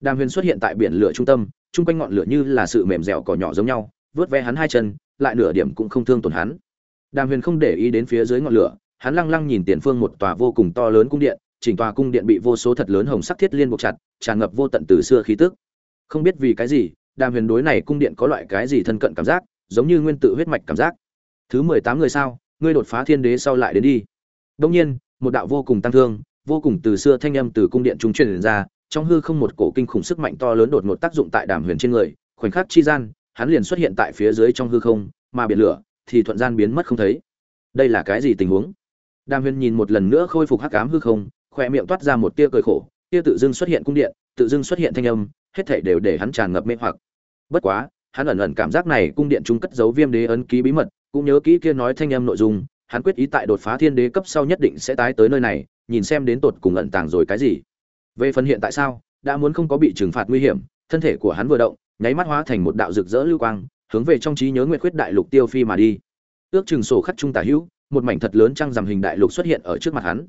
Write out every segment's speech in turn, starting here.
đàm huyền xuất hiện tại biển lửa trung tâm, chung quanh ngọn lửa như là sự mềm dẻo cỏ nhỏ giống nhau, vớt ve hắn hai chân, lại nửa điểm cũng không thương tổn hắn. Đàm huyền không để ý đến phía dưới ngọn lửa, hắn lăng lăng nhìn tiền phương một tòa vô cùng to lớn cung điện, chỉnh tòa cung điện bị vô số thật lớn hồng sắc thiết liên buộc chặt, tràn ngập vô tận từ xưa khí tức. Không biết vì cái gì, đàm huyền đối này cung điện có loại cái gì thân cận cảm giác, giống như nguyên tự huyết mạch cảm giác. Thứ mười tám người sao, ngươi đột phá thiên đế sau lại đến đi. Đông nhiên, một đạo vô cùng tăng thương, vô cùng từ xưa thanh âm từ cung điện trung truyền ra trong hư không một cổ kinh khủng sức mạnh to lớn đột ngột tác dụng tại đàm huyền trên người, khoảnh khắc chi gian, hắn liền xuất hiện tại phía dưới trong hư không, mà biển lửa thì thuận gian biến mất không thấy. Đây là cái gì tình huống? Đàm huyền nhìn một lần nữa khôi phục hắc ám hư không khoe miệng toát ra một tia cười khổ kia tự dưng xuất hiện cung điện, tự dưng xuất hiện thanh âm, hết thảy đều để hắn tràn ngập mê hoặc. Bất quá, hắn ẩn ẩn cảm giác này cung điện trung cất giấu viêm đế ấn ký bí mật, cũng nhớ kỹ kia nói thanh âm nội dung, hắn quyết ý tại đột phá thiên đế cấp sau nhất định sẽ tái tới nơi này, nhìn xem đến tột cùng ẩn tàng rồi cái gì về phần hiện tại sao, đã muốn không có bị trừng phạt nguy hiểm, thân thể của hắn vừa động, nháy mắt hóa thành một đạo rực rỡ lưu quang, hướng về trong trí nhớ nguyệt khuyết đại lục tiêu phi mà đi. Ước chừng sổ khắc trung tả hữu, một mảnh thật lớn trăng rằm hình đại lục xuất hiện ở trước mặt hắn.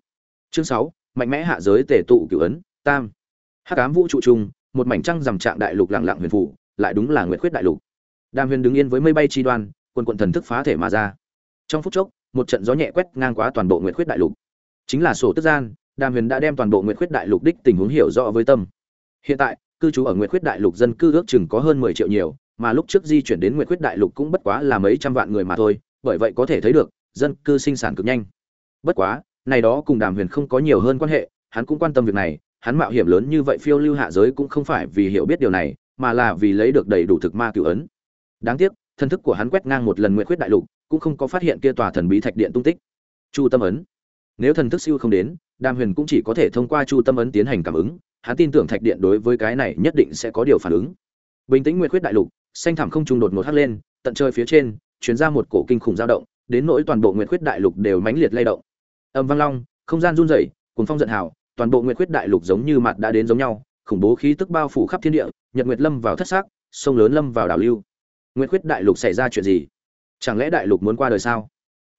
Chương sáu, mạnh mẽ hạ giới tề tụ cửu ấn, tam. Hắc ám vũ trụ trung một mảnh trăng rằm trạng đại lục lặng lặng huyền phủ, lại đúng là nguyệt khuyết đại lục. Đàm huyền đứng yên với mây bay chi đoan quân quận thần thức phá thể mà ra. Trong phút chốc, một trận gió nhẹ quét ngang qua toàn bộ nguyệt khuyết đại lục. Chính là sổ tức gian đàm huyền đã đem toàn bộ nguyệt khuyết đại lục đích tình huống hiểu rõ với tâm. Hiện tại, cư trú ở nguyệt khuyết đại lục dân cư ước chừng có hơn mười triệu nhiều, mà lúc trước di chuyển đến nguyệt khuyết đại lục cũng bất quá là mấy trăm vạn người mà thôi, bởi vậy có thể thấy được, dân cư sinh sản cực nhanh. Bất quá, này đó cùng đàm huyền không có nhiều hơn quan hệ, hắn cũng quan tâm việc này, hắn mạo hiểm lớn như vậy phiêu lưu hạ giới cũng không phải vì hiểu biết điều này, mà là vì lấy được đầy đủ thực ma cửu ấn. Đáng tiếc, thân thức của hắn quét ngang một lần nguyệt khuyết đại lục, cũng không có phát hiện kia tòa thần bí thạch điện tung tích. Chu tâm ấn. Nếu thần thức siêu không đến đàm huyền cũng chỉ có thể thông qua chu tâm ấn tiến hành cảm ứng, hắn tin tưởng thạch điện đối với cái này nhất định sẽ có điều phản ứng. Bình tĩnh nguyệt khuyết đại lục, xanh thảm không trung đột ngột hắt lên, tận trời phía trên chuyển ra một cổ kinh khủng dao động, đến nỗi toàn bộ nguyệt khuyết đại lục đều mãnh liệt lay động. Âm vang long, không gian run rẩy, cuồng phong giận hào, toàn bộ nguyệt khuyết đại lục giống như mặt đã đến giống nhau, khủng bố khí tức bao phủ khắp thiên địa, nhật nguyệt lâm vào thất xác sông lớn lâm vào đảo lưu. Nguyệt khuyết đại lục xảy ra chuyện gì? Chẳng lẽ đại lục muốn qua đời sao?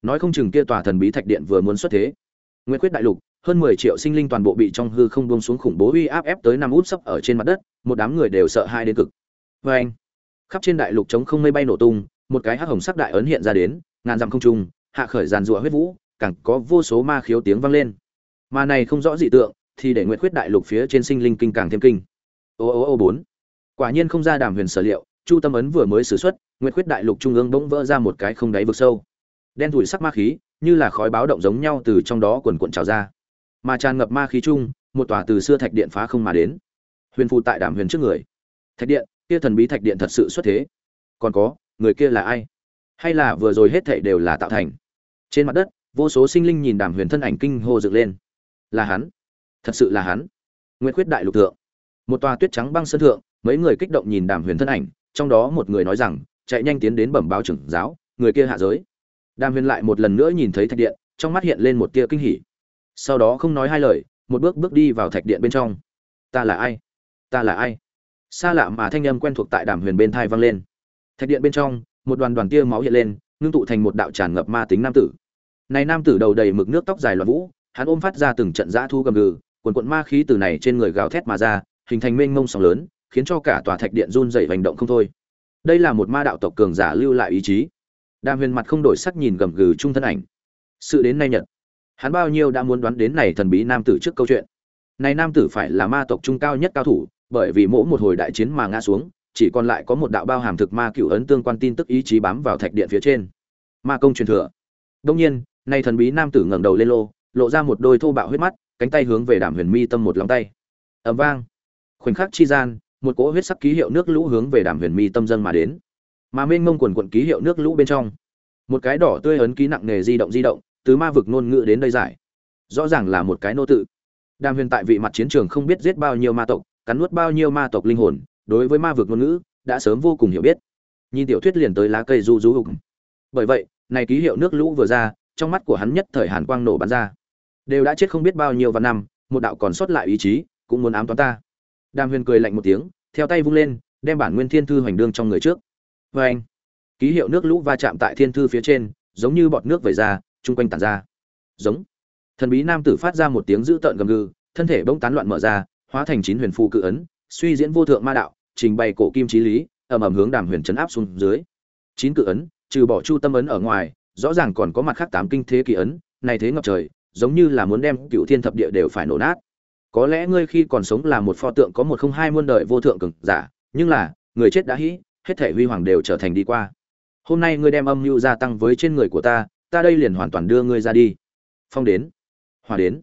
Nói không chừng kia tòa thần bí thạch điện vừa muốn xuất thế. Nguyệt khuyết đại lục hơn mười triệu sinh linh toàn bộ bị trong hư không buông xuống khủng bố uy áp ép tới năm út sấp ở trên mặt đất, một đám người đều sợ hai đến cực. Và anh, khắp trên đại lục trống không mây bay nổ tung, một cái hắc hồng sắc đại ấn hiện ra đến, ngàn dặm không trung, hạ khởi giàn rùa huyết vũ, càng có vô số ma khiếu tiếng vang lên. Mà này không rõ dị tượng, thì để nguyệt khuyết đại lục phía trên sinh linh kinh càng thêm kinh. Ô ô ô bốn, quả nhiên không ra đàm huyền sở liệu, chu tâm ấn vừa mới xử xuất, nguyệt khuyết đại lục trung ương bỗng vỡ ra một cái không đáy vực sâu. Đen thủi sắc ma khí, như là khói báo động giống nhau từ trong đó quần cuộn trào ra mà tràn ngập ma khí chung, một tòa từ xưa thạch điện phá không mà đến. Huyền phụ tại đàm huyền trước người. Thạch điện, kia thần bí thạch điện thật sự xuất thế. Còn có, người kia là ai? Hay là vừa rồi hết thảy đều là tạo thành? Trên mặt đất, vô số sinh linh nhìn đàm huyền thân ảnh kinh hô dựng lên. Là hắn. Thật sự là hắn. Nguyễn quyết đại lục thượng. Một tòa tuyết trắng băng sân thượng, mấy người kích động nhìn đàm huyền thân ảnh, trong đó một người nói rằng, chạy nhanh tiến đến bẩm báo trưởng giáo, người kia hạ giới. Đàm huyền lại một lần nữa nhìn thấy thạch điện, trong mắt hiện lên một tia kinh hỉ sau đó không nói hai lời, một bước bước đi vào thạch điện bên trong. Ta là ai? Ta là ai? Xa lạ mà thanh âm quen thuộc tại đàm huyền bên thai vang lên. Thạch điện bên trong, một đoàn đoàn tia máu hiện lên, ngưng tụ thành một đạo tràn ngập ma tính nam tử. Này nam tử đầu đầy mực nước tóc dài loạn vũ, hắn ôm phát ra từng trận dã thu gầm gừ quần quận ma khí từ này trên người gào thét mà ra, hình thành mênh mông sóng lớn, khiến cho cả tòa thạch điện run dày hành động không thôi. Đây là một ma đạo tộc cường giả lưu lại ý chí. Đàm huyền mặt không đổi sắc nhìn gầm gừ trung thân ảnh. Sự đến nay nhật hắn bao nhiêu đã muốn đoán đến này thần bí nam tử trước câu chuyện. Này nam tử phải là ma tộc trung cao nhất cao thủ, bởi vì mỗi một hồi đại chiến mà ngã xuống, chỉ còn lại có một đạo bao hàm thực ma cựu ấn tương quan tin tức ý chí bám vào thạch điện phía trên. Ma công truyền thừa. Đông nhiên nay thần bí nam tử ngẩng đầu lên lô, lộ ra một đôi thô bạo huyết mắt, cánh tay hướng về đàm huyền mi tâm một lòng tay. Ầm vang. Khoảnh khắc chi gian, một cỗ huyết sắc ký hiệu nước lũ hướng về đàm huyền mi tâm dân mà đến. Mà mênh mông quần quận ký hiệu nước lũ bên trong, một cái đỏ tươi ấn ký nặng nề di động di động từ ma vực ngôn ngữ đến đây giải. Rõ ràng là một cái nô tự. Đàm huyền tại vị mặt chiến trường không biết giết bao nhiêu ma tộc, cắn nuốt bao nhiêu ma tộc linh hồn, đối với ma vực ngôn ngữ, đã sớm vô cùng hiểu biết. Nhìn tiểu thuyết liền tới lá cây du du hục. Bởi vậy, này ký hiệu nước lũ vừa ra, trong mắt của hắn nhất thời hàn quang nổ bắn ra. Đều đã chết không biết bao nhiêu và năm, một đạo còn sót lại ý chí, cũng muốn ám toán ta. Đàm huyền cười lạnh một tiếng, theo tay vung lên, đem bản nguyên thiên thư hoành đương trong người trước. Vê anh ký hiệu nước lũ va chạm tại thiên thư phía trên, giống như bọt nước vẩy ra chung quanh tản ra. Giống. Thần bí nam tử phát ra một tiếng dữ tợn gầm gừ, thân thể bỗng tán loạn mở ra, hóa thành chín huyền phù cự ấn, suy diễn vô thượng ma đạo, trình bày cổ kim trí lý, ầm ầm hướng đàm huyền chấn áp xuống dưới. Chín cự ấn, trừ bỏ chu tâm ấn ở ngoài, rõ ràng còn có mặt khác tám kinh thế kỳ ấn, này thế ngập trời, giống như là muốn đem cựu thiên thập địa đều phải nổ nát. Có lẽ ngươi khi còn sống là một pho tượng có một không hai muôn đời vô thượng cường giả, nhưng là, người chết đã hĩ hết thể huy hoàng đều trở thành đi qua. Hôm nay ngươi đem âm mưu gia tăng với trên người của ta ta đây liền hoàn toàn đưa ngươi ra đi. Phong đến. Hòa đến.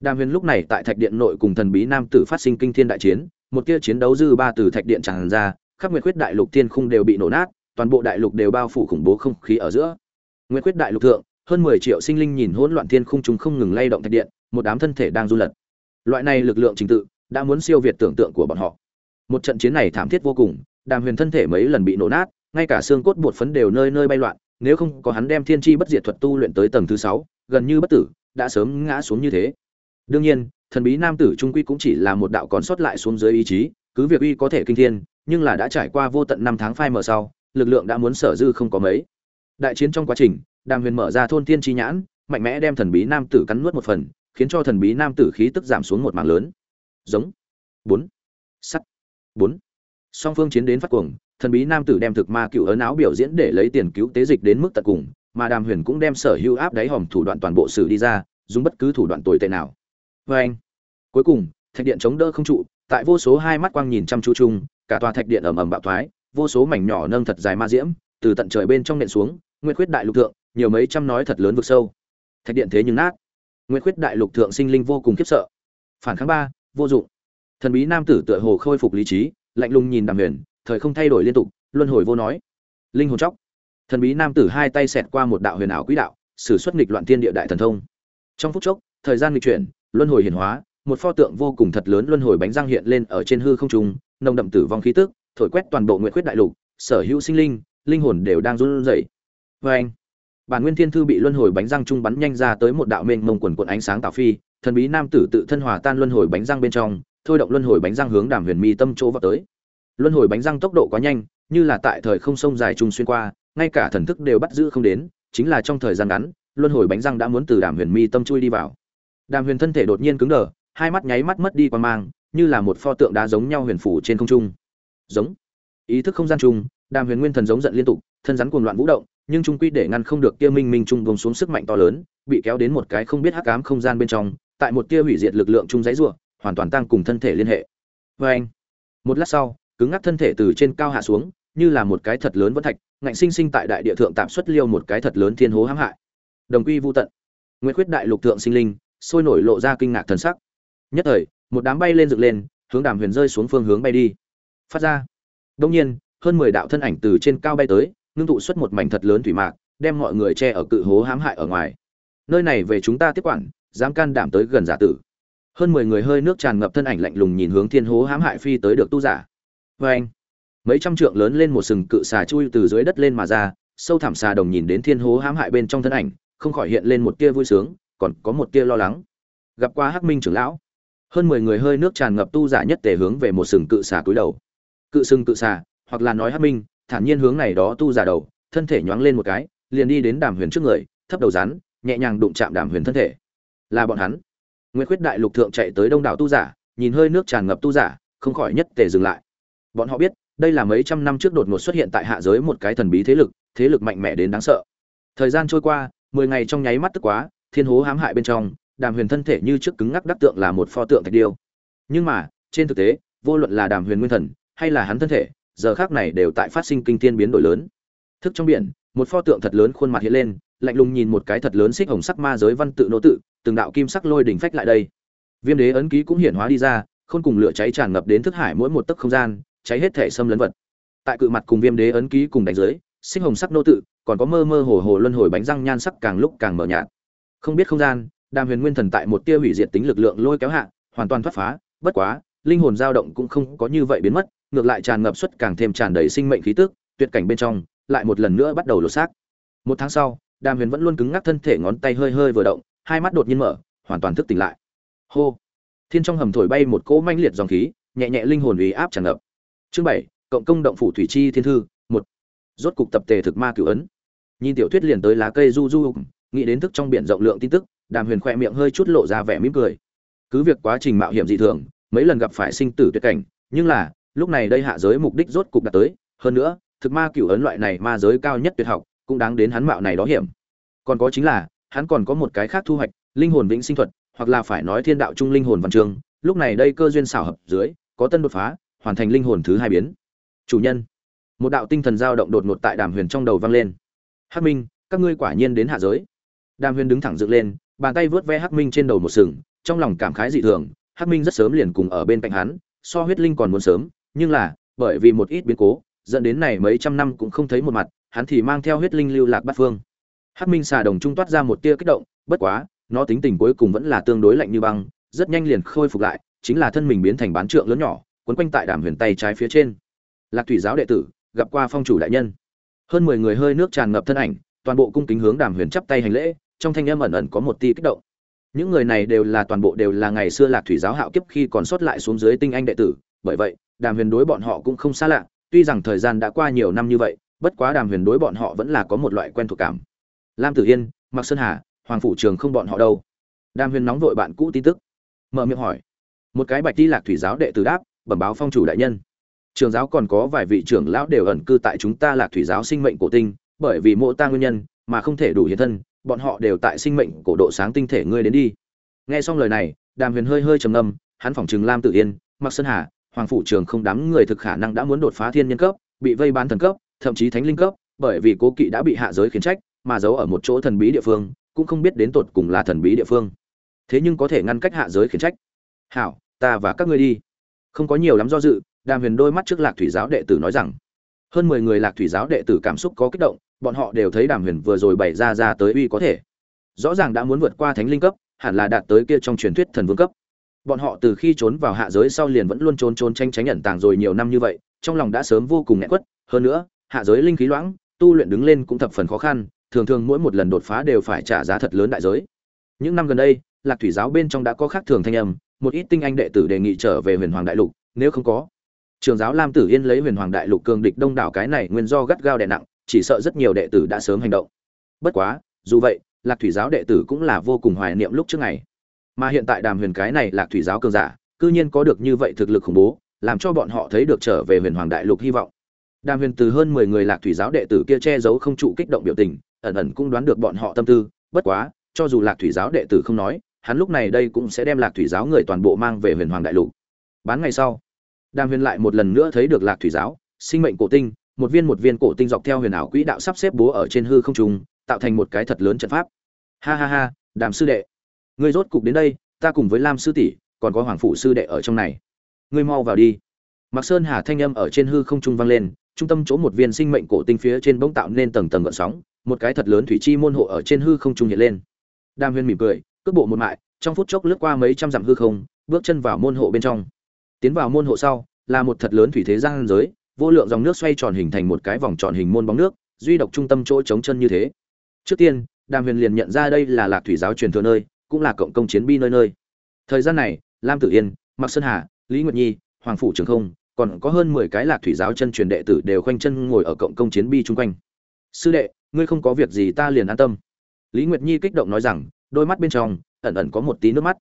Đàm huyền lúc này tại thạch điện nội cùng thần bí nam tử phát sinh kinh thiên đại chiến, một tia chiến đấu dư ba từ thạch điện tràn ra, khắp nguyệt Quyết đại lục thiên khung đều bị nổ nát, toàn bộ đại lục đều bao phủ khủng bố không khí ở giữa. Nguyệt Quyết đại lục thượng, hơn mười triệu sinh linh nhìn hỗn loạn thiên khung chúng không ngừng lay động thạch điện, một đám thân thể đang du lật. Loại này lực lượng trình tự, đã muốn siêu việt tưởng tượng của bọn họ. Một trận chiến này thảm thiết vô cùng, đàm huyền thân thể mấy lần bị nổ nát, ngay cả xương cốt bột phấn đều nơi nơi bay loạn nếu không có hắn đem thiên chi bất diệt thuật tu luyện tới tầng thứ sáu, gần như bất tử, đã sớm ngã xuống như thế. Đương nhiên, thần bí nam tử trung quy cũng chỉ là một đạo còn sót lại xuống dưới ý chí, cứ việc uy có thể kinh thiên, nhưng là đã trải qua vô tận năm tháng phai mở sau, lực lượng đã muốn sở dư không có mấy. Đại chiến trong quá trình, đàm huyền mở ra thôn thiên chi nhãn, mạnh mẽ đem thần bí nam tử cắn nuốt một phần, khiến cho thần bí nam tử khí tức giảm xuống một mảng lớn. Giống. Bốn. Sắt. Bốn song phương chiến đến phát cuồng, thần bí nam tử đem thực ma cựu ấn áo biểu diễn để lấy tiền cứu tế dịch đến mức tận cùng, mà đàm huyền cũng đem sở hữu áp đáy hòm thủ đoạn toàn bộ sử đi ra, dùng bất cứ thủ đoạn tồi tệ nào. Vê anh, cuối cùng, thạch điện chống đỡ không trụ, tại vô số hai mắt quang nhìn chăm chú chung, cả tòa thạch điện ầm ầm bạo thoái, vô số mảnh nhỏ nâng thật dài ma diễm, từ tận trời bên trong nện xuống nguyên khuyết đại lục thượng, nhiều mấy trăm nói thật lớn vực sâu. Thạch điện thế nhưng nát. Nguyên khuyết đại lục thượng sinh linh vô cùng khiếp sợ. Phản kháng ba, vô dụng. Thần bí nam tử tựa hồ khôi phục lý trí lạnh lùng nhìn đàm huyền, thời không thay đổi liên tục, luân hồi vô nói. Linh hồn chóc. Thần bí nam tử hai tay xẹt qua một đạo huyền ảo quỹ đạo, sử xuất nghịch loạn thiên địa đại thần thông. Trong phút chốc, thời gian nghịch chuyển, luân hồi hiển hóa, một pho tượng vô cùng thật lớn luân hồi bánh răng hiện lên ở trên hư không trung, nồng đậm tử vong khí tức, thổi quét toàn bộ nguyện khuyết đại lục, sở hữu sinh linh linh hồn đều đang run rẩy. Vê anh, bản nguyên thiên thư bị luân hồi bánh răng trung bắn nhanh ra tới một đạo mênh mông quần quận ánh sáng tạo phi, thần bí nam tử tự thân hòa tan luân hồi bánh răng bên trong thôi động luân hồi bánh răng hướng đàm huyền mi tâm chỗ vào tới. Luân hồi bánh răng tốc độ quá nhanh, như là tại thời không sông dài trung xuyên qua, ngay cả thần thức đều bắt giữ không đến, chính là trong thời gian ngắn, luân hồi bánh răng đã muốn từ đàm huyền mi tâm chui đi vào. Đàm huyền thân thể đột nhiên cứng đờ, hai mắt nháy mắt mất đi qua mang, như là một pho tượng đá giống nhau huyền phủ trên không trung. Giống. Ý thức không gian chung, đàm huyền nguyên thần giống giận liên tục, thân rắn cuồng loạn vũ động, nhưng trung quy để ngăn không được kia minh minh trung vùng xuống sức mạnh to lớn, bị kéo đến một cái không biết hắc ám không gian bên trong, tại một tia hủy diệt lực lượng chung giấy rủa hoàn toàn tăng cùng thân thể liên hệ. Vê anh, một lát sau, cứng ngắc thân thể từ trên cao hạ xuống, như là một cái thật lớn vẫn thạch, ngạnh sinh sinh tại đại địa thượng tạm xuất liêu một cái thật lớn thiên hố hãm hại. Đồng quy vô tận. Nguyễn khuyết đại lục thượng sinh linh, sôi nổi lộ ra kinh ngạc thần sắc. Nhất thời, một đám bay lên dựng lên, hướng đàm huyền rơi xuống phương hướng bay đi. Phát ra. Đông nhiên, hơn mười đạo thân ảnh từ trên cao bay tới, ngưng tụ xuất một mảnh thật lớn thủy mạc, đem mọi người che ở cự hố hãm hại ở ngoài. Nơi này về chúng ta tiếp quản, dám can đảm tới gần giả tử hơn mười người hơi nước tràn ngập thân ảnh lạnh lùng nhìn hướng thiên hố hãm hại phi tới được tu giả. Vê anh. Mấy trăm trượng lớn lên một sừng cự xà chui từ dưới đất lên mà ra, sâu thẳm xà đồng nhìn đến thiên hố hãm hại bên trong thân ảnh, không khỏi hiện lên một tia vui sướng, còn có một tia lo lắng. Gặp qua hắc minh trưởng lão, hơn mười người hơi nước tràn ngập tu giả nhất tề hướng về một sừng cự xà cúi đầu. Cự sừng cự xà, hoặc là nói hắc minh, thản nhiên hướng này đó tu giả đầu, thân thể nhoáng lên một cái, liền đi đến đàm huyền trước người, thấp đầu rắn, nhẹ nhàng đụng chạm đàm huyền thân thể. Là bọn hắn. Nguyệt khuyết đại lục thượng chạy tới đông đảo tu giả, nhìn hơi nước tràn ngập tu giả, không khỏi nhất tề dừng lại. Bọn họ biết, đây là mấy trăm năm trước đột ngột xuất hiện tại hạ giới một cái thần bí thế lực thế lực mạnh mẽ đến đáng sợ. Thời gian trôi qua, mười ngày trong nháy mắt tức quá, thiên hố hãm hại bên trong, đàm huyền thân thể như trước cứng ngắc đắc tượng là một pho tượng thạch điêu. Nhưng mà, trên thực tế, vô luận là đàm huyền nguyên thần, hay là hắn thân thể, giờ khác này đều tại phát sinh kinh thiên biến đổi lớn. Thức trong biển một pho tượng thật lớn khuôn mặt hiện lên, lạnh lùng nhìn một cái thật lớn xích hồng sắc ma giới văn tự nỗ tự, từng đạo kim sắc lôi đỉnh phách lại đây. Viêm đế ấn ký cũng hiển hóa đi ra, khôn cùng lửa cháy tràn ngập đến thức hải mỗi một tấc không gian, cháy hết thể xâm lấn vật. Tại cự mặt cùng viêm đế ấn ký cùng đánh dưới sinh hồng sắc nô tự còn có mơ mơ hồ hồ luân hồi bánh răng nhan sắc càng lúc càng mở nhạt. Không biết không gian, đàm huyền nguyên thần tại một tia hủy diệt tính lực lượng lôi kéo hạ, hoàn toàn thoát phá, bất quá, linh hồn dao động cũng không có như vậy biến mất, ngược lại tràn ngập suất càng thêm tràn đầy sinh mệnh khí tức, tuyệt cảnh bên trong lại một lần nữa bắt đầu lột xác. Một tháng sau, đàm huyền vẫn luôn cứng ngắc thân thể ngón tay hơi hơi vừa động, hai mắt đột nhiên mở, hoàn toàn thức tỉnh lại. Hô! Thiên trong hầm thổi bay một cỗ manh liệt dòng khí, nhẹ nhẹ linh hồn uy áp tràn ngập. Chương bảy, cộng công động phủ thủy chi thiên thư, một. Rốt cục tập tề thực ma cửu ấn. Nhìn tiểu thuyết liền tới lá cây du du nghĩ đến thức trong biển rộng lượng tin tức, đàm huyền khoe miệng hơi chút lộ ra vẻ mỉm cười. Cứ việc quá trình mạo hiểm dị thường, mấy lần gặp phải sinh tử tuyệt cảnh, nhưng là, lúc này đây hạ giới mục đích rốt cục đạt tới, hơn nữa thực ma cửu ấn loại này ma giới cao nhất tuyệt học, cũng đáng đến hắn mạo này đó hiểm. Còn có chính là, hắn còn có một cái khác thu hoạch, linh hồn vĩnh sinh thuật, hoặc là phải nói thiên đạo trung linh hồn văn trường lúc này đây cơ duyên xảo hợp dưới, có tân đột phá, hoàn thành linh hồn thứ hai biến. Chủ nhân, một đạo tinh thần dao động đột ngột tại đàm huyền trong đầu vang lên. Hắc minh, các ngươi quả nhiên đến hạ giới. Đàm huyền đứng thẳng dựng lên, bàn tay vớt ve hắc minh trên đầu một sừng, trong lòng cảm khái dị thường, hắc minh rất sớm liền cùng ở bên cạnh hắn, so huyết linh còn muốn sớm, nhưng là, bởi vì một ít biến cố dẫn đến này mấy trăm năm cũng không thấy một mặt, hắn thì mang theo huyết linh lưu lạc bát phương. Hắc minh xà đồng trung toát ra một tia kích động, bất quá, nó tính tình cuối cùng vẫn là tương đối lạnh như băng, rất nhanh liền khôi phục lại, chính là thân mình biến thành bán trượng lớn nhỏ, quấn quanh tại đàm huyền tay trái phía trên. Lạc thủy giáo đệ tử, gặp qua phong chủ đại nhân. Hơn mười người hơi nước tràn ngập thân ảnh, toàn bộ cung kính hướng đàm huyền chắp tay hành lễ, trong thanh âm ẩn ẩn có một tia kích động. Những người này đều là toàn bộ đều là ngày xưa lạc thủy giáo hạo kiếp khi còn sót lại xuống dưới tinh anh đệ tử, bởi vậy, đàm huyền đối bọn họ cũng không xa lạ tuy rằng thời gian đã qua nhiều năm như vậy, bất quá đàm huyền đối bọn họ vẫn là có một loại quen thuộc cảm. Lam tử yên mặc sơn hà, hoàng phủ trường không bọn họ đâu? Đàm huyền nóng vội bạn cũ tin tức. Mở miệng hỏi. Một cái bạch đi lạc thủy giáo đệ tử đáp, bẩm báo phong chủ đại nhân. Trường giáo còn có vài vị trưởng lão đều ẩn cư tại chúng ta lạc thủy giáo sinh mệnh cổ tinh, bởi vì mộ ta nguyên nhân, mà không thể đủ hiện thân, bọn họ đều tại sinh mệnh cổ độ sáng tinh thể ngươi đến đi. Nghe xong lời này, đàm huyền hơi hơi trầm ngâm, hắn phỏng chừng lam tử yên mặc sơn hà hoàng phủ trường không đám người thực khả năng đã muốn đột phá thiên nhân cấp, bị vây bán thần cấp, thậm chí thánh linh cấp, bởi vì cố kỵ đã bị hạ giới khiển trách, mà giấu ở một chỗ thần bí địa phương, cũng không biết đến tột cùng là thần bí địa phương. Thế nhưng có thể ngăn cách hạ giới khiển trách. Hảo, ta và các ngươi đi. Không có nhiều lắm do dự, đàm huyền đôi mắt trước lạc thủy giáo đệ tử nói rằng, hơn mười người lạc thủy giáo đệ tử cảm xúc có kích động, bọn họ đều thấy đàm huyền vừa rồi bày ra ra tới uy có thể. Rõ ràng đã muốn vượt qua thánh linh cấp, hẳn là đạt tới kia trong truyền thuyết thần vương cấp bọn họ từ khi trốn vào hạ giới sau liền vẫn luôn trốn trốn tranh tránh ẩn tàng rồi nhiều năm như vậy, trong lòng đã sớm vô cùng nghẹn quất. Hơn nữa, hạ giới linh khí loãng, tu luyện đứng lên cũng thập phần khó khăn, thường thường mỗi một lần đột phá đều phải trả giá thật lớn đại giới. Những năm gần đây, lạc thủy giáo bên trong đã có khác thường thanh âm, một ít tinh anh đệ tử đề nghị trở về huyền hoàng đại lục, nếu không có, trường giáo lam tử yên lấy huyền hoàng đại lục cường địch đông đảo cái này nguyên do gắt gao đè nặng, chỉ sợ rất nhiều đệ tử đã sớm hành động. Bất quá, dù vậy, lạc thủy giáo đệ tử cũng là vô cùng hoài niệm lúc trước ngày mà hiện tại đàm huyền cái này lạc thủy giáo cường giả, cư nhiên có được như vậy thực lực khủng bố, làm cho bọn họ thấy được trở về huyền hoàng đại lục hy vọng. Đàm huyền từ hơn mười người lạc thủy giáo đệ tử kia che giấu không trụ kích động biểu tình, ẩn ẩn cũng đoán được bọn họ tâm tư, bất quá, cho dù lạc thủy giáo đệ tử không nói, hắn lúc này đây cũng sẽ đem lạc thủy giáo người toàn bộ mang về huyền hoàng đại lục. Bán ngày sau, đàm huyền lại một lần nữa thấy được lạc thủy giáo, sinh mệnh cổ tinh, một viên một viên cổ tinh dọc theo huyền ảo quỹ đạo sắp xếp bố ở trên hư không trung, tạo thành một cái thật lớn trận pháp. Ha ha ha, đàm sư đệ ngươi rốt cục đến đây, ta cùng với lam sư tỷ, còn có hoàng phụ sư đệ ở trong này. Ngươi mau vào đi. Mặc sơn hà thanh âm ở trên hư không trung vang lên, trung tâm chỗ một viên sinh mệnh cổ tinh phía trên bỗng tạo nên tầng tầng gợn sóng, một cái thật lớn thủy chi môn hộ ở trên hư không trung hiện lên. Đam huyền mỉm cười, cước bộ một mại, trong phút chốc lướt qua mấy trăm dặm hư không, bước chân vào môn hộ bên trong. Tiến vào môn hộ sau, là một thật lớn thủy thế gian giới, vô lượng dòng nước xoay tròn hình thành một cái vòng tròn hình môn bóng nước, duy độc trung tâm chỗ chống chân như thế. Trước tiên, đàm huyền liền nhận ra đây là lạc thủy giáo truyền thừa nơi cũng là cộng công chiến bi nơi nơi. Thời gian này, lam tử yên, mạc sơn hà, lý nguyệt nhi, hoàng phủ trường không, còn có hơn mười cái lạc thủy giáo chân truyền đệ tử đều khoanh chân ngồi ở cộng công chiến bi chung quanh. Sư đệ, ngươi không có việc gì ta liền an tâm. Lý nguyệt nhi kích động nói rằng, đôi mắt bên trong ẩn ẩn có một tí nước mắt.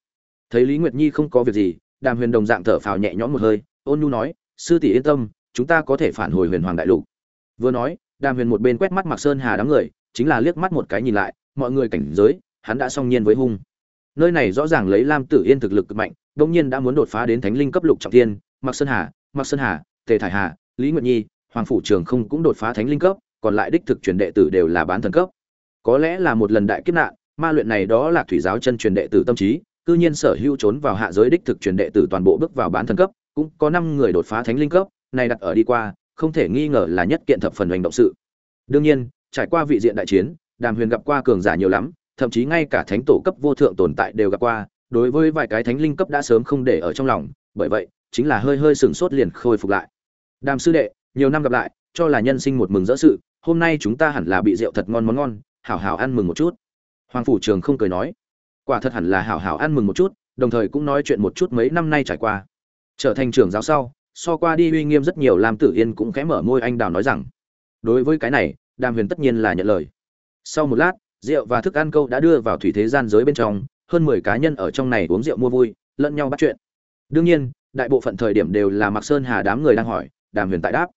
Thấy lý nguyệt nhi không có việc gì, đàm huyền đồng dạng thở phào nhẹ nhõm một hơi, ôn nhu nói, sư tỷ yên tâm, chúng ta có thể phản hồi huyền hoàng đại lục. Vừa nói, đàm huyền một bên quét mắt mặc sơn hà đám người, chính là liếc mắt một cái nhìn lại, mọi người cảnh giới, hắn đã song nhiên với hung nơi này rõ ràng lấy lam tử yên thực lực cực mạnh đông nhiên đã muốn đột phá đến thánh linh cấp lục trọng thiên mặc sơn hà mặc sơn hà, tề thải hà, lý nguyệt nhi, hoàng phủ trường không cũng đột phá thánh linh cấp, còn lại đích thực truyền đệ tử đều là bán thần cấp. Có lẽ là một lần đại kiếp nạn, ma luyện này đó là thủy giáo chân truyền đệ tử tâm trí, cư nhiên sở hữu trốn vào hạ giới đích thực truyền đệ tử toàn bộ bước vào bán thần cấp, cũng có năm người đột phá thánh linh cấp, này đặt ở đi qua, không thể nghi ngờ là nhất kiện thập phần hành động sự. Đương nhiên, trải qua vị diện đại chiến, đàm huyền gặp qua cường giả nhiều lắm thậm chí ngay cả thánh tổ cấp vô thượng tồn tại đều gặp qua, đối với vài cái thánh linh cấp đã sớm không để ở trong lòng, bởi vậy, chính là hơi hơi sừng sốt liền khôi phục lại. Đàm sư đệ, nhiều năm gặp lại, cho là nhân sinh một mừng rỡ sự, hôm nay chúng ta hẳn là bị rượu thật ngon món ngon, hảo hảo ăn mừng một chút. Hoàng phủ trường không cười nói. Quả thật hẳn là hảo hảo ăn mừng một chút, đồng thời cũng nói chuyện một chút mấy năm nay trải qua. Trở thành trưởng giáo sau, so qua đi uy nghiêm rất nhiều làm tử yên cũng khẽ mở môi anh đào nói rằng, đối với cái này, đàm huyền tất nhiên là nhận lời. Sau một lát rượu và thức ăn câu đã đưa vào thủy thế gian giới bên trong, hơn mười cá nhân ở trong này uống rượu mua vui, lẫn nhau bắt chuyện. Đương nhiên, đại bộ phận thời điểm đều là mặc sơn hà đám người đang hỏi, đàm huyền tại đáp.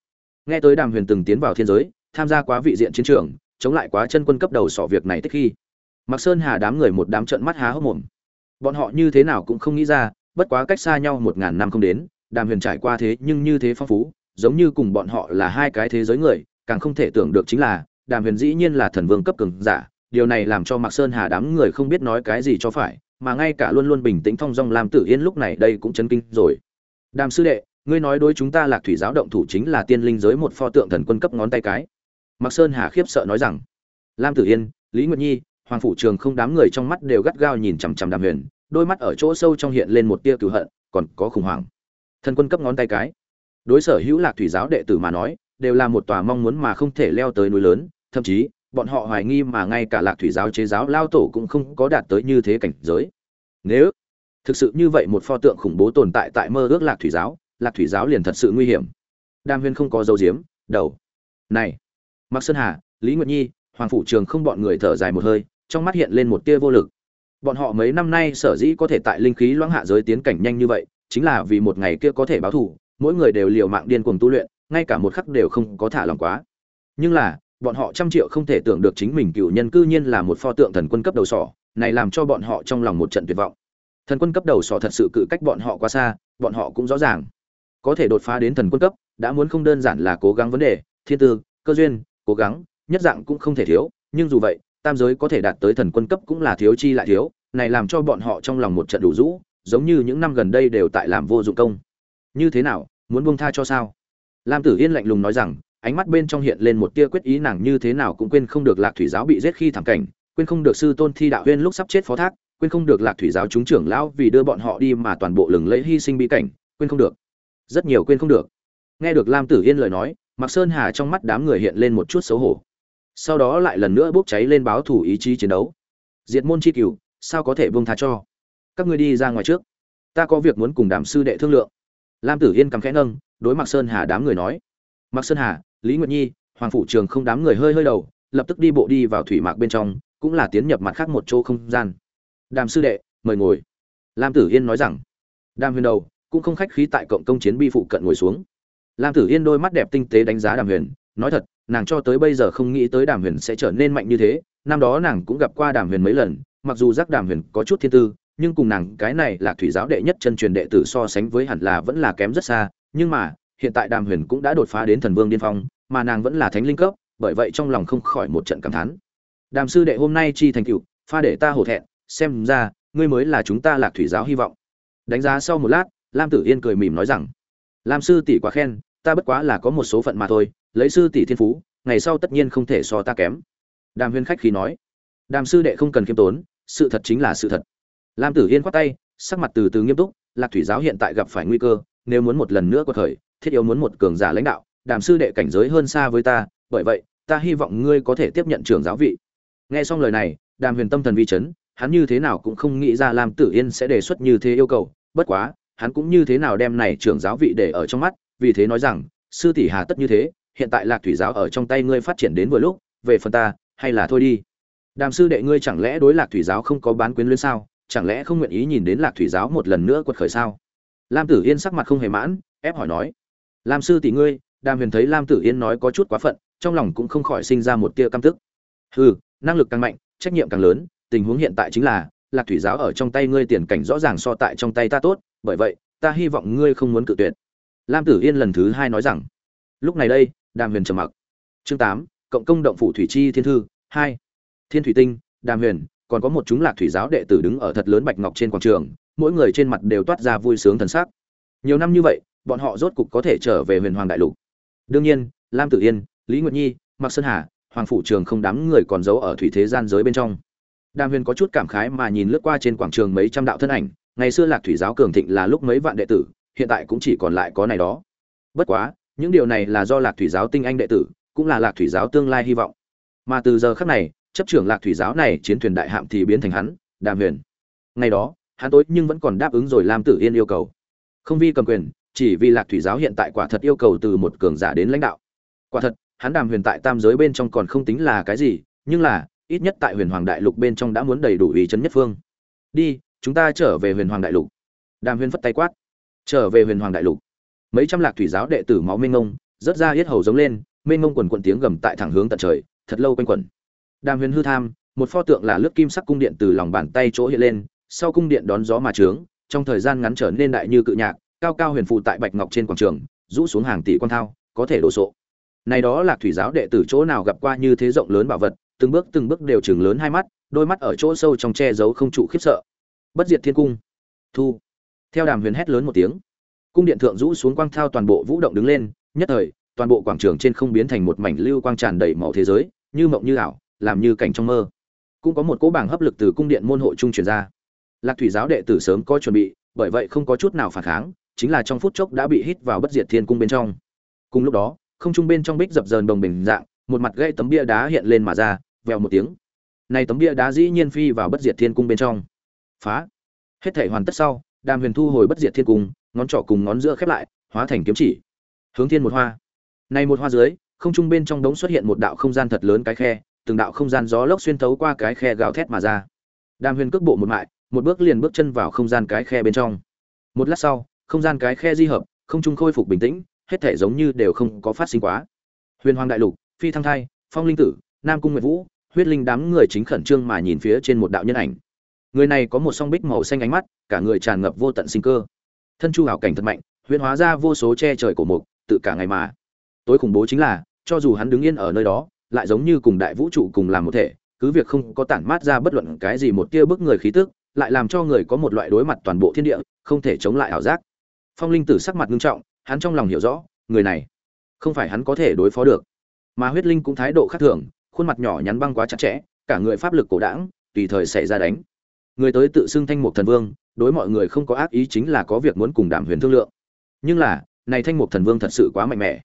Nghe tới đàm huyền từng tiến vào thiên giới, tham gia quá vị diện chiến trường, chống lại quá chân quân cấp đầu sỏ việc này tích khi mặc sơn hà đám người một đám trận mắt há hốc mồm. Bọn họ như thế nào cũng không nghĩ ra, bất quá cách xa nhau một ngàn năm không đến, đàm huyền trải qua thế nhưng như thế phong phú, giống như cùng bọn họ là hai cái thế giới người, càng không thể tưởng được chính là, đàm huyền dĩ nhiên là thần vương cấp cường giả điều này làm cho mạc sơn hà đám người không biết nói cái gì cho phải, mà ngay cả luôn luôn bình tĩnh thong dong lam tử yên lúc này đây cũng chấn kinh rồi. Đàm sư đệ, ngươi nói đối chúng ta lạc thủy giáo động thủ chính là tiên linh giới một pho tượng thần quân cấp ngón tay cái. Mạc sơn hà khiếp sợ nói rằng, lam tử yên, lý nguyệt nhi, hoàng phủ trường không đám người trong mắt đều gắt gao nhìn chằm chằm đàm huyền, đôi mắt ở chỗ sâu trong hiện lên một tia cừu hận, còn có khủng hoảng. Thần quân cấp ngón tay cái. Đối sở hữu lạc thủy giáo đệ tử mà nói, đều là một tòa mong muốn mà không thể leo tới núi lớn, thậm chí bọn họ hoài nghi mà ngay cả lạc thủy giáo chế giáo lao tổ cũng không có đạt tới như thế cảnh giới. Nếu thực sự như vậy một pho tượng khủng bố tồn tại tại mơ ước lạc thủy giáo, lạc thủy giáo liền thật sự nguy hiểm. Đam huyên không có dấu diếm đầu. Này, mạc sơn hà, lý nguyệt nhi, hoàng phủ trường không bọn người thở dài một hơi, trong mắt hiện lên một tia vô lực. Bọn họ mấy năm nay sở dĩ có thể tại linh khí loãng hạ giới tiến cảnh nhanh như vậy, chính là vì một ngày kia có thể báo thù, mỗi người đều liều mạng điên cuồng tu luyện, ngay cả một khắc đều không có thả lòng quá. Nhưng là bọn họ trăm triệu không thể tưởng được chính mình cựu nhân cư nhiên là một pho tượng thần quân cấp đầu sỏ, này làm cho bọn họ trong lòng một trận tuyệt vọng. Thần quân cấp đầu sỏ thật sự cự cách bọn họ quá xa, bọn họ cũng rõ ràng. Có thể đột phá đến thần quân cấp, đã muốn không đơn giản là cố gắng vấn đề, thiên tư, cơ duyên, cố gắng, nhất dạng cũng không thể thiếu, nhưng dù vậy, tam giới có thể đạt tới thần quân cấp cũng là thiếu chi lại thiếu, này làm cho bọn họ trong lòng một trận đủ rũ, giống như những năm gần đây đều tại làm vô dụng công. Như thế nào, muốn buông tha cho sao? Lam tử yên lạnh lùng nói rằng ánh mắt bên trong hiện lên một tia quyết ý nàng như thế nào cũng quên không được lạc thủy giáo bị giết khi thảm cảnh, quên không được sư tôn thi đạo huyên lúc sắp chết phó thác, quên không được lạc thủy giáo chúng trưởng lão vì đưa bọn họ đi mà toàn bộ lừng lẫy hy sinh bi cảnh, quên không được. Rất nhiều quên không được. Nghe được lam tử yên lời nói mặc sơn hà trong mắt đám người hiện lên một chút xấu hổ. Sau đó lại lần nữa bốc cháy lên báo thủ ý chí chiến đấu. Diệt môn chi cửu, sao có thể buông tha cho? Các ngươi đi ra ngoài trước. Ta có việc muốn cùng đàm sư đệ thương lượng. Lam tử yên cắm khẽ nâng, đối mặc sơn hà đám người nói. Mặc sơn hà lý nguyệt nhi, hoàng phủ trường không đám người hơi hơi đầu, lập tức đi bộ đi vào thủy mạc bên trong, cũng là tiến nhập mặt khác một chỗ không gian. Đàm sư đệ, mời ngồi. Lam tử yên nói rằng, đàm huyền đầu, cũng không khách khí tại cộng công chiến bi phụ cận ngồi xuống. Lam tử yên đôi mắt đẹp tinh tế đánh giá đàm huyền, nói thật, nàng cho tới bây giờ không nghĩ tới đàm huyền sẽ trở nên mạnh như thế, năm đó nàng cũng gặp qua đàm huyền mấy lần, mặc dù giác đàm huyền có chút thiên tư, nhưng cùng nàng cái này là thủy giáo đệ nhất chân truyền đệ tử so sánh với hẳn là vẫn là kém rất xa, nhưng mà hiện tại đàm huyền cũng đã đột phá đến thần vương điên phong, mà nàng vẫn là thánh linh cấp, bởi vậy trong lòng không khỏi một trận cảm thán. Đàm sư đệ hôm nay chi thành cựu pha để ta hổ thẹn, xem ra, ngươi mới là chúng ta lạc thủy giáo hy vọng. Đánh giá sau một lát, lam tử yên cười mỉm nói rằng, lam sư tỷ quá khen, ta bất quá là có một số phận mà thôi, lấy sư tỷ thiên phú, ngày sau tất nhiên không thể so ta kém. Đàm huyền khách khí nói, đàm sư đệ không cần khiêm tốn, sự thật chính là sự thật. Lam tử yên khoát tay, sắc mặt từ từ nghiêm túc, lạc thủy giáo hiện tại gặp phải nguy cơ, nếu muốn một lần nữa có thời thiết yếu muốn một cường giả lãnh đạo, đàm sư đệ cảnh giới hơn xa với ta, bởi vậy, ta hy vọng ngươi có thể tiếp nhận trưởng giáo vị. Nghe xong lời này, đàm huyền tâm thần vi chấn, hắn như thế nào cũng không nghĩ ra lam tử yên sẽ đề xuất như thế yêu cầu, bất quá, hắn cũng như thế nào đem này trưởng giáo vị để ở trong mắt, vì thế nói rằng, sư tỷ hà tất như thế, hiện tại lạc thủy giáo ở trong tay ngươi phát triển đến vừa lúc, về phần ta, hay là thôi đi. Đàm sư đệ ngươi chẳng lẽ đối lạc thủy giáo không có bán quyến luyến sao? Chẳng lẽ không nguyện ý nhìn đến lạc thủy giáo một lần nữa quật khởi sao? Lam tử yên sắc mặt không hề mãn, ép hỏi nói lam sư tỷ ngươi, đàm huyền thấy lam tử yên nói có chút quá phận, trong lòng cũng không khỏi sinh ra một tia căm tức. Hừ, năng lực càng mạnh, trách nhiệm càng lớn, tình huống hiện tại chính là, lạc thủy giáo ở trong tay ngươi tiền cảnh rõ ràng so tại trong tay ta tốt, bởi vậy, ta hy vọng ngươi không muốn cự tuyệt. Lam tử yên lần thứ hai nói rằng. Lúc này đây, đàm huyền trầm mặc. Chương tám, cộng công động phủ thủy chi thiên thư, hai. Thiên thủy tinh, đàm huyền, còn có một chúng lạc thủy giáo đệ tử đứng ở thật lớn bạch ngọc trên quảng trường, mỗi người trên mặt đều toát ra vui sướng thần sắc. Nhiều năm như vậy bọn họ rốt cục có thể trở về huyền hoàng đại lục. Đương nhiên, lam tử yên, lý nguyệt nhi, mạc sơn hà, hoàng phủ trường không đám người còn giấu ở thủy thế gian giới bên trong. Đàm huyền có chút cảm khái mà nhìn lướt qua trên quảng trường mấy trăm đạo thân ảnh, ngày xưa lạc thủy giáo cường thịnh là lúc mấy vạn đệ tử, hiện tại cũng chỉ còn lại có này đó. Bất quá, những điều này là do lạc thủy giáo tinh anh đệ tử, cũng là lạc thủy giáo tương lai hy vọng. Mà từ giờ khắc này, chấp trưởng lạc thủy giáo này chiến thuyền đại hạm thì biến thành hắn, đàm huyền. Ngày đó, hắn tối nhưng vẫn còn đáp ứng rồi lam tử yên yêu cầu. Không vi cầm quyền chỉ vì lạc thủy giáo hiện tại quả thật yêu cầu từ một cường giả đến lãnh đạo. Quả thật, hắn đàm huyền tại tam giới bên trong còn không tính là cái gì, nhưng là, ít nhất tại huyền hoàng đại lục bên trong đã muốn đầy đủ ý chân nhất phương. Đi, chúng ta trở về huyền hoàng đại lục. Đàm huyền phất tay quát. Trở về huyền hoàng đại lục. Mấy trăm lạc thủy giáo đệ tử máu mênh ngông rớt ra yết hầu giống lên, mênh ngông quần quận tiếng gầm tại thẳng hướng tận trời, thật lâu quanh quẩn. Đàm huyền hư tham, một pho tượng là lướt kim sắc cung điện từ lòng bàn tay chỗ hiện lên, sau cung điện đón gió mà trướng, trong thời gian ngắn trở nên đại như cự nhạc cao cao huyền phụ tại bạch ngọc trên quảng trường, rũ xuống hàng tỷ quan thao, có thể đổ sộ. Này đó là thủy giáo đệ tử chỗ nào gặp qua như thế rộng lớn bảo vật, từng bước từng bước đều chừng lớn hai mắt, đôi mắt ở chỗ sâu trong che giấu không trụ khiếp sợ. Bất diệt thiên cung. Thu. Theo đàm huyền hét lớn một tiếng, cung điện thượng rũ xuống quang thao toàn bộ vũ động đứng lên, nhất thời, toàn bộ quảng trường trên không biến thành một mảnh lưu quang tràn đầy màu thế giới, như mộng như ảo, làm như cảnh trong mơ. Cũng có một cỗ bảng hấp lực từ cung điện môn hộ trung truyền ra. Lạc thủy giáo đệ tử sớm có chuẩn bị, bởi vậy không có chút nào phản kháng chính là trong phút chốc đã bị hít vào bất diệt thiên cung bên trong. Cùng lúc đó, không trung bên trong bích dập dờn đồng bình dạng, một mặt gãy tấm bia đá hiện lên mà ra, vèo một tiếng. Này tấm bia đá dĩ nhiên phi vào bất diệt thiên cung bên trong. Phá! Hết thể hoàn tất sau, đàm huyền thu hồi bất diệt thiên cung, ngón trỏ cùng ngón giữa khép lại, hóa thành kiếm chỉ. Hướng thiên một hoa. Này một hoa dưới, không trung bên trong đống xuất hiện một đạo không gian thật lớn cái khe, từng đạo không gian gió lốc xuyên thấu qua cái khe gào thét mà ra. Đàm huyền cước bộ một mại, một bước liền bước chân vào không gian cái khe bên trong. Một lát sau không gian cái khe di hợp, không trung khôi phục bình tĩnh, hết thể giống như đều không có phát sinh quá. Huyền hoàng đại lục, phi thăng thai, phong linh tử, nam cung nguyệt vũ, huyết linh đám người chính khẩn trương mà nhìn phía trên một đạo nhân ảnh. Người này có một song bích màu xanh ánh mắt, cả người tràn ngập vô tận sinh cơ. Thân chu hảo cảnh thật mạnh, huyền hóa ra vô số che trời cổ mục, tự cả ngày mà. Tối khủng bố chính là, cho dù hắn đứng yên ở nơi đó, lại giống như cùng đại vũ trụ cùng làm một thể, cứ việc không có tản mát ra bất luận cái gì một tia bức người khí tức, lại làm cho người có một loại đối mặt toàn bộ thiên địa, không thể chống lại ảo giác phong linh tử sắc mặt nghiêm trọng, hắn trong lòng hiểu rõ, người này không phải hắn có thể đối phó được. Mà huyết linh cũng thái độ khác thường, khuôn mặt nhỏ nhắn băng quá chặt chẽ, cả người pháp lực cổ đảng tùy thời xảy ra đánh. Người tới tự xưng thanh mục thần vương, đối mọi người không có ác ý chính là có việc muốn cùng đàm huyền thương lượng. Nhưng là, này thanh mục thần vương thật sự quá mạnh mẽ.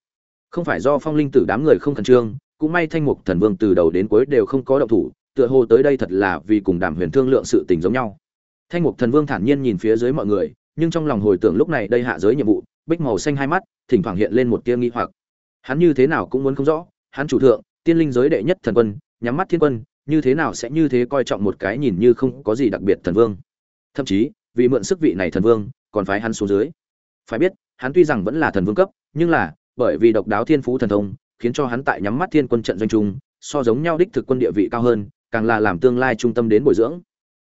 Không phải do phong linh tử đám người không khẩn trương, cũng may thanh mục thần vương từ đầu đến cuối đều không có động thủ, tựa hồ tới đây thật là vì cùng đàm huyền thương lượng sự tình giống nhau. Thanh mục thần vương thản nhiên nhìn phía dưới mọi người nhưng trong lòng hồi tưởng lúc này đây hạ giới nhiệm vụ, bích màu xanh hai mắt, thỉnh thoảng hiện lên một tia nghi hoặc. Hắn như thế nào cũng muốn không rõ, hắn chủ thượng, tiên linh giới đệ nhất thần quân, nhắm mắt thiên quân, như thế nào sẽ như thế coi trọng một cái nhìn như không có gì đặc biệt thần vương. Thậm chí, vì mượn sức vị này thần vương, còn phái hắn xuống dưới. Phải biết, hắn tuy rằng vẫn là thần vương cấp, nhưng là, bởi vì độc đáo thiên phú thần thông, khiến cho hắn tại nhắm mắt thiên quân trận doanh trung, so giống nhau đích thực quân địa vị cao hơn, càng là làm tương lai trung tâm đến bồi dưỡng.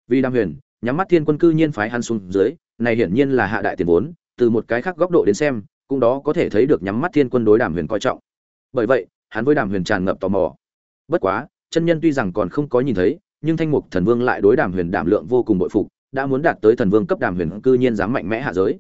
Vì đam huyền, nhắm mắt thiên quân cư nhiên phái hắn xuống dưới này hiển nhiên là hạ đại tiền vốn, từ một cái khác góc độ đến xem, cũng đó có thể thấy được nhắm mắt thiên quân đối đàm huyền coi trọng. Bởi vậy, hắn với đàm huyền tràn ngập tò mò. Bất quá, chân nhân tuy rằng còn không có nhìn thấy, nhưng thanh mục thần vương lại đối đàm huyền đảm lượng vô cùng bội phục, đã muốn đạt tới thần vương cấp đàm huyền cư nhiên dám mạnh mẽ hạ giới.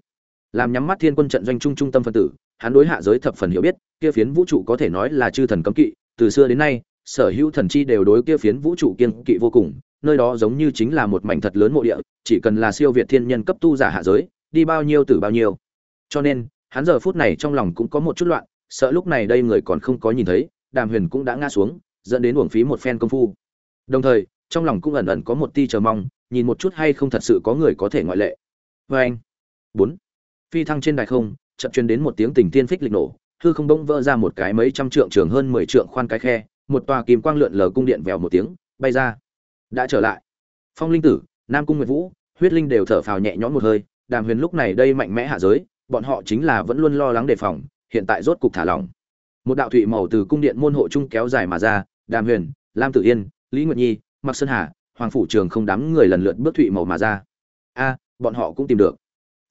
Làm nhắm mắt thiên quân trận doanh trung trung tâm phân tử, hắn đối hạ giới thập phần hiểu biết, kia phiến vũ trụ có thể nói là chư thần cấm kỵ, từ xưa đến nay, sở hữu thần chi đều đối kia phiến vũ trụ kiên kỵ vô cùng nơi đó giống như chính là một mảnh thật lớn mộ địa, chỉ cần là siêu việt thiên nhân cấp tu giả hạ giới, đi bao nhiêu từ bao nhiêu. Cho nên, hắn giờ phút này trong lòng cũng có một chút loạn, sợ lúc này đây người còn không có nhìn thấy, đàm huyền cũng đã ngã xuống, dẫn đến uổng phí một phen công phu. Đồng thời, trong lòng cũng ẩn ẩn có một tia chờ mong, nhìn một chút hay không thật sự có người có thể ngoại lệ. Vê anh, bốn, phi thăng trên đài không chợt truyền đến một tiếng tình tiên phích lịch nổ, hư không bỗng vỡ ra một cái mấy trăm trượng trường hơn mười trượng khoan cái khe, một tòa kim quang lượn lờ cung điện vèo một tiếng, bay ra đã trở lại. Phong linh tử, nam cung nguyệt vũ, huyết linh đều thở phào nhẹ nhõm một hơi, đàm huyền lúc này đây mạnh mẽ hạ giới, bọn họ chính là vẫn luôn lo lắng đề phòng, hiện tại rốt cục thả lỏng. Một đạo thụy màu từ cung điện môn hộ trung kéo dài mà ra, đàm huyền, lam tử yên, lý nguyệt nhi mặc sơn hà, hoàng phủ trường không đám người lần lượt bước thụy màu mà ra. A, bọn họ cũng tìm được.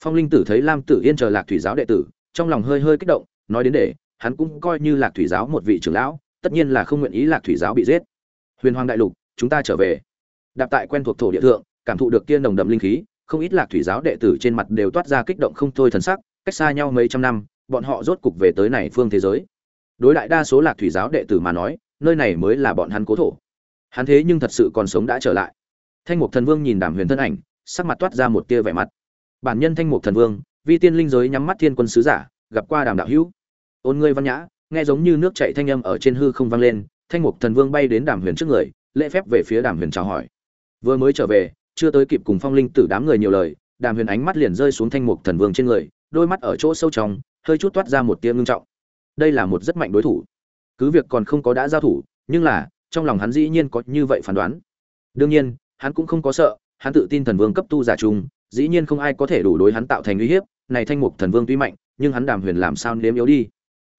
Phong linh tử thấy lam tử yên chờ lạc thủy giáo đệ tử, trong lòng hơi hơi kích động, nói đến để, hắn cũng coi như lạc thủy giáo một vị trưởng lão, tất nhiên là không nguyện ý lạc thủy giáo bị giết. Huyền hoàng đại lục, chúng ta trở về đạp tại quen thuộc thổ địa thượng, cảm thụ được kia nồng đậm linh khí, không ít lạc thủy giáo đệ tử trên mặt đều toát ra kích động không thôi thần sắc, cách xa nhau mấy trăm năm, bọn họ rốt cục về tới này phương thế giới. Đối đại đa số lạc thủy giáo đệ tử mà nói, nơi này mới là bọn hắn cố thổ. Hắn thế nhưng thật sự còn sống đã trở lại. Thanh mục thần vương nhìn đàm huyền thân ảnh, sắc mặt toát ra một tia vẻ mặt. Bản nhân thanh mục thần vương, vi tiên linh giới nhắm mắt thiên quân sứ giả, gặp qua đàm đạo hữu. Ôn ngươi văn nhã, nghe giống như nước chảy thanh âm ở trên hư không vang lên, thanh mục thần vương bay đến đàm huyền trước người, lễ phép về phía đàm huyền chào hỏi vừa mới trở về, chưa tới kịp cùng phong linh tử đám người nhiều lời, đàm huyền ánh mắt liền rơi xuống thanh mục thần vương trên người, đôi mắt ở chỗ sâu trong, hơi chút toát ra một tia ngưng trọng. Đây là một rất mạnh đối thủ. Cứ việc còn không có đã giao thủ, nhưng là, trong lòng hắn dĩ nhiên có như vậy phán đoán. Đương nhiên, hắn cũng không có sợ, hắn tự tin thần vương cấp tu giả trung dĩ nhiên không ai có thể đủ đối hắn tạo thành uy hiếp. Này thanh mục thần vương tuy mạnh, nhưng hắn đàm huyền làm sao nếm yếu đi?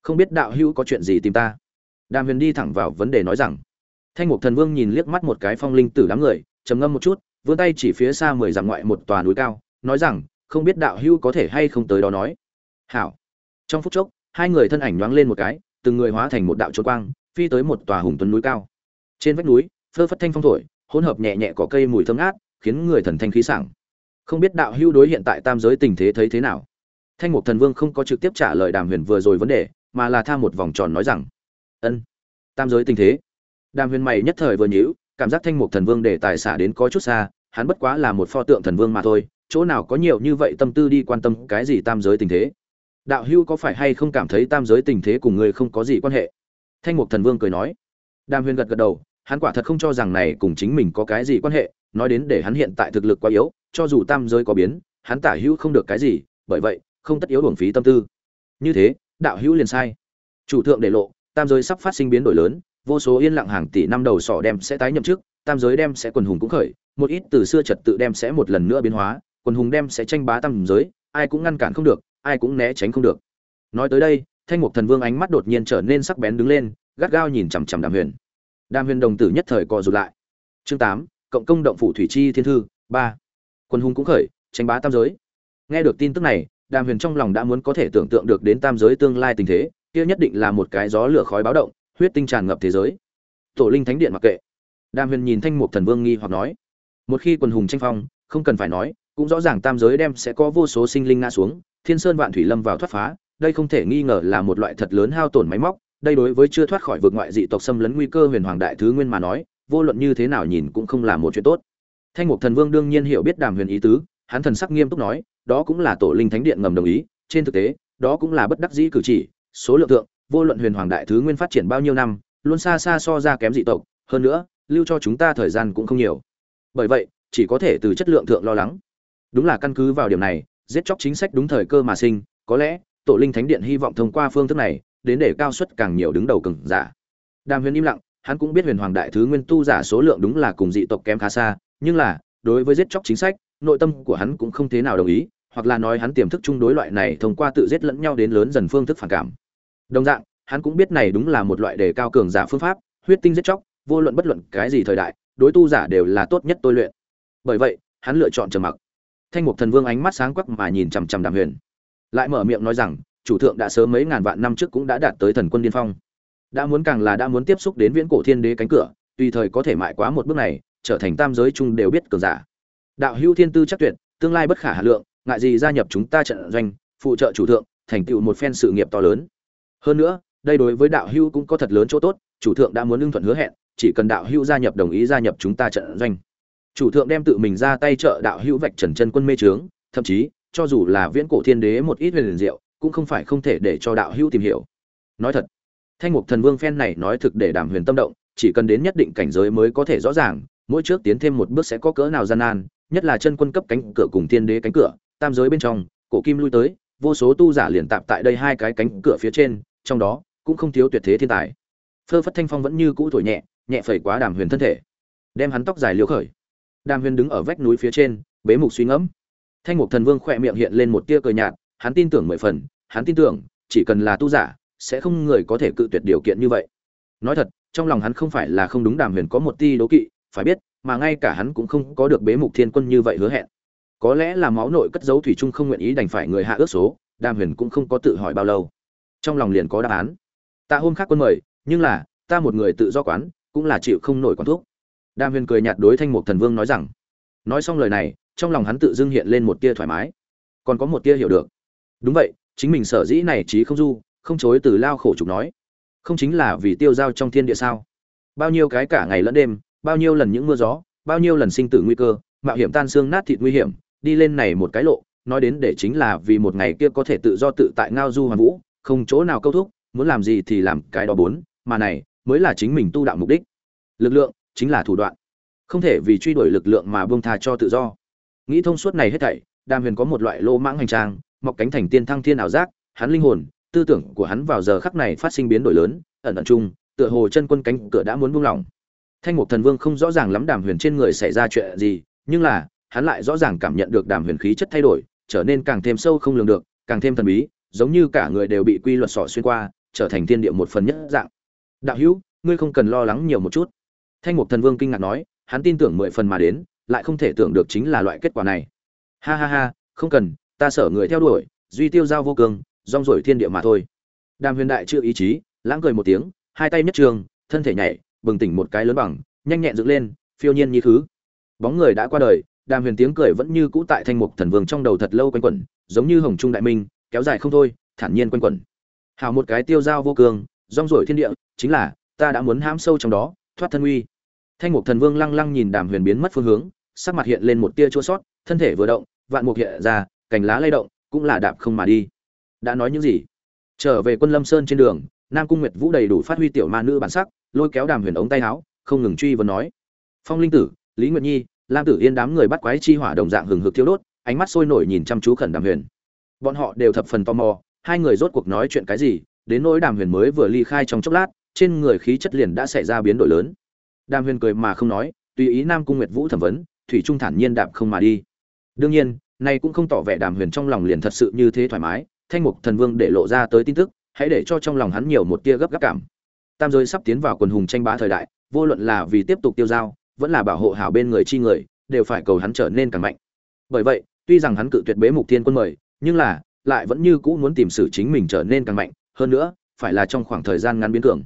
Không biết đạo hữu có chuyện gì tìm ta? Đàm huyền đi thẳng vào vấn đề nói rằng. Thanh mục thần vương nhìn liếc mắt một cái phong linh tử đám người trầm ngâm một chút, vươn tay chỉ phía xa mười dặm ngoại một tòa núi cao, nói rằng, không biết đạo hữu có thể hay không tới đó nói. Hảo. Trong phút chốc, hai người thân ảnh nhoáng lên một cái, từng người hóa thành một đạo trốn quang, phi tới một tòa hùng tuấn núi cao. Trên vách núi, phơ phất thanh phong thổi, hỗn hợp nhẹ nhẹ có cây mùi thơm ngát, khiến người thần thanh khí sảng. Không biết đạo hữu đối hiện tại tam giới tình thế thấy thế nào? Thanh mục thần vương không có trực tiếp trả lời đàm huyền vừa rồi vấn đề, mà là tha một vòng tròn nói rằng, ân, tam giới tình thế. Đàm huyền mày nhất thời vừa nhíu cảm giác thanh mục thần vương để tài xả đến có chút xa, hắn bất quá là một pho tượng thần vương mà thôi, chỗ nào có nhiều như vậy tâm tư đi quan tâm cái gì tam giới tình thế. Đạo hữu có phải hay không cảm thấy tam giới tình thế cùng người không có gì quan hệ? Thanh mục thần vương cười nói. Đàm huyền gật gật đầu, hắn quả thật không cho rằng này cùng chính mình có cái gì quan hệ, nói đến để hắn hiện tại thực lực quá yếu, cho dù tam giới có biến, hắn tả hữu không được cái gì, bởi vậy, không tất yếu uổng phí tâm tư. Như thế, đạo hữu liền sai. Chủ thượng để lộ, tam giới sắp phát sinh biến đổi lớn vô số yên lặng hàng tỷ năm đầu sỏ đem sẽ tái nhậm chức, tam giới đem sẽ quần hùng cũng khởi, một ít từ xưa trật tự đem sẽ một lần nữa biến hóa, quần hùng đem sẽ tranh bá tam giới, ai cũng ngăn cản không được, ai cũng né tránh không được. Nói tới đây, thanh mục thần vương ánh mắt đột nhiên trở nên sắc bén đứng lên, gắt gao nhìn chằm chằm đàm huyền. Đàm huyền đồng tử nhất thời co rụt lại. Chương tám, cộng công động phủ thủy chi thiên thư, ba. Quân hùng cũng khởi, tranh bá tam giới. Nghe được tin tức này, đàm huyền trong lòng đã muốn có thể tưởng tượng được đến tam giới tương lai tình thế, kia nhất định là một cái gió lửa khói báo động huyết tinh tràn ngập thế giới. Tổ linh thánh điện mặc kệ. Đàm huyền nhìn thanh mục thần vương nghi hoặc nói, một khi quần hùng tranh phong, không cần phải nói, cũng rõ ràng tam giới đem sẽ có vô số sinh linh ngã xuống, thiên sơn vạn thủy lâm vào thoát phá, đây không thể nghi ngờ là một loại thật lớn hao tổn máy móc, đây đối với chưa thoát khỏi vực ngoại dị tộc xâm lấn nguy cơ huyền hoàng đại thứ nguyên mà nói, vô luận như thế nào nhìn cũng không là một chuyện tốt. Thanh mục thần vương đương nhiên hiểu biết đàm huyền ý tứ, hắn thần sắc nghiêm túc nói, đó cũng là tổ linh thánh điện ngầm đồng ý, trên thực tế, đó cũng là bất đắc dĩ cử chỉ, số lượng thượng vô luận huyền hoàng đại thứ nguyên phát triển bao nhiêu năm, luôn xa xa so ra kém dị tộc, hơn nữa, lưu cho chúng ta thời gian cũng không nhiều. Bởi vậy, chỉ có thể từ chất lượng thượng lo lắng. Đúng là căn cứ vào điểm này, giết chóc chính sách đúng thời cơ mà sinh, có lẽ, tổ linh thánh điện hy vọng thông qua phương thức này, đến để cao suất càng nhiều đứng đầu cường giả. Đàm huyền im lặng, hắn cũng biết huyền hoàng đại thứ nguyên tu giả số lượng đúng là cùng dị tộc kém khá xa, nhưng là, đối với giết chóc chính sách, nội tâm của hắn cũng không thế nào đồng ý, hoặc là nói hắn tiềm thức chung đối loại này thông qua tự giết lẫn nhau đến lớn dần phương thức phản cảm đồng dạng, hắn cũng biết này đúng là một loại đề cao cường giả phương pháp, huyết tinh giết chóc, vô luận bất luận cái gì thời đại, đối tu giả đều là tốt nhất tôi luyện. Bởi vậy, hắn lựa chọn trầm mặc. Thanh mục thần vương ánh mắt sáng quắc mà nhìn chằm chằm đàm huyền. Lại mở miệng nói rằng, chủ thượng đã sớm mấy ngàn vạn năm trước cũng đã đạt tới thần quân điên phong. Đã muốn càng là đã muốn tiếp xúc đến viễn cổ thiên đế cánh cửa, tùy thời có thể mại quá một bước này, trở thành tam giới chung đều biết cường giả. Đạo hữu thiên tư chắc tuyệt, tương lai bất khả hà lượng, ngại gì gia nhập chúng ta trận doanh, phụ trợ chủ thượng, thành tựu một phen sự nghiệp to lớn hơn nữa, đây đối với đạo hưu cũng có thật lớn chỗ tốt, chủ thượng đã muốn lương thuận hứa hẹn, chỉ cần đạo hưu gia nhập đồng ý gia nhập chúng ta trận doanh. Chủ thượng đem tự mình ra tay trợ đạo hưu vạch trần chân quân mê trướng, thậm chí, cho dù là viễn cổ thiên đế một ít huyền liền diệu, cũng không phải không thể để cho đạo hưu tìm hiểu. Nói thật, thanh mục thần vương phen này nói thực để đàm huyền tâm động, chỉ cần đến nhất định cảnh giới mới có thể rõ ràng, mỗi trước tiến thêm một bước sẽ có cỡ nào gian nan, nhất là chân quân cấp cánh cửa cùng thiên đế cánh cửa, tam giới bên trong, cổ kim lui tới vô số tu giả liền tạp tại đây hai cái cánh cửa phía trên, trong đó cũng không thiếu tuyệt thế thiên tài. Phơ phất thanh phong vẫn như cũ thổi nhẹ nhẹ phẩy quá đàm huyền thân thể, đem hắn tóc dài liêu khởi. Đàm huyền đứng ở vách núi phía trên, bế mục suy ngẫm. Thanh mục thần vương khỏe miệng hiện lên một tia cười nhạt, hắn tin tưởng mười phần, hắn tin tưởng, chỉ cần là tu giả, sẽ không người có thể cự tuyệt điều kiện như vậy. Nói thật, trong lòng hắn không phải là không đúng đàm huyền có một ti đố kỵ, phải biết, mà ngay cả hắn cũng không có được bế mục thiên quân như vậy hứa hẹn có lẽ là máu nội cất giấu thủy chung không nguyện ý đành phải người hạ ước số, đàm huyền cũng không có tự hỏi bao lâu. Trong lòng liền có đáp án. Ta hôm khác quân mời, nhưng là, ta một người tự do quán, cũng là chịu không nổi quán thuốc. Đàm huyền cười nhạt đối thanh mục thần vương nói rằng, nói xong lời này, trong lòng hắn tự dưng hiện lên một tia thoải mái. Còn có một tia hiểu được. Đúng vậy, chính mình sở dĩ này trí không du, không chối từ lao khổ trục nói. Không chính là vì tiêu giao trong thiên địa sao? Bao nhiêu cái cả ngày lẫn đêm, bao nhiêu lần những mưa gió, bao nhiêu lần sinh tử nguy cơ, mạo hiểm tan xương nát thịt nguy hiểm đi lên này một cái lộ, nói đến để chính là vì một ngày kia có thể tự do tự tại ngao du hoàn vũ, không chỗ nào câu thúc, muốn làm gì thì làm cái đó bốn, mà này, mới là chính mình tu đạo mục đích. Lực lượng, chính là thủ đoạn. Không thể vì truy đuổi lực lượng mà buông tha cho tự do. Nghĩ thông suốt này hết thảy, đàm huyền có một loại lô mãng hành trang, mọc cánh thành tiên thăng thiên ảo giác, hắn linh hồn, tư tưởng của hắn vào giờ khắc này phát sinh biến đổi lớn, ẩn ẩn chung, tựa hồ chân quân cánh cửa đã muốn buông lỏng. Thanh mục thần vương không rõ ràng lắm đàm huyền trên người xảy ra chuyện gì, nhưng là hắn lại rõ ràng cảm nhận được đàm huyền khí chất thay đổi, trở nên càng thêm sâu không lường được, càng thêm thần bí, giống như cả người đều bị quy luật sỏ xuyên qua, trở thành thiên địa một phần nhất dạng. Đạo hữu, ngươi không cần lo lắng nhiều một chút. Thanh mục thần vương kinh ngạc nói, hắn tin tưởng mười phần mà đến, lại không thể tưởng được chính là loại kết quả này. Ha ha ha, không cần, ta sở người theo đuổi, duy tiêu giao vô cường rong rổi thiên địa mà thôi. Đàm huyền đại chưa ý chí, lãng cười một tiếng, hai tay nhất trường, thân thể nhảy, bừng tỉnh một cái lớn bằng, nhanh nhẹn dựng lên, phiêu nhiên như thứ. Bóng người đã qua đời đàm huyền tiếng cười vẫn như cũ tại thanh mục thần vương trong đầu thật lâu quanh quẩn, giống như hồng trung đại minh, kéo dài không thôi, thản nhiên quanh quẩn. Hào một cái tiêu dao vô cường rong rổi thiên địa, chính là, ta đã muốn hãm sâu trong đó, thoát thân uy. Thanh mục thần vương lăng lăng nhìn đàm huyền biến mất phương hướng, sắc mặt hiện lên một tia chua sót, thân thể vừa động, vạn mục hiện ra, cành lá lay động, cũng là đạp không mà đi. Đã nói những gì? Trở về quân lâm sơn trên đường, nam cung nguyệt vũ đầy đủ phát huy tiểu ma nữ bản sắc, lôi kéo đàm huyền ống tay áo, không ngừng truy vấn nói. Phong linh tử, lý nguyệt nhi lam tử yên đám người bắt quái chi hỏa đồng dạng hừng hực thiêu đốt, ánh mắt sôi nổi nhìn chăm chú khẩn đàm huyền. Bọn họ đều thập phần tò mò, hai người rốt cuộc nói chuyện cái gì, đến nỗi đàm huyền mới vừa ly khai trong chốc lát, trên người khí chất liền đã xảy ra biến đổi lớn. Đàm huyền cười mà không nói, tùy ý nam cung nguyệt vũ thẩm vấn, thủy trung thản nhiên đạp không mà đi. Đương nhiên này cũng không tỏ vẻ đàm huyền trong lòng liền thật sự như thế thoải mái, thanh mục thần vương để lộ ra tới tin tức, hãy để cho trong lòng hắn nhiều một tia gấp gáp cảm. Tam giới sắp tiến vào quần hùng tranh bá thời đại, vô luận là vì tiếp tục tiêu giao vẫn là bảo hộ hảo bên người chi người, đều phải cầu hắn trở nên càng mạnh. Bởi vậy, tuy rằng hắn cự tuyệt bế mục thiên quân mời, nhưng là, lại vẫn như cũ muốn tìm sự chính mình trở nên càng mạnh, hơn nữa, phải là trong khoảng thời gian ngắn biến cường.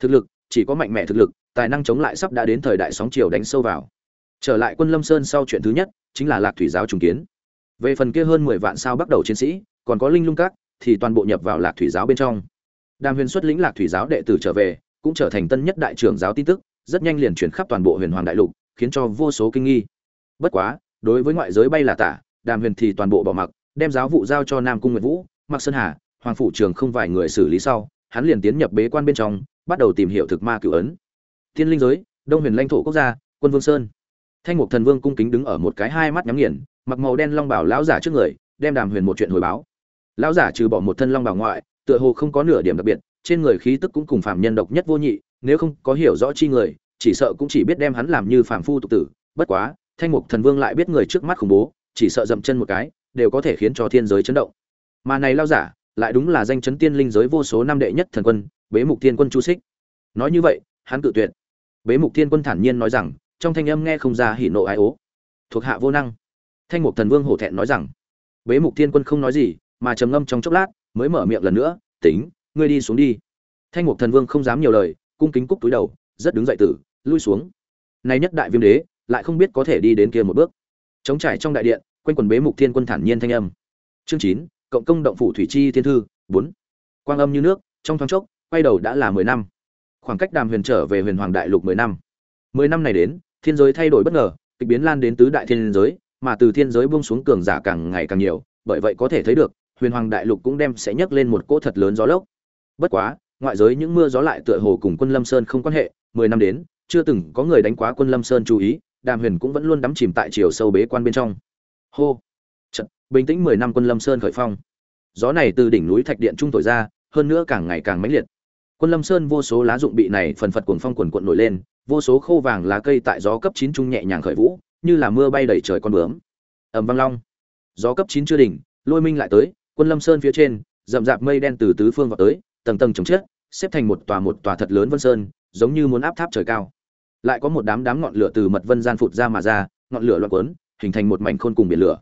Thực lực, chỉ có mạnh mẽ thực lực, tài năng chống lại sắp đã đến thời đại sóng chiều đánh sâu vào. Trở lại quân lâm sơn sau chuyện thứ nhất, chính là lạc thủy giáo trùng kiến. Về phần kia hơn mười vạn sao bắt đầu chiến sĩ, còn có linh lung các, thì toàn bộ nhập vào lạc thủy giáo bên trong. Đàm huyền xuất lĩnh lạc thủy giáo đệ tử trở về, cũng trở thành tân nhất đại trưởng giáo tin tức rất nhanh liền chuyển khắp toàn bộ huyền hoàng đại lục, khiến cho vô số kinh nghi. Bất quá, đối với ngoại giới bay là tả, đàm huyền thì toàn bộ bỏ mặc, đem giáo vụ giao cho nam cung nguyệt vũ mặc sơn hà, hoàng phủ trường không vài người xử lý sau, hắn liền tiến nhập bế quan bên trong, bắt đầu tìm hiểu thực ma cửu ấn. Thiên linh giới, đông huyền lãnh thổ quốc gia, quân vương sơn. Thanh mục thần vương cung kính đứng ở một cái hai mắt nhắm nghiền, mặc màu đen long bảo lão giả trước người, đem đàm huyền một chuyện hồi báo. Lão giả trừ bỏ một thân long bảo ngoại, tựa hồ không có nửa điểm đặc biệt, trên người khí tức cũng cùng phàm nhân độc nhất vô nhị nếu không có hiểu rõ chi người, chỉ sợ cũng chỉ biết đem hắn làm như phàm phu tục tử. Bất quá, thanh mục thần vương lại biết người trước mắt khủng bố, chỉ sợ dậm chân một cái, đều có thể khiến cho thiên giới chấn động. Mà này lao giả, lại đúng là danh chấn tiên linh giới vô số năm đệ nhất thần quân, bế mục thiên quân chu xích. Nói như vậy, hắn cự tuyệt. Bế mục thiên quân thản nhiên nói rằng, trong thanh âm nghe không ra hỉ nộ ai ố. Thuộc hạ vô năng. Thanh mục thần vương hổ thẹn nói rằng, bế mục thiên quân không nói gì, mà trầm ngâm trong chốc lát, mới mở miệng lần nữa, tính, ngươi đi xuống đi. Thanh mục thần vương không dám nhiều lời cung kính cúc túi đầu, rất đứng dậy tử, lui xuống. Nay nhất đại viêm đế, lại không biết có thể đi đến kia một bước. Chống trải trong đại điện, quanh quần bế mục thiên quân thản nhiên thanh âm. Chương chín, cộng công động phủ thủy chi thiên thư, bốn. Quang âm như nước, trong thoáng chốc, quay đầu đã là mười năm. Khoảng cách đàm huyền trở về huyền hoàng đại lục mười năm. Mười năm này đến, thiên giới thay đổi bất ngờ, kịch biến lan đến tứ đại thiên giới, mà từ thiên giới buông xuống cường giả càng ngày càng nhiều, bởi vậy có thể thấy được, huyền hoàng đại lục cũng đem sẽ nhấc lên một cỗ thật lớn gió lốc. Bất quá ngoại giới những mưa gió lại tựa hồ cùng quân lâm sơn không quan hệ, mười năm đến, chưa từng có người đánh quá quân lâm sơn chú ý, đàm huyền cũng vẫn luôn đắm chìm tại chiều sâu bế quan bên trong. Hô! Trận bình tĩnh mười năm quân lâm sơn khởi phong. Gió này từ đỉnh núi thạch điện trung thổi ra, hơn nữa càng ngày càng mãnh liệt. Quân lâm sơn vô số lá dụng bị này phần phật cuồng phong quần cuộn nổi lên, vô số khô vàng lá cây tại gió cấp chín trung nhẹ nhàng khởi vũ, như là mưa bay đầy trời con bướm. Ầm vang long. Gió cấp chín chưa đỉnh, lôi minh lại tới, quân lâm sơn phía trên, rậm rạp mây đen từ tứ phương vào tới tầng tầng chồng chết, xếp thành một tòa một tòa thật lớn vân sơn, giống như muốn áp tháp trời cao. Lại có một đám đám ngọn lửa từ mật vân gian phụt ra mà ra, ngọn lửa loạn cuốn, hình thành một mảnh khôn cùng biển lửa.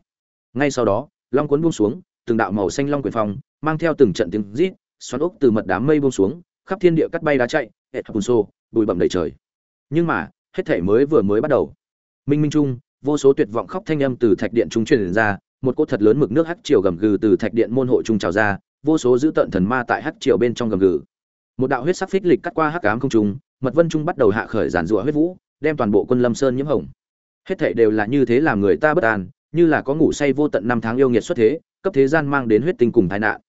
Ngay sau đó, long cuốn buông xuống, từng đạo màu xanh long quyền phong, mang theo từng trận tiếng rít, xoắn ốc từ mật đám mây buông xuống, khắp thiên địa cắt bay đá chạy, hệ thập xô bụi bẩm đầy trời. Nhưng mà, hết thể mới vừa mới bắt đầu. Minh minh trung, vô số tuyệt vọng khóc thanh âm từ thạch điện trung truyền ra, một cỗ thật lớn mực nước hắc triều gầm gừ từ thạch điện môn hộ trung trào ra vô số dữ tận thần ma tại hắc triều bên trong gầm gừ. Một đạo huyết sắc phích lịch cắt qua hắc ám không trung, mật vân trung bắt đầu hạ khởi giàn rủa huyết vũ, đem toàn bộ quân lâm sơn nhiễm hồng. Hết thảy đều là như thế làm người ta bất an, như là có ngủ say vô tận năm tháng yêu nghiệt xuất thế, cấp thế gian mang đến huyết tinh cùng tai nạn.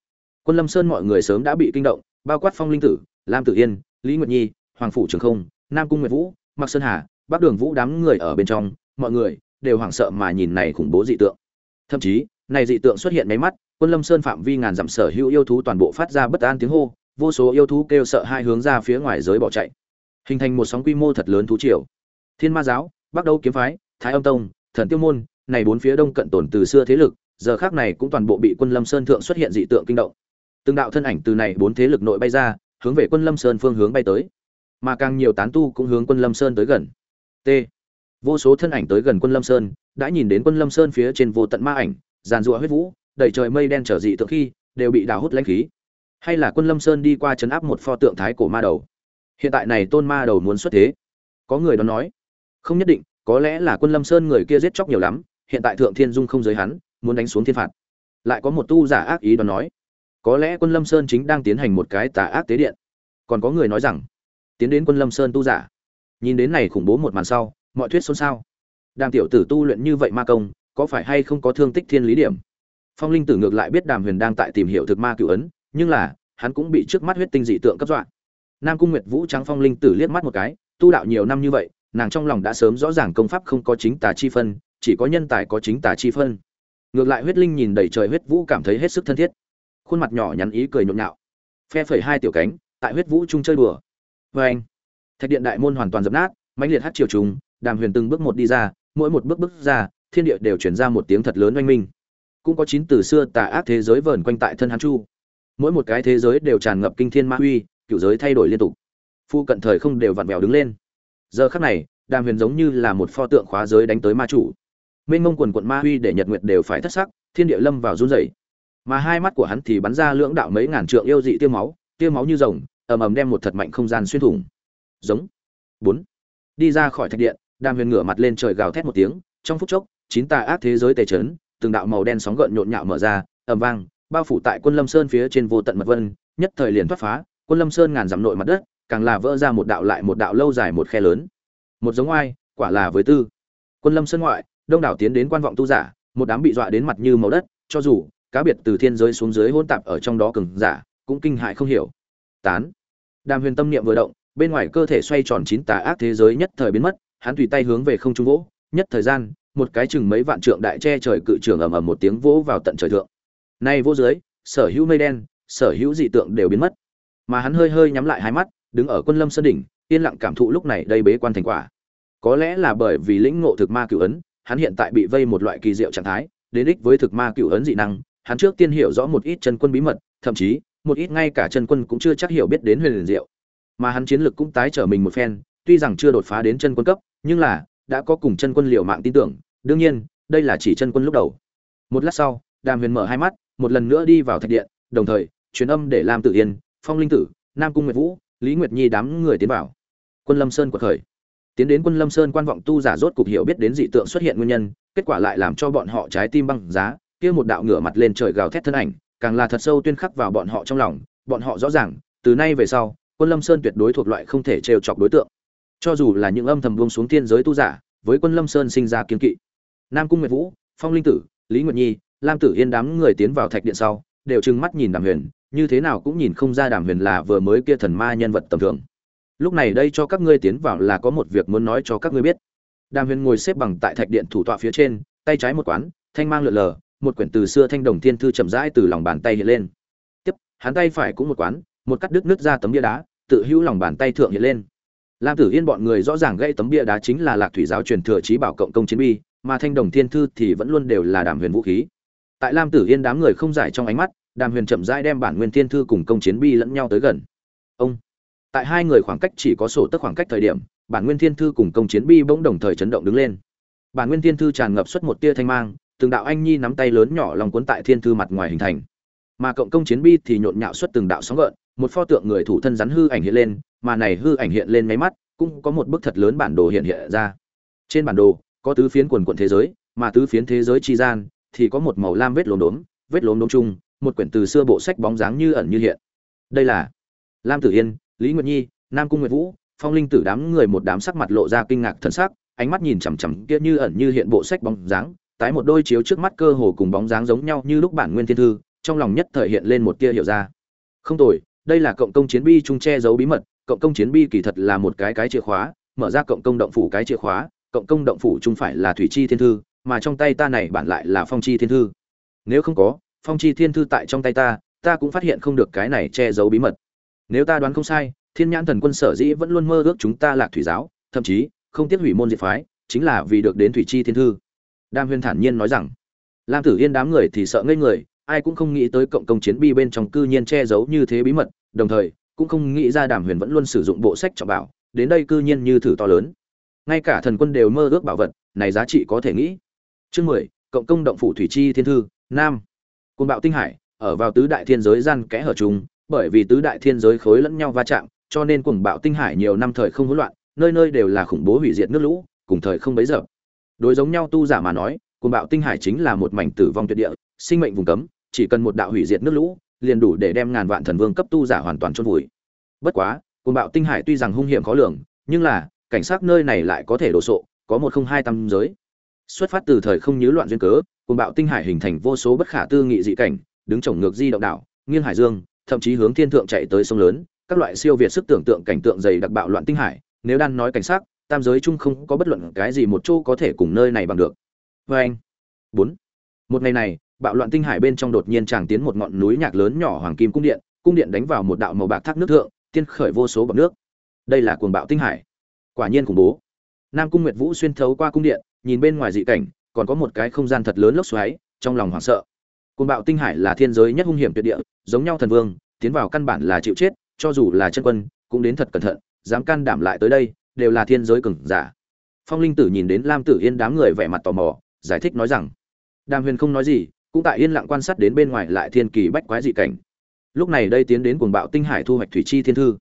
Quân lâm sơn mọi người sớm đã bị kinh động, bao quát phong linh tử, lam tử yên, lý nguyệt nhi, hoàng phủ trường không, nam cung nguyệt vũ mặc sơn hà, bắc đường vũ đám người ở bên trong, mọi người đều hoảng sợ mà nhìn này khủng bố dị tượng. Thậm chí, này dị tượng xuất hiện mấy mắt quân lâm sơn phạm vi ngàn dặm sở hữu yêu thú toàn bộ phát ra bất an tiếng hô, vô số yêu thú kêu sợ hai hướng ra phía ngoài giới bỏ chạy. Hình thành một sóng quy mô thật lớn thú triều. Thiên ma giáo, bắc đâu kiếm phái, thái âm tông, thần tiêu môn, này bốn phía đông cận tồn từ xưa thế lực, giờ khác này cũng toàn bộ bị quân lâm sơn thượng xuất hiện dị tượng kinh động. Từng đạo thân ảnh từ này bốn thế lực nội bay ra, hướng về quân lâm sơn phương hướng bay tới. Mà càng nhiều tán tu cũng hướng quân lâm sơn tới gần. T. Vô số thân ảnh tới gần quân lâm sơn, đã nhìn đến quân lâm sơn phía trên vô tận ma ảnh, giàn rụa huyết vũ đầy trời mây đen trở dị tượng khi, đều bị đào hút lãnh khí. Hay là quân lâm sơn đi qua chấn áp một pho tượng thái cổ ma đầu? Hiện tại này tôn ma đầu muốn xuất thế. Có người đó nói, không nhất định, có lẽ là quân lâm sơn người kia giết chóc nhiều lắm, hiện tại thượng thiên dung không giới hắn, muốn đánh xuống thiên phạt. Lại có một tu giả ác ý đó nói, có lẽ quân lâm sơn chính đang tiến hành một cái tà ác tế điện. Còn có người nói rằng, tiến đến quân lâm sơn tu giả. Nhìn đến này khủng bố một màn sau, mọi thuyết xôn xao. Đàm tiểu tử tu luyện như vậy ma công, có phải hay không có thương tích thiên lý điểm? Phong linh tử ngược lại biết đàm huyền đang tại tìm hiểu thực ma cựu ấn, nhưng là, hắn cũng bị trước mắt huyết tinh dị tượng cấp dọa. Nam cung nguyệt vũ trắng phong linh tử liếc mắt một cái, tu đạo nhiều năm như vậy, nàng trong lòng đã sớm rõ ràng công pháp không có chính tà chi phân, chỉ có nhân tài có chính tà chi phân. Ngược lại huyết linh nhìn đầy trời huyết vũ cảm thấy hết sức thân thiết. Khuôn mặt nhỏ nhắn ý cười nhộn nhạo. Phe phẩy hai tiểu cánh, tại huyết vũ chung chơi đùa. Vê anh, thạch điện đại môn hoàn toàn dập nát, mãnh liệt hát chiều trùng, đàm huyền từng bước một đi ra, mỗi một bước bước ra, thiên địa đều chuyển ra một tiếng thật lớn oanh minh cũng có chín từ xưa tà ác thế giới vờn quanh tại thân hắn chu. Mỗi một cái thế giới đều tràn ngập kinh thiên ma uy cựu giới thay đổi liên tục. Phu cận thời không đều vặn vẹo đứng lên. Giờ khắc này, đàm huyền giống như là một pho tượng khóa giới đánh tới ma chủ. Mênh mông quần quận ma uy để nhật nguyệt đều phải thất sắc, thiên địa lâm vào run rẩy. Mà hai mắt của hắn thì bắn ra lưỡng đạo mấy ngàn trượng yêu dị tiêu máu tiêu máu như rồng, ầm ầm đem một thật mạnh không gian xuyên thủng. Giống. Bốn. Đi ra khỏi thạch điện, đàm huyền ngửa mặt lên trời gào thét một tiếng, trong phút chốc, chín tà ác thế giới tề chấn từng đạo màu đen sóng gợn nhộn nhạo mở ra, ầm vang, bao phủ tại quân lâm sơn phía trên vô tận mật vân, nhất thời liền thoát phá, quân lâm sơn ngàn dặm nội mặt đất, càng là vỡ ra một đạo lại một đạo lâu dài một khe lớn. Một giống oai, quả là với tư. Quân lâm sơn ngoại, đông đảo tiến đến quan vọng tu giả, một đám bị dọa đến mặt như màu đất, cho dù cá biệt từ thiên giới xuống dưới hỗn tạp ở trong đó cường giả, cũng kinh hại không hiểu. Tán. Đàm huyền tâm niệm vừa động, bên ngoài cơ thể xoay tròn chín tà ác thế giới nhất thời biến mất, hắn tùy tay hướng về không trung vỗ, nhất thời gian một cái chừng mấy vạn trượng đại che trời cự trường ầm ầm một tiếng vỗ vào tận trời thượng. Nay vô dưới, sở hữu mây đen, sở hữu dị tượng đều biến mất. Mà hắn hơi hơi nhắm lại hai mắt, đứng ở quân lâm sơn đỉnh, yên lặng cảm thụ lúc này đây bế quan thành quả. Có lẽ là bởi vì lĩnh ngộ thực ma cửu ấn, hắn hiện tại bị vây một loại kỳ diệu trạng thái, đến đích với thực ma cửu ấn dị năng, hắn trước tiên hiểu rõ một ít chân quân bí mật, thậm chí, một ít ngay cả chân quân cũng chưa chắc hiểu biết đến huyền liền diệu. Mà hắn chiến lực cũng tái trở mình một phen, tuy rằng chưa đột phá đến chân quân cấp, nhưng là, đã có cùng chân quân liệu mạng tin tưởng đương nhiên, đây là chỉ chân quân lúc đầu. Một lát sau, đàm huyền mở hai mắt, một lần nữa đi vào thạch điện, đồng thời, truyền âm để làm tự yên, phong linh tử, nam cung nguyệt vũ, lý nguyệt nhi đám người tiến vào. Quân lâm sơn quật khởi. Tiến đến quân lâm sơn quan vọng tu giả rốt cục hiểu biết đến dị tượng xuất hiện nguyên nhân, kết quả lại làm cho bọn họ trái tim băng giá, kia một đạo ngửa mặt lên trời gào thét thân ảnh, càng là thật sâu tuyên khắc vào bọn họ trong lòng, bọn họ rõ ràng, từ nay về sau, quân lâm sơn tuyệt đối thuộc loại không thể trêu chọc đối tượng. Cho dù là những âm thầm buông xuống thiên giới tu giả, với quân lâm sơn sinh ra kiên kỵ nam cung nguyệt vũ, phong linh tử, lý nguyệt nhi, lam tử yên đám người tiến vào thạch điện sau, đều trừng mắt nhìn đàm huyền, như thế nào cũng nhìn không ra đàm huyền là vừa mới kia thần ma nhân vật tầm thường. Lúc này đây cho các ngươi tiến vào là có một việc muốn nói cho các ngươi biết. Đàm huyền ngồi xếp bằng tại thạch điện thủ tọa phía trên, tay trái một quán, thanh mang lượn lờ, một quyển từ xưa thanh đồng thiên thư chậm rãi từ lòng bàn tay hiện lên. Tiếp, hắn tay phải cũng một quán, một cắt đứt nước ra tấm bia đá, tự hữu lòng bàn tay thượng hiện lên. Lam tử yên bọn người rõ ràng gây tấm bia đá chính là lạc thủy giáo truyền thừa trí bảo cộng công chiến bi mà thanh đồng thiên thư thì vẫn luôn đều là đàm huyền vũ khí. Tại lam tử yên đám người không giải trong ánh mắt, đàm huyền chậm rãi đem bản nguyên thiên thư cùng công chiến bi lẫn nhau tới gần. Ông, tại hai người khoảng cách chỉ có sổ tức khoảng cách thời điểm, bản nguyên thiên thư cùng công chiến bi bỗng đồng thời chấn động đứng lên. Bản nguyên thiên thư tràn ngập xuất một tia thanh mang, từng đạo anh nhi nắm tay lớn nhỏ lòng cuốn tại thiên thư mặt ngoài hình thành. Mà cộng công chiến bi thì nhộn nhạo xuất từng đạo sóng gợn, một pho tượng người thủ thân rắn hư ảnh hiện lên, mà này hư ảnh hiện lên máy mắt, cũng có một bức thật lớn bản đồ hiện hiện ra. Trên bản đồ có tứ phiến quần quận thế giới, mà tứ phiến thế giới chi gian thì có một màu lam vết lốm đốm, vết lốm đốm chung, một quyển từ xưa bộ sách bóng dáng như ẩn như hiện. Đây là lam tử yên, lý nguyệt nhi, nam cung nguyệt vũ, phong linh tử đám người một đám sắc mặt lộ ra kinh ngạc thần sắc, ánh mắt nhìn chằm chằm kia như ẩn như hiện bộ sách bóng dáng, tái một đôi chiếu trước mắt cơ hồ cùng bóng dáng giống nhau như lúc bản nguyên thiên thư, trong lòng nhất thời hiện lên một tia hiểu ra. Không tồi, đây là cộng công chiến bi chung che giấu bí mật, cộng công chiến bi kỳ thật là một cái cái chìa khóa, mở ra cộng công động phủ cái chìa khóa cộng công động phủ chung phải là thủy chi thiên thư, mà trong tay ta này bản lại là phong chi thiên thư. Nếu không có, phong chi thiên thư tại trong tay ta ta cũng phát hiện không được cái này che giấu bí mật. Nếu ta đoán không sai, thiên nhãn thần quân sở dĩ vẫn luôn mơ ước chúng ta lạc thủy giáo, thậm chí, không tiếc hủy môn diệt phái, chính là vì được đến thủy chi thiên thư. Đam huyền thản nhiên nói rằng, lam tử yên đám người thì sợ ngây người, ai cũng không nghĩ tới cộng công chiến bi bên trong cư nhiên che giấu như thế bí mật, đồng thời, cũng không nghĩ ra đàm huyền vẫn luôn sử dụng bộ sách trọng bảo, đến đây cư nhiên như thử to lớn ngay cả thần quân đều mơ ước bảo vật, này giá trị có thể nghĩ. Chương mười, cộng công động phủ thủy chi thiên thư, nam. Côn bạo tinh hải, ở vào tứ đại thiên giới gian kẽ hở chúng bởi vì tứ đại thiên giới khối lẫn nhau va chạm, cho nên cuồng bạo tinh hải nhiều năm thời không hỗn loạn, nơi nơi đều là khủng bố hủy diệt nước lũ, cùng thời không bấy giờ. Đối giống nhau tu giả mà nói, cuồng bạo tinh hải chính là một mảnh tử vong tuyệt địa, sinh mệnh vùng cấm, chỉ cần một đạo hủy diệt nước lũ, liền đủ để đem ngàn vạn thần vương cấp tu giả hoàn toàn chôn vùi. Bất quá, cuồng bạo tinh hải tuy rằng hung hiểm khó lường, nhưng là cảnh sát nơi này lại có thể đồ sộ, có một không hai tam giới. Xuất phát từ thời không nhớ loạn duyên cớ, cuồng bạo tinh hải hình thành vô số bất khả tư nghị dị cảnh, đứng trồng ngược di động đảo, nghiêng hải dương, thậm chí hướng thiên thượng chạy tới sông lớn, các loại siêu việt sức tưởng tượng cảnh tượng dày đặc bạo loạn tinh hải, nếu đang nói cảnh sát, tam giới chung không có bất luận cái gì một chỗ có thể cùng nơi này bằng được. Vê anh, bốn, một ngày này, bạo loạn tinh hải bên trong đột nhiên tràng tiến một ngọn núi nhạc lớn nhỏ hoàng kim cung điện cung điện đánh vào một đạo màu bạc thác nước thượng, tiên khởi vô số bậc nước. Đây là cuồng bạo tinh hải quả nhiên khủng bố. Nam cung nguyệt vũ xuyên thấu qua cung điện, nhìn bên ngoài dị cảnh, còn có một cái không gian thật lớn lốc xoáy, trong lòng hoảng sợ. Cuồng bạo tinh hải là thiên giới nhất hung hiểm tuyệt địa, giống nhau thần vương, tiến vào căn bản là chịu chết, cho dù là chân quân, cũng đến thật cẩn thận, dám can đảm lại tới đây, đều là thiên giới cường giả. Phong linh tử nhìn đến lam tử yên đám người vẻ mặt tò mò, giải thích nói rằng, đàm huyền không nói gì, cũng tại yên lặng quan sát đến bên ngoài lại thiên kỳ bách quái dị cảnh. Lúc này đây tiến đến cuồng bạo tinh hải thu hoạch thủy chi thiên thư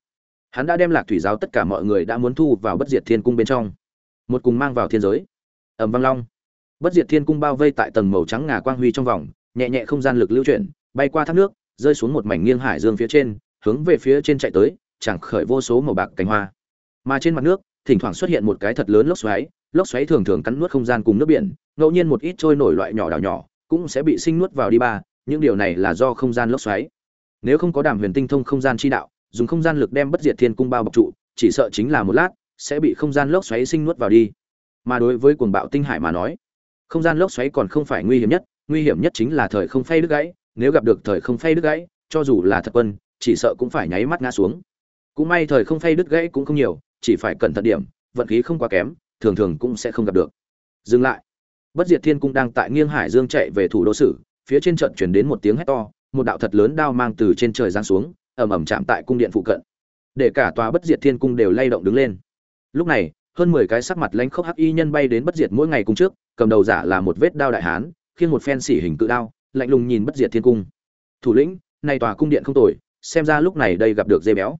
hắn đã đem lạc thủy giáo tất cả mọi người đã muốn thu vào bất diệt thiên cung bên trong, một cùng mang vào thiên giới. Ẩm văng long. Bất diệt thiên cung bao vây tại tầng màu trắng ngà quang huy trong vòng, nhẹ nhẹ không gian lực lưu chuyển, bay qua thác nước, rơi xuống một mảnh nghiêng hải dương phía trên, hướng về phía trên chạy tới, chẳng khởi vô số màu bạc cánh hoa. Mà trên mặt nước, thỉnh thoảng xuất hiện một cái thật lớn lốc xoáy lốc xoáy thường thường cắn nuốt không gian cùng nước biển, ngẫu nhiên một ít trôi nổi loại nhỏ đảo nhỏ, cũng sẽ bị sinh nuốt vào đi ba, những điều này là do không gian lốc xoáy. Nếu không có đàm huyền tinh thông không gian chi đạo dùng không gian lực đem bất diệt thiên cung bao bọc trụ, chỉ sợ chính là một lát, sẽ bị không gian lốc xoáy sinh nuốt vào đi. Mà đối với cuồng bạo tinh hải mà nói, không gian lốc xoáy còn không phải nguy hiểm nhất, nguy hiểm nhất chính là thời không phay đứt gãy, nếu gặp được thời không phay đứt gãy, cho dù là thật quân, chỉ sợ cũng phải nháy mắt ngã xuống. Cũng may thời không phay đứt gãy cũng không nhiều, chỉ phải cẩn thận điểm, vận khí không quá kém, thường thường cũng sẽ không gặp được. Dừng lại. Bất diệt thiên cung đang tại nghiêng hải dương chạy về thủ đô sử, phía trên trận chuyển đến một tiếng hét to, một đạo thật lớn đao mang từ trên trời giáng xuống ầm ầm chạm tại cung điện phụ cận. Để cả tòa bất diệt thiên cung đều lay động đứng lên. Lúc này, hơn mười cái sắc mặt lãnh khốc hắc y nhân bay đến bất diệt mỗi ngày cung trước, cầm đầu giả là một vết đao đại hán, khiêng một phen xỉ hình cự đao, lạnh lùng nhìn bất diệt thiên cung. Thủ lĩnh, nay tòa cung điện không tồi, xem ra lúc này đây gặp được dê béo.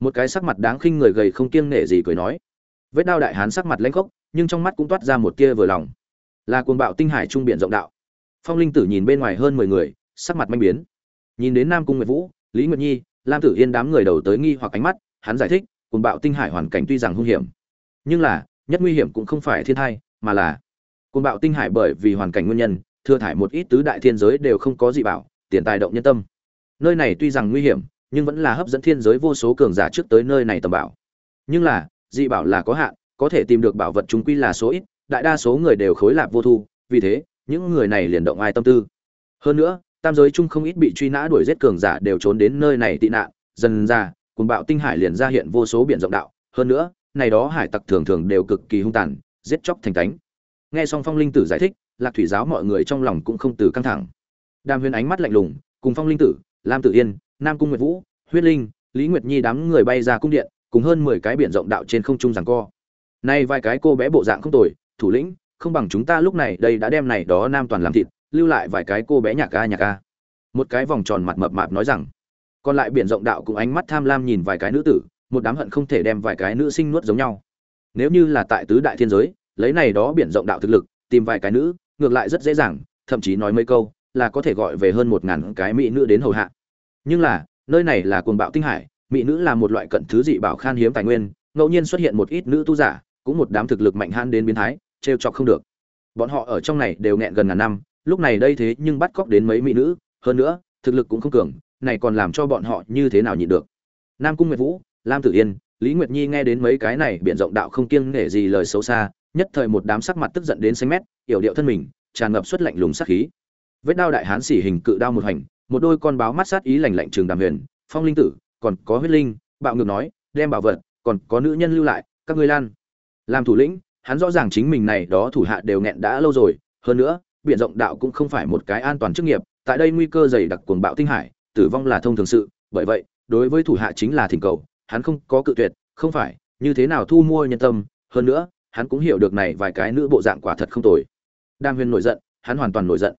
Một cái sắc mặt đáng khinh người gầy không kiêng nể gì cười nói. Vết đao đại hán sắc mặt lãnh khốc, nhưng trong mắt cũng toát ra một tia vừa lòng. Là cuồng bạo tinh hải trung biển rộng đạo. Phong linh tử nhìn bên ngoài hơn mười người, sắc mặt manh biến. Nhìn đến nam cung nguyệt vũ, lý nguyệt nhi lam tử yên đám người đầu tới nghi hoặc ánh mắt, hắn giải thích, cuồng bạo tinh hải hoàn cảnh tuy rằng hung hiểm, nhưng là, nhất nguy hiểm cũng không phải thiên thai, mà là cuồng bạo tinh hải bởi vì hoàn cảnh nguyên nhân, thừa thải một ít tứ đại thiên giới đều không có gì bảo, tiền tài động nhân tâm. Nơi này tuy rằng nguy hiểm, nhưng vẫn là hấp dẫn thiên giới vô số cường giả trước tới nơi này tầm bảo. Nhưng là, dị bảo là có hạn, có thể tìm được bảo vật chúng quy là số ít, đại đa số người đều khối lạc vô thu, vì thế, những người này liền động ai tâm tư. Hơn nữa tam giới chung không ít bị truy nã đuổi giết cường giả đều trốn đến nơi này tị nạn, dần ra cùng bạo tinh hải liền ra hiện vô số biển rộng đạo. Hơn nữa, này đó hải tặc thường thường đều cực kỳ hung tàn, giết chóc thành tánh nghe xong phong linh tử giải thích, lạc thủy giáo mọi người trong lòng cũng không từ căng thẳng. Đàm huyền ánh mắt lạnh lùng, cùng phong linh tử, lam tử yên, nam cung nguyệt vũ, huyết linh, lý nguyệt nhi đám người bay ra cung điện, cùng hơn mười cái biển rộng đạo trên không trung giằng co. Nay vài cái cô bé bộ dạng không tồi, thủ lĩnh, không bằng chúng ta lúc này, đây đã đem này đó nam toàn làm thịt lưu lại vài cái cô bé nhạc ca nhạc ca. Một cái vòng tròn mặt mập mạp nói rằng, còn lại biển rộng đạo cùng ánh mắt tham lam nhìn vài cái nữ tử, một đám hận không thể đem vài cái nữ sinh nuốt giống nhau. Nếu như là tại tứ đại thiên giới, lấy này đó biển rộng đạo thực lực, tìm vài cái nữ, ngược lại rất dễ dàng, thậm chí nói mấy câu, là có thể gọi về hơn một ngàn cái mỹ nữ đến hầu hạ. Nhưng là, nơi này là cuồng bạo tinh hải, mỹ nữ là một loại cận thứ dị bảo khan hiếm tài nguyên, ngẫu nhiên xuất hiện một ít nữ tu giả, cũng một đám thực lực mạnh hãn đến biến thái, trêu chọc không được. Bọn họ ở trong này đều nghẹn gần ngàn năm lúc này đây thế nhưng bắt cóc đến mấy mỹ nữ, hơn nữa, thực lực cũng không cường, này còn làm cho bọn họ như thế nào nhịn được. Nam cung nguyệt vũ, lam tử yên, lý nguyệt nhi nghe đến mấy cái này biện rộng đạo không kiêng nể gì lời xấu xa, nhất thời một đám sắc mặt tức giận đến xanh mét, yểu điệu thân mình, tràn ngập suất lạnh lùng sát khí. Vết đao đại hán xỉ hình cự đao một hành một đôi con báo mắt sát ý lạnh lạnh trường đàm huyền, phong linh tử, còn có huyết linh, bạo ngược nói, đem bảo vật, còn có nữ nhân lưu lại, các ngươi lan. Làm thủ lĩnh, hắn rõ ràng chính mình này đó thủ hạ đều nghẹn đã lâu rồi, hơn nữa biển rộng đạo cũng không phải một cái an toàn chức nghiệp, tại đây nguy cơ dày đặc cuồng bạo tinh hải, tử vong là thông thường sự. Bởi vậy, đối với thủ hạ chính là thỉnh cầu, hắn không có cự tuyệt, không phải, như thế nào thu mua nhân tâm, hơn nữa, hắn cũng hiểu được này vài cái nữ bộ dạng quả thật không tồi. Đam huyền nổi giận, hắn hoàn toàn nổi giận.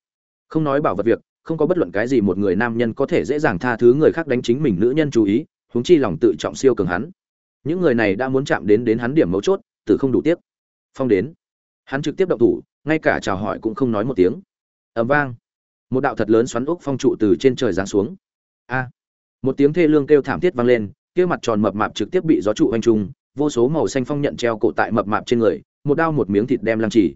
Không nói bảo vật việc, không có bất luận cái gì một người nam nhân có thể dễ dàng tha thứ người khác đánh chính mình nữ nhân chú ý, huống chi lòng tự trọng siêu cường hắn. Những người này đã muốn chạm đến đến hắn điểm mấu chốt tự không đủ tiếp phong đến hắn trực tiếp động thủ, ngay cả chào hỏi cũng không nói một tiếng. Ầm vang. Một đạo thật lớn xoắn ốc phong trụ từ trên trời giáng xuống. A. Một tiếng thê lương kêu thảm thiết vang lên, kia mặt tròn mập mạp trực tiếp bị gió trụ hoành trung vô số màu xanh phong nhận treo cổ tại mập mạp trên người, một đao một miếng thịt đem lăng trì.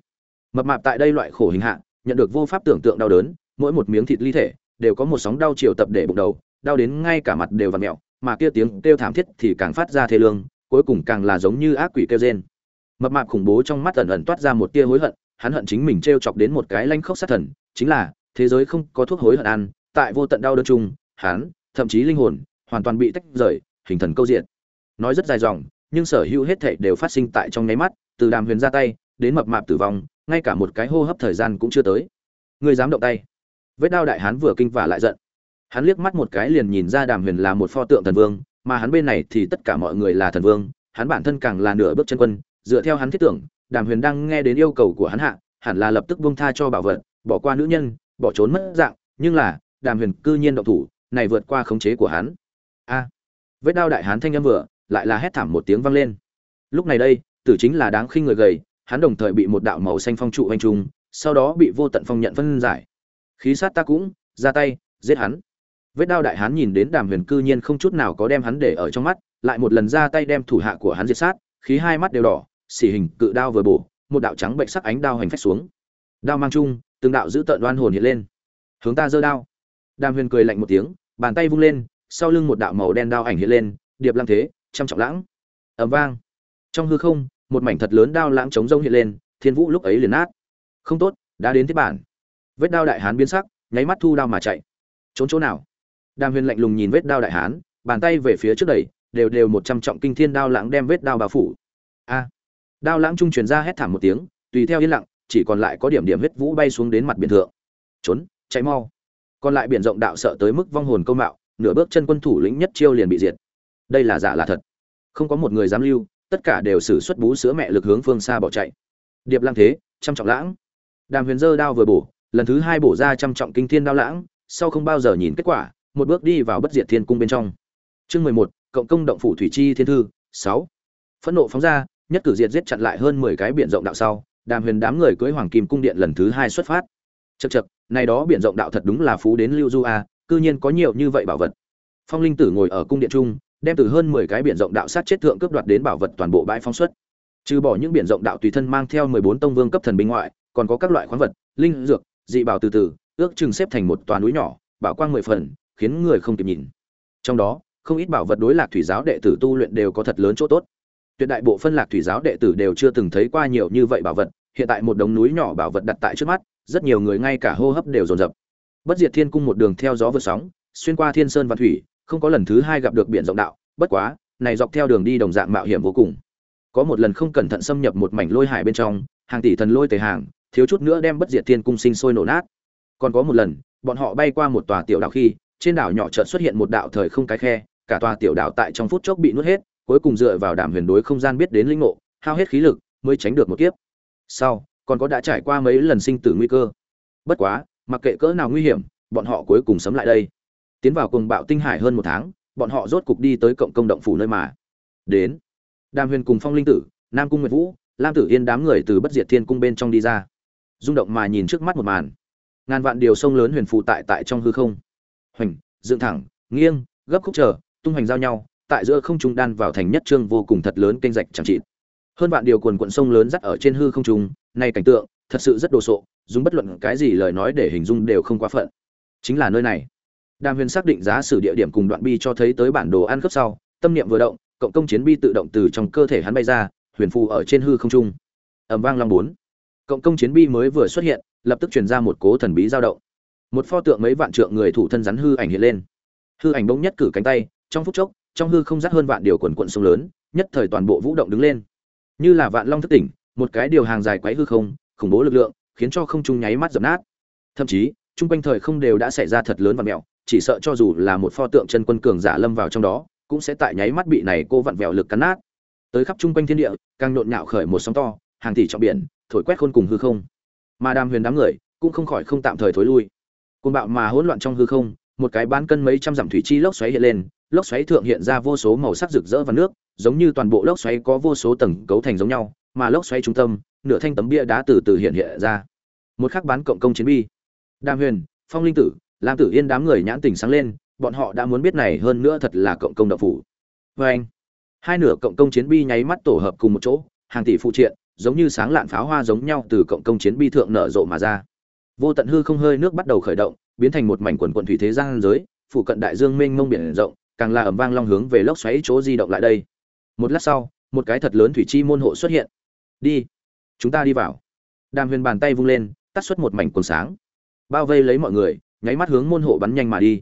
Mập mạp tại đây loại khổ hình hạ, nhận được vô pháp tưởng tượng đau đớn, mỗi một miếng thịt ly thể đều có một sóng đau chiều tập để bụng đầu, đau đến ngay cả mặt đều vặn mẹo, mà kia tiếng kêu thảm thiết thì càng phát ra thê lương, cuối cùng càng là giống như ác quỷ kêu rên mập mạp khủng bố trong mắt ẩn ẩn toát ra một tia hối hận, hắn hận chính mình t chọc đến một cái lanh khốc sát thần, chính là, thế giới không có thuốc hối hận ăn, tại vô tận đau đớn chung, hắn, thậm chí linh hồn, hoàn toàn bị tách rời, hình thần câu diện. Nói rất dài dòng, nhưng sở hữu hết thảy đều phát sinh tại trong nháy mắt, từ đàm huyền ra tay, đến mập mạp tử vong, ngay cả một cái hô hấp thời gian cũng chưa tới. Người dám động tay. Vết đao đại hán vừa kinh vả lại giận. Hắn liếc mắt một cái liền nhìn ra đàm huyền là một pho tượng thần vương, mà hắn bên này thì tất cả mọi người là thần vương, hắn bản thân càng là nửa bước chân quân dựa theo hắn thiết tưởng, đàm huyền đang nghe đến yêu cầu của hắn hạ, hẳn là lập tức buông tha cho bảo vật, bỏ qua nữ nhân, bỏ trốn mất dạng, nhưng là, đàm huyền cư nhiên động thủ, này vượt qua khống chế của hắn. A! Vết đao đại hán thanh âm vừa, lại là hét thảm một tiếng vang lên. Lúc này đây, tử chính là đáng khinh người gầy, hắn đồng thời bị một đạo màu xanh phong trụ anh trung sau đó bị vô tận phong nhận phân giải. Khí sát ta cũng, ra tay, giết hắn. Vết đao đại hán nhìn đến đàm huyền cư nhiên không chút nào có đem hắn để ở trong mắt, lại một lần ra tay đem thủ hạ của hắn diệt sát, khí hai mắt đều đỏ xỉ hình cự đao vừa bổ, một đạo trắng bệnh sắc ánh đao hành phách xuống. Đao mang chung, từng đạo giữ tợn đoan hồn hiện lên. Hướng ta giơ đao. Đàm huyền cười lạnh một tiếng, bàn tay vung lên, sau lưng một đạo màu đen đao ảnh hiện lên, điệp lăng thế, trăm trọng lãng. Ầm vang. Trong hư không, một mảnh thật lớn đao lãng chống rông hiện lên, thiên vũ lúc ấy liền nát. Không tốt, đã đến thế bản. Vết đao đại hán biến sắc, nháy mắt thu đao mà chạy. Trốn chỗ nào? Đàm huyền lạnh lùng nhìn vết đao đại hán, bàn tay về phía trước đẩy, đều đều một trăm trọng kinh thiên đao lãng đem vết đao bao phủ. A đao lãng trung truyền ra hét thảm một tiếng, tùy theo yên lặng, chỉ còn lại có điểm điểm huyết vũ bay xuống đến mặt biển thượng. Trốn, chạy mau. Còn lại biển rộng đạo sợ tới mức vong hồn câu mạo, nửa bước chân quân thủ lĩnh nhất chiêu liền bị diệt. Đây là giả là thật. Không có một người dám lưu, tất cả đều sử xuất bú sữa mẹ lực hướng phương xa bỏ chạy. Điệp lăng thế trăm trọng lãng. Đàm huyền giơ đao vừa bổ, lần thứ hai bổ ra trăm trọng kinh thiên đao lãng, sau không bao giờ nhìn kết quả, một bước đi vào bất diệt thiên cung bên trong. Chương mười một, cộng công động phủ thủy chi thiên thư, sáu. Phẫn nộ phóng ra nhất cử diệt giết chặn lại hơn mười cái biển rộng đạo sau, đàm huyền đám người cưới hoàng kim cung điện lần thứ hai xuất phát. Chật chật này đó biển rộng đạo thật đúng là phú đến lưu du a, cư nhiên có nhiều như vậy bảo vật. Phong linh tử ngồi ở cung điện trung, đem từ hơn mười cái biển rộng đạo sát chết thượng cướp đoạt đến bảo vật toàn bộ bãi phóng xuất. Trừ bỏ những biển rộng đạo tùy thân mang theo mười bốn tông vương cấp thần binh ngoại, còn có các loại khoáng vật, linh, dược, dị bảo từ từ, ước chừng xếp thành một toàn núi nhỏ, bảo quang mười phần, khiến người không kịp nhìn. Trong đó, không ít bảo vật đối lạc thủy giáo đệ tử tu luyện đều có thật lớn chỗ tốt tuyệt đại bộ phân lạc thủy giáo đệ tử đều chưa từng thấy qua nhiều như vậy bảo vật, hiện tại một đống núi nhỏ bảo vật đặt tại trước mắt, rất nhiều người ngay cả hô hấp đều dồn dập. Bất diệt thiên cung một đường theo gió vượt sóng, xuyên qua thiên sơn và thủy, không có lần thứ hai gặp được biển rộng đạo, bất quá, này dọc theo đường đi đồng dạng mạo hiểm vô cùng. Có một lần không cẩn thận xâm nhập một mảnh lôi hải bên trong, hàng tỷ thần lôi tề hàng, thiếu chút nữa đem bất diệt thiên cung sinh sôi nổ nát. Còn có một lần, bọn họ bay qua một tòa tiểu đảo khi, trên đảo nhỏ chợt xuất hiện một đạo thời không cái khe, cả tòa tiểu đảo tại trong phút chốc bị nuốt hết cuối cùng dựa vào đảm huyền đối không gian biết đến linh ngộ hao hết khí lực mới tránh được một kiếp. Sau còn có đã trải qua mấy lần sinh tử nguy cơ. Bất quá mặc kệ cỡ nào nguy hiểm bọn họ cuối cùng sấm lại đây. Tiến vào cùng bạo tinh hải hơn một tháng bọn họ rốt cục đi tới cộng công động phủ nơi mà. Đến đàm huyền cùng phong linh tử nam cung nguyệt vũ lam tử yên đám người từ bất diệt thiên cung bên trong đi ra. Rung động mà nhìn trước mắt một màn. Ngàn vạn điều sông lớn huyền phù tại tại trong hư không. Hoành dựng thẳng nghiêng gấp khúc trở, tung hoành giao nhau tại giữa không trung đan vào thành nhất trương vô cùng thật lớn kênh rạch chẳng trị hơn vạn điều quần quận sông lớn dắt ở trên hư không trung này cảnh tượng, thật sự rất đồ sộ, dùng bất luận cái gì lời nói để hình dung đều không quá phận. Chính là nơi này. Đàm huyền xác định giá sử địa điểm cùng đoạn bi cho thấy tới bản đồ ăn cấp sau, tâm niệm vừa động, cộng công chiến bi tự động từ trong cơ thể hắn bay ra, huyền phù ở trên hư không trung. Ầm vang long bốn. Cộng công chiến bi mới vừa xuất hiện, lập tức truyền ra một cố thần bí dao động. Một pho tượng mấy vạn trượng người thủ thân rắn hư ảnh hiện lên. Hư ảnh bỗng nhất cử cánh tay, trong phút chốc trong hư không dắt hơn vạn điều quần quận sông lớn, nhất thời toàn bộ vũ động đứng lên. Như là vạn long thất tỉnh, một cái điều hàng dài quấy hư không, khủng bố lực lượng, khiến cho không trung nháy mắt dập nát. Thậm chí trung quanh thời không đều đã xảy ra thật lớn và mẹo chỉ sợ cho dù là một pho tượng chân quân cường giả lâm vào trong đó, cũng sẽ tại nháy mắt bị này cô vặn vẹo lực cắn nát. Tới khắp trung quanh thiên địa, càng nhộn nhạo khởi một sóng to, hàng tỷ trọng biển, thổi quét khôn cùng hư không. Mà đàm huyền đám người, cũng không khỏi không tạm thời thối lui. Côn bạo mà hỗn loạn trong hư không, một cái bán cân mấy trăm dặm thủy chi lốc xoáy hiện lên lốc xoáy thượng hiện ra vô số màu sắc rực rỡ và nước, giống như toàn bộ lốc xoáy có vô số tầng cấu thành giống nhau, mà lốc xoáy trung tâm, nửa thanh tấm bia đá từ từ hiện hiện ra. Một khắc bán cộng công chiến bi. Đàm huyền, phong linh tử, lam tử yên đám người nhãn tình sáng lên, bọn họ đã muốn biết này hơn nữa thật là cộng công đạo phủ. Và anh, hai nửa cộng công chiến bi nháy mắt tổ hợp cùng một chỗ, hàng tỷ phụ triện, giống như sáng lạn pháo hoa giống nhau từ cộng công chiến bi thượng nở rộ mà ra. Vô tận hư không hơi nước bắt đầu khởi động, biến thành một mảnh quần quần thủy thế gian giới, phủ cận đại dương mênh mông biển rộng càng là ầm vang long hướng về lốc xoáy chỗ di động lại đây. Một lát sau, một cái thật lớn thủy chi môn hộ xuất hiện. Đi, chúng ta đi vào. Đàm huyền bàn tay vung lên, tắt xuất một mảnh cuồng sáng. Bao vây lấy mọi người, nháy mắt hướng môn hộ bắn nhanh mà đi.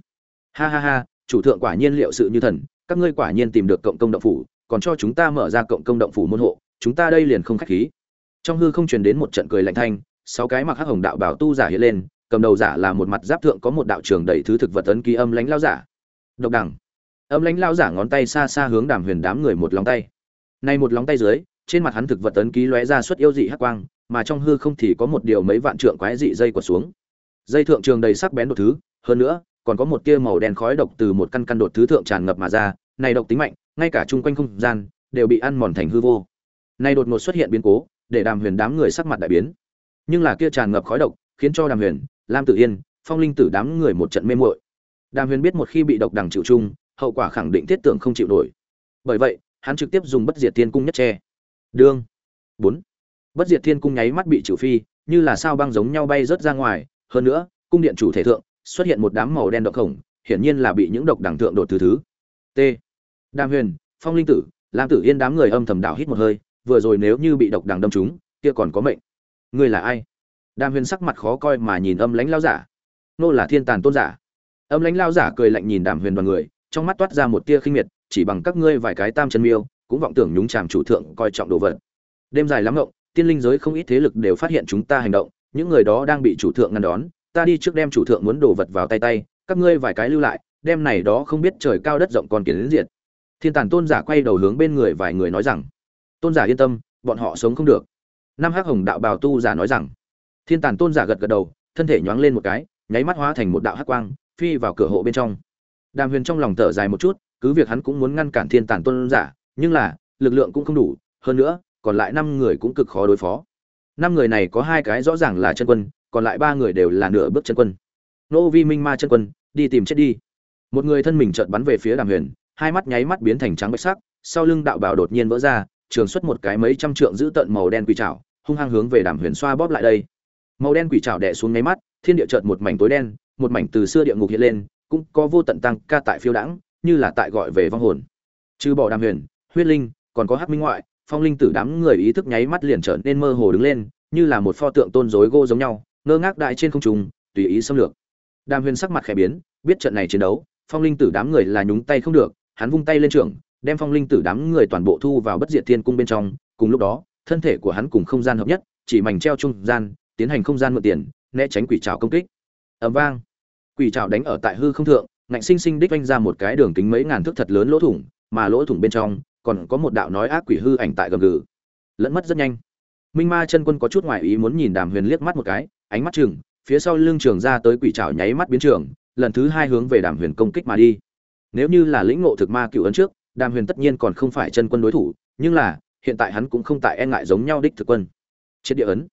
Ha ha ha, chủ thượng quả nhiên liệu sự như thần, các ngươi quả nhiên tìm được cộng công động phủ, còn cho chúng ta mở ra cộng công động phủ môn hộ, chúng ta đây liền không khách khí. Trong hư không truyền đến một trận cười lạnh thanh, sáu cái mặc hắc hồng đạo bảo tu giả hiện lên, cầm đầu giả là một mặt giáp thượng có một đạo trường đầy thứ thực vật tấn ký âm lãnh lao giả. Độc đẳng âm lãnh lao giả ngón tay xa xa hướng đàm huyền đám người một lòng tay. Nay một lòng tay dưới, trên mặt hắn thực vật tấn ký lóe ra suất yêu dị hắc quang, mà trong hư không thì có một điều mấy vạn trượng quái dị dây quật xuống. Dây thượng trường đầy sắc bén đột thứ, hơn nữa, còn có một tia màu đen khói độc từ một căn căn đột thứ thượng tràn ngập mà ra, này độc tính mạnh, ngay cả chung quanh không gian, đều bị ăn mòn thành hư vô. Này đột ngột xuất hiện biến cố, để đàm huyền đám người sắc mặt đại biến. Nhưng là kia tràn ngập khói độc, khiến cho đàm huyền, lam tử yên, phong linh tử đám người một trận mê muội. Đàm huyền biết một khi bị độc đằng chịu chung hậu quả khẳng định thiết tưởng không chịu nổi. Bởi vậy, hắn trực tiếp dùng bất diệt thiên cung nhất tre đương. Bốn. Bất diệt thiên cung nháy mắt bị trừ phi, như là sao băng giống nhau bay rớt ra ngoài. Hơn nữa, cung điện chủ thể thượng, xuất hiện một đám màu đen độc khổng, hiển nhiên là bị những độc đẳng thượng đột từ thứ. T. Đàm huyền, phong linh tử, lam tử yên đám người âm thầm đảo hít một hơi, vừa rồi nếu như bị độc đằng đâm trúng, kia còn có mệnh. Ngươi là ai? Đàm huyền sắc mặt khó coi mà nhìn âm lãnh lao giả. Nô là thiên tàn tôn giả. Âm lãnh lao giả cười lạnh nhìn đàm huyền đoàn người trong mắt toát ra một tia khinh miệt, chỉ bằng các ngươi vài cái tam chân miêu, cũng vọng tưởng nhúng chàm chủ thượng coi trọng đồ vật. Đêm dài lắm ngộng, tiên linh giới không ít thế lực đều phát hiện chúng ta hành động, những người đó đang bị chủ thượng ngăn đón, ta đi trước đem chủ thượng muốn đồ vật vào tay tay, các ngươi vài cái lưu lại đem này đó không biết trời cao đất rộng còn kiến đến diệt. Thiên tàn tôn giả quay đầu hướng bên người vài người nói rằng, tôn giả yên tâm, bọn họ sống không được. Năm hắc hồng đạo bào tu giả nói rằng, thiên tàn tôn giả gật gật đầu, thân thể nhoáng lên một cái, nháy mắt hóa thành một đạo hắc quang, phi vào cửa hộ bên trong đàm huyền trong lòng thở dài một chút, cứ việc hắn cũng muốn ngăn cản thiên Tản tôn giả, nhưng là, lực lượng cũng không đủ, hơn nữa, còn lại năm người cũng cực khó đối phó. Năm người này có hai cái rõ ràng là chân quân, còn lại ba người đều là nửa bước chân quân. Nô vi minh ma chân quân, đi tìm chết đi. Một người thân mình chợt bắn về phía đàm huyền, hai mắt nháy mắt biến thành trắng bạch sắc, sau lưng đạo bảo đột nhiên vỡ ra, trường xuất một cái mấy trăm trượng giữ tận màu đen quỷ trảo, hung hăng hướng về đàm huyền xoa bóp lại đây. Màu đen quỷ trảo đè xuống nháy mắt, thiên địa chợt một mảnh tối đen, một mảnh từ xưa địa ngục hiện lên cũng có vô tận tăng ca tại phiêu đãng, như là tại gọi về vong hồn. Trừ bỏ đàm huyền, huyết linh, còn có hát minh ngoại, phong linh tử đám người ý thức nháy mắt liền trở nên mơ hồ đứng lên, như là một pho tượng tôn dối gô giống nhau, ngơ ngác đại trên không trung, tùy ý xâm lược. Đàm huyền sắc mặt khẽ biến, biết trận này chiến đấu, phong linh tử đám người là nhúng tay không được, hắn vung tay lên trường đem phong linh tử đám người toàn bộ thu vào bất diệt thiên cung bên trong, cùng lúc đó, thân thể của hắn cùng không gian hợp nhất, chỉ mảnh treo trung gian, tiến hành không gian mượn tiền, né tránh quỷ trào công kích. Ẩm vang quỷ trào đánh ở tại hư không thượng, ngạnh sinh sinh đích vanh ra một cái đường kính mấy ngàn thước thật lớn lỗ thủng, mà lỗ thủng bên trong còn có một đạo nói ác quỷ hư ảnh tại gầm gừ. Lẫn mất rất nhanh. Minh ma chân quân có chút ngoại ý muốn nhìn đàm huyền liếc mắt một cái, ánh mắt chừng, phía sau lưng trường ra tới quỷ trào nháy mắt biến trường, lần thứ hai hướng về đàm huyền công kích mà đi. Nếu như là lĩnh ngộ thực ma cựu ấn trước, đàm huyền tất nhiên còn không phải chân quân đối thủ, nhưng là, hiện tại hắn cũng không tại e ngại giống nhau đích thực quân. Triệt địa ấn.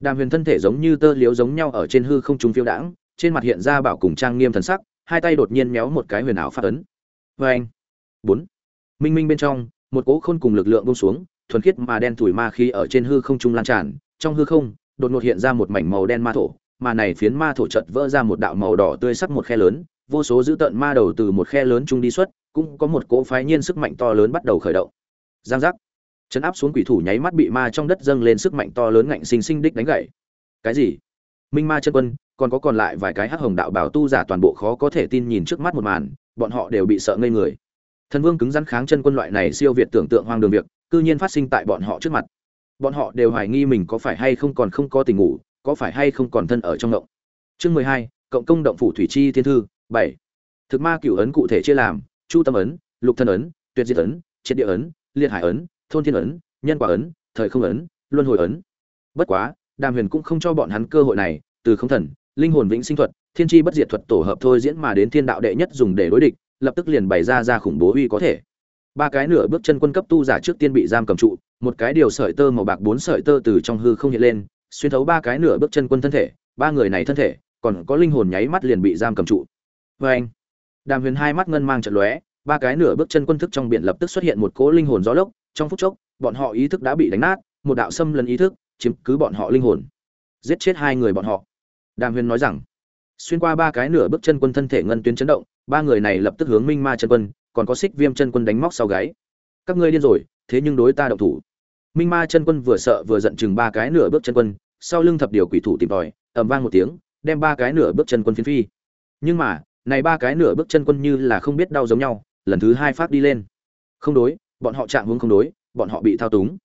Đàm huyền thân thể giống như tơ liếu giống nhau ở trên hư không trung phiêu đãng trên mặt hiện ra bảo cùng trang nghiêm thần sắc, hai tay đột nhiên méo một cái huyền ảo phát ấn. Oeng. anh, bốn, minh minh bên trong, một cỗ khôn cùng lực lượng buông xuống, thuần khiết mà đen thủi ma khí ở trên hư không trung lan tràn, trong hư không, đột ngột hiện ra một mảnh màu đen ma thổ, mà này phiến ma thổ chợt vỡ ra một đạo màu đỏ tươi sắc một khe lớn, vô số dữ tợn ma đầu từ một khe lớn trung đi xuất, cũng có một cỗ phái nhiên sức mạnh to lớn bắt đầu khởi động. Giang giác. Chấn áp xuống quỷ thủ nháy mắt bị ma trong đất dâng lên sức mạnh to lớn ngạnh sinh sinh đích đánh gãy cái gì? Minh ma chân quân còn có còn lại vài cái hắc hồng đạo bảo tu giả toàn bộ khó có thể tin nhìn trước mắt một màn, bọn họ đều bị sợ ngây người. Thần vương cứng rắn kháng chân quân loại này siêu việt tưởng tượng hoang đường việc, cư nhiên phát sinh tại bọn họ trước mặt. Bọn họ đều hoài nghi mình có phải hay không còn không có tình ngủ, có phải hay không còn thân ở trong động chương mười hai, cộng công động phủ thủy chi thiên thư, bảy. Thực ma cửu ấn cụ thể chia làm, chu tâm ấn, lục thân ấn, tuyệt diệt ấn, triệt địa ấn, liệt hải ấn, thôn thiên ấn, nhân quả ấn, thời không ấn, luân hồi ấn. Bất quá, đàm huyền cũng không cho bọn hắn cơ hội này, từ không thần linh hồn vĩnh sinh thuật, thiên tri bất diệt thuật tổ hợp thôi diễn mà đến thiên đạo đệ nhất dùng để đối địch, lập tức liền bày ra ra khủng bố uy có thể. Ba cái nửa bước chân quân cấp tu giả trước tiên bị giam cầm trụ, một cái điều sợi tơ màu bạc bốn sợi tơ từ trong hư không hiện lên, xuyên thấu ba cái nửa bước chân quân thân thể, ba người này thân thể, còn có linh hồn nháy mắt liền bị giam cầm trụ. Vê anh đàm huyền hai mắt ngân mang trận lóe, ba cái nửa bước chân quân thức trong biển lập tức xuất hiện một cỗ linh hồn gió lốc, trong phút chốc, bọn họ ý thức đã bị đánh nát, một đạo xâm lấn ý thức, chiếm cứ bọn họ linh hồn. Giết chết hai người bọn họ đàm huyền nói rằng, xuyên qua ba cái nửa bước chân quân thân thể ngân tuyến chấn động, ba người này lập tức hướng minh ma chân quân, còn có xích viêm chân quân đánh móc sau gáy. Các ngươi điên rồi, thế nhưng đối ta động thủ. Minh ma chân quân vừa sợ vừa giận chừng ba cái nửa bước chân quân, sau lưng thập điều quỷ thủ tìm tòi, ầm vang một tiếng, đem ba cái nửa bước chân quân phiến phi. Nhưng mà, này ba cái nửa bước chân quân như là không biết đau giống nhau, lần thứ hai phát đi lên. Không đối, bọn họ chạm hướng không đối, bọn họ bị thao túng.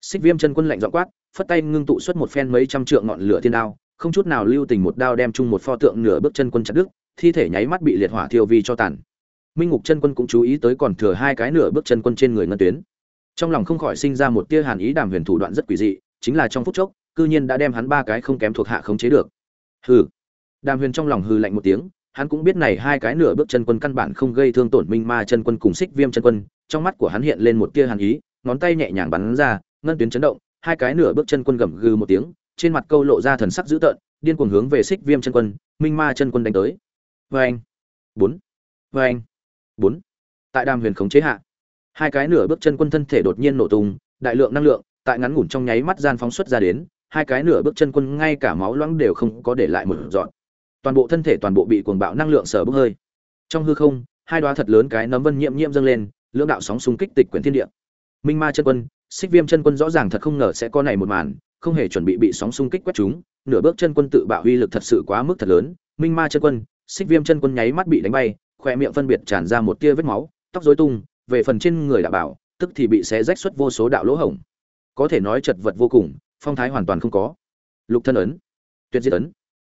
Xích viêm chân quân lạnh dọn quát, phất tay ngưng tụ xuất một phen mấy trăm trượng ngọn lửa thiên đao không chút nào lưu tình một đao đem chung một pho tượng nửa bước chân quân chặt đứt, thi thể nháy mắt bị liệt hỏa thiêu vi cho tàn. Minh ngục chân quân cũng chú ý tới còn thừa hai cái nửa bước chân quân trên người ngân tuyến. Trong lòng không khỏi sinh ra một tia hàn ý đàm huyền thủ đoạn rất quỷ dị, chính là trong phút chốc, cư nhiên đã đem hắn ba cái không kém thuộc hạ khống chế được. Hừ. Đàm huyền trong lòng hừ lạnh một tiếng, hắn cũng biết này hai cái nửa bước chân quân căn bản không gây thương tổn minh ma chân quân cùng xích viêm chân quân, trong mắt của hắn hiện lên một tia hàn ý, ngón tay nhẹ nhàng bắn ra, ngân tuyến chấn động, hai cái nửa bước chân quân gầm gừ một tiếng trên mặt câu lộ ra thần sắc dữ tợn, điên cuồng hướng về xích viêm chân quân, minh ma chân quân đánh tới. Vê anh. Bốn. Vê anh. Bốn. Tại đàm huyền khống chế hạ, hai cái nửa bước chân quân thân thể đột nhiên nổ tung, đại lượng năng lượng tại ngắn ngủn trong nháy mắt gian phóng xuất ra đến, hai cái nửa bước chân quân ngay cả máu loãng đều không có để lại một dọn toàn bộ thân thể toàn bộ bị cuồng bạo năng lượng sở bốc hơi. Trong hư không, hai đoá thật lớn cái nấm vân nhiễm nhiễm dâng lên, lưỡng đạo sóng xung kích tịch quyển thiên địa. Minh ma chân quân xích viêm chân quân rõ ràng thật không ngờ sẽ có này một màn không hề chuẩn bị bị sóng xung kích quét chúng, nửa bước chân quân tự bạo uy lực thật sự quá mức thật lớn, minh ma chân quân, xích viêm chân quân nháy mắt bị đánh bay, khoe miệng phân biệt tràn ra một tia vết máu, tóc rối tung, về phần trên người đã bảo, tức thì bị xé rách xuất vô số đạo lỗ hổng. Có thể nói chật vật vô cùng, phong thái hoàn toàn không có. Lục thân ấn, tuyệt diệt ấn.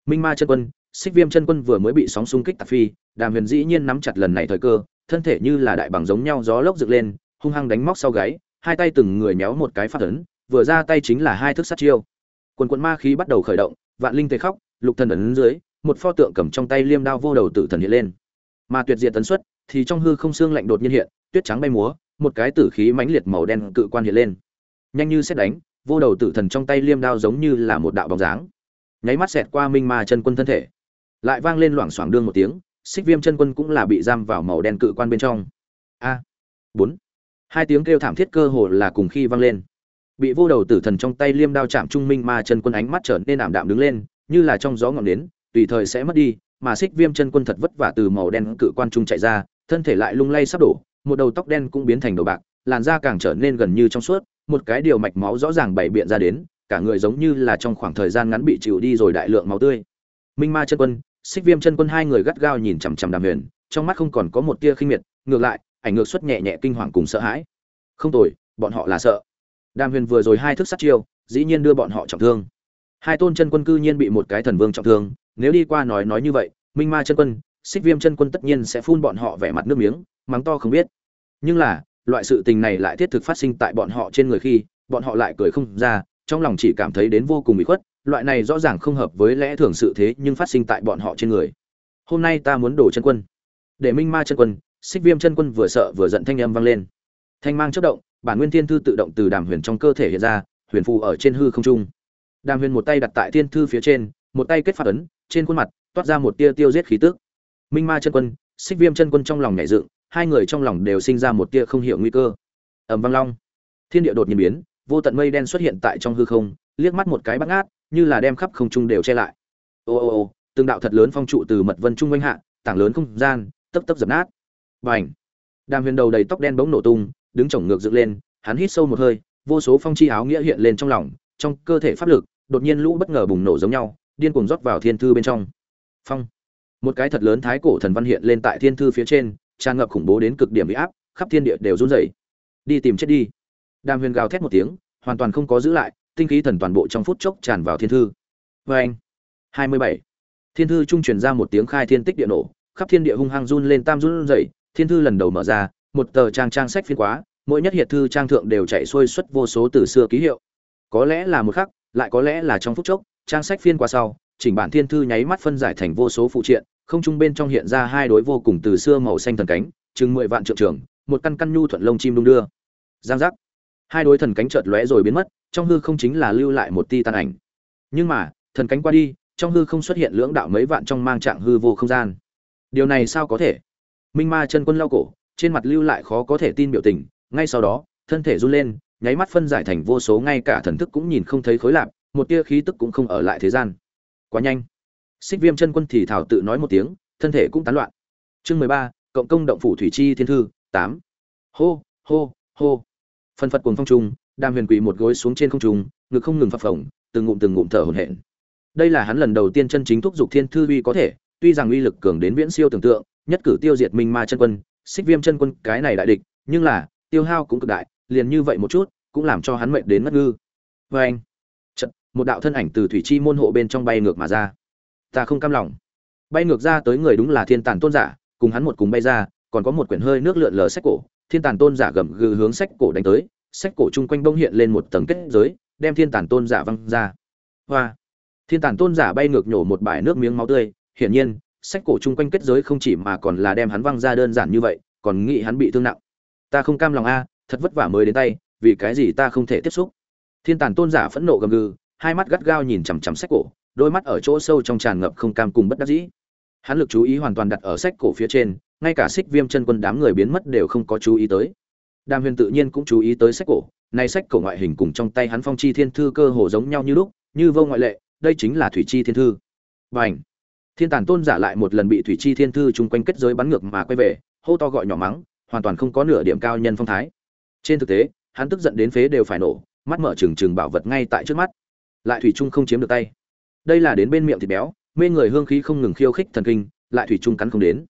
Minh ma chân quân, xích viêm chân quân vừa mới bị sóng xung kích tạt phi, đàm huyền dĩ nhiên nắm chặt lần này thời cơ, thân thể như là đại bằng giống nhau gió lốc dựng lên, hung hăng đánh móc sau gáy, hai tay từng người méo một cái phát ấn vừa ra tay chính là hai thức sát chiêu. Quần quần ma khí bắt đầu khởi động, vạn linh tề khóc, lục thần ấn dưới, một pho tượng cầm trong tay liêm đao vô đầu tử thần hiện lên. Mà tuyệt diệt tấn xuất thì trong hư không xương lạnh đột nhiên hiện, tuyết trắng bay múa, một cái tử khí mãnh liệt màu đen cự quan hiện lên. Nhanh như xét đánh, vô đầu tử thần trong tay liêm đao giống như là một đạo bóng dáng. Nháy mắt xẹt qua minh ma chân quân thân thể. Lại vang lên loảng xoảng đương một tiếng, xích viêm chân quân cũng là bị giam vào màu đen cự quan bên trong. A, bốn. Hai tiếng kêu thảm thiết cơ hồ là cùng khi vang lên bị vô đầu tử thần trong tay liêm đao chạm trung minh ma chân quân ánh mắt trở nên ảm đạm đứng lên, như là trong gió ngọn nến, tùy thời sẽ mất đi, mà xích viêm chân quân thật vất vả từ màu đen cự quan trung chạy ra, thân thể lại lung lay sắp đổ, một đầu tóc đen cũng biến thành đầu bạc, làn da càng trở nên gần như trong suốt, một cái điều mạch máu rõ ràng bày biện ra đến, cả người giống như là trong khoảng thời gian ngắn bị chịu đi rồi đại lượng máu tươi. Minh ma chân quân, xích viêm chân quân hai người gắt gao nhìn chằm chằm đàm huyền, trong mắt không còn có một tia khinh miệt, ngược lại, ảnh ngược xuất nhẹ nhẹ kinh hoàng cùng sợ hãi. Không tồi, bọn họ là sợ đàm huyền vừa rồi hai thức sát chiêu, dĩ nhiên đưa bọn họ trọng thương. Hai tôn chân quân cư nhiên bị một cái thần vương trọng thương, nếu đi qua nói nói như vậy, minh ma chân quân, xích viêm chân quân tất nhiên sẽ phun bọn họ vẻ mặt nước miếng, mắng to không biết. Nhưng là, loại sự tình này lại thiết thực phát sinh tại bọn họ trên người khi, bọn họ lại cười không ra, trong lòng chỉ cảm thấy đến vô cùng bị khuất, loại này rõ ràng không hợp với lẽ thường sự thế nhưng phát sinh tại bọn họ trên người. Hôm nay ta muốn đổ chân quân. Để minh ma chân quân, xích viêm chân quân vừa sợ vừa giận thanh âm vang lên. Thanh mang chất động bản nguyên thiên thư tự động từ đàm huyền trong cơ thể hiện ra huyền phù ở trên hư không trung. Đàm huyền một tay đặt tại thiên thư phía trên một tay kết phát ấn trên khuôn mặt toát ra một tia tiêu giết khí tức. Minh ma chân quân xích viêm chân quân trong lòng nhảy dựng hai người trong lòng đều sinh ra một tia không hiểu nguy cơ. Ẩm vang long thiên địa đột nhiên biến vô tận mây đen xuất hiện tại trong hư không liếc mắt một cái bắt ngát như là đem khắp không trung đều che lại. Ô ô ô từng đạo thật lớn phong trụ từ mật vân trung oanh hạ tảng lớn không gian tấp tấp dập nát. Bành. Đàm Huyền đầu đầy tóc đen bỗng nổ tung, đứng chổng ngược dựng lên, hắn hít sâu một hơi, vô số phong chi áo nghĩa hiện lên trong lòng, trong cơ thể pháp lực, đột nhiên lũ bất ngờ bùng nổ giống nhau, điên cuồng rót vào thiên thư bên trong. Phong. Một cái thật lớn thái cổ thần văn hiện lên tại thiên thư phía trên, tràn ngập khủng bố đến cực điểm uy áp, khắp thiên địa đều run rẩy. Đi tìm chết đi. Đàm Huyền gào thét một tiếng, hoàn toàn không có giữ lại, tinh khí thần toàn bộ trong phút chốc tràn vào thiên thư. Oeng. anh hai mươi bảy thiên thư trung truyền ra một tiếng khai thiên tích địa nổ khắp thiên địa hung hăng run lên tam run rẩy thiên thư lần đầu mở ra một tờ trang trang sách phiên quá, mỗi nhất hiệt thư trang thượng đều chạy xuôi xuất vô số từ xưa ký hiệu. Có lẽ là một khắc, lại có lẽ là trong phút chốc, trang sách phiên qua sau, chỉnh bản thiên thư nháy mắt phân giải thành vô số phụ triện, không trung bên trong hiện ra hai đối vô cùng từ xưa màu xanh thần cánh, chừng mười vạn trượng trường, một căn căn nhu thuận lông chim đung đưa. Giang giác. Hai đối thần cánh chợt lóe rồi biến mất, trong hư không chính là lưu lại một ti tan ảnh. Nhưng mà, thần cánh qua đi, trong hư không xuất hiện lưỡng đạo mấy vạn trong mang trạng hư vô không gian. Điều này sao có thể? Minh ma chân quân lau cổ trên mặt lưu lại khó có thể tin biểu tình, ngay sau đó, thân thể run lên, nháy mắt phân giải thành vô số ngay cả thần thức cũng nhìn không thấy khối lạp, một tia khí tức cũng không ở lại thế gian. Quá nhanh. Xích viêm chân quân thì thảo tự nói một tiếng, thân thể cũng tán loạn. Chương mười ba, cộng công động phủ thủy chi thiên thư, tám. Hô hô hô. Phân phật cuồng phong trung đàm huyền quỳ một gối xuống trên không trung ngực không ngừng phập phồng, từng ngụm từng ngụm thở hổn hển. Đây là hắn lần đầu tiên chân chính thúc giục thiên thư uy có thể, tuy rằng uy lực cường đến viễn siêu tưởng tượng, nhất cử tiêu diệt minh ma chân quân xích viêm chân quân cái này đại địch, nhưng là, tiêu hao cũng cực đại, liền như vậy một chút, cũng làm cho hắn mệt đến ngất ngư. Vê anh trận một đạo thân ảnh từ thủy chi môn hộ bên trong bay ngược mà ra. Ta không cam lòng. Bay ngược ra tới người đúng là thiên tàn tôn giả, cùng hắn một cùng bay ra, còn có một quyển hơi nước lượn lờ sách cổ. Thiên tàn tôn giả gầm gừ hướng sách cổ đánh tới, sách cổ chung quanh bông hiện lên một tầng kết giới, đem thiên tàn tôn giả văng ra. Hoa, thiên tàn tôn giả bay ngược nhổ một bãi nước miếng máu tươi, hiển nhiên sách cổ chung quanh kết giới không chỉ mà còn là đem hắn văng ra đơn giản như vậy, còn nghĩ hắn bị thương nặng. Ta không cam lòng a, thật vất vả mới đến tay, vì cái gì ta không thể tiếp xúc? Thiên tàn tôn giả phẫn nộ gầm gừ, hai mắt gắt gao nhìn chằm chằm sách cổ, đôi mắt ở chỗ sâu trong tràn ngập không cam cùng bất đắc dĩ. Hắn lực chú ý hoàn toàn đặt ở sách cổ phía trên, ngay cả xích viêm chân quân đám người biến mất đều không có chú ý tới. Đàm huyền tự nhiên cũng chú ý tới sách cổ, nay sách cổ ngoại hình cùng trong tay hắn phong chi thiên thư cơ hồ giống nhau như lúc, như vô ngoại lệ, đây chính là thủy chi thiên thư. Và ảnh thiên tàn tôn giả lại một lần bị thủy chi thiên thư chung quanh kết giới bắn ngược mà quay về, hô to gọi nhỏ mắng, hoàn toàn không có nửa điểm cao nhân phong thái. Trên thực tế, hắn tức giận đến phế đều phải nổ, mắt mở trừng trừng bảo vật ngay tại trước mắt. Lại thủy trung không chiếm được tay. Đây là đến bên miệng thịt béo, mê người hương khí không ngừng khiêu khích thần kinh, lại thủy trung cắn không đến.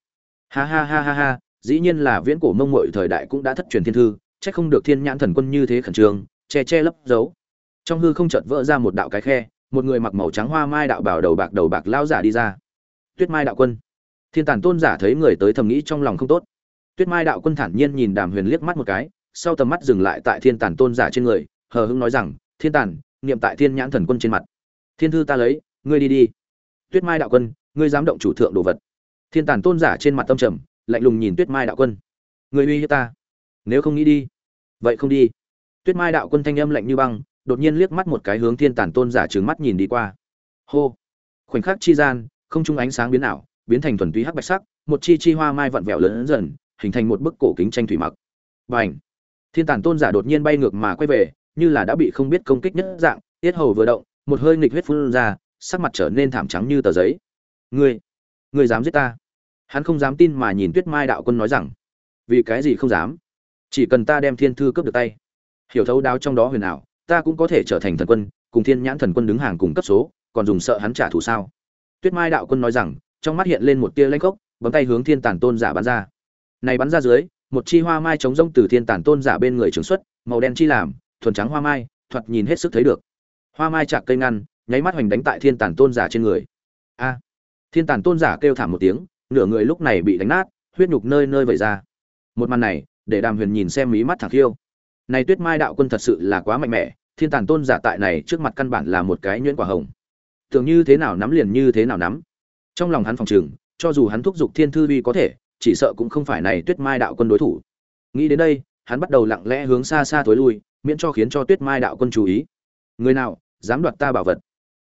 Ha ha ha ha ha, dĩ nhiên là viễn cổ mông mội thời đại cũng đã thất truyền thiên thư, chắc không được thiên nhãn thần quân như thế khẩn trương, che che lấp giấu. Trong hư không chợt vỡ ra một đạo cái khe, một người mặc màu trắng hoa mai đạo bảo đầu bạc đầu bạc lao giả đi ra tuyết mai đạo quân. Thiên tản tôn giả thấy người tới thầm nghĩ trong lòng không tốt. Tuyết mai đạo quân thản nhiên nhìn đàm huyền liếc mắt một cái, sau tầm mắt dừng lại tại thiên tản tôn giả trên người, hờ hững nói rằng, thiên tản, niệm tại thiên nhãn thần quân trên mặt. Thiên thư ta lấy, ngươi đi đi. Tuyết mai đạo quân, ngươi dám động chủ thượng đồ vật. Thiên tản tôn giả trên mặt tâm trầm, lạnh lùng nhìn tuyết mai đạo quân. Ngươi uy hiếp ta? Nếu không nghĩ đi, vậy không đi. Tuyết mai đạo quân thanh âm lạnh như băng, đột nhiên liếc mắt một cái hướng thiên tản tôn giả trừng mắt nhìn đi qua. Hô. Khoảnh khắc chi gian không trung ánh sáng biến ảo, biến thành thuần túy hắc bạch sắc, một chi chi hoa mai vặn vẹo lớn dần, hình thành một bức cổ kính tranh thủy mặc. Bành! Thiên tản tôn giả đột nhiên bay ngược mà quay về, như là đã bị không biết công kích nhất dạng, tiết hầu vừa động, một hơi nghịch huyết phun ra, sắc mặt trở nên thảm trắng như tờ giấy. Ngươi ngươi dám giết ta? Hắn không dám tin mà nhìn tuyết mai đạo quân nói rằng, vì cái gì không dám? Chỉ cần ta đem thiên thư cướp được tay. Hiểu thấu đáo trong đó huyền ảo, ta cũng có thể trở thành thần quân, cùng thiên nhãn thần quân đứng hàng cùng cấp số, còn dùng sợ hắn trả thù sao? Tuyết mai đạo quân nói rằng, trong mắt hiện lên một tia lanh khốc, bấm tay hướng thiên tản tôn giả bắn ra. Này bắn ra dưới, một chi hoa mai chống rông từ thiên tản tôn giả bên người trường xuất, màu đen chi làm, thuần trắng hoa mai, thoạt nhìn hết sức thấy được. Hoa mai chạc cây ngăn, nháy mắt hoành đánh tại thiên tản tôn giả trên người. A! Thiên tản tôn giả kêu thảm một tiếng, nửa người lúc này bị đánh nát, huyết nhục nơi nơi vẩy ra. Một màn này, để đàm huyền nhìn xem mí mắt thẳng khiêu. Này tuyết mai đạo quân thật sự là quá mạnh mẽ, thiên tản tôn giả tại này trước mặt căn bản là một cái nhuyễn quả hồng tưởng như thế nào nắm liền như thế nào nắm. Trong lòng hắn phòng trường cho dù hắn thúc giục thiên thư vi có thể, chỉ sợ cũng không phải này tuyết mai đạo quân đối thủ. Nghĩ đến đây, hắn bắt đầu lặng lẽ hướng xa xa tối lui, miễn cho khiến cho tuyết mai đạo quân chú ý. Người nào, dám đoạt ta bảo vật?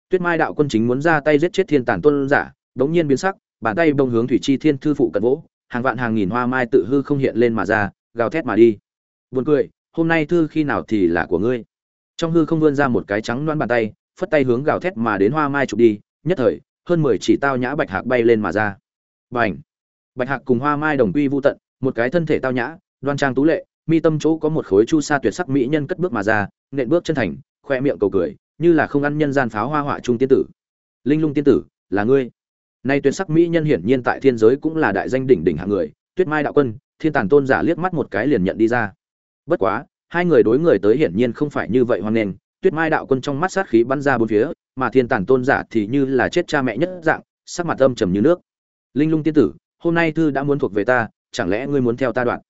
Tuyết mai đạo quân chính muốn ra tay giết chết thiên tản tôn giả, đống nhiên biến sắc, bàn tay bông hướng thủy chi thiên thư phụ cận vỗ, hàng vạn hàng nghìn hoa mai tự hư không hiện lên mà ra, gào thét mà đi. Buồn cười, hôm nay thư khi nào thì là của ngươi? Trong hư không vươn ra một cái trắng loãng bàn tay phất tay hướng gào thét mà đến hoa mai chụp đi, nhất thời, hơn mười chỉ tao nhã bạch hạc bay lên mà ra. Bành! Bạch hạc cùng hoa mai đồng quy vô tận, một cái thân thể tao nhã, đoan trang tú lệ, mi tâm chỗ có một khối chu sa tuyệt sắc mỹ nhân cất bước mà ra, nện bước chân thành, khoe miệng cầu cười, như là không ăn nhân gian pháo hoa họa trung tiên tử. Linh lung tiên tử, là ngươi. Nay tuyệt sắc mỹ nhân hiển nhiên tại thiên giới cũng là đại danh đỉnh đỉnh hạng người, tuyết mai đạo quân, thiên tàn tôn giả liếc mắt một cái liền nhận đi ra. Bất quá, hai người đối người tới hiển nhiên không phải như vậy hoan nghênh tuyết mai đạo quân trong mắt sát khí bắn ra bốn phía, mà thiên tản tôn giả thì như là chết cha mẹ nhất dạng, sắc mặt âm trầm như nước. Linh lung tiên tử, hôm nay thư đã muốn thuộc về ta, chẳng lẽ ngươi muốn theo ta đoạn?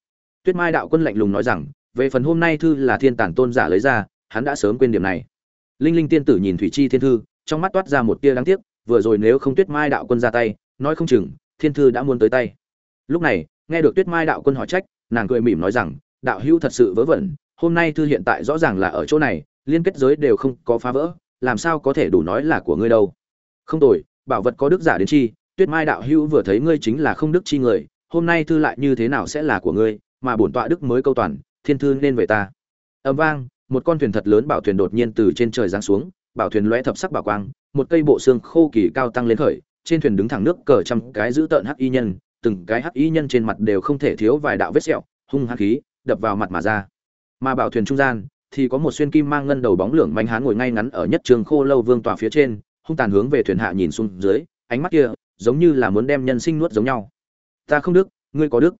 Tuyết mai đạo quân lạnh lùng nói rằng, về phần hôm nay thư là thiên tản tôn giả lấy ra, hắn đã sớm quên điểm này. Linh linh tiên tử nhìn thủy chi thiên thư, trong mắt toát ra một tia đáng tiếc, vừa rồi nếu không tuyết mai đạo quân ra tay, nói không chừng, thiên thư đã muốn tới tay. Lúc này, nghe được tuyết mai đạo quân hỏi trách, nàng cười mỉm nói rằng, đạo hữu thật sự vớ vẩn, hôm nay thư hiện tại rõ ràng là ở chỗ này liên kết giới đều không có phá vỡ, làm sao có thể đủ nói là của ngươi đâu? Không tồi, bảo vật có đức giả đến chi, tuyết mai đạo hữu vừa thấy ngươi chính là không đức chi người, hôm nay thư lại như thế nào sẽ là của ngươi, mà bổn tọa đức mới câu toàn, thiên thư nên về ta. Ầm vang, một con thuyền thật lớn bảo thuyền đột nhiên từ trên trời giáng xuống, bảo thuyền lóe thập sắc bảo quang, một cây bộ xương khô kỳ cao tăng lên khởi, trên thuyền đứng thẳng nước cờ trăm cái giữ tợn hắc y nhân, từng cái hắc y nhân trên mặt đều không thể thiếu vài đạo vết sẹo, hung hăng khí, đập vào mặt mà ra. Mà bảo thuyền trung gian thì có một xuyên kim mang ngân đầu bóng lưỡng manh hán ngồi ngay ngắn ở nhất trường khô lâu vương tòa phía trên, hung tàn hướng về thuyền hạ nhìn xuống dưới, ánh mắt kia giống như là muốn đem nhân sinh nuốt giống nhau. Ta không đức, ngươi có đức.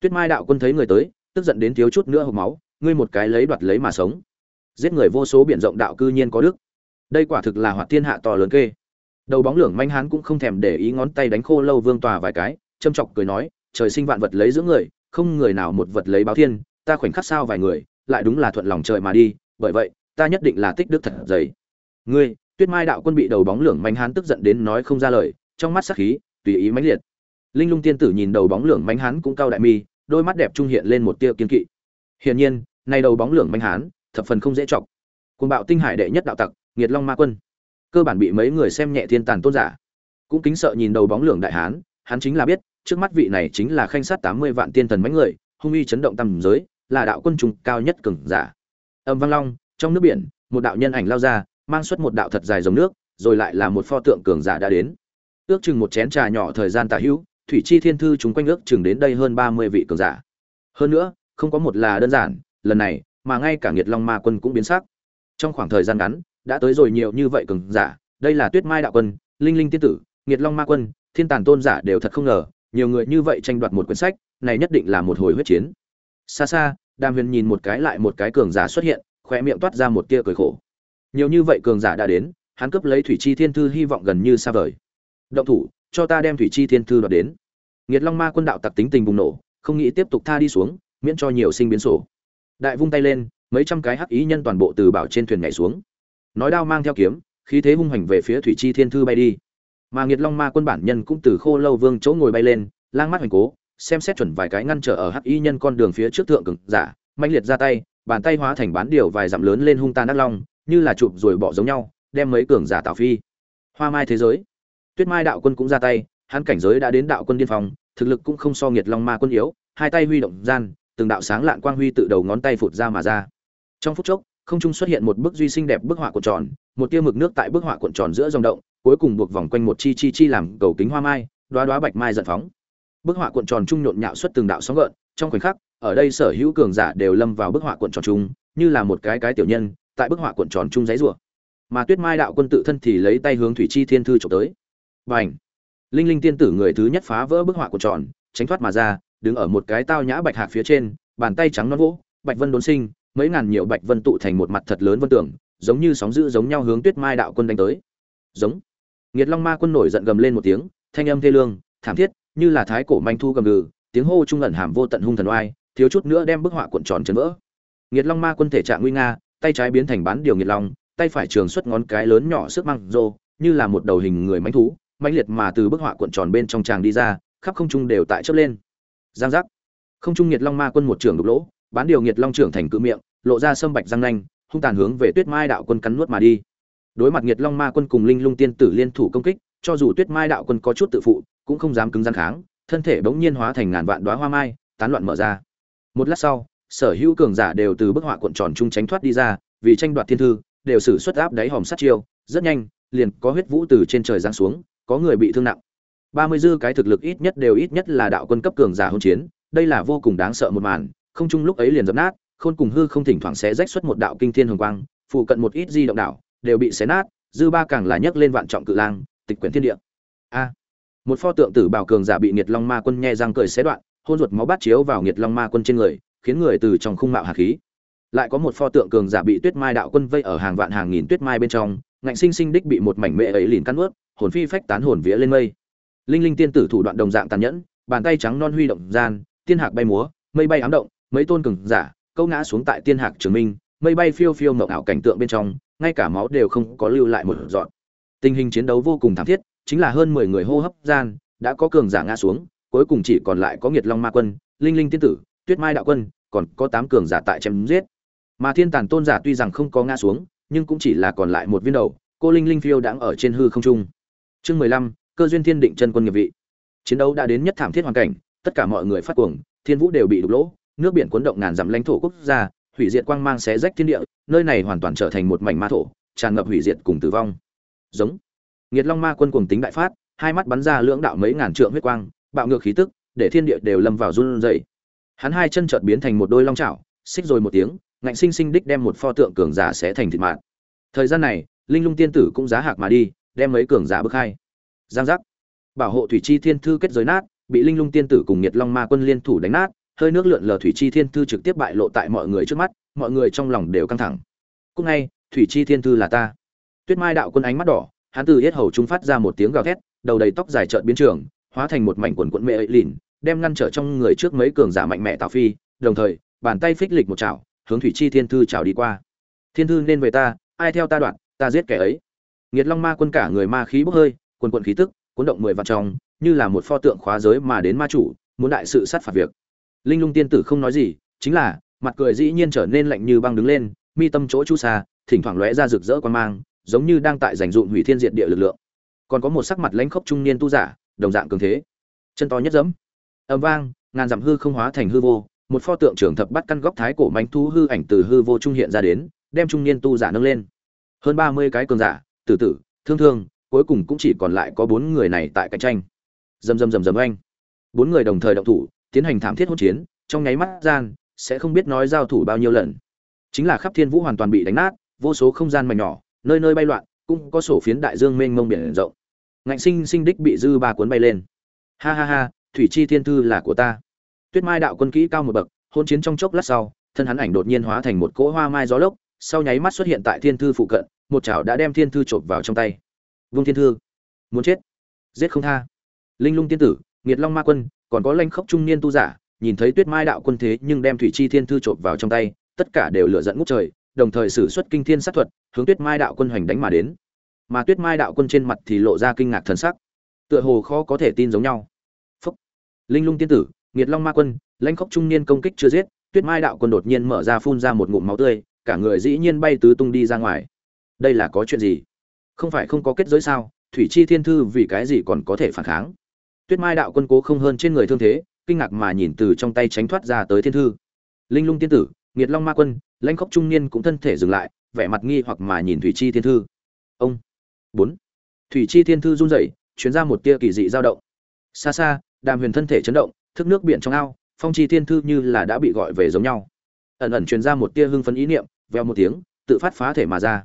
Tuyết mai đạo quân thấy người tới, tức giận đến thiếu chút nữa hộc máu, ngươi một cái lấy đoạt lấy mà sống. Giết người vô số biển rộng đạo cư nhiên có đức. Đây quả thực là hoạt thiên hạ to lớn kê. Đầu bóng lưỡng manh hán cũng không thèm để ý ngón tay đánh khô lâu vương tòa vài cái, châm chọc cười nói, trời sinh vạn vật lấy giữa người, không người nào một vật lấy báo thiên, ta khoảnh khắc sao vài người lại đúng là thuận lòng trời mà đi, bởi vậy, ta nhất định là tích đức thật dày. Ngươi, tuyết mai đạo quân bị đầu bóng lưỡng manh hán tức giận đến nói không ra lời, trong mắt sắc khí, tùy ý mãnh liệt. Linh lung tiên tử nhìn đầu bóng lưỡng manh hán cũng cao đại mi, đôi mắt đẹp trung hiện lên một tia kiên kỵ. Hiển nhiên, nay đầu bóng lưỡng manh hán, thập phần không dễ chọc. Cuồng bạo tinh hải đệ nhất đạo tặc, nghiệt long ma quân. Cơ bản bị mấy người xem nhẹ thiên tàn tôn giả. Cũng kính sợ nhìn đầu bóng lưỡng đại hán, hắn chính là biết, trước mắt vị này chính là khanh sát tám mươi vạn tiên thần mãnh người, hung uy chấn động tầm giới là đạo quân trùng cao nhất cường giả. Âm vang long, trong nước biển, một đạo nhân ảnh lao ra, mang xuất một đạo thật dài dòng nước, rồi lại là một pho tượng cường giả đã đến. Ước chừng một chén trà nhỏ thời gian tả hữu, thủy chi thiên thư chúng quanh ước chừng đến đây hơn ba mươi vị cường giả. Hơn nữa, không có một là đơn giản, lần này, mà ngay cả Nguyệt long ma quân cũng biến sắc. Trong khoảng thời gian ngắn, đã tới rồi nhiều như vậy cường giả, đây là tuyết mai đạo quân, linh linh tiên tử, Nguyệt long ma quân, thiên tàn tôn giả đều thật không ngờ, nhiều người như vậy tranh đoạt một quyển sách, này nhất định là một hồi huyết chiến xa xa, đàm huyền nhìn một cái lại một cái cường giả xuất hiện khoe miệng toát ra một tia cười khổ. Nhiều như vậy cường giả đã đến, hắn cướp lấy thủy chi thiên thư hy vọng gần như xa vời. Động thủ, cho ta đem thủy chi thiên thư đoạt đến. Nghiệt long ma quân đạo tặc tính tình bùng nổ, không nghĩ tiếp tục tha đi xuống, miễn cho nhiều sinh biến sổ. Đại vung tay lên, mấy trăm cái hắc ý nhân toàn bộ từ bảo trên thuyền nhảy xuống. Nói đao mang theo kiếm, khí thế hung hành về phía thủy chi thiên thư bay đi. Mà nghiệt long ma quân bản nhân cũng từ khô lâu vương chỗ ngồi bay lên, lang mắt hoành cố xem xét chuẩn vài cái ngăn trở ở hắc y nhân con đường phía trước thượng cường giả mạnh liệt ra tay, bàn tay hóa thành bán điều vài dặm lớn lên hung tàn đắc long, như là chụp rồi bỏ giống nhau, đem mấy cường giả tạo phi. Hoa mai thế giới. Tuyết mai đạo quân cũng ra tay, hắn cảnh giới đã đến đạo quân điên phòng thực lực cũng không so nghiệt long ma quân yếu, hai tay huy động gian, từng đạo sáng lạn quang huy tự đầu ngón tay phụt ra mà ra. Trong phút chốc, không trung xuất hiện một bức duy sinh đẹp bức họa cuộn tròn, một tia mực nước tại bức họa cuộn tròn giữa dòng động, cuối cùng buộc vòng quanh một chi chi chi làm cầu kính hoa mai, đoá đoá bạch mai giận phóng bức họa cuộn tròn trung nhộn nhạo xuất từng đạo sóng gợn trong khoảnh khắc ở đây sở hữu cường giả đều lâm vào bức họa cuộn tròn trung như là một cái cái tiểu nhân tại bức họa cuộn tròn trung giấy rùa mà tuyết mai đạo quân tự thân thì lấy tay hướng thủy chi thiên thư trộm tới. Bành, linh linh tiên tử người thứ nhất phá vỡ bức họa cuộn tròn tránh thoát mà ra đứng ở một cái tao nhã bạch hạc phía trên bàn tay trắng non vỗ bạch vân đốn sinh mấy ngàn nhiều bạch vân tụ thành một mặt thật lớn vân tưởng giống như sóng dữ giống nhau hướng tuyết mai đạo quân đánh tới. Giống! Nghiệt long ma quân nổi giận gầm lên một tiếng thanh âm thê lương thảm thiết như là thái cổ manh thu gầm gừ, tiếng hô trung ẩn hàm vô tận hung thần oai, thiếu chút nữa đem bức họa cuộn tròn chấn vỡ. Nghiệt long ma quân thể trạng nguy nga, tay trái biến thành bán điều nghiệt long, tay phải trường xuất ngón cái lớn nhỏ sức mang rô, như là một đầu hình người manh thú, mãnh liệt mà từ bức họa cuộn tròn bên trong tràng đi ra, khắp không trung đều tại chớp lên. Giang giác. Không trung nghiệt long ma quân một trường đục lỗ, bán điều nghiệt long trưởng thành cự miệng, lộ ra sâm bạch răng nanh, hung tàn hướng về tuyết mai đạo quân cắn nuốt mà đi. Đối mặt nghiệt long ma quân cùng linh lung tiên tử liên thủ công kích, cho dù tuyết mai đạo quân có chút tự phụ cũng không dám cứng rắn kháng, thân thể bỗng nhiên hóa thành ngàn vạn đóa hoa mai, tán loạn mở ra. Một lát sau, sở hữu cường giả đều từ bức họa cuộn tròn chung tránh thoát đi ra, vì tranh đoạt thiên thư, đều sử xuất áp đáy hòm sát chiêu, rất nhanh, liền có huyết vũ từ trên trời giáng xuống, có người bị thương nặng. Ba mươi dư cái thực lực ít nhất đều ít nhất là đạo quân cấp cường giả hôn chiến, đây là vô cùng đáng sợ một màn, không chung lúc ấy liền dập nát, khôn cùng hư không thỉnh thoảng sẽ rách xuất một đạo kinh thiên hồng quang, phụ cận một ít di động đảo, đều bị xé nát, dư ba càng là nhấc lên vạn trọng cự lang, tịch quyển thiên địa. A! Một pho tượng tử bảo cường giả bị nghiệt long ma quân nhe răng cười xé đoạn, hôn ruột máu bát chiếu vào nghiệt long ma quân trên người, khiến người từ trong khung mạo hạt khí. Lại có một pho tượng cường giả bị tuyết mai đạo quân vây ở hàng vạn hàng nghìn tuyết mai bên trong, ngạnh sinh sinh đích bị một mảnh mệ ấy lìn cắn ướt, hồn phi phách tán hồn vía lên mây. Linh linh tiên tử thủ đoạn đồng dạng tàn nhẫn, bàn tay trắng non huy động gian, tiên hạc bay múa, mây bay ám động, mấy tôn cường giả, câu ngã xuống tại tiên hạc trường minh, mây bay phiêu phiêu mộng ảo cảnh tượng bên trong, ngay cả máu đều không có lưu lại một dọn tình hình chiến đấu vô cùng thảm thiết chính là hơn mười người hô hấp gian, đã có cường giả ngã xuống, cuối cùng chỉ còn lại có Nguyệt long ma quân, linh linh tiên tử, tuyết mai đạo quân, còn có tám cường giả tại chém giết. Mà thiên tàn tôn giả tuy rằng không có ngã xuống, nhưng cũng chỉ là còn lại một viên đầu, cô linh linh phiêu đang ở trên hư không trung. Chương mười lăm, cơ duyên thiên định chân quân nghiệp vị. Chiến đấu đã đến nhất thảm thiết hoàn cảnh, tất cả mọi người phát cuồng, thiên vũ đều bị đục lỗ, nước biển cuốn động ngàn dặm lãnh thổ quốc gia, hủy diệt quang mang xé rách thiên địa, nơi này hoàn toàn trở thành một mảnh ma thổ, tràn ngập hủy diệt cùng tử vong. Giống nghiệt long ma quân cuồng tính đại phát, hai mắt bắn ra lưỡng đạo mấy ngàn trượng huyết quang, bạo ngược khí tức, để thiên địa đều lâm vào run rẩy. Hắn hai chân chợt biến thành một đôi long chảo, xích rồi một tiếng, ngạnh sinh sinh đích đem một pho tượng cường giả sẽ thành thịt mạt thời gian này, linh lung tiên tử cũng giá hạc mà đi, đem mấy cường giả bức hai. Giang giác. Bảo hộ thủy chi thiên thư kết giới nát, bị linh lung tiên tử cùng nhiệt long ma quân liên thủ đánh nát, hơi nước lượn lờ thủy chi thiên thư trực tiếp bại lộ tại mọi người trước mắt, mọi người trong lòng đều căng thẳng. Cúc ngay, thủy chi thiên thư là ta. Tuyết mai đạo quân ánh mắt đỏ hắn từ yết hầu trung phát ra một tiếng gào thét, đầu đầy tóc dài trợn biến trường, hóa thành một mảnh quần quần mẹ ấy lìn, đem ngăn trở trong người trước mấy cường giả mạnh mẽ tào phi, đồng thời, bàn tay phích lịch một chảo, hướng thủy chi thiên thư chảo đi qua. Thiên thư nên về ta, ai theo ta đoạn, ta giết kẻ ấy. Nghiệt long ma quân cả người ma khí bốc hơi, quần quần khí tức, cuốn động mười vạn trong, như là một pho tượng khóa giới mà đến ma chủ, muốn đại sự sát phạt việc. Linh lung tiên tử không nói gì, chính là, mặt cười dĩ nhiên trở nên lạnh như băng đứng lên, mi tâm chỗ chu xa thỉnh thoảng lóe ra rực rỡ quan mang giống như đang tại giành dụm hủy thiên diệt địa lực lượng. Còn có một sắc mặt lãnh khốc trung niên tu giả, đồng dạng cường thế. Chân to nhất dẫm âm vang, ngàn dặm hư không hóa thành hư vô, một pho tượng trưởng thập bắt căn góc thái cổ mánh thu hư ảnh từ hư vô trung hiện ra đến, đem trung niên tu giả nâng lên. Hơn ba mươi cái cường giả, tử tử, thương thương, cuối cùng cũng chỉ còn lại có bốn người này tại cạnh tranh. Dầm dầm dầm dầm anh bốn người đồng thời động thủ, tiến hành thảm thiết hỗn chiến, trong nháy mắt gian, sẽ không biết nói giao thủ bao nhiêu lần. Chính là khắp thiên vũ hoàn toàn bị đánh nát, vô số không gian mảnh nhỏ nơi nơi bay loạn, cũng có sổ phiến đại dương mênh mông biển rộng. Ngạnh sinh sinh đích bị dư ba cuốn bay lên. Ha ha ha, thủy chi thiên thư là của ta. Tuyết mai đạo quân kỹ cao một bậc, hôn chiến trong chốc lát sau, thân hắn ảnh đột nhiên hóa thành một cỗ hoa mai gió lốc, sau nháy mắt xuất hiện tại thiên thư phụ cận, một chảo đã đem thiên thư chộp vào trong tay. Vương thiên thư, muốn chết. Giết không tha. Linh lung tiên tử, nghiệt long ma quân, còn có lanh khốc trung niên tu giả, nhìn thấy tuyết mai đạo quân thế nhưng đem thủy chi thiên thư chộp vào trong tay, tất cả đều lửa dẫn ngút trời đồng thời sử xuất kinh thiên sát thuật, hướng tuyết mai đạo quân hoành đánh mà đến. Mà tuyết mai đạo quân trên mặt thì lộ ra kinh ngạc thần sắc. Tựa hồ khó có thể tin giống nhau. Phúc. linh lung tiên tử, nghiệt long ma quân, lãnh khốc trung niên công kích chưa giết, tuyết mai đạo quân đột nhiên mở ra phun ra một ngụm máu tươi, cả người dĩ nhiên bay tứ tung đi ra ngoài. Đây là có chuyện gì? Không phải không có kết giới sao? Thủy chi thiên thư vì cái gì còn có thể phản kháng? Tuyết mai đạo quân cố không hơn trên người thương thế, kinh ngạc mà nhìn từ trong tay tránh thoát ra tới thiên thư. Linh lung tiên tử, nghiệt long ma quân lãnh khóc trung niên cũng thân thể dừng lại, vẻ mặt nghi hoặc mà nhìn thủy chi thiên thư. Ông. Bốn. Thủy chi thiên thư run rẩy chuyến ra một tia kỳ dị dao động. Xa xa, đàm huyền thân thể chấn động, thức nước biển trong ao, phong chi thiên thư như là đã bị gọi về giống nhau. Ẩn ẩn truyền ra một tia hưng phấn ý niệm veo một tiếng, tự phát phá thể mà ra.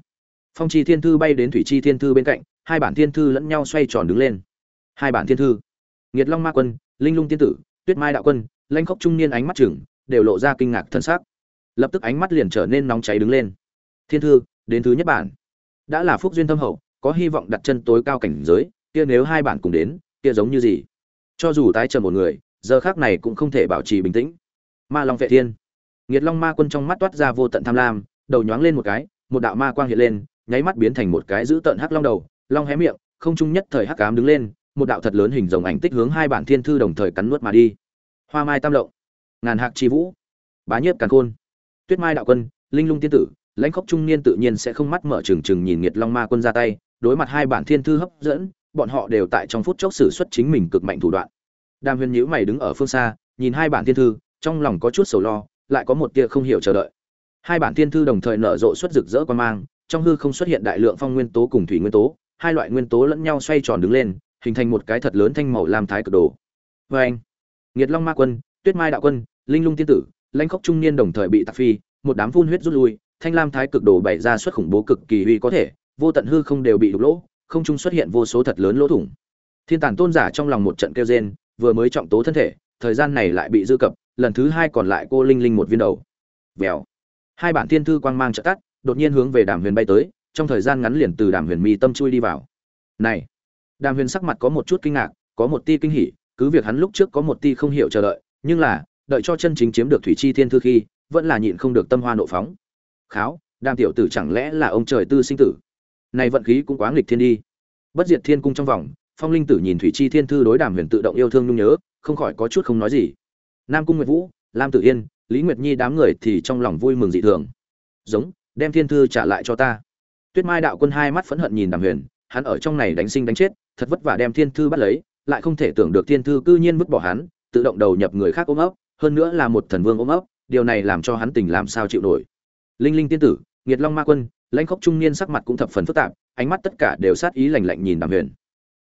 Phong chi thiên thư bay đến thủy chi thiên thư bên cạnh, hai bản thiên thư lẫn nhau xoay tròn đứng lên. Hai bản thiên thư. Nghiệt long ma quân, linh lung tiên tử, tuyết mai đạo quân lanh khóc trung niên ánh mắt chừng, đều lộ ra kinh ngạc thân xác lập tức ánh mắt liền trở nên nóng cháy đứng lên. Thiên thư, đến thứ nhất bản. Đã là phúc duyên thâm hậu, có hy vọng đặt chân tối cao cảnh giới, kia nếu hai bản cùng đến, kia giống như gì? Cho dù tái trầm một người, giờ khác này cũng không thể bảo trì bình tĩnh. Ma long vệ thiên. Nghiệt long ma quân trong mắt toát ra vô tận tham lam, đầu nhoáng lên một cái, một đạo ma quang hiện lên, nháy mắt biến thành một cái giữ tận hắc long đầu, long hé miệng, không trung nhất thời hắc cám đứng lên, một đạo thật lớn hình rồng ảnh tích hướng hai bản thiên thư đồng thời cắn nuốt mà đi. Hoa mai tam lộng. Ngàn hạc chi vũ. Bá nhiếp càn khôn tuyết mai đạo quân, linh lung tiên tử, lãnh khốc trung niên tự nhiên sẽ không mắt mở trừng trừng nhìn nghiệt long ma quân ra tay, đối mặt hai bản thiên thư hấp dẫn, bọn họ đều tại trong phút chốc sử xuất chính mình cực mạnh thủ đoạn. Đàm huyền nhíu mày đứng ở phương xa, nhìn hai bản thiên thư, trong lòng có chút sầu lo, lại có một tia không hiểu chờ đợi. Hai bản thiên thư đồng thời nở rộ xuất rực rỡ quan mang, trong hư không xuất hiện đại lượng phong nguyên tố cùng thủy nguyên tố, hai loại nguyên tố lẫn nhau xoay tròn đứng lên, hình thành một cái thật lớn thanh màu lam thái cực đồ. Vâng. Vê anh nghiệt long ma quân, tuyết mai đạo quân, linh lung tiên tử lãnh khốc trung niên đồng thời bị tạc phi, một đám phun huyết rút lui, thanh lam thái cực đồ bày ra xuất khủng bố cực kỳ uy có thể, vô tận hư không đều bị đục lỗ, không trung xuất hiện vô số thật lớn lỗ thủng. Thiên tản tôn giả trong lòng một trận kêu rên, vừa mới trọng tố thân thể, thời gian này lại bị dư cập, lần thứ hai còn lại cô linh linh một viên đầu. Vèo. Hai bản thiên thư quang mang trợ tắt, đột nhiên hướng về đàm huyền bay tới, trong thời gian ngắn liền từ đàm huyền mi tâm chui đi vào. Này! Đàm huyền sắc mặt có một chút kinh ngạc, có một ti kinh hỉ, cứ việc hắn lúc trước có một ti không hiểu chờ đợi, nhưng là đợi cho chân chính chiếm được thủy chi thiên thư khi, vẫn là nhịn không được tâm hoa nộ phóng. Kháo, đàm tiểu tử chẳng lẽ là ông trời tư sinh tử? Này vận khí cũng quá nghịch thiên đi. Bất diệt thiên cung trong vòng, phong linh tử nhìn thủy chi thiên thư đối đàm huyền tự động yêu thương nhung nhớ, không khỏi có chút không nói gì. Nam cung nguyệt vũ, lam tử yên, lý nguyệt nhi đám người thì trong lòng vui mừng dị thường. Giống, đem thiên thư trả lại cho ta. Tuyết mai đạo quân hai mắt phẫn hận nhìn đàm huyền, hắn ở trong này đánh sinh đánh chết, thật vất vả đem thiên thư bắt lấy, lại không thể tưởng được thiên thư cư nhiên vứt bỏ hắn, tự động đầu nhập người khác ôm ấp hơn nữa là một thần vương ôm ấp, điều này làm cho hắn tình làm sao chịu nổi. Linh linh tiên tử nghiệt long ma quân, lãnh khốc trung niên sắc mặt cũng thập phần phức tạp, ánh mắt tất cả đều sát ý lạnh lạnh nhìn đàm huyền.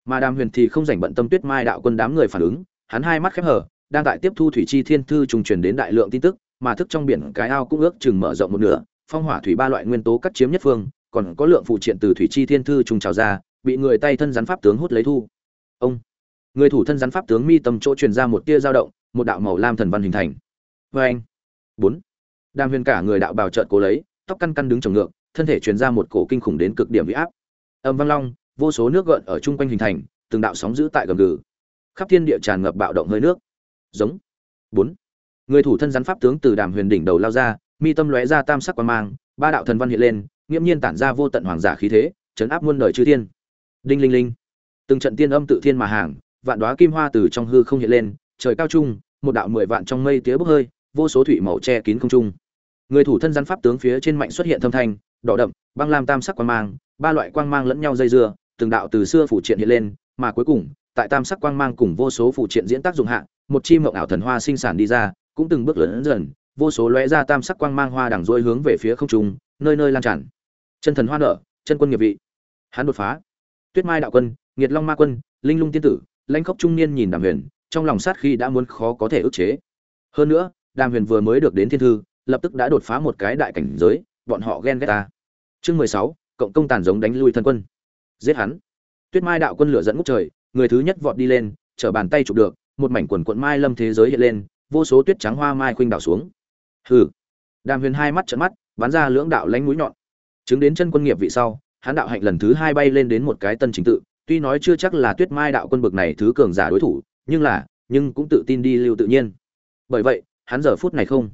Mà đàm huyền thì không dành bận tâm tuyết mai đạo quân đám người phản ứng, hắn hai mắt khép hở đang tại tiếp thu thủy chi thiên thư trùng truyền đến đại lượng tin tức, mà thức trong biển cái ao cũng ước chừng mở rộng một nửa, phong hỏa thủy ba loại nguyên tố cắt chiếm nhất phương, còn có lượng phụ triện từ thủy chi thiên thư trùng trào ra, bị người tay thân rắn pháp tướng hút lấy thu. Ông! Người thủ thân rắn pháp tướng mi tâm chỗ truyền ra một tia dao động, một đạo màu lam thần văn hình thành. Vê anh, bốn, đàm huyền cả người đạo bào trợn cố lấy, tóc căn căn đứng trồng ngược, thân thể truyền ra một cổ kinh khủng đến cực điểm bị áp. Âm vang long, vô số nước gợn ở chung quanh hình thành, từng đạo sóng giữ tại gầm gừ. Khắp thiên địa tràn ngập bạo động hơi nước. Giống, bốn, người thủ thân rắn pháp tướng từ đàm huyền đỉnh đầu lao ra, mi tâm lóe ra tam sắc quan mang, ba đạo thần văn hiện lên, nghiễm nhiên tản ra vô tận hoàng giả khí thế, chấn áp muôn đời chư thiên. Đinh linh linh, từng trận tiên âm tự thiên mà hàng vạn đóa kim hoa từ trong hư không hiện lên trời cao trung một đạo mười vạn trong mây tía bốc hơi vô số thủy màu che kín không trung người thủ thân rắn pháp tướng phía trên mạnh xuất hiện thâm thanh đỏ đậm băng lam tam sắc quang mang ba loại quang mang lẫn nhau dây dưa từng đạo từ xưa phủ triện hiện lên mà cuối cùng tại tam sắc quang mang cùng vô số phụ triện diễn tác dụng hạ, một chi mộng ảo thần hoa sinh sản đi ra, cũng từng bước lớn dần, vô số lóe ra tam sắc quang mang hoa đằng rôi hướng về phía không trung, nơi nơi lan tràn. Chân thần hoa nở, chân quân nghiệp vị. Hắn đột phá. Tuyết Mai đạo quân, Nghiệt Long ma quân, Linh Lung tiên tử, Lãnh Khốc trung niên nhìn Đàm Huyền, trong lòng sát khi đã muốn khó có thể ức chế. Hơn nữa, Đàm Huyền vừa mới được đến thiên thư, lập tức đã đột phá một cái đại cảnh giới, bọn họ ghen ghét ta. Chương mười sáu, cộng công tàn giống đánh lui thân quân. Giết hắn. Tuyết Mai đạo quân lửa dẫn ngút trời, người thứ nhất vọt đi lên chở bàn tay chụp được một mảnh quần quận mai lâm thế giới hiện lên vô số tuyết trắng hoa mai khuynh đảo xuống hừ đàm huyền hai mắt trận mắt bắn ra lưỡng đạo lánh mũi nhọn chứng đến chân quân nghiệp vị sau hắn đạo hạnh lần thứ hai bay lên đến một cái tân trình tự tuy nói chưa chắc là tuyết mai đạo quân bực này thứ cường giả đối thủ, nhưng là, nhưng cũng tự tin đi lưu tự nhiên. Bởi vậy, hắn giờ phút này không.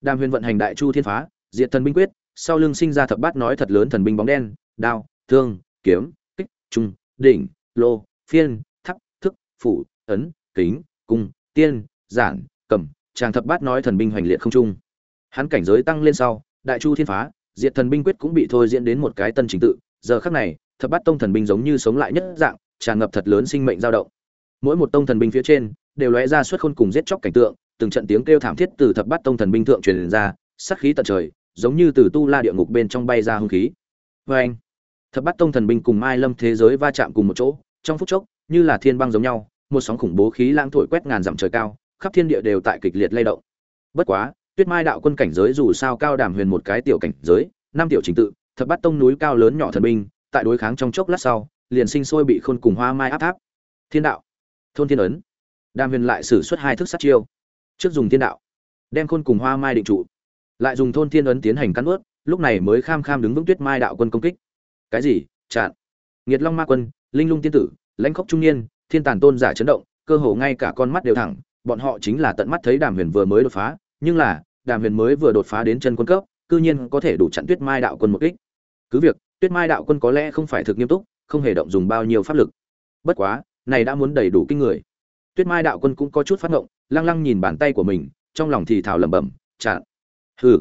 Đàm huyền vận hành đại chu thiên phá, diệt thần binh quyết, sau lưng sinh ra thập bát nói thật lớn thần binh bóng đen, đao, thương, kiếm, kích, trung, đỉnh, lô, phiên thắp thức, phủ, ấn, kính, cung, tiên, giản, cầm, tràng thập bát nói thần binh hoành liệt không trung. Hắn cảnh giới tăng lên sau, đại chu thiên phá, diệt thần binh quyết cũng bị thôi diễn đến một cái tân trình tự, giờ khắc này thập bát tông thần binh giống như sống lại nhất dạng, tràn ngập thật lớn sinh mệnh dao động. Mỗi một tông thần binh phía trên, đều lóe ra xuất khôn cùng giết chóc cảnh tượng, từng trận tiếng kêu thảm thiết từ thập bát tông thần binh thượng truyền ra, sát khí tận trời, giống như từ tu la địa ngục bên trong bay ra hung khí. Vê anh thập bát tông thần binh cùng mai lâm thế giới va chạm cùng một chỗ, trong phút chốc, như là thiên băng giống nhau, một sóng khủng bố khí lãng thổi quét ngàn dặm trời cao, khắp thiên địa đều tại kịch liệt lay động. Bất quá, tuyết mai đạo quân cảnh giới dù sao cao đàm huyền một cái tiểu cảnh giới, năm tiểu trình tự, thập Bát tông núi cao lớn nhỏ thần binh tại đối kháng trong chốc lát sau, liền sinh sôi bị khôn cùng hoa mai áp tháp. Thiên đạo. Thôn thiên ấn. Đàm huyền lại xử suất hai thức sát chiêu. Trước dùng thiên đạo, đem khôn cùng hoa mai định trụ. Lại dùng thôn thiên ấn tiến hành cắn ướt lúc này mới kham kham đứng vững tuyết mai đạo quân công kích. Cái gì? Chặn. Nghiệt long ma quân, linh lung tiên tử, lãnh khốc trung niên, thiên tàn tôn giả chấn động, cơ hồ ngay cả con mắt đều thẳng, bọn họ chính là tận mắt thấy đàm huyền vừa mới đột phá, nhưng là, đàm huyền mới vừa đột phá đến chân quân cấp, cư nhiên có thể đủ chặn tuyết mai đạo quân một kích. Cứ việc tuyết mai đạo quân có lẽ không phải thực nghiêm túc, không hề động dùng bao nhiêu pháp lực. Bất quá, này đã muốn đầy đủ kinh người. Tuyết mai đạo quân cũng có chút phát ngộng, lăng lăng nhìn bàn tay của mình, trong lòng thì thào lẩm bẩm chặn hừ,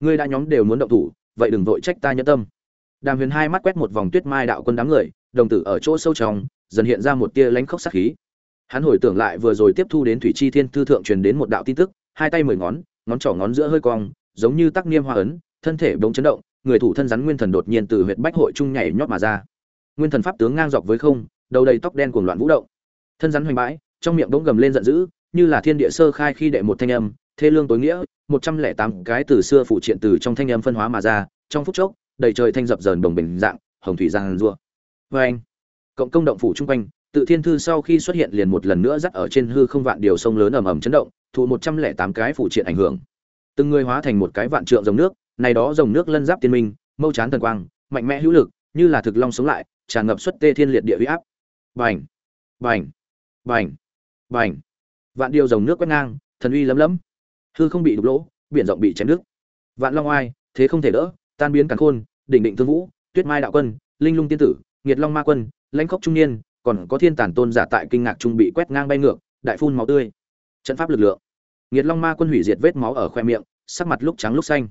ngươi đã nhóm đều muốn động thủ, vậy đừng vội trách ta nhẫn tâm. Đàm huyền hai mắt quét một vòng tuyết mai đạo quân đám người, đồng tử ở chỗ sâu trong, dần hiện ra một tia lánh khốc sát khí. Hắn hồi tưởng lại vừa rồi tiếp thu đến thủy chi thiên thư thượng truyền đến một đạo tin tức, hai tay mười ngón ngón trỏ ngón giữa hơi cong, giống như tắc niêm hoa ấn, thân thể bỗng chấn động người thủ thân rắn nguyên thần đột nhiên từ huyệt bách hội trung nhảy nhót mà ra. Nguyên thần pháp tướng ngang dọc với không, đầu đầy tóc đen cuồng loạn vũ động. Thân rắn hoành bãi, trong miệng bỗng gầm lên giận dữ, như là thiên địa sơ khai khi đệ một thanh âm, thê lương tối nghĩa, một trăm lẻ tám cái từ xưa phụ triện từ trong thanh âm phân hóa mà ra, trong phút chốc, đầy trời thanh dập dờn đồng bình dạng, hồng thủy giang rua. Vê anh. Cộng công động phủ chung quanh, tự thiên thư sau khi xuất hiện liền một lần nữa dắt ở trên hư không vạn điều sông lớn ầm ầm chấn động, thụ một trăm lẻ tám cái phụ triện ảnh hưởng. Từng người hóa thành một cái vạn trượng dòng nước này đó dòng nước lân giáp tiên minh, mâu chán thần quang, mạnh mẽ hữu lực, như là thực long sống lại, tràn ngập xuất tê thiên liệt địa uy áp. Bành! Bành! Bành! Bành! Vạn điều dòng nước quét ngang, thần uy lấm lấm. Hư không bị đục lỗ, biển rộng bị chém nước vạn long oai, thế không thể đỡ, tan biến càn khôn, đỉnh định thương vũ, tuyết mai đạo quân, linh lung tiên tử, nghiệt long ma quân, lãnh khốc trung niên, còn có thiên tản tôn giả tại kinh ngạc trung bị quét ngang bay ngược, đại phun máu tươi. Trận pháp lực lượng. Nghiệt long ma quân hủy diệt vết máu ở khoe miệng, sắc mặt lúc trắng lúc xanh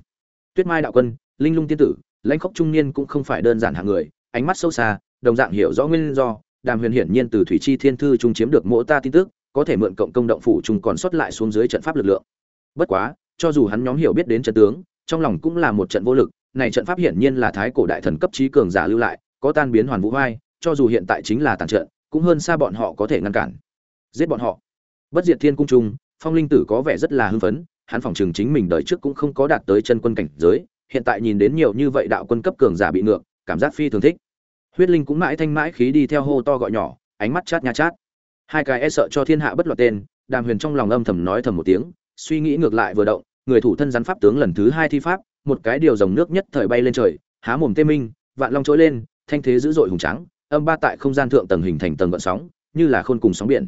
tuyết mai đạo quân, linh lung tiên tử, lãnh khốc trung niên cũng không phải đơn giản hạng người, ánh mắt sâu xa, đồng dạng hiểu rõ nguyên do. Đàm huyền hiển nhiên từ thủy chi thiên thư trung chiếm được mỗ ta tin tức, có thể mượn cộng công động phủ trung còn xuất lại xuống dưới trận pháp lực lượng. Bất quá, cho dù hắn nhóm hiểu biết đến trận tướng, trong lòng cũng là một trận vô lực, này trận pháp hiển nhiên là thái cổ đại thần cấp trí cường giả lưu lại, có tan biến hoàn vũ vai cho dù hiện tại chính là tàn trận, cũng hơn xa bọn họ có thể ngăn cản. Giết bọn họ. Bất diệt thiên cung trung, phong linh tử có vẻ rất là hưng phấn hắn phỏng trường chính mình đời trước cũng không có đạt tới chân quân cảnh giới, hiện tại nhìn đến nhiều như vậy đạo quân cấp cường giả bị ngược, cảm giác phi thường thích. Huyết linh cũng mãi thanh mãi khí đi theo hô to gọi nhỏ, ánh mắt chát nha chát. Hai cái e sợ cho thiên hạ bất loạn tên, đàm huyền trong lòng âm thầm nói thầm một tiếng, suy nghĩ ngược lại vừa động, người thủ thân rắn pháp tướng lần thứ hai thi pháp, một cái điều dòng nước nhất thời bay lên trời, há mồm tê minh, vạn long trỗi lên, thanh thế dữ dội hùng trắng âm ba tại không gian thượng tầng hình thành tầng gợn sóng, như là khôn cùng sóng biển.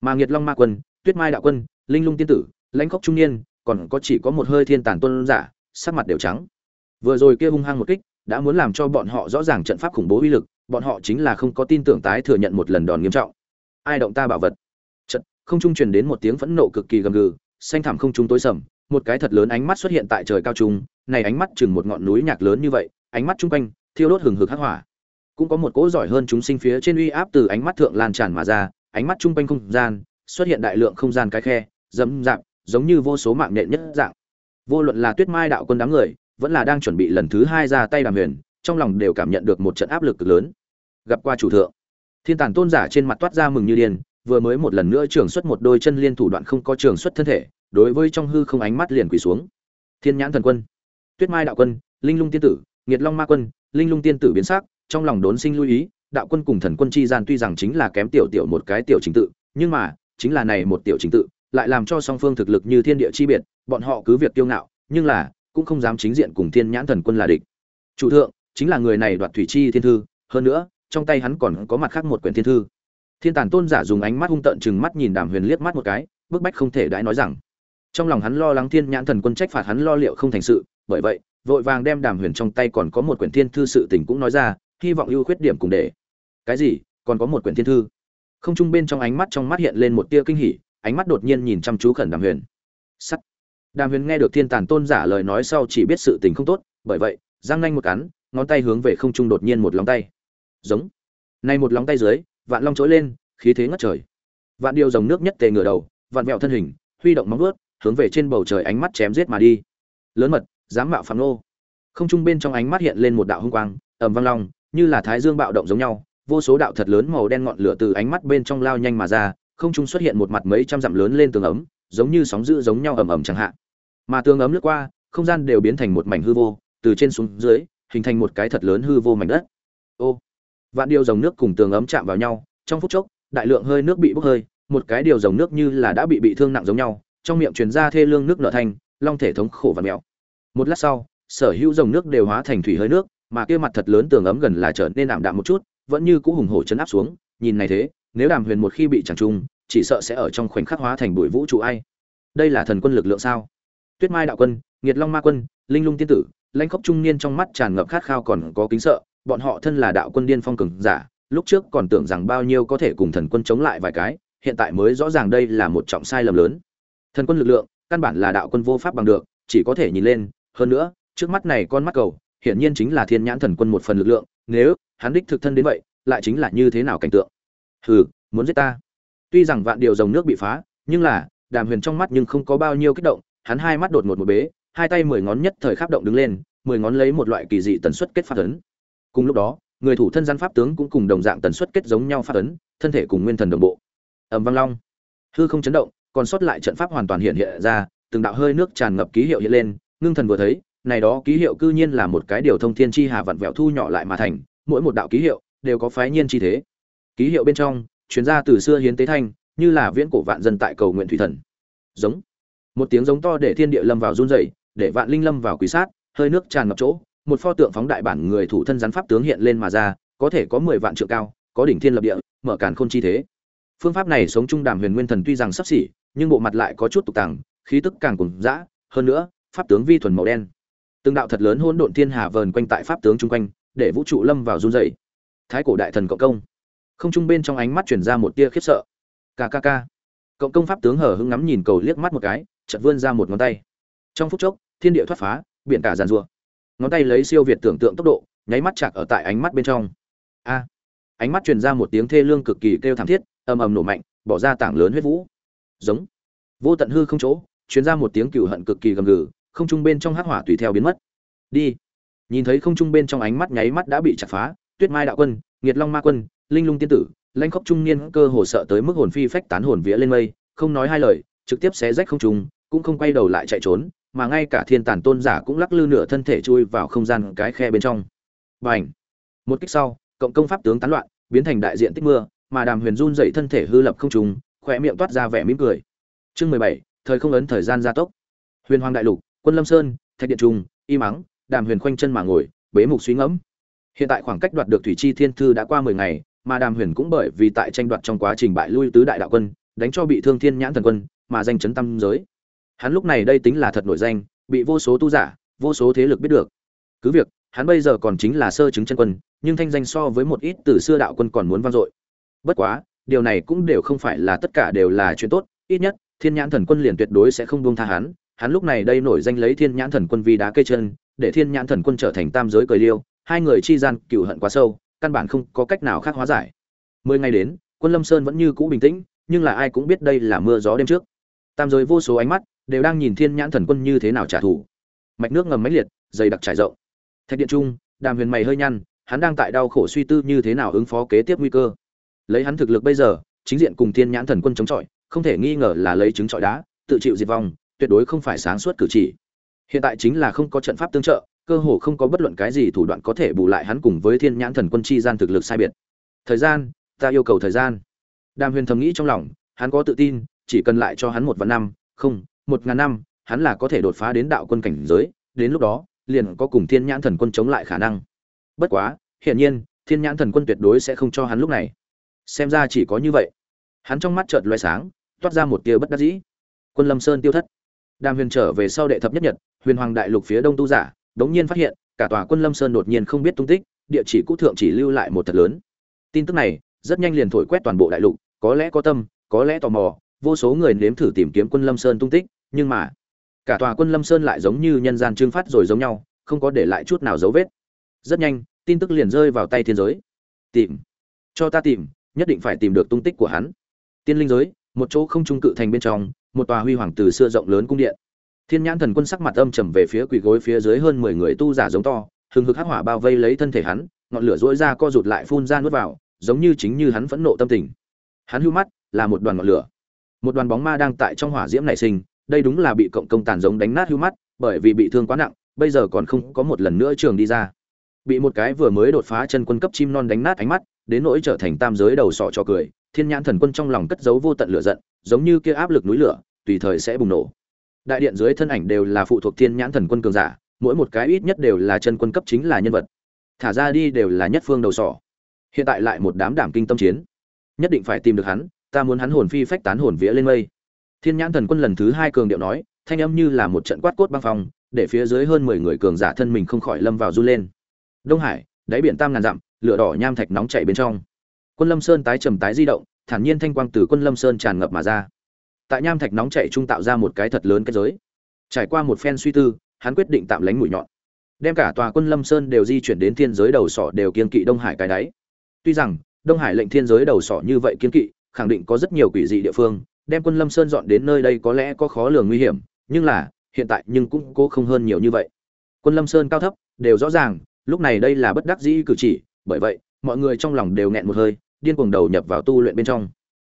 Mà nghiệt long ma quân, tuyết mai đạo quân, linh lung tiên tử, lãnh cốc trung niên còn có chỉ có một hơi thiên tàn tuân giả, sắc mặt đều trắng. Vừa rồi kia hung hăng một kích, đã muốn làm cho bọn họ rõ ràng trận pháp khủng bố uy lực, bọn họ chính là không có tin tưởng tái thừa nhận một lần đòn nghiêm trọng. Ai động ta bảo vật? Trận không trung truyền đến một tiếng phẫn nộ cực kỳ gầm gừ, xanh thẳm không trung tối sầm, một cái thật lớn ánh mắt xuất hiện tại trời cao trung, này ánh mắt chừng một ngọn núi nhạc lớn như vậy, ánh mắt trung quanh, thiêu đốt hừng hực hắc hỏa. Cũng có một cỗ giỏi hơn chúng sinh phía trên uy áp từ ánh mắt thượng lan tràn mà ra, ánh mắt trung quanh không gian, xuất hiện đại lượng không gian cái khe dẫm dạp giống như vô số mạng nhện nhất dạng. Vô luận là tuyết mai đạo quân đám người, vẫn là đang chuẩn bị lần thứ hai ra tay đàm huyền, trong lòng đều cảm nhận được một trận áp lực cực lớn. Gặp qua chủ thượng, thiên tàn tôn giả trên mặt toát ra mừng như điên, vừa mới một lần nữa trường xuất một đôi chân liên thủ đoạn không có trường xuất thân thể, đối với trong hư không ánh mắt liền quỳ xuống. Thiên nhãn thần quân, tuyết mai đạo quân, linh lung tiên tử, nghiệt long ma quân, linh lung tiên tử biến sắc, trong lòng đốn sinh lưu ý, đạo quân cùng thần quân chi gian tuy rằng chính là kém tiểu tiểu một cái tiểu chính tự, nhưng mà, chính là này một tiểu chính tự lại làm cho song phương thực lực như thiên địa chi biệt, bọn họ cứ việc tiêu ngạo, nhưng là cũng không dám chính diện cùng thiên nhãn thần quân là địch. Chủ thượng, chính là người này đoạt thủy chi thiên thư, hơn nữa, trong tay hắn còn có mặt khác một quyển thiên thư. Thiên tàn tôn giả dùng ánh mắt hung tợn chừng mắt nhìn đàm huyền liếc mắt một cái, bức bách không thể đãi nói rằng, trong lòng hắn lo lắng thiên nhãn thần quân trách phạt hắn lo liệu không thành sự, bởi vậy, vội vàng đem đàm huyền trong tay còn có một quyển thiên thư sự tình cũng nói ra, hy vọng ưu khuyết điểm cùng để. Cái gì? Còn có một quyển thiên thư? Không trung bên trong ánh mắt trong mắt hiện lên một tia kinh hỉ ánh mắt đột nhiên nhìn chăm chú khẩn đàm huyền. Sắt. Đàm huyền nghe được thiên tàn tôn giả lời nói sau chỉ biết sự tình không tốt, bởi vậy, giang nanh một cắn, ngón tay hướng về không trung đột nhiên một lóng tay. Giống. Nay một lóng tay dưới, vạn long trỗi lên, khí thế ngất trời. Vạn điều dòng nước nhất tề ngửa đầu, vạn vẹo thân hình, huy động móng vuốt, hướng về trên bầu trời ánh mắt chém giết mà đi. Lớn mật, dám mạo phạm nô. Không trung bên trong ánh mắt hiện lên một đạo hung quang, ầm vang long, như là thái dương bạo động giống nhau, vô số đạo thật lớn màu đen ngọn lửa từ ánh mắt bên trong lao nhanh mà ra không trung xuất hiện một mặt mấy trăm dặm lớn lên tường ấm, giống như sóng dữ giống nhau ầm ầm chẳng hạn. Mà tường ấm lướt qua, không gian đều biến thành một mảnh hư vô, từ trên xuống dưới, hình thành một cái thật lớn hư vô mảnh đất. Ô, vạn điều dòng nước cùng tường ấm chạm vào nhau, trong phút chốc, đại lượng hơi nước bị bốc hơi, một cái điều dòng nước như là đã bị bị thương nặng giống nhau, trong miệng truyền ra thê lương nước nở thành long thể thống khổ và mèo. Một lát sau, sở hữu dòng nước đều hóa thành thủy hơi nước, mà kia mặt thật lớn tường ấm gần là trở nên ảm đạm một chút, vẫn như cũ hùng hổ chấn áp xuống, nhìn này thế nếu đàm huyền một khi bị chẳng trung, chỉ sợ sẽ ở trong khoảnh khắc hóa thành bụi vũ trụ ai? Đây là thần quân lực lượng sao? Tuyết mai đạo quân nghiệt long ma quân, linh lung tiên tử, lãnh khốc trung niên trong mắt tràn ngập khát khao còn có kính sợ, bọn họ thân là đạo quân điên phong cường giả, lúc trước còn tưởng rằng bao nhiêu có thể cùng thần quân chống lại vài cái, hiện tại mới rõ ràng đây là một trọng sai lầm lớn. Thần quân lực lượng, căn bản là đạo quân vô pháp bằng được, chỉ có thể nhìn lên, hơn nữa, trước mắt này con mắt cầu, hiển nhiên chính là thiên nhãn thần quân một phần lực lượng, nếu hắn đích thực thân đến vậy, lại chính là như thế nào cảnh tượng? Hừ, muốn giết ta. Tuy rằng vạn điều dòng nước bị phá, nhưng là, đàm huyền trong mắt nhưng không có bao nhiêu kích động, hắn hai mắt đột ngột một bế, hai tay mười ngón nhất thời khắp động đứng lên, mười ngón lấy một loại kỳ dị tần suất kết phát ấn. Cùng lúc đó, người thủ thân gian pháp tướng cũng cùng đồng dạng tần suất kết giống nhau phát ấn, thân thể cùng nguyên thần đồng bộ. Ẩm vang long. Hư không chấn động, còn sót lại trận pháp hoàn toàn hiện hiện ra, từng đạo hơi nước tràn ngập ký hiệu hiện lên, ngưng thần vừa thấy, này đó ký hiệu cư nhiên là một cái điều thông thiên chi hà vặn vẹo thu nhỏ lại mà thành, mỗi một đạo ký hiệu đều có phái nhiên chi thế ký hiệu bên trong chuyến ra từ xưa hiến tế thanh như là viễn cổ vạn dân tại cầu nguyện thủy thần. Giống. Một tiếng giống to để thiên địa lâm vào run rẩy để vạn linh lâm vào quý sát hơi nước tràn ngập chỗ một pho tượng phóng đại bản người thủ thân rắn pháp tướng hiện lên mà ra có thể có mười vạn trượng cao có đỉnh thiên lập địa mở càn khôn chi thế. Phương pháp này sống chung đàm huyền nguyên thần tuy rằng sắp xỉ nhưng bộ mặt lại có chút tục tàng khí tức càng cùng dã hơn nữa pháp tướng vi thuần màu đen. Từng đạo thật lớn hỗn độn thiên hà vờn quanh tại pháp tướng chung quanh để vũ trụ lâm vào run rẩy, thái cổ đại thần cộng công không trung bên trong ánh mắt chuyển ra một tia khiếp sợ. Kkk cộng công pháp tướng hở hưng ngắm nhìn cầu liếc mắt một cái, chợt vươn ra một ngón tay. Trong phút chốc, thiên địa thoát phá, biển cả giàn rùa ngón tay lấy siêu việt tưởng tượng tốc độ, nháy mắt chạc ở tại ánh mắt bên trong. A. Ánh mắt truyền ra một tiếng thê lương cực kỳ kêu thảm thiết, ầm ầm nổ mạnh, bỏ ra tảng lớn huyết vũ. Giống. Vô tận hư không chỗ, truyền ra một tiếng cựu hận cực kỳ gầm gừ, không trung bên trong hắc hỏa tùy theo biến mất. Đi. Nhìn thấy không trung bên trong ánh mắt nháy mắt đã bị chặt phá, tuyết mai đạo quân, nghiệt long ma quân linh lung tiên tử Lanh khốc trung niên cơ hồ sợ tới mức hồn phi phách tán hồn vía lên mây, không nói hai lời, trực tiếp xé rách không trung, cũng không quay đầu lại chạy trốn, mà ngay cả thiên tản tôn giả cũng lắc lư nửa thân thể chui vào không gian cái khe bên trong. Bành! Một kích sau, cộng công pháp tướng tán loạn, biến thành đại diện tích mưa, mà đàm huyền run dậy thân thể hư lập không trùng khỏe miệng toát ra vẻ mỉm cười. Chương mười bảy, thời không ấn thời gian gia tốc. Huyền hoàng đại lục, quân lâm sơn, thạch điện trung, y mắng, đàm huyền khoanh chân mà ngồi, bế mục suy ngẫm. Hiện tại khoảng cách đoạt được thủy chi thiên thư đã qua mười ngày mà đàm huyền cũng bởi vì tại tranh đoạt trong quá trình bại lui tứ đại đạo quân, đánh cho bị thương thiên nhãn thần quân, mà danh chấn tâm giới. Hắn lúc này đây tính là thật nổi danh, bị vô số tu giả, vô số thế lực biết được. Cứ việc, hắn bây giờ còn chính là sơ chứng chân quân, nhưng thanh danh so với một ít từ xưa đạo quân còn muốn vang dội. Bất quá, điều này cũng đều không phải là tất cả đều là chuyện tốt, ít nhất, thiên nhãn thần quân liền tuyệt đối sẽ không buông tha hắn. Hắn lúc này đây nổi danh lấy thiên nhãn thần quân vì đá cây chân, để thiên nhãn thần quân trở thành tam giới cười liêu, hai người chi gian cựu hận quá sâu căn bản không có cách nào khác hóa giải. Mười ngày đến, quân lâm sơn vẫn như cũ bình tĩnh, nhưng là ai cũng biết đây là mưa gió đêm trước. Tam giới vô số ánh mắt đều đang nhìn thiên nhãn thần quân như thế nào trả thù. Mạch nước ngầm mãnh liệt, dày đặc trải rộng. Thạch điện trung, đàm huyền mày hơi nhăn, hắn đang tại đau khổ suy tư như thế nào ứng phó kế tiếp nguy cơ. Lấy hắn thực lực bây giờ, chính diện cùng thiên nhãn thần quân chống chọi, không thể nghi ngờ là lấy trứng chọi đá, tự chịu diệt vong, tuyệt đối không phải sáng suốt cử chỉ. Hiện tại chính là không có trận pháp tương trợ cơ hồ không có bất luận cái gì thủ đoạn có thể bù lại hắn cùng với thiên nhãn thần quân chi gian thực lực sai biệt. Thời gian, ta yêu cầu thời gian. Đàm huyền thầm nghĩ trong lòng, hắn có tự tin, chỉ cần lại cho hắn một vạn năm, không, một ngàn năm, hắn là có thể đột phá đến đạo quân cảnh giới, đến lúc đó, liền có cùng thiên nhãn thần quân chống lại khả năng. Bất quá, hiển nhiên, thiên nhãn thần quân tuyệt đối sẽ không cho hắn lúc này. Xem ra chỉ có như vậy. Hắn trong mắt chợt loe sáng, toát ra một tia bất đắc dĩ. Quân lâm sơn tiêu thất. Đàm huyền trở về sau đệ thập nhất nhật, huyền hoàng đại lục phía đông tu giả đống nhiên phát hiện, cả tòa quân lâm sơn đột nhiên không biết tung tích, địa chỉ cũ thượng chỉ lưu lại một thật lớn. Tin tức này, rất nhanh liền thổi quét toàn bộ đại lục, có lẽ có tâm, có lẽ tò mò, vô số người nếm thử tìm kiếm quân lâm sơn tung tích, nhưng mà, cả tòa quân lâm sơn lại giống như nhân gian trương phát rồi giống nhau, không có để lại chút nào dấu vết. Rất nhanh, tin tức liền rơi vào tay thiên giới. Tìm. Cho ta tìm, nhất định phải tìm được tung tích của hắn. Tiên linh giới, một chỗ không trung cự thành bên trong, một tòa huy hoàng từ xưa rộng lớn cung điện thiên nhãn thần quân sắc mặt âm trầm về phía quỳ gối phía dưới hơn mười người tu giả giống to, hừng hực hắc hỏa bao vây lấy thân thể hắn, ngọn lửa dỗi ra co rụt lại phun ra nuốt vào, giống như chính như hắn phẫn nộ tâm tình. Hắn hưu mắt, là một đoàn ngọn lửa. Một đoàn bóng ma đang tại trong hỏa diễm nảy sinh, đây đúng là bị cộng công tàn giống đánh nát hưu mắt, bởi vì bị thương quá nặng, bây giờ còn không có một lần nữa trường đi ra. Bị một cái vừa mới đột phá chân quân cấp chim non đánh nát ánh mắt, đến nỗi trở thành tam giới đầu sọ cho cười, thiên nhãn thần quân trong lòng cất giấu vô tận lửa giận, giống như kia áp lực núi lửa, tùy thời sẽ bùng nổ đại điện dưới thân ảnh đều là phụ thuộc thiên nhãn thần quân cường giả, mỗi một cái ít nhất đều là chân quân cấp chính là nhân vật. Thả ra đi đều là nhất phương đầu sỏ. Hiện tại lại một đám đảm kinh tâm chiến. Nhất định phải tìm được hắn, ta muốn hắn hồn phi phách tán hồn vía lên mây. Thiên nhãn thần quân lần thứ hai cường điệu nói, thanh âm như là một trận quát cốt băng phong, để phía dưới hơn mười người cường giả thân mình không khỏi lâm vào run lên. Đông hải, đáy biển tam ngàn dặm, lửa đỏ nham thạch nóng chảy bên trong. Quân lâm sơn tái trầm tái di động, thản nhiên thanh quang từ quân lâm sơn tràn ngập mà ra tại nham thạch nóng chảy trung tạo ra một cái thật lớn kết giới. Trải qua một phen suy tư, hắn quyết định tạm lánh mũi nhọn. Đem cả tòa quân lâm sơn đều di chuyển đến thiên giới đầu sỏ đều kiên kỵ đông hải cái đáy. Tuy rằng, đông hải lệnh thiên giới đầu sỏ như vậy kiên kỵ, khẳng định có rất nhiều quỷ dị địa phương, đem quân lâm sơn dọn đến nơi đây có lẽ có khó lường nguy hiểm, nhưng là, hiện tại nhưng cũng cố không hơn nhiều như vậy. Quân lâm sơn cao thấp, đều rõ ràng, lúc này đây là bất đắc dĩ cử chỉ, bởi vậy, mọi người trong lòng đều nghẹn một hơi, điên cuồng đầu nhập vào tu luyện bên trong.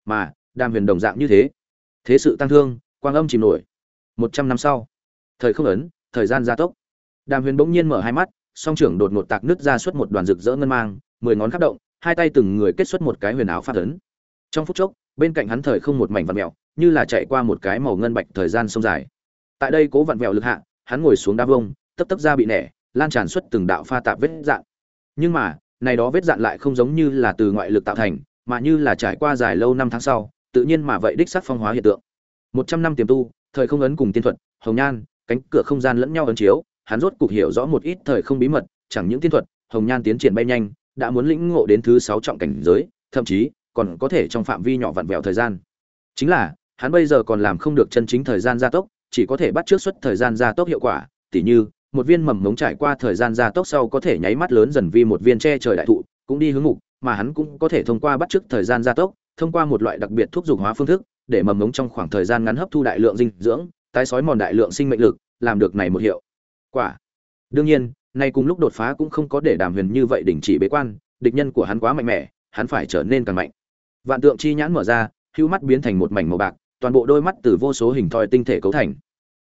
Mà, đàm huyền đồng dạng như thế thế sự tăng thương, quang âm chìm nổi. Một trăm năm sau, thời không ấn, thời gian gia tốc. Đàm huyền bỗng nhiên mở hai mắt, song trưởng đột ngột tạc nứt ra suốt một đoàn rực rỡ ngân mang, mười ngón khắp động, hai tay từng người kết xuất một cái huyền áo phát ấn. Trong phút chốc, bên cạnh hắn thời không một mảnh vặn mẹo như là chạy qua một cái màu ngân bạch thời gian sông dài. Tại đây cố vặn vẹo lực hạ, hắn ngồi xuống đá vông, tấp tấp ra bị nẻ, lan tràn xuất từng đạo pha tạp vết dạn. Nhưng mà, này đó vết dạn lại không giống như là từ ngoại lực tạo thành, mà như là trải qua dài lâu năm tháng sau tự nhiên mà vậy đích sắc phong hóa hiện tượng. Một trăm năm tiềm tu, thời không ấn cùng tiên thuật, hồng nhan, cánh cửa không gian lẫn nhau ấn chiếu, hắn rốt cục hiểu rõ một ít thời không bí mật, chẳng những tiên thuật, hồng nhan tiến triển bay nhanh, đã muốn lĩnh ngộ đến thứ sáu trọng cảnh giới, thậm chí còn có thể trong phạm vi nhỏ vặn vẹo thời gian. Chính là, hắn bây giờ còn làm không được chân chính thời gian gia tốc, chỉ có thể bắt trước suất thời gian gia tốc hiệu quả, tỉ như, một viên mầm mống trải qua thời gian gia tốc sau có thể nháy mắt lớn dần vi một viên che trời đại thụ, cũng đi hướng mục mà hắn cũng có thể thông qua bắt trước thời gian gia tốc thông qua một loại đặc biệt thuốc dục hóa phương thức, để mầm ngống trong khoảng thời gian ngắn hấp thu đại lượng dinh dưỡng, tái sói mòn đại lượng sinh mệnh lực, làm được này một hiệu. Quả. Đương nhiên, nay cùng lúc đột phá cũng không có để đàm huyền như vậy đình chỉ bế quan, địch nhân của hắn quá mạnh mẽ, hắn phải trở nên càng mạnh. Vạn tượng chi nhãn mở ra hưu mắt biến thành một mảnh màu bạc, toàn bộ đôi mắt từ vô số hình thoi tinh thể cấu thành.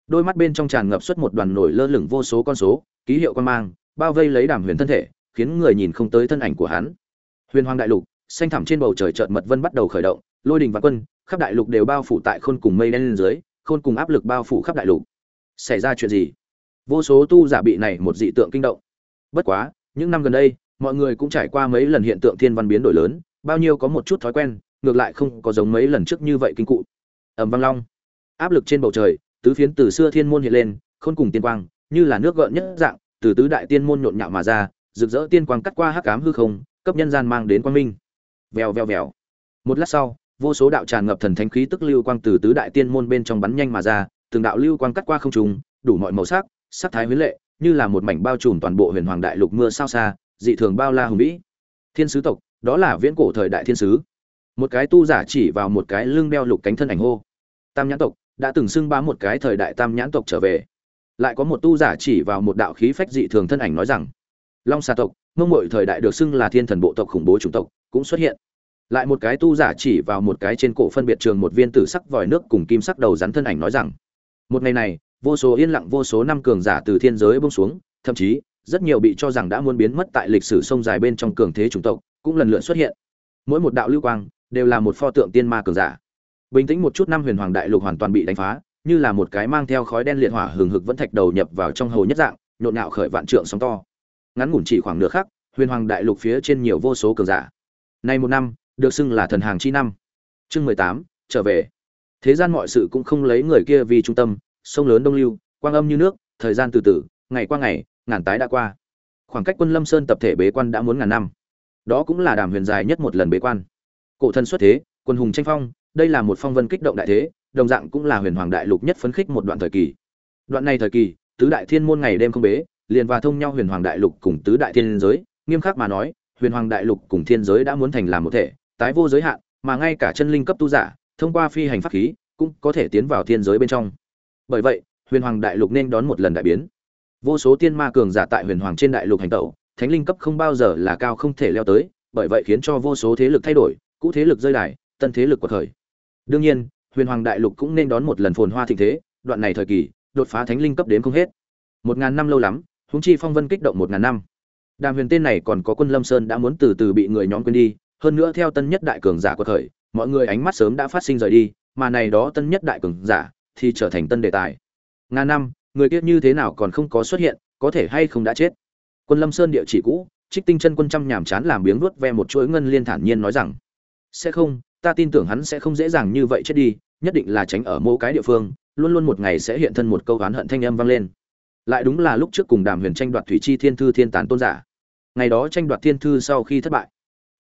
Đôi mắt bên trong tràn ngập xuất một đoàn nổi lơ lửng vô số con số, ký hiệu quan mang, bao vây lấy đàm huyền thân thể, khiến người nhìn không tới thân ảnh của hắn. Huyền hoàng đại lục xanh thẳm trên bầu trời chợt mật vân bắt đầu khởi động, lôi đình và quân, khắp đại lục đều bao phủ tại khôn cùng mây đen lên dưới, khôn cùng áp lực bao phủ khắp đại lục. Xảy ra chuyện gì? Vô số tu giả bị này một dị tượng kinh động. Bất quá, những năm gần đây, mọi người cũng trải qua mấy lần hiện tượng thiên văn biến đổi lớn, bao nhiêu có một chút thói quen, ngược lại không có giống mấy lần trước như vậy kinh cụ. Ầm vang long. Áp lực trên bầu trời, tứ phiến từ xưa thiên môn hiện lên, khôn cùng tiên quang, như là nước gợn nhất dạng, từ tứ đại tiên môn nhộn nhạo mà ra, rực rỡ tiên quang cắt qua hắc ám hư không, cấp nhân gian mang đến quang minh vèo vèo vèo. Một lát sau vô số đạo tràn ngập thần thánh khí tức lưu quang từ tứ đại tiên môn bên trong bắn nhanh mà ra từng đạo lưu quang cắt qua không trung, đủ mọi màu sắc sắc thái huyết lệ như là một mảnh bao trùm toàn bộ huyền hoàng đại lục mưa sao xa dị thường bao la hùng vĩ. Thiên sứ tộc đó là viễn cổ thời đại thiên sứ. Một cái tu giả chỉ vào một cái lưng đeo lục cánh thân ảnh hô. Tam nhãn tộc đã từng xưng bá một cái thời đại tam nhãn tộc trở về. Lại có một tu giả chỉ vào một đạo khí phách dị thường thân ảnh nói rằng long xà tộc mông mội thời đại được xưng là thiên thần bộ tộc khủng bố chủng tộc, cũng xuất hiện. Lại một cái tu giả chỉ vào một cái trên cổ phân biệt trường một viên tử sắc vòi nước cùng kim sắc đầu rắn thân ảnh nói rằng, một ngày này, vô số yên lặng vô số năm cường giả từ thiên giới bông xuống, thậm chí, rất nhiều bị cho rằng đã muốn biến mất tại lịch sử sông dài bên trong cường thế chủng tộc, cũng lần lượt xuất hiện. Mỗi một đạo lưu quang, đều là một pho tượng tiên ma cường giả. Bình tĩnh một chút năm huyền hoàng đại lục hoàn toàn bị đánh phá, như là một cái mang theo khói đen liệt hỏa hừng hực vẫn thạch đầu nhập vào trong hầu nhất dạng, nhộn nhạo khởi vạn trượng sóng to ngắn ngủn chỉ khoảng nửa khắc, huyền hoàng đại lục phía trên nhiều vô số cường giả. Nay một năm, được xưng là thần hàng chi năm. Chương mười tám, trở về. Thế gian mọi sự cũng không lấy người kia vì trung tâm, sông lớn đông lưu, quang âm như nước, thời gian từ từ, ngày qua ngày, ngàn tái đã qua. Khoảng cách quân lâm sơn tập thể bế quan đã muốn ngàn năm. Đó cũng là đàm huyền dài nhất một lần bế quan. Cổ thân xuất thế, quân hùng tranh phong, đây là một phong vân kích động đại thế, đồng dạng cũng là huyền hoàng đại lục nhất phấn khích một đoạn thời kỳ. Đoạn này thời kỳ, tứ đại thiên môn ngày đêm không bế liền và thông nhau huyền hoàng đại lục cùng tứ đại thiên giới, nghiêm khắc mà nói, huyền hoàng đại lục cùng thiên giới đã muốn thành làm một thể, tái vô giới hạn, mà ngay cả chân linh cấp tu giả, thông qua phi hành pháp khí, cũng có thể tiến vào thiên giới bên trong. Bởi vậy, huyền hoàng đại lục nên đón một lần đại biến. Vô số tiên ma cường giả tại huyền hoàng trên đại lục hành tẩu, thánh linh cấp không bao giờ là cao không thể leo tới, bởi vậy khiến cho vô số thế lực thay đổi, cũ thế lực rơi đài, tân thế lực của thời đương nhiên, huyền hoàng đại lục cũng nên đón một lần phồn hoa thịnh thế, đoạn này thời kỳ, đột phá thánh linh cấp đến không hết. Một ngàn năm lâu lắm húng chi phong vân kích động một ngàn năm. Đàm huyền tên này còn có quân lâm sơn đã muốn từ từ bị người nhóm quên đi, hơn nữa theo tân nhất đại cường giả của thời mọi người ánh mắt sớm đã phát sinh rời đi, mà này đó tân nhất đại cường giả thì trở thành tân đề tài. Ngàn năm, người kia như thế nào còn không có xuất hiện, có thể hay không đã chết? Quân lâm sơn địa chỉ cũ, trích tinh chân quân trăm nhàm chán làm biếng nuốt ve một chuỗi ngân liên thản nhiên nói rằng, sẽ không, ta tin tưởng hắn sẽ không dễ dàng như vậy chết đi, nhất định là tránh ở mô cái địa phương, luôn luôn một ngày sẽ hiện thân một câu oán hận thanh âm vang lên lại đúng là lúc trước cùng đàm huyền tranh đoạt thủy chi thiên thư thiên tán tôn giả. Ngày đó tranh đoạt thiên thư sau khi thất bại,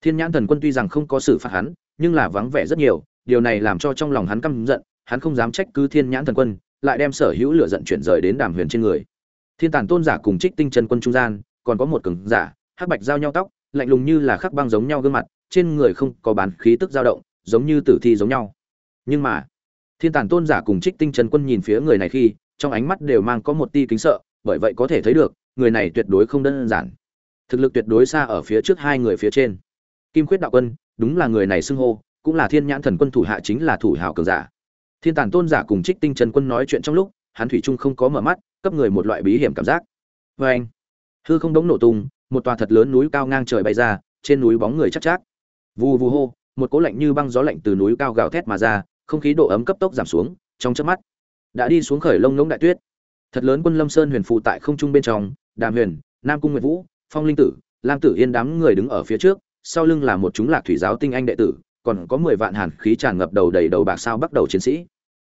thiên nhãn thần quân tuy rằng không có xử phạt hắn, nhưng là vắng vẻ rất nhiều, điều này làm cho trong lòng hắn căm giận, hắn không dám trách cứ thiên nhãn thần quân, lại đem sở hữu lửa giận chuyển rời đến đàm huyền trên người. Thiên tàn tôn giả cùng trích tinh chân quân trung gian, còn có một cường giả, hắc bạch giao nhau tóc, lạnh lùng như là khắc băng giống nhau gương mặt, trên người không có bán khí tức dao động, giống như tử thi giống nhau. Nhưng mà, thiên tàn tôn giả cùng trích tinh chân quân nhìn phía người này khi trong ánh mắt đều mang có một ti kính sợ, bởi vậy có thể thấy được, người này tuyệt đối không đơn giản. Thực lực tuyệt đối xa ở phía trước hai người phía trên. Kim khuyết đạo quân, đúng là người này xưng hô, cũng là thiên nhãn thần quân thủ hạ chính là thủ hào cường giả. Thiên tàn tôn giả cùng trích tinh trần quân nói chuyện trong lúc, hắn thủy trung không có mở mắt, cấp người một loại bí hiểm cảm giác. Vê anh, hư không đống nổ tung, một tòa thật lớn núi cao ngang trời bay ra, trên núi bóng người chắc chắc vù vù hô, một cỗ lạnh như băng gió lạnh từ núi cao gào thét mà ra, không khí độ ấm cấp tốc giảm xuống, trong chớp mắt đã đi xuống khởi lông ngỗng đại tuyết. Thật lớn quân lâm sơn huyền phụ tại không trung bên trong, đàm huyền, nam cung nguyệt vũ, phong linh tử, lam tử yên đám người đứng ở phía trước, sau lưng là một chúng lạc thủy giáo tinh anh đệ tử, còn có mười vạn hàn khí tràn ngập đầu đầy đầu bạc sao bắt đầu chiến sĩ.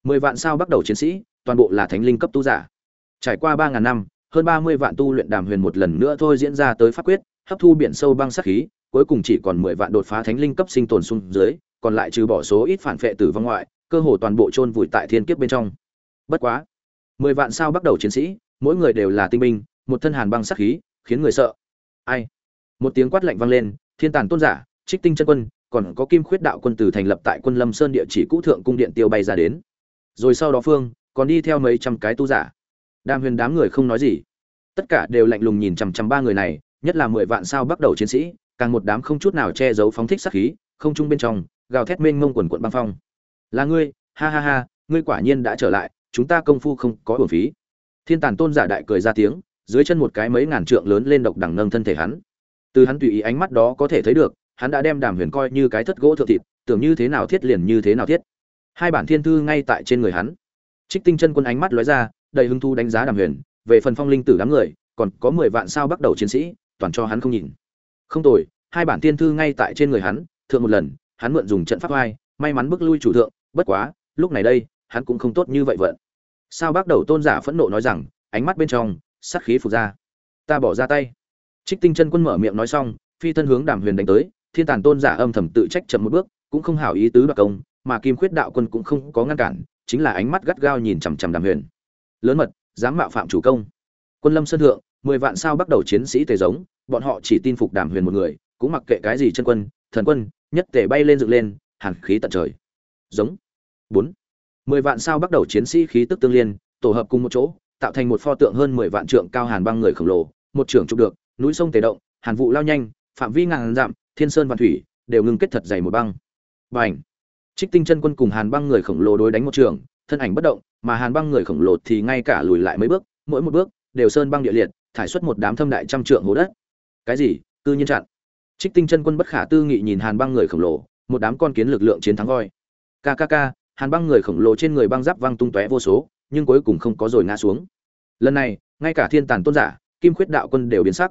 Mười vạn sao bắt đầu chiến sĩ, toàn bộ là thánh linh cấp tu giả. Trải qua ba ngàn năm, hơn ba mươi vạn tu luyện đàm huyền một lần nữa thôi diễn ra tới pháp quyết, hấp thu biển sâu băng sát khí, cuối cùng chỉ còn mười vạn đột phá thánh linh cấp sinh tồn xuống dưới, còn lại trừ bỏ số ít phản phệ tử vong ngoại, cơ hồ toàn bộ chôn vùi tại thiên kiếp bên trong bất quá, mười vạn sao bắt đầu chiến sĩ, mỗi người đều là tinh binh, một thân hàn băng sắc khí, khiến người sợ. Ai? Một tiếng quát lạnh vang lên, thiên tàn tôn giả, trích tinh chân quân, còn có kim khuyết đạo quân từ thành lập tại quân lâm sơn địa chỉ cũ thượng cung điện tiêu bay ra đến. Rồi sau đó phương, còn đi theo mấy trăm cái tu giả. Đam huyền đám người không nói gì. Tất cả đều lạnh lùng nhìn chằm chằm ba người này, nhất là mười vạn sao bắt đầu chiến sĩ, càng một đám không chút nào che giấu phóng thích sắc khí, không trung bên trong, gào thét mênh mông quần quận băng phong. Là ngươi, ha ha ha, ngươi quả nhiên đã trở lại chúng ta công phu không có uổng phí. Thiên tàn tôn giả đại cười ra tiếng, dưới chân một cái mấy ngàn trượng lớn lên độc đẳng nâng thân thể hắn. Từ hắn tùy ý ánh mắt đó có thể thấy được, hắn đã đem đàm huyền coi như cái thất gỗ thượng thịt, tưởng như thế nào thiết liền như thế nào thiết. Hai bản thiên thư ngay tại trên người hắn. Trích tinh chân quân ánh mắt lóe ra, đầy hứng thu đánh giá đàm huyền, về phần phong linh tử đám người, còn có mười vạn sao bắt đầu chiến sĩ, toàn cho hắn không nhìn. Không tồi, hai bản thiên thư ngay tại trên người hắn, thượng một lần, hắn mượn dùng trận pháp vai may mắn bước lui chủ thượng, bất quá, lúc này đây hắn cũng không tốt như vậy vận. Sao bắt đầu tôn giả phẫn nộ nói rằng, ánh mắt bên trong, sát khí phục ra. Ta bỏ ra tay. Trích tinh chân quân mở miệng nói xong, phi thân hướng đàm huyền đánh tới, thiên tàn tôn giả âm thầm tự trách chậm một bước, cũng không hảo ý tứ đoạt công, mà kim khuyết đạo quân cũng không có ngăn cản, chính là ánh mắt gắt gao nhìn chằm chằm đàm huyền. Lớn mật, dám mạo phạm chủ công. Quân lâm sơn thượng, mười vạn sao bắt đầu chiến sĩ tề giống, bọn họ chỉ tin phục đàm huyền một người, cũng mặc kệ cái gì chân quân, thần quân, nhất tề bay lên dựng lên, hàn khí tận trời. Giống. Bốn mười vạn sao bắt đầu chiến sĩ khí tức tương liên, tổ hợp cùng một chỗ, tạo thành một pho tượng hơn mười vạn trượng cao hàn băng người khổng lồ, một trưởng trục được, núi sông tề động, hàn vụ lao nhanh, phạm vi ngàn dặm, thiên sơn văn thủy, đều ngưng kết thật dày một băng. Bành! Trích tinh chân quân cùng hàn băng người khổng lồ đối đánh một trường, thân ảnh bất động, mà hàn băng người khổng lồ thì ngay cả lùi lại mấy bước, mỗi một bước, đều sơn băng địa liệt, thải xuất một đám thâm đại trăm trượng hố đất. Cái gì? Cư nhiên chặn. Trích tinh chân quân bất khả tư nghị nhìn hàn băng người khổng lồ, một đám con kiến lực lượng chiến thắng voi. Kkk hàn băng người khổng lồ trên người băng giáp văng tung tóe vô số, nhưng cuối cùng không có rồi ngã xuống. Lần này, ngay cả thiên tàn tôn giả, kim khuyết đạo quân đều biến sắc.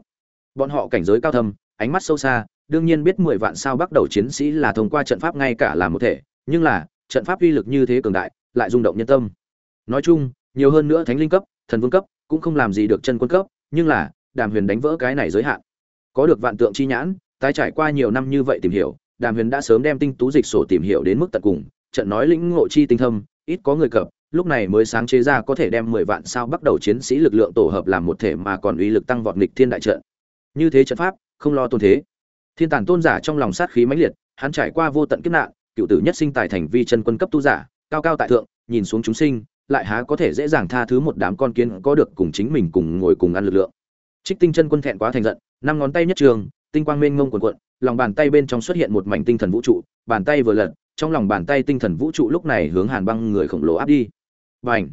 Bọn họ cảnh giới cao thâm, ánh mắt sâu xa, đương nhiên biết mười vạn sao bắt đầu chiến sĩ là thông qua trận pháp ngay cả làm một thể, nhưng là, trận pháp uy lực như thế cường đại, lại rung động nhân tâm. Nói chung, nhiều hơn nữa thánh linh cấp, thần vương cấp, cũng không làm gì được chân quân cấp, nhưng là, đàm huyền đánh vỡ cái này giới hạn. Có được vạn tượng chi nhãn, tái trải qua nhiều năm như vậy tìm hiểu, đàm huyền đã sớm đem tinh tú dịch sổ tìm hiểu đến mức tận cùng trận nói lĩnh ngộ chi tinh thâm ít có người cập lúc này mới sáng chế ra có thể đem mười vạn sao bắt đầu chiến sĩ lực lượng tổ hợp làm một thể mà còn uy lực tăng vọt nghịch thiên đại trận. Như thế trận pháp không lo tôn thế. Thiên tản tôn giả trong lòng sát khí mãnh liệt hắn trải qua vô tận kiếp nạn cựu tử nhất sinh tài thành vi chân quân cấp tu giả cao cao tại thượng nhìn xuống chúng sinh lại há có thể dễ dàng tha thứ một đám con kiến có được cùng chính mình cùng ngồi cùng ăn lực lượng. Trích tinh chân quân thẹn quá thành giận năm ngón tay nhất trường tinh quang mênh ngông cuộn cuộn, lòng bàn tay bên trong xuất hiện một mảnh tinh thần vũ trụ bàn tay vừa lật trong lòng bàn tay tinh thần vũ trụ lúc này hướng hàn băng người khổng lồ áp đi. Và ảnh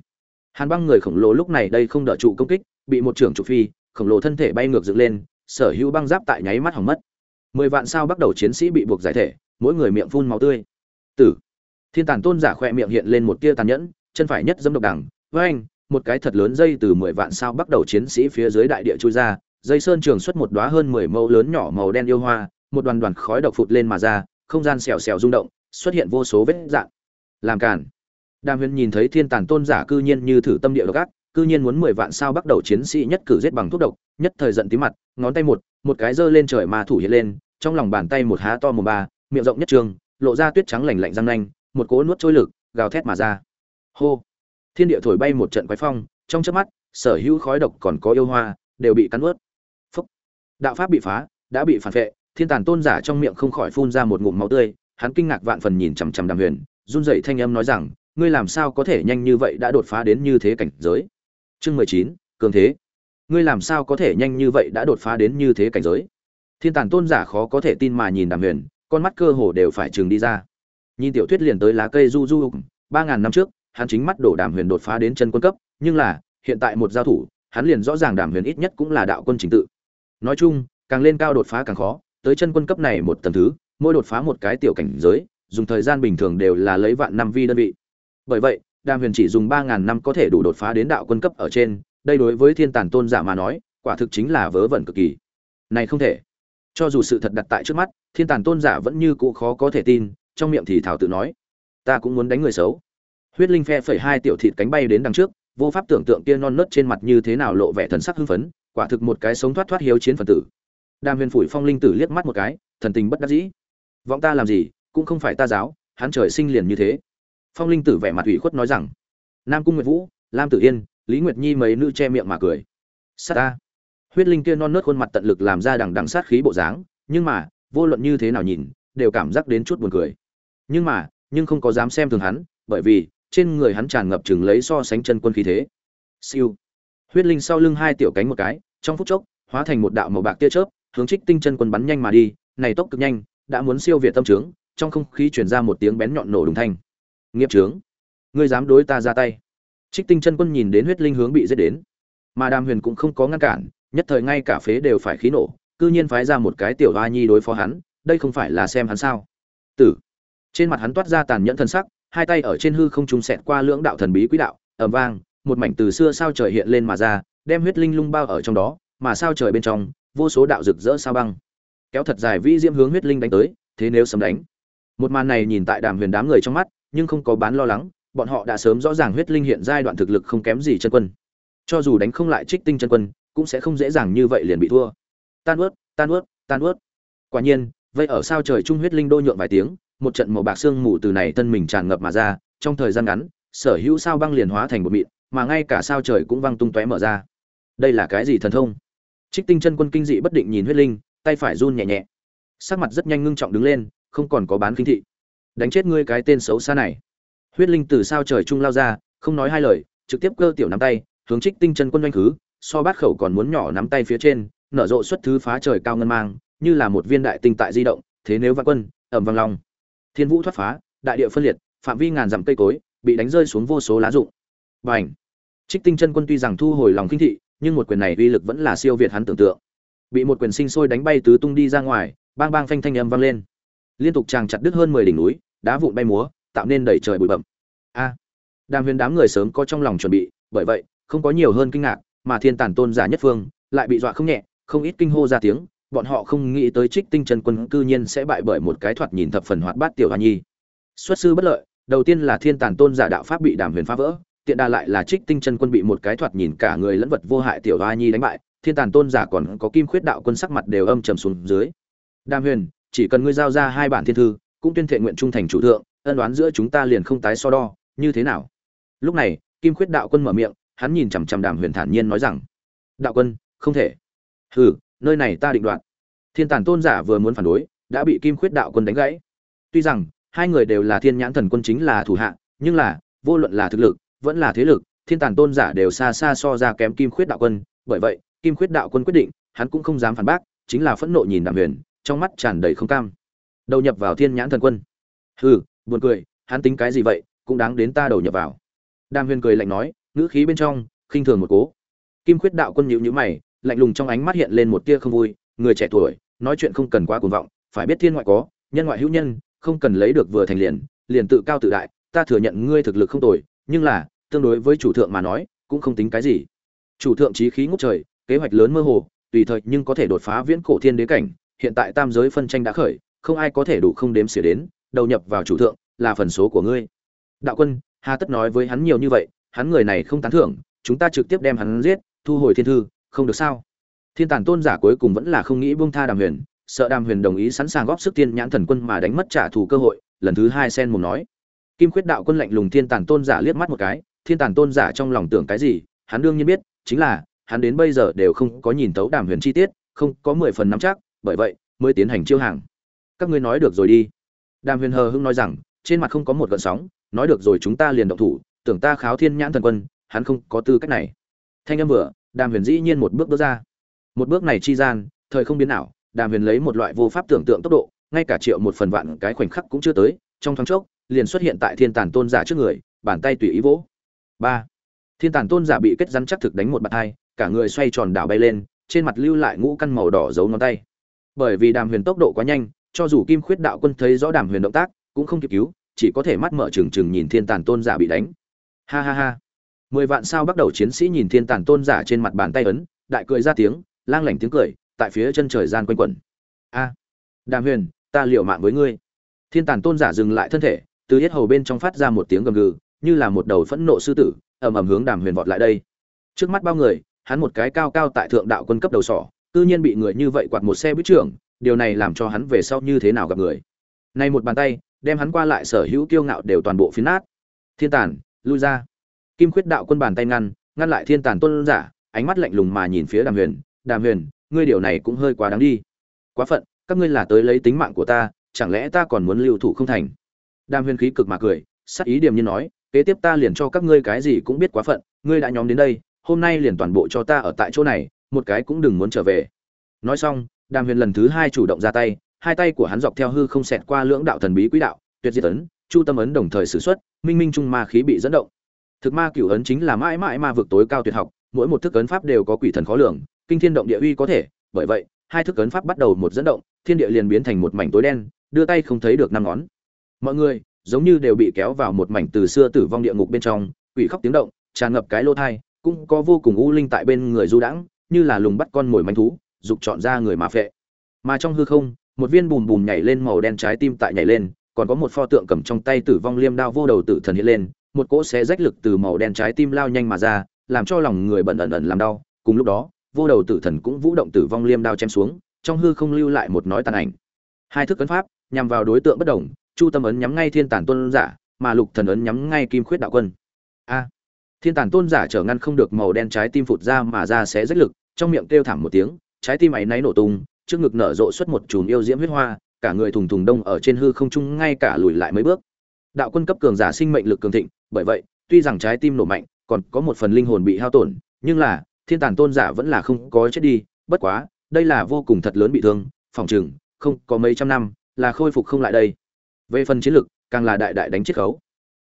hàn băng người khổng lồ lúc này đây không đỡ trụ công kích, bị một trưởng trụ phi, khổng lồ thân thể bay ngược dựng lên, sở hữu băng giáp tại nháy mắt hỏng mất. Mười vạn sao bắt đầu chiến sĩ bị buộc giải thể, mỗi người miệng phun máu tươi. Tử! Thiên tàn tôn giả khoe miệng hiện lên một tia tàn nhẫn, chân phải nhất dâm độc đẳng. Với anh một cái thật lớn dây từ mười vạn sao bắt đầu chiến sĩ phía dưới đại địa chui ra, dây sơn trường xuất một đóa hơn mười mẫu lớn nhỏ màu đen yêu hoa, một đoàn đoàn khói độc phụt lên mà ra, không gian xèo xèo rung động xuất hiện vô số vết dạng. Làm cản đàm huyền nhìn thấy thiên tàn tôn giả cư nhiên như thử tâm địa độc ác, cư nhiên muốn mười vạn sao bắt đầu chiến sĩ nhất cử giết bằng thuốc độc, nhất thời giận tí mặt, ngón tay một một cái giơ lên trời mà thủ hiện lên, trong lòng bàn tay một há to mồm ba, miệng rộng nhất trường, lộ ra tuyết trắng lạnh lạnh răng nanh, một cỗ nuốt trôi lực, gào thét mà ra. Hô. Thiên địa thổi bay một trận quái phong, trong chớp mắt, sở hữu khói độc còn có yêu hoa, đều bị cắn nuốt. Phúc. Đạo pháp bị phá, đã bị phản vệ, thiên tàn tôn giả trong miệng không khỏi phun ra một ngụm máu tươi hắn kinh ngạc vạn phần nhìn chằm chằm đàm huyền, run rẩy thanh âm nói rằng, ngươi làm sao có thể nhanh như vậy đã đột phá đến như thế cảnh giới? Chương mười chín, cường thế. Ngươi làm sao có thể nhanh như vậy đã đột phá đến như thế cảnh giới? Thiên tàn tôn giả khó có thể tin mà nhìn đàm huyền, con mắt cơ hồ đều phải chừng đi ra. Nhìn tiểu thuyết liền tới lá cây du du ba ngàn năm trước, hắn chính mắt đổ đàm huyền đột phá đến chân quân cấp, nhưng là, hiện tại một giao thủ, hắn liền rõ ràng đàm huyền ít nhất cũng là đạo quân chính tự. Nói chung, càng lên cao đột phá càng khó, tới chân quân cấp này một tầng thứ mỗi đột phá một cái tiểu cảnh giới, dùng thời gian bình thường đều là lấy vạn năm vi đơn vị. Bởi vậy, đàm huyền chỉ dùng ba ngàn năm có thể đủ đột phá đến đạo quân cấp ở trên, đây đối với thiên tàn tôn giả mà nói, quả thực chính là vớ vẩn cực kỳ. Này không thể. Cho dù sự thật đặt tại trước mắt, thiên tàn tôn giả vẫn như cũ khó có thể tin, trong miệng thì thảo tự nói, ta cũng muốn đánh người xấu. Huyết linh phe phẩy hai tiểu thịt cánh bay đến đằng trước, vô pháp tưởng tượng kia non nớt trên mặt như thế nào lộ vẻ thần sắc hưng phấn, quả thực một cái sống thoát thoát hiếu chiến phần tử. Đàm huyền phủi phong linh tử liếc mắt một cái, thần tình bất đắc dĩ vọng ta làm gì, cũng không phải ta giáo, hắn trời sinh liền như thế. Phong linh tử vẻ mặt ủy khuất nói rằng, nam cung nguyệt vũ, lam tử yên, lý nguyệt nhi mấy nữ che miệng mà cười. Sát ta. Huyết linh kia non nớt khuôn mặt tận lực làm ra đằng đằng sát khí bộ dáng, nhưng mà, vô luận như thế nào nhìn, đều cảm giác đến chút buồn cười. Nhưng mà, nhưng không có dám xem thường hắn, bởi vì, trên người hắn tràn ngập chừng lấy so sánh chân quân khí thế. Siêu. Huyết linh sau lưng hai tiểu cánh một cái, trong phút chốc, hóa thành một đạo màu bạc tia chớp, hướng trích tinh chân quân bắn nhanh mà đi, này tốc cực nhanh đã muốn siêu việt tâm trướng, trong không khí truyền ra một tiếng bén nhọn nổ đùng thanh. Nghiệp trướng, ngươi dám đối ta ra tay. Trích tinh chân quân nhìn đến huyết linh hướng bị giết đến. Mà đàm huyền cũng không có ngăn cản, nhất thời ngay cả phế đều phải khí nổ, cư nhiên phái ra một cái tiểu hoa nhi đối phó hắn, đây không phải là xem hắn sao? Tử. Trên mặt hắn toát ra tàn nhẫn thân sắc, hai tay ở trên hư không trùng xẹt qua lưỡng đạo thần bí quỹ đạo, ầm vang, một mảnh từ xưa sao trời hiện lên mà ra, đem huyết linh lung bao ở trong đó, mà sao trời bên trong, vô số đạo rực rỡ sao băng kéo thật dài vĩ diễm hướng huyết linh đánh tới, thế nếu sấm đánh. Một màn này nhìn tại đàm huyền đám người trong mắt, nhưng không có bán lo lắng, bọn họ đã sớm rõ ràng huyết linh hiện giai đoạn thực lực không kém gì chân quân. Cho dù đánh không lại trích tinh chân quân, cũng sẽ không dễ dàng như vậy liền bị thua. Tan ướt tan ướt tan ướt. Quả nhiên, vậy ở sao trời trung huyết linh đô nhượng vài tiếng, một trận màu bạc xương mù từ này thân mình tràn ngập mà ra, trong thời gian ngắn, sở hữu sao băng liền hóa thành một mịn, mà ngay cả sao trời cũng văng tung tóe mở ra. Đây là cái gì thần thông? Trích tinh chân quân kinh dị bất định nhìn huyết linh tay phải run nhẹ nhẹ. Sắc mặt rất nhanh ngưng trọng đứng lên, không còn có bán kinh thị. Đánh chết ngươi cái tên xấu xa này. Huyết linh từ sao trời trung lao ra, không nói hai lời, trực tiếp cơ tiểu nắm tay, hướng trích tinh chân quân doanh khứ, so bát khẩu còn muốn nhỏ nắm tay phía trên, nở rộ xuất thứ phá trời cao ngân mang, như là một viên đại tinh tại di động, thế nếu vạn quân, ẩm vang long. Thiên vũ thoát phá, đại địa phân liệt, phạm vi ngàn dặm cây cối, bị đánh rơi xuống vô số lá rụng. Bành! Trích tinh chân quân tuy rằng thu hồi lòng kinh thị, nhưng một quyền này uy lực vẫn là siêu việt hắn tưởng tượng bị một quyền sinh sôi đánh bay tứ tung đi ra ngoài, bang bang phanh thanh âm vang lên. Liên tục chàng chặt đứt hơn mười đỉnh núi, đá vụn bay múa, tạo nên đầy trời bụi bậm a! À, đàm huyền đám người sớm có trong lòng chuẩn bị, bởi vậy, không có nhiều hơn kinh ngạc, mà thiên tản tôn giả nhất phương lại bị dọa không nhẹ, không ít kinh hô ra tiếng, bọn họ không nghĩ tới trích tinh trần quân cư nhiên sẽ bại bởi một cái thoạt nhìn thập phần hoạt bát tiểu hoa nhi. Xuất sư bất lợi, đầu tiên là thiên tản tôn giả đạo pháp bị đàm huyền phá vỡ, tiện đa lại là trích tinh chân quân bị một cái thoạt nhìn cả người lẫn vật vô hại tiểu hoa nhi đánh bại thiên Tàn tôn giả còn có kim khuyết đạo quân sắc mặt đều âm trầm xuống dưới. Đàm huyền, chỉ cần ngươi giao ra hai bản thiên thư, cũng tuyên thệ nguyện trung thành chủ thượng, ân đoán giữa chúng ta liền không tái so đo, như thế nào? Lúc này, kim khuyết đạo quân mở miệng, hắn nhìn chằm chằm đàm huyền thản nhiên nói rằng, đạo quân, không thể. Hừ, nơi này ta định đoạt thiên Tàn tôn giả vừa muốn phản đối, đã bị kim khuyết đạo quân đánh gãy. Tuy rằng, hai người đều là thiên nhãn thần quân chính là thủ hạ, nhưng là, vô luận là thực lực, vẫn là thế lực, thiên Tàn tôn giả đều xa xa so ra kém kim khuyết đạo quân, bởi vậy kim khuyết đạo quân quyết định, hắn cũng không dám phản bác, chính là phẫn nộ nhìn đạm huyền, trong mắt tràn đầy không cam. Đầu nhập vào thiên nhãn thần quân. Hừ, buồn cười, hắn tính cái gì vậy, cũng đáng đến ta đầu nhập vào. Đàm huyền cười lạnh nói, ngữ khí bên trong, khinh thường một cố. Kim khuyết đạo quân nhíu nhữ mày, lạnh lùng trong ánh mắt hiện lên một tia không vui, người trẻ tuổi, nói chuyện không cần quá cuồng vọng, phải biết thiên ngoại có, nhân ngoại hữu nhân, không cần lấy được vừa thành liền liền tự cao tự đại, ta thừa nhận ngươi thực lực không tồi, nhưng là, tương đối với chủ thượng mà nói, cũng không tính cái gì. Chủ thượng trí khí ngút trời kế hoạch lớn mơ hồ, tùy thời nhưng có thể đột phá viễn cổ thiên đế cảnh, hiện tại tam giới phân tranh đã khởi, không ai có thể đủ không đếm xỉa đến, đầu nhập vào chủ thượng, là phần số của ngươi. Đạo quân, hà tất nói với hắn nhiều như vậy, hắn người này không tán thưởng, chúng ta trực tiếp đem hắn giết, thu hồi thiên thư, không được sao? Thiên tản tôn giả cuối cùng vẫn là không nghĩ buông tha đàm huyền, sợ đàm huyền đồng ý sẵn sàng góp sức tiên nhãn thần quân mà đánh mất trả thù cơ hội, lần thứ hai sen mồm nói. Kim khuyết đạo quân lạnh lùng thiên tản tôn giả liếc mắt một cái, thiên tản tôn giả trong lòng tưởng cái gì, hắn đương nhiên biết, chính là hắn đến bây giờ đều không có nhìn tấu đàm huyền chi tiết, không có mười phần nắm chắc, bởi vậy, mới tiến hành chiêu hàng. Các ngươi nói được rồi đi. Đàm huyền hờ hưng nói rằng, trên mặt không có một gợn sóng, nói được rồi chúng ta liền động thủ, tưởng ta kháo thiên nhãn thần quân, hắn không có tư cách này. Thanh âm vừa, đàm huyền dĩ nhiên một bước bước ra. Một bước này chi gian, thời không biến nào đàm huyền lấy một loại vô pháp tưởng tượng tốc độ, ngay cả triệu một phần vạn cái khoảnh khắc cũng chưa tới, trong thoáng chốc, liền xuất hiện tại thiên tàn tôn giả trước người, bàn tay tùy ý vỗ. Ba. Thiên tàn tôn giả bị kết rắn chắc thực đánh một bạt hai cả người xoay tròn đảo bay lên, trên mặt lưu lại ngũ căn màu đỏ giấu ngón tay. Bởi vì đàm huyền tốc độ quá nhanh, cho dù kim khuyết đạo quân thấy rõ đàm huyền động tác, cũng không kịp cứu, chỉ có thể mắt mở trừng trừng nhìn thiên tàn tôn giả bị đánh. Ha ha ha. Mười vạn sao bắt đầu chiến sĩ nhìn thiên tàn tôn giả trên mặt bàn tay ấn, đại cười ra tiếng, lang lảnh tiếng cười, tại phía chân trời gian quanh quẩn. A. Đàm huyền, ta liệu mạng với ngươi. Thiên tàn tôn giả dừng lại thân thể, từ hết hầu bên trong phát ra một tiếng gầm gừ, như là một đầu phẫn nộ sư tử, ầm ầm hướng đàm huyền vọt lại đây. Trước mắt bao người hắn một cái cao cao tại thượng đạo quân cấp đầu sỏ tự nhiên bị người như vậy quạt một xe bức trưởng, điều này làm cho hắn về sau như thế nào gặp người. Nay một bàn tay, đem hắn qua lại sở hữu kiêu ngạo đều toàn bộ phiến nát. Thiên tàn, lui ra. Kim khuyết đạo quân bàn tay ngăn ngăn lại thiên tàn tôn giả, ánh mắt lạnh lùng mà nhìn phía đàm huyền. Đàm huyền, ngươi điều này cũng hơi quá đáng đi. Quá phận, các ngươi là tới lấy tính mạng của ta, chẳng lẽ ta còn muốn lưu thủ không thành? Đàm huyền khí cực mà cười sắc ý điềm nhiên nói, kế tiếp ta liền cho các ngươi cái gì cũng biết quá phận, ngươi đã nhóm đến đây hôm nay liền toàn bộ cho ta ở tại chỗ này, một cái cũng đừng muốn trở về. Nói xong, đàm huyền lần thứ hai chủ động ra tay, hai tay của hắn dọc theo hư không xẹt qua lưỡng đạo thần bí quỹ đạo, tuyệt diệt ấn, chu tâm ấn đồng thời sử xuất, minh minh trung ma khí bị dẫn động. Thực ma cửu ấn chính là mãi mãi ma vực tối cao tuyệt học, mỗi một thức ấn pháp đều có quỷ thần khó lường, kinh thiên động địa uy có thể, bởi vậy, hai thức ấn pháp bắt đầu một dẫn động, thiên địa liền biến thành một mảnh tối đen, đưa tay không thấy được năm ngón. Mọi người, giống như đều bị kéo vào một mảnh từ xưa tử vong địa ngục bên trong, quỷ khóc tiếng động, tràn ngập cái lỗ thai cũng có vô cùng u linh tại bên người du đãng, như là lùng bắt con mồi manh thú, dục chọn ra người mà phệ. Mà trong hư không, một viên bùm bùm nhảy lên màu đen trái tim tại nhảy lên, còn có một pho tượng cầm trong tay tử vong liêm đao vô đầu tử thần hiện lên, một cỗ xé rách lực từ màu đen trái tim lao nhanh mà ra, làm cho lòng người bận ẩn ẩn làm đau. Cùng lúc đó, vô đầu tử thần cũng vũ động tử vong liêm đao chém xuống, trong hư không lưu lại một nói tàn ảnh. Hai thức ấn pháp, nhằm vào đối tượng bất đồng, chu tâm ấn nhắm ngay thiên tản tôn giả, mà lục thần ấn nhắm ngay kim khuyết đạo quân. A! Thiên Tàn tôn giả trở ngăn không được màu đen trái tim phụt ra mà ra sẽ rách lực, trong miệng kêu thảm một tiếng, trái tim ấy náy nổ tung, trước ngực nở rộ xuất một chùm yêu diễm huyết hoa, cả người thùng thùng đông ở trên hư không trung ngay cả lùi lại mấy bước. Đạo quân cấp cường giả sinh mệnh lực cường thịnh, bởi vậy, tuy rằng trái tim nổ mạnh, còn có một phần linh hồn bị hao tổn, nhưng là, thiên Tàn tôn giả vẫn là không có chết đi, bất quá, đây là vô cùng thật lớn bị thương, phòng chừng không có mấy trăm năm, là khôi phục không lại đây. Về phần chiến lực, càng là đại đại đánh chiết khấu.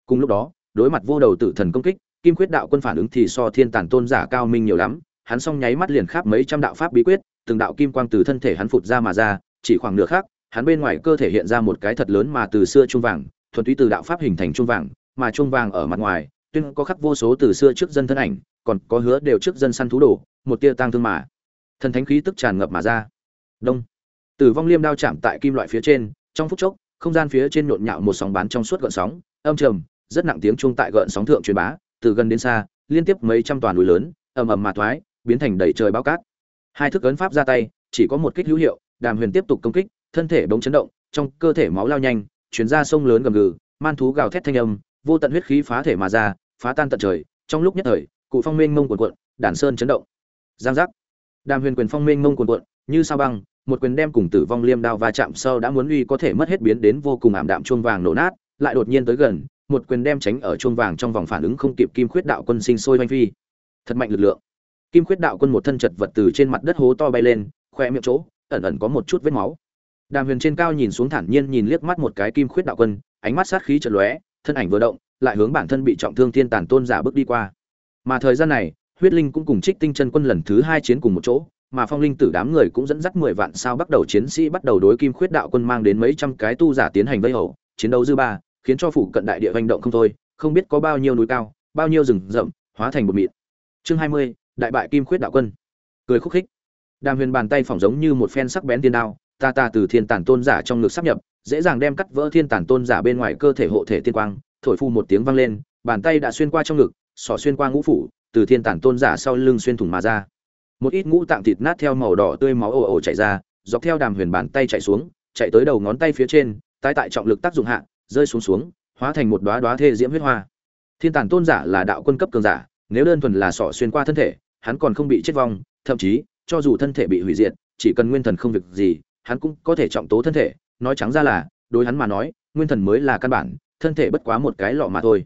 Cùng lúc đó, đối mặt vô đầu tử thần công kích kim quyết đạo quân phản ứng thì so thiên tản tôn giả cao minh nhiều lắm, hắn song nháy mắt liền khắp mấy trăm đạo pháp bí quyết, từng đạo kim quang từ thân thể hắn phụt ra mà ra, chỉ khoảng nửa khác hắn bên ngoài cơ thể hiện ra một cái thật lớn mà từ xưa trung vàng, thuần túy từ đạo pháp hình thành trung vàng, mà trung vàng ở mặt ngoài, tuyên có khắc vô số từ xưa trước dân thân ảnh, còn có hứa đều trước dân săn thú đồ, một tia tang thương mà. Thần thánh khí tức tràn ngập mà ra. Đông. Tử vong liêm đao chạm tại kim loại phía trên, trong phút chốc, không gian phía trên nhộn nhạo một sóng bán trong suốt gợn sóng, âm trầm, rất nặng tiếng chuông tại gợn sóng thượng truyền bá từ gần đến xa, liên tiếp mấy trăm toàn núi lớn, ầm ầm mà thoái, biến thành đầy trời bao cát. Hai thức ấn pháp ra tay, chỉ có một kích hữu hiệu, đàm huyền tiếp tục công kích, thân thể bỗng chấn động, trong cơ thể máu lao nhanh, chuyển ra sông lớn gầm gừ, man thú gào thét thanh âm, vô tận huyết khí phá thể mà ra, phá tan tận trời. Trong lúc nhất thời, cụ phong mênh mông cuộn cuộn, đàn sơn chấn động. Giang giác. Đàm huyền quyền phong mênh mông cuộn cuộn, như sao băng, một quyền đem cùng tử vong liêm đao va chạm sau đã muốn uy có thể mất hết biến đến vô cùng ảm đạm chuông vàng nổ nát, lại đột nhiên tới gần một quyền đem tránh ở chuông vàng trong vòng phản ứng không kịp kim khuyết đạo quân sinh sôi oanh phi. Thật mạnh lực lượng. Kim khuyết đạo quân một thân chật vật từ trên mặt đất hố to bay lên khoe miệng chỗ, ẩn ẩn có một chút vết máu. Đàm huyền trên cao nhìn xuống thản nhiên nhìn liếc mắt một cái kim khuyết đạo quân, ánh mắt sát khí chật lóe, thân ảnh vừa động, lại hướng bản thân bị trọng thương thiên tàn tôn giả bước đi qua. Mà thời gian này, huyết linh cũng cùng trích tinh chân quân lần thứ hai chiến cùng một chỗ, mà phong linh tử đám người cũng dẫn dắt mười vạn sao bắt đầu chiến sĩ bắt đầu đối kim khuyết đạo quân mang đến mấy trăm cái tu giả tiến hành vây hậu, chiến đấu dư ba khiến cho phủ cận đại địa hành động không thôi, không biết có bao nhiêu núi cao, bao nhiêu rừng rậm, hóa thành một mịn. Chương hai mươi, đại bại kim khuyết đạo quân. Cười khúc khích. Đàm huyền bàn tay phỏng giống như một phen sắc bén tiên đao, ta ta từ thiên tản tôn giả trong ngực sắp nhập, dễ dàng đem cắt vỡ thiên tản tôn giả bên ngoài cơ thể hộ thể tiên quang, thổi phu một tiếng vang lên, bàn tay đã xuyên qua trong ngực, xỏ xuyên qua ngũ phủ, từ thiên tản tôn giả sau lưng xuyên thủng mà ra. Một ít ngũ tạng thịt nát theo màu đỏ tươi máu ồ ồ chảy ra, dọc theo đàm huyền bàn tay chạy xuống, chạy tới đầu ngón tay phía trên, tái tại trọng lực tác dụng hạ rơi xuống xuống, hóa thành một đóa đóa thê diễm huyết hoa. Thiên tản tôn giả là đạo quân cấp cường giả, nếu đơn thuần là sọ xuyên qua thân thể, hắn còn không bị chết vong, thậm chí, cho dù thân thể bị hủy diệt, chỉ cần nguyên thần không việc gì, hắn cũng có thể trọng tố thân thể. Nói trắng ra là, đối hắn mà nói, nguyên thần mới là căn bản, thân thể bất quá một cái lọ mà thôi.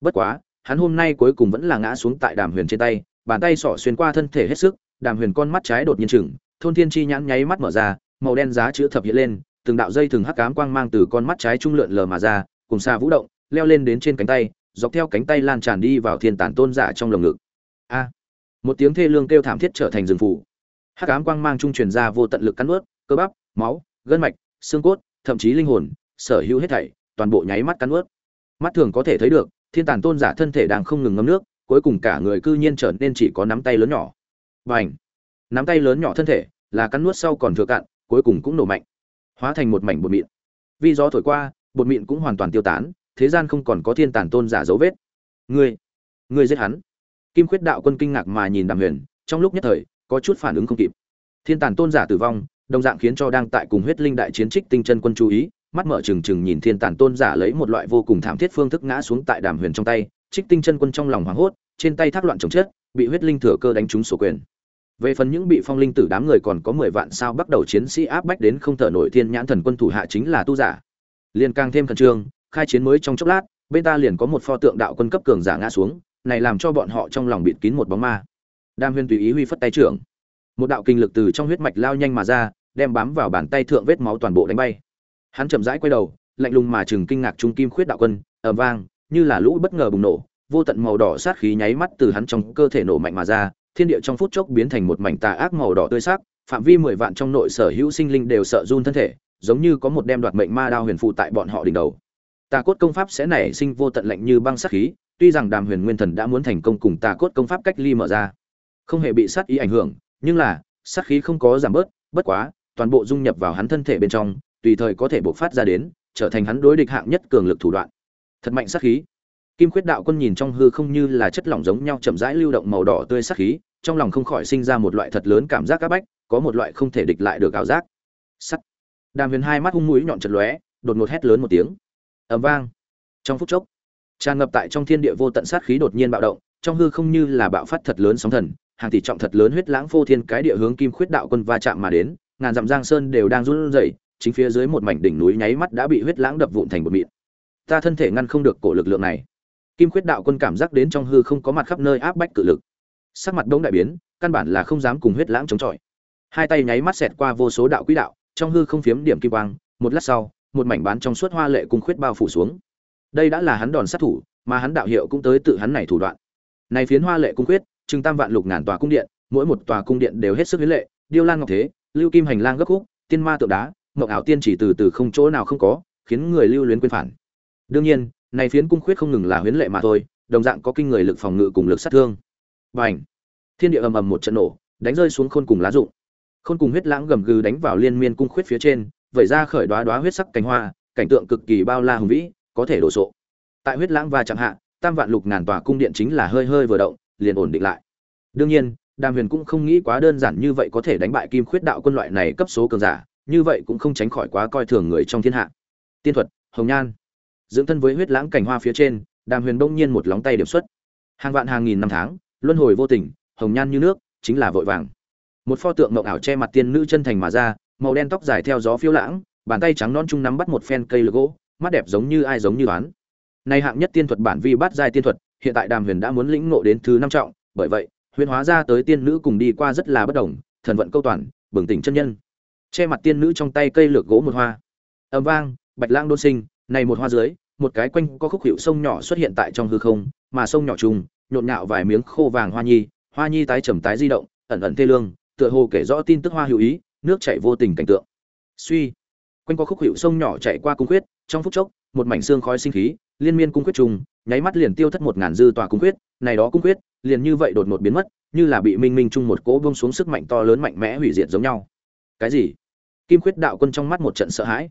Bất quá, hắn hôm nay cuối cùng vẫn là ngã xuống tại đàm huyền trên tay, bàn tay sỏ xuyên qua thân thể hết sức, đàm huyền con mắt trái đột nhiên chừng thôn thiên chi nhãn nháy mắt mở ra, màu đen giá chữ thập hiện lên từng đạo dây thường hắc ám quang mang từ con mắt trái trung lượn lờ mà ra cùng xa vũ động leo lên đến trên cánh tay dọc theo cánh tay lan tràn đi vào thiên tản tôn giả trong lồng ngực. A! Một tiếng thê lương kêu thảm thiết trở thành rừng phủ. Hắc ám quang mang trung truyền ra vô tận lực cắn nuốt, cơ bắp máu gân mạch xương cốt thậm chí linh hồn sở hữu hết thảy toàn bộ nháy mắt cắn nuốt. mắt thường có thể thấy được thiên tàn tôn giả thân thể đang không ngừng ngâm nước cuối cùng cả người cư nhiên trở nên chỉ có nắm tay lớn nhỏ. Bành, nắm tay lớn nhỏ thân thể là cắn nuốt sau còn thừa cạn cuối cùng cũng nổ mạnh hóa thành một mảnh bột mịn. Vì gió thổi qua, bột mịn cũng hoàn toàn tiêu tán, thế gian không còn có thiên tàn tôn giả dấu vết. Ngươi ngươi giết hắn. Kim khuyết đạo quân kinh ngạc mà nhìn đàm huyền, trong lúc nhất thời, có chút phản ứng không kịp. Thiên tàn tôn giả tử vong, đồng dạng khiến cho đang tại cùng huyết linh đại chiến trích tinh chân quân chú ý, mắt mở trừng trừng nhìn thiên tàn tôn giả lấy một loại vô cùng thảm thiết phương thức ngã xuống tại đàm huyền trong tay, trích tinh chân quân trong lòng hoảng hốt, trên tay thác loạn chồng chết, bị huyết linh thừa cơ đánh trúng sổ quyền về phần những bị phong linh tử đám người còn có mười vạn sao bắt đầu chiến sĩ áp bách đến không thở nổi thiên nhãn thần quân thủ hạ chính là tu giả. Liền càng thêm khẩn trương, khai chiến mới trong chốc lát, bên ta liền có một pho tượng đạo quân cấp cường giả ngã xuống, này làm cho bọn họ trong lòng bịt kín một bóng ma. Đam huyên tùy ý huy phất tay trưởng. Một đạo kinh lực từ trong huyết mạch lao nhanh mà ra, đem bám vào bàn tay thượng vết máu toàn bộ đánh bay. Hắn chậm rãi quay đầu, lạnh lùng mà chừng kinh ngạc trung kim khuyết đạo quân, ầm vang, như là lũ bất ngờ bùng nổ, vô tận màu đỏ sát khí nháy mắt từ hắn trong cơ thể nổ mạnh mà ra thiên địa trong phút chốc biến thành một mảnh tà ác màu đỏ tươi sắc, phạm vi mười vạn trong nội sở hữu sinh linh đều sợ run thân thể, giống như có một đem đoạt mệnh ma đao huyền phụ tại bọn họ đỉnh đầu. Tà cốt công pháp sẽ nảy sinh vô tận lạnh như băng sát khí, tuy rằng đàm huyền nguyên thần đã muốn thành công cùng tà cốt công pháp cách ly mở ra, không hề bị sát ý ảnh hưởng, nhưng là, sát khí không có giảm bớt, bất quá, toàn bộ dung nhập vào hắn thân thể bên trong, tùy thời có thể bộc phát ra đến, trở thành hắn đối địch hạng nhất cường lực thủ đoạn. Thật mạnh sát khí kim khuyết đạo quân nhìn trong hư không như là chất lỏng giống nhau chậm rãi lưu động màu đỏ tươi sắc khí, trong lòng không khỏi sinh ra một loại thật lớn cảm giác áp bách, có một loại không thể địch lại được ảo giác. Sắt. Đàm huyền hai mắt hung mũi nhọn chật lóe, đột ngột hét lớn một tiếng. Ầm vang. Trong phút chốc, tràn ngập tại trong thiên địa vô tận sát khí đột nhiên bạo động, trong hư không như là bạo phát thật lớn sóng thần, hàng tỷ trọng thật lớn huyết lãng phô thiên cái địa hướng kim khuyết đạo quân va chạm mà đến, ngàn dặm giang sơn đều đang run rẩy, chính phía dưới một mảnh đỉnh núi nháy mắt đã bị huyết lãng đập vụn thành một mịn. Ta thân thể ngăn không được cổ lực lượng này kim khuyết đạo quân cảm giác đến trong hư không có mặt khắp nơi áp bách cự lực. Sắc mặt đống đại biến, căn bản là không dám cùng huyết lãng chống chọi. Hai tay nháy mắt xẹt qua vô số đạo quỹ đạo, trong hư không phiếm điểm kim quang, một lát sau, một mảnh bán trong suốt hoa lệ cung khuyết bao phủ xuống. Đây đã là hắn đòn sát thủ, mà hắn đạo hiệu cũng tới tự hắn này thủ đoạn. Này phiến hoa lệ cung khuyết trừng tam vạn lục ngàn tòa cung điện, mỗi một tòa cung điện đều hết sức huyết lệ, điêu lan ngọc thế, lưu kim hành lang gấp khúc, tiên ma tượng đá ngọc ảo tiên chỉ từ từ không chỗ nào không có, khiến người lưu luyến quên phản. Đương nhiên này phiến cung khuyết không ngừng là huyễn lệ mà thôi đồng dạng có kinh người lực phòng ngự cùng lực sát thương. Bành, thiên địa ầm ầm một trận nổ đánh rơi xuống khôn cùng lá rụng. Khôn cùng huyết lãng gầm gừ đánh vào liên miên cung khuyết phía trên vẩy ra khởi đoá đoá huyết sắc cánh hoa cảnh tượng cực kỳ bao la hùng vĩ có thể đổ sộ. Tại huyết lãng và chẳng hạ tam vạn lục ngàn tòa cung điện chính là hơi hơi vừa động liền ổn định lại. Đương nhiên đàm huyền cũng không nghĩ quá đơn giản như vậy có thể đánh bại kim khuyết đạo quân loại này cấp số cường giả như vậy cũng không tránh khỏi quá coi thường người trong thiên hạ. Tiên thuật hồng nhan dưỡng thân với huyết lãng cảnh hoa phía trên, đàm huyền bỗng nhiên một lóng tay điểm xuất. Hàng vạn hàng nghìn năm tháng, luân hồi vô tình, hồng nhan như nước, chính là vội vàng. Một pho tượng mộng ảo che mặt tiên nữ chân thành mà ra, màu đen tóc dài theo gió phiêu lãng, bàn tay trắng non chung nắm bắt một phen cây lược gỗ, mắt đẹp giống như ai giống như đoán. Nay hạng nhất tiên thuật bản vi bát giai tiên thuật, hiện tại đàm huyền đã muốn lĩnh ngộ đến thứ năm trọng, bởi vậy, huyền hóa ra tới tiên nữ cùng đi qua rất là bất đồng, thần vận câu toàn, bừng tỉnh chân nhân. Che mặt tiên nữ trong tay cây lược gỗ một hoa. Ầm vang, bạch lang đôn sinh, này một hoa dưới một cái quanh có khúc hiệu sông nhỏ xuất hiện tại trong hư không, mà sông nhỏ trùng, nhộn nhạo vài miếng khô vàng hoa nhi hoa nhi tái trầm tái di động, ẩn ẩn tê lương, tựa hồ kể rõ tin tức hoa hữu ý, nước chảy vô tình cảnh tượng. Suy, quanh có khúc hiệu sông nhỏ chạy qua cung quyết trong phút chốc, một mảnh xương khói sinh khí, liên miên cung quyết trùng, nháy mắt liền tiêu thất một ngàn dư tòa cung quyết này đó cung quyết liền như vậy đột ngột biến mất, như là bị minh minh chung một cỗ buông xuống sức mạnh to lớn mạnh mẽ hủy diệt giống nhau. Cái gì? Kim quyết đạo quân trong mắt một trận sợ hãi.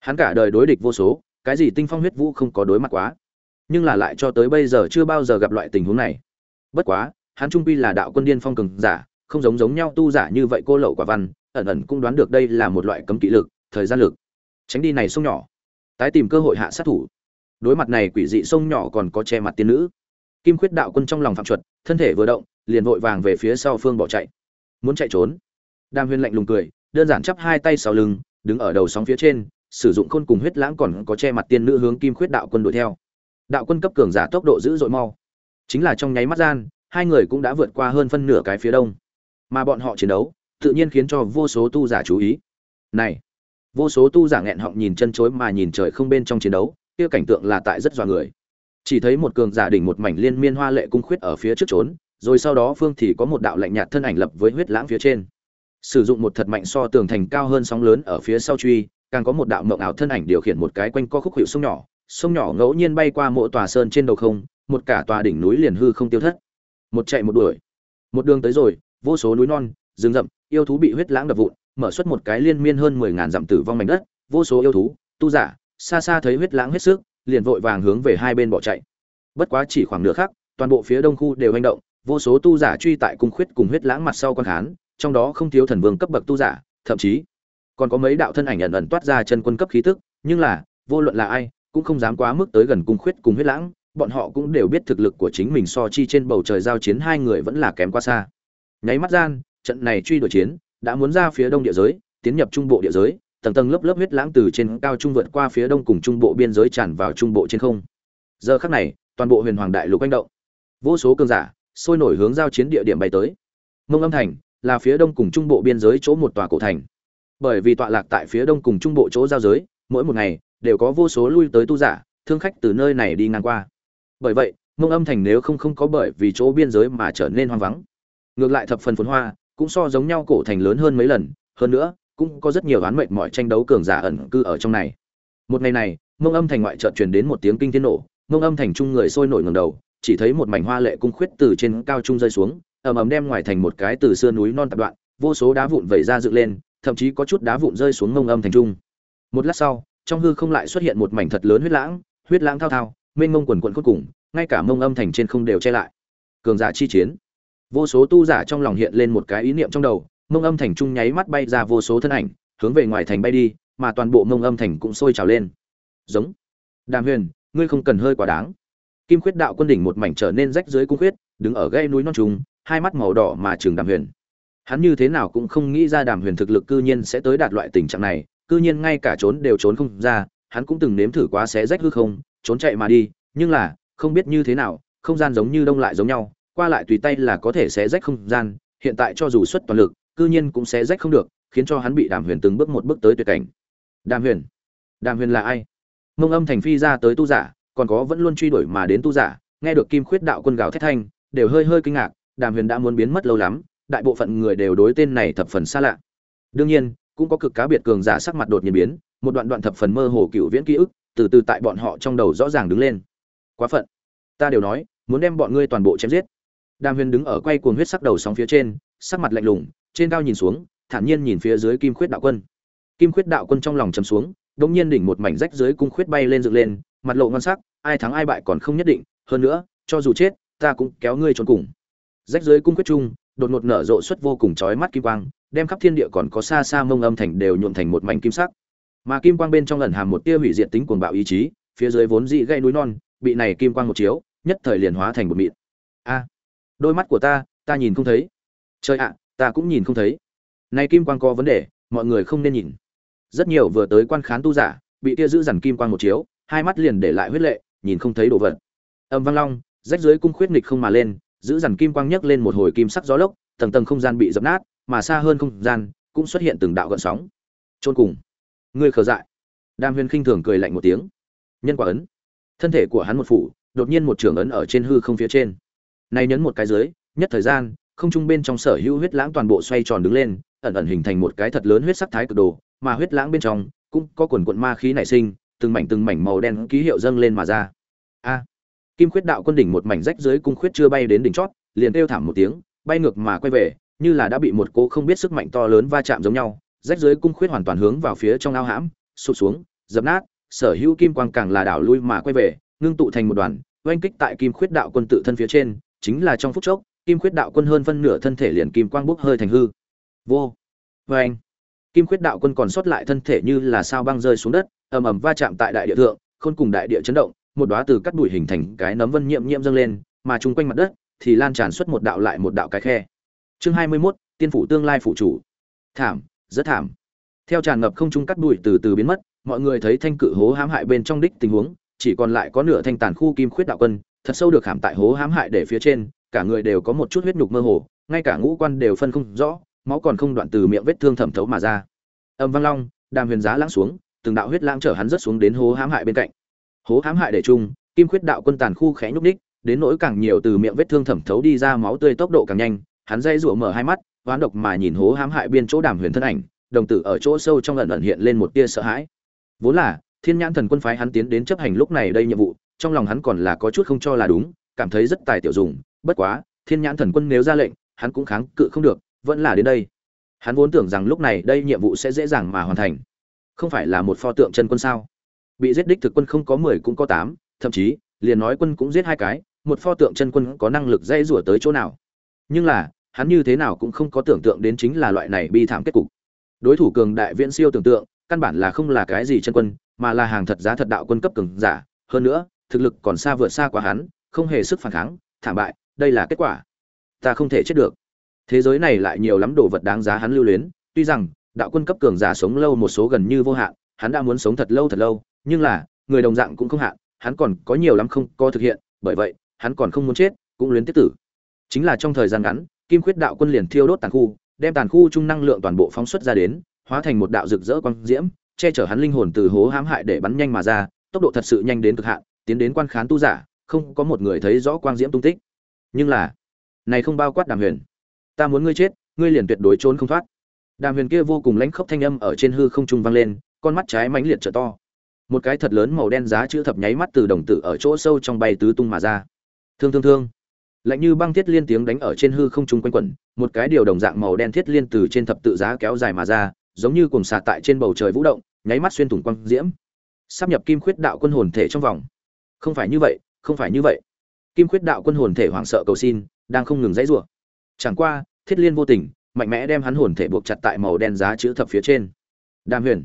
Hắn cả đời đối địch vô số cái gì tinh phong huyết vũ không có đối mặt quá. Nhưng là lại cho tới bây giờ chưa bao giờ gặp loại tình huống này. Bất quá, hắn trung pi là đạo quân điên phong cường giả, không giống giống nhau tu giả như vậy cô lậu quả văn, ẩn ẩn cũng đoán được đây là một loại cấm kỵ lực, thời gian lực. Tránh đi này sông nhỏ. Tái tìm cơ hội hạ sát thủ. Đối mặt này quỷ dị sông nhỏ còn có che mặt tiên nữ. Kim khuyết đạo quân trong lòng phạm chuẩn thân thể vừa động, liền vội vàng về phía sau phương bỏ chạy. Muốn chạy trốn. Đam huyên lạnh lùng cười, đơn giản chắp hai tay sau lưng, đứng ở đầu sóng phía trên sử dụng khôn cùng huyết lãng còn có che mặt tiên nữ hướng kim khuyết đạo quân đuổi theo. Đạo quân cấp cường giả tốc độ dữ dội mau. Chính là trong nháy mắt gian, hai người cũng đã vượt qua hơn phân nửa cái phía đông. Mà bọn họ chiến đấu, tự nhiên khiến cho vô số tu giả chú ý. Này, vô số tu giả nghẹn họng nhìn chân chối mà nhìn trời không bên trong chiến đấu, kia cảnh tượng là tại rất dọa người. Chỉ thấy một cường giả đỉnh một mảnh liên miên hoa lệ cung khuyết ở phía trước trốn, rồi sau đó phương thì có một đạo lạnh nhạt thân ảnh lập với huyết lãng phía trên. Sử dụng một thật mạnh so tường thành cao hơn sóng lớn ở phía sau truy càng có một đạo mộng ảo thân ảnh điều khiển một cái quanh co khúc hiệu sông nhỏ sông nhỏ ngẫu nhiên bay qua mỗi tòa sơn trên đầu không, một cả tòa đỉnh núi liền hư không tiêu thất. Một chạy một đuổi. Một đường tới rồi, vô số núi non, rừng rậm, yêu thú bị huyết lãng đập vụn, mở xuất một cái liên miên hơn mười ngàn dặm tử vong mảnh đất, vô số yêu thú, tu giả, xa xa thấy huyết lãng hết sức, liền vội vàng hướng về hai bên bỏ chạy. Bất quá chỉ khoảng nửa khắc, toàn bộ phía đông khu đều hành động, vô số tu giả truy tại cung khuyết cùng huyết lãng mặt sau quan khán, trong đó không thiếu thần vương cấp bậc tu giả, thậm chí còn có mấy đạo thân ảnh ẩn ẩn toát ra chân quân cấp khí tức, nhưng là, vô luận là ai, cũng không dám quá mức tới gần cung khuyết cùng huyết lãng, bọn họ cũng đều biết thực lực của chính mình so chi trên bầu trời giao chiến hai người vẫn là kém quá xa. Nháy mắt gian, trận này truy đuổi chiến, đã muốn ra phía đông địa giới, tiến nhập trung bộ địa giới, tầng tầng lớp lớp huyết lãng từ trên cao trung vượt qua phía đông cùng trung bộ biên giới tràn vào trung bộ trên không. Giờ khắc này, toàn bộ huyền hoàng đại lục quanh động. Vô số cường giả, sôi nổi hướng giao chiến địa điểm bay tới. Mông âm thành là phía đông cùng trung bộ biên giới chỗ một tòa cổ thành bởi vì tọa lạc tại phía đông cùng trung bộ chỗ giao giới, mỗi một ngày, đều có vô số lui tới tu giả, thương khách từ nơi này đi ngang qua. Bởi vậy, mông âm thành nếu không không có bởi vì chỗ biên giới mà trở nên hoang vắng. Ngược lại thập phần phồn hoa, cũng so giống nhau cổ thành lớn hơn mấy lần, hơn nữa, cũng có rất nhiều oán mệnh mọi tranh đấu cường giả ẩn cư ở trong này. Một ngày này, mông âm thành ngoại chợt truyền đến một tiếng kinh thiên nổ, mông âm thành trung người sôi nổi ngầm đầu, chỉ thấy một mảnh hoa lệ cung khuyết từ trên cao trung rơi xuống, ầm ầm đem ngoài thành một cái từ xưa núi non tập đoạn, vô số đá vụn vẩy ra dựng lên thậm chí có chút đá vụn rơi xuống mông âm thành trung. Một lát sau, trong hư không lại xuất hiện một mảnh thật lớn huyết lãng huyết lãng thao thao, mênh mông quần quận cuối cùng, ngay cả mông âm thành trên không đều che lại. Cường giả chi chiến. Vô số tu giả trong lòng hiện lên một cái ý niệm trong đầu, mông âm thành trung nháy mắt bay ra vô số thân ảnh, hướng về ngoài thành bay đi, mà toàn bộ mông âm thành cũng sôi trào lên. Giống. Đàm huyền, ngươi không cần hơi quá đáng. Kim khuyết đạo quân đỉnh một mảnh trở nên rách dưới cung khuyết, đứng ở gây núi non trùng, hai mắt màu đỏ mà trường đàm huyền hắn như thế nào cũng không nghĩ ra đàm huyền thực lực cư nhiên sẽ tới đạt loại tình trạng này, cư nhiên ngay cả trốn đều trốn không ra, hắn cũng từng nếm thử quá xé rách hư không, trốn chạy mà đi, nhưng là, không biết như thế nào, không gian giống như đông lại giống nhau, qua lại tùy tay là có thể xé rách không gian, hiện tại cho dù xuất toàn lực, cư nhiên cũng xé rách không được, khiến cho hắn bị đàm huyền từng bước một bước tới tuyệt cảnh. Đàm huyền đàm huyền là ai? Mông âm thành phi ra tới tu giả, còn có vẫn luôn truy đuổi mà đến tu giả, nghe được kim khuyết đạo quân gào thét thanh, đều hơi hơi kinh ngạc, đàm huyền đã muốn biến mất lâu lắm đại bộ phận người đều đối tên này thập phần xa lạ. Đương nhiên, cũng có cực cá biệt cường giả sắc mặt đột nhiên biến, một đoạn đoạn thập phần mơ hồ cựu viễn ký ức, từ từ tại bọn họ trong đầu rõ ràng đứng lên. Quá phận. Ta đều nói, muốn đem bọn ngươi toàn bộ chém giết. Đàm huyền đứng ở quay cuồng huyết sắc đầu sóng phía trên, sắc mặt lạnh lùng, trên cao nhìn xuống, thản nhiên nhìn phía dưới kim khuyết đạo quân. Kim khuyết đạo quân trong lòng chầm xuống đống nhiên đỉnh một mảnh rách dưới cung khuyết bay lên dựng lên, mặt lộ ngon sắc, ai thắng ai bại còn không nhất định, hơn nữa, cho dù chết, ta cũng kéo ngươi trốn cùng. Rách dưới cung khuyết chung đột ngột nở rộ xuất vô cùng chói mắt kim quang, đem khắp thiên địa còn có xa xa mông âm thành đều nhuộm thành một mảnh kim sắc. Mà kim quang bên trong ẩn hàm một tia hủy diệt tính cuồng bạo ý chí, phía dưới vốn dị gây núi non, bị này kim quang một chiếu, nhất thời liền hóa thành một mịn. A, đôi mắt của ta ta nhìn không thấy. Trời ạ, ta cũng nhìn không thấy. Này kim quang có vấn đề, mọi người không nên nhìn. Rất nhiều vừa tới quan khán tu giả, bị tia giữ dằn kim quang một chiếu, hai mắt liền để lại huyết lệ, nhìn không thấy đồ vật. Âm vang long, rách dưới cung khuyết nghịch không mà lên giữ dằn kim quang nhấc lên một hồi kim sắc gió lốc, tầng tầng không gian bị dập nát, mà xa hơn không gian, cũng xuất hiện từng đạo gợn sóng. Trôn cùng. Ngươi khờ dại. Đam huyền khinh thường cười lạnh một tiếng. Nhân quả ấn. Thân thể của hắn một phủ, đột nhiên một trường ấn ở trên hư không phía trên. Nay nhấn một cái dưới, nhất thời gian, không trung bên trong sở hữu huyết lãng toàn bộ xoay tròn đứng lên, ẩn ẩn hình thành một cái thật lớn huyết sắc thái cực đồ, mà huyết lãng bên trong, cũng có quần quận ma khí nảy sinh, từng mảnh từng mảnh màu đen ký hiệu dâng lên mà ra. A kim khuyết đạo quân đỉnh một mảnh rách dưới cung khuyết chưa bay đến đỉnh chót, liền kêu thảm một tiếng, bay ngược mà quay về, như là đã bị một cô không biết sức mạnh to lớn va chạm giống nhau. Rách dưới cung khuyết hoàn toàn hướng vào phía trong ao hãm, sụp xuống, dập nát, sở hữu kim quang càng là đảo lui mà quay về, ngưng tụ thành một đoàn, oanh kích tại kim khuyết đạo quân tự thân phía trên, chính là trong phút chốc, kim khuyết đạo quân hơn phân nửa thân thể liền kim quang bốc hơi thành hư. Vô. Vê anh kim khuyết đạo quân còn sót lại thân thể như là sao băng rơi xuống đất, ầm ầm va chạm tại đại địa thượng, khôn cùng đại địa chấn động một đóa từ cắt bụi hình thành cái nấm vân nhiệm nhiệm dâng lên mà chung quanh mặt đất thì lan tràn xuất một đạo lại một đạo cái khe. Chương hai mươi 21, tiên phủ tương lai phụ chủ. Thảm rất thảm. Theo tràn ngập không trung cắt bụi từ từ biến mất mọi người thấy thanh cự hố hãm hại bên trong đích tình huống chỉ còn lại có nửa thanh tàn khu kim khuyết đạo quân thật sâu được hãm tại hố hãm hại để phía trên cả người đều có một chút huyết nhục mơ hồ ngay cả ngũ quan đều phân không rõ máu còn không đoạn từ miệng vết thương thẩm thấu mà ra. Âm vang long đàm huyền giá lãng xuống từng đạo huyết lãng chở hắn rất xuống đến hố hãm hại bên cạnh hố hãm hại để chung, kim khuyết đạo quân tàn khu khẽ nhúc ních đến nỗi càng nhiều từ miệng vết thương thẩm thấu đi ra máu tươi tốc độ càng nhanh, hắn dây rủa mở hai mắt oán độc mà nhìn hố hãm hại biên chỗ đàm huyền thân ảnh, đồng tử ở chỗ sâu trong ẩn ẩn hiện lên một tia sợ hãi. Vốn là, thiên nhãn thần quân phái hắn tiến đến chấp hành lúc này đây nhiệm vụ, trong lòng hắn còn là có chút không cho là đúng, cảm thấy rất tài tiểu dùng, bất quá, thiên nhãn thần quân nếu ra lệnh, hắn cũng kháng cự không được, vẫn là đến đây. Hắn vốn tưởng rằng lúc này đây nhiệm vụ sẽ dễ dàng mà hoàn thành. Không phải là một pho tượng chân quân sao? Bị giết đích thực quân không có mười cũng có tám, thậm chí, liền nói quân cũng giết hai cái, một pho tượng chân quân có năng lực dây rủa tới chỗ nào. Nhưng là, hắn như thế nào cũng không có tưởng tượng đến chính là loại này bi thảm kết cục. Đối thủ cường đại viễn siêu tưởng tượng, căn bản là không là cái gì chân quân, mà là hàng thật giá thật đạo quân cấp cường giả. Hơn nữa, thực lực còn xa vượt xa quá hắn, không hề sức phản kháng, thảm bại, đây là kết quả. Ta không thể chết được. Thế giới này lại nhiều lắm đồ vật đáng giá hắn lưu luyến, tuy rằng, đạo quân cấp cường giả sống lâu một số gần như vô hạn, hắn đã muốn sống thật lâu thật lâu nhưng là, người đồng dạng cũng không hạn, hắn còn có nhiều lắm không có thực hiện, bởi vậy, hắn còn không muốn chết, cũng luyến tiếp tử. Chính là trong thời gian ngắn, kim khuyết đạo quân liền thiêu đốt tàn khu, đem tàn khu trung năng lượng toàn bộ phóng xuất ra đến, hóa thành một đạo rực rỡ quang diễm, che chở hắn linh hồn từ hố hãm hại để bắn nhanh mà ra, tốc độ thật sự nhanh đến cực hạn, tiến đến quan khán tu giả, không có một người thấy rõ quang diễm tung tích. Nhưng là, này không bao quát đàm huyền. Ta muốn ngươi chết, ngươi liền tuyệt đối trốn không thoát. Đàm huyền kia vô cùng lãnh khốc thanh âm ở trên hư không trung vang lên, con mắt trái mãnh liệt trở to một cái thật lớn màu đen giá chữ thập nháy mắt từ đồng tử ở chỗ sâu trong bay tứ tung mà ra. Thương thương thương. Lạnh như băng thiết liên tiếng đánh ở trên hư không trung quanh quẩn, một cái điều đồng dạng màu đen thiết liên từ trên thập tự giá kéo dài mà ra, giống như cùng xà tại trên bầu trời vũ động, nháy mắt xuyên thủng quang diễm. Sắp nhập kim khuyết đạo quân hồn thể trong vòng. Không phải như vậy, không phải như vậy. Kim khuyết đạo quân hồn thể hoảng sợ cầu xin, đang không ngừng dãy rủa. Chẳng qua, thiết liên vô tình, mạnh mẽ đem hắn hồn thể buộc chặt tại màu đen giá chữ thập phía trên. Đàm huyền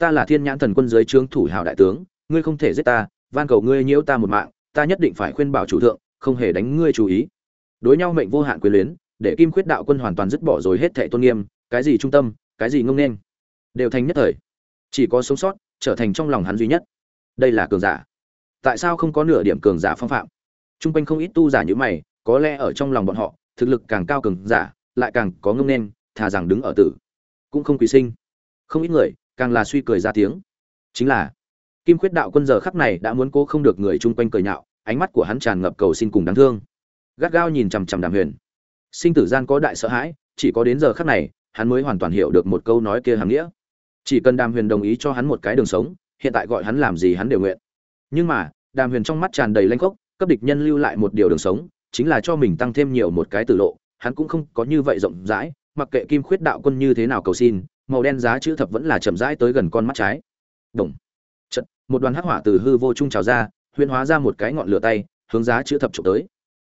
ta là thiên nhãn thần quân dưới trướng thủ hào đại tướng, ngươi không thể giết ta, van cầu ngươi nhiễu ta một mạng, ta nhất định phải khuyên bảo chủ thượng, không hề đánh ngươi chú ý. Đối nhau mệnh vô hạn quyền luyến, để kim khuyết đạo quân hoàn toàn dứt bỏ rồi hết thệ tôn nghiêm, cái gì trung tâm, cái gì ngông nên, đều thành nhất thời. Chỉ có sống sót, trở thành trong lòng hắn duy nhất. Đây là cường giả. Tại sao không có nửa điểm cường giả phong phạm? Trung quanh không ít tu giả như mày, có lẽ ở trong lòng bọn họ, thực lực càng cao cường giả, lại càng có ngông nên, thà rằng đứng ở tử. Cũng không quý sinh. Không ít người càng là suy cười ra tiếng. Chính là, kim khuyết đạo quân giờ khắc này đã muốn cố không được người chung quanh cười nhạo, ánh mắt của hắn tràn ngập cầu xin cùng đáng thương. Gắt gao nhìn chằm chằm đàm huyền. Sinh tử gian có đại sợ hãi, chỉ có đến giờ khắc này, hắn mới hoàn toàn hiểu được một câu nói kia hàm nghĩa. Chỉ cần đàm huyền đồng ý cho hắn một cái đường sống, hiện tại gọi hắn làm gì hắn đều nguyện. Nhưng mà, đàm huyền trong mắt tràn đầy lanh khốc, cấp địch nhân lưu lại một điều đường sống, chính là cho mình tăng thêm nhiều một cái tử lộ, hắn cũng không có như vậy rộng rãi, mặc kệ kim khuyết đạo quân như thế nào cầu xin màu đen giá chữ thập vẫn là chậm rãi tới gần con mắt trái. Đồng trận một đoàn hắc hỏa từ hư vô trung trào ra, huyễn hóa ra một cái ngọn lửa tay, hướng giá chữ thập trộm tới.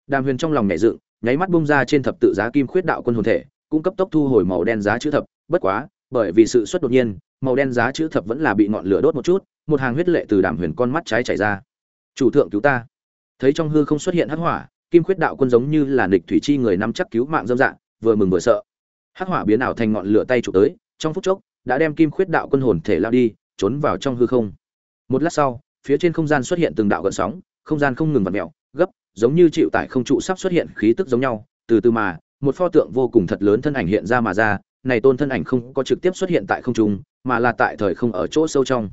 Đàm huyền trong lòng nhẹ dựng, nháy mắt bung ra trên thập tự giá kim khuyết đạo quân hồn thể cung cấp tốc thu hồi màu đen giá chữ thập. Bất quá, bởi vì sự xuất đột nhiên, màu đen giá chữ thập vẫn là bị ngọn lửa đốt một chút, một hàng huyết lệ từ đàm huyền con mắt trái chảy ra. Chủ thượng cứu ta. Thấy trong hư không xuất hiện hắc hỏa, kim khuyết đạo quân giống như là nịch thủy chi người nắm chắc cứu mạng dâm dạng vừa mừng vừa sợ. Hắc hỏa biến ảo thành ngọn lửa tay chụp tới trong phút chốc, đã đem kim khuyết đạo quân hồn thể lao đi, trốn vào trong hư không. Một lát sau, phía trên không gian xuất hiện từng đạo gợn sóng, không gian không ngừng vặn mèo, gấp, giống như chịu tải không trụ sắp xuất hiện khí tức giống nhau. Từ từ mà, một pho tượng vô cùng thật lớn thân ảnh hiện ra mà ra, này tôn thân ảnh không có trực tiếp xuất hiện tại không trung, mà là tại thời không ở chỗ sâu trong.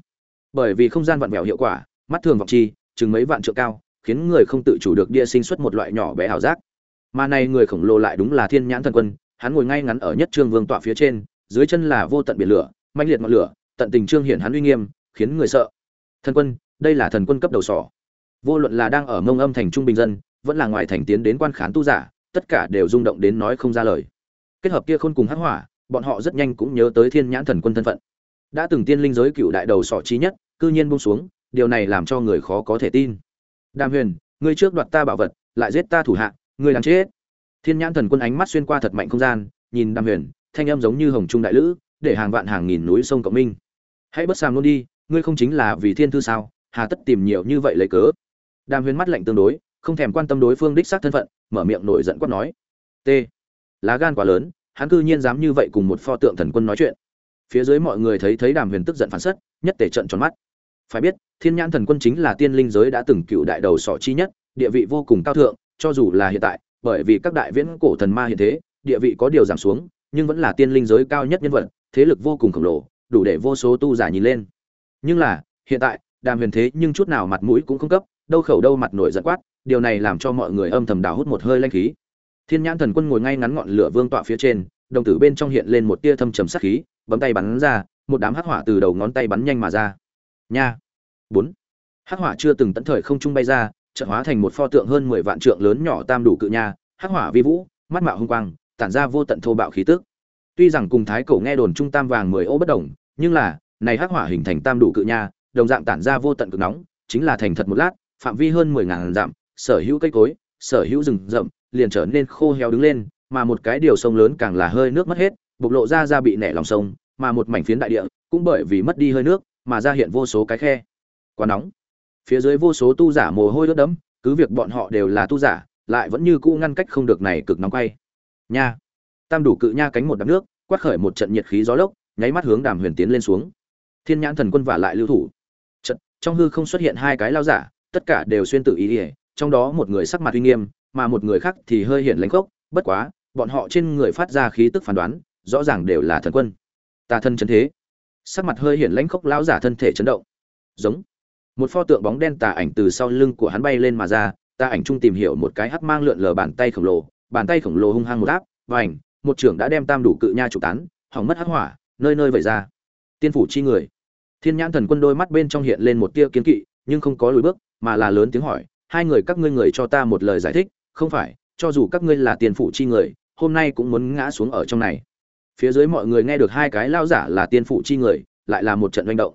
Bởi vì không gian vặn vẹo hiệu quả, mắt thường vọng chi, chừng mấy vạn trượng cao, khiến người không tự chủ được địa sinh xuất một loại nhỏ bé ảo giác. Mà này người khổng lồ lại đúng là thiên nhãn thần quân, hắn ngồi ngay ngắn ở nhất trương vương tọa phía trên dưới chân là vô tận biển lửa, mãnh liệt ngọn lửa, tận tình trương hiển hắn uy nghiêm, khiến người sợ. Thần quân, đây là thần quân cấp đầu sỏ. Vô luận là đang ở mông âm thành trung bình dân, vẫn là ngoài thành tiến đến quan khán tu giả, tất cả đều rung động đến nói không ra lời. Kết hợp kia khôn cùng hắc hỏa, bọn họ rất nhanh cũng nhớ tới thiên nhãn thần quân thân phận. Đã từng tiên linh giới cựu đại đầu sỏ trí nhất, cư nhiên buông xuống, điều này làm cho người khó có thể tin. Đàm huyền, ngươi trước đoạt ta bảo vật, lại giết ta thủ hạ, ngươi làm chết. Thiên nhãn thần quân ánh mắt xuyên qua thật mạnh không gian, nhìn đàm huyền thanh âm giống như hồng trung đại lữ, để hàng vạn hàng nghìn núi sông cộng minh. Hãy bất sàm luôn đi, ngươi không chính là vì thiên thư sao? Hà tất tìm nhiều như vậy lấy cớ. Đàm huyền mắt lạnh tương đối, không thèm quan tâm đối phương đích xác thân phận, mở miệng nổi giận quát nói. T. Lá gan quá lớn, hắn cư nhiên dám như vậy cùng một pho tượng thần quân nói chuyện. Phía dưới mọi người thấy thấy đàm huyền tức giận phản sất nhất tể trận tròn mắt. Phải biết, thiên nhãn thần quân chính là tiên linh giới đã từng cựu đại đầu sọ chi nhất, địa vị vô cùng cao thượng, cho dù là hiện tại, bởi vì các đại viễn cổ thần ma hiện thế, địa vị có điều giảm xuống nhưng vẫn là tiên linh giới cao nhất nhân vật, thế lực vô cùng khổng lồ, đủ để vô số tu giả nhìn lên. Nhưng là, hiện tại, đàm huyền thế nhưng chút nào mặt mũi cũng không cấp, đâu khẩu đâu mặt nổi giận quát, điều này làm cho mọi người âm thầm đào hút một hơi linh khí. Thiên nhãn thần quân ngồi ngay ngắn ngọn lửa vương tọa phía trên, đồng tử bên trong hiện lên một tia thâm trầm sát khí, bấm tay bắn ra, một đám hắc hỏa từ đầu ngón tay bắn nhanh mà ra. Nha! Bốn! Hắc hỏa chưa từng tận thời không trung bay ra, chợt hóa thành một pho tượng hơn mười vạn trượng lớn nhỏ tam đủ cự nha, hắc hỏa vi vũ, mắt mạo hung quang tản ra vô tận thô bạo khí tức. Tuy rằng cùng thái cổ nghe đồn trung tam vàng mười ô bất đồng, nhưng là, này hắc hỏa hình thành tam đủ cự nha, đồng dạng tản ra vô tận cực nóng, chính là thành thật một lát, phạm vi hơn mười ngàn dặm, sở hữu cây cối, sở hữu rừng rậm, liền trở nên khô héo đứng lên, mà một cái điều sông lớn càng là hơi nước mất hết, bộc lộ ra ra bị nẻ lòng sông, mà một mảnh phiến đại địa cũng bởi vì mất đi hơi nước mà ra hiện vô số cái khe. Quá nóng. Phía dưới vô số tu giả mồ hôi ướt đẫm, cứ việc bọn họ đều là tu giả, lại vẫn như cũ ngăn cách không được này cực nóng quay nha. Tam đủ cự nha cánh một đám nước, quát khởi một trận nhiệt khí gió lốc, nháy mắt hướng đàm huyền tiến lên xuống. Thiên nhãn thần quân vả lại lưu thủ. Trận trong hư không xuất hiện hai cái lao giả, tất cả đều xuyên tự ý ỉa trong đó một người sắc mặt uy nghiêm, mà một người khác thì hơi hiện lãnh khốc, bất quá, bọn họ trên người phát ra khí tức phán đoán, rõ ràng đều là thần quân. Tà thân chấn thế. Sắc mặt hơi hiện lãnh khốc lão giả thân thể chấn động. Giống. Một pho tượng bóng đen tà ảnh từ sau lưng của hắn bay lên mà ra, tà ảnh trung tìm hiểu một cái hắc mang lượn lờ bàn tay khổng lồ bàn tay khổng lồ hung hăng một áp, vành, một trưởng đã đem tam đủ cự nha chủ tán, hỏng mất hắc hỏa, nơi nơi vẩy ra. Tiên phủ chi người. Thiên nhãn thần quân đôi mắt bên trong hiện lên một tia kiến kỵ, nhưng không có lùi bước, mà là lớn tiếng hỏi, hai người các ngươi người cho ta một lời giải thích, không phải, cho dù các ngươi là tiên phủ chi người, hôm nay cũng muốn ngã xuống ở trong này. Phía dưới mọi người nghe được hai cái lao giả là tiên phủ chi người, lại là một trận manh động.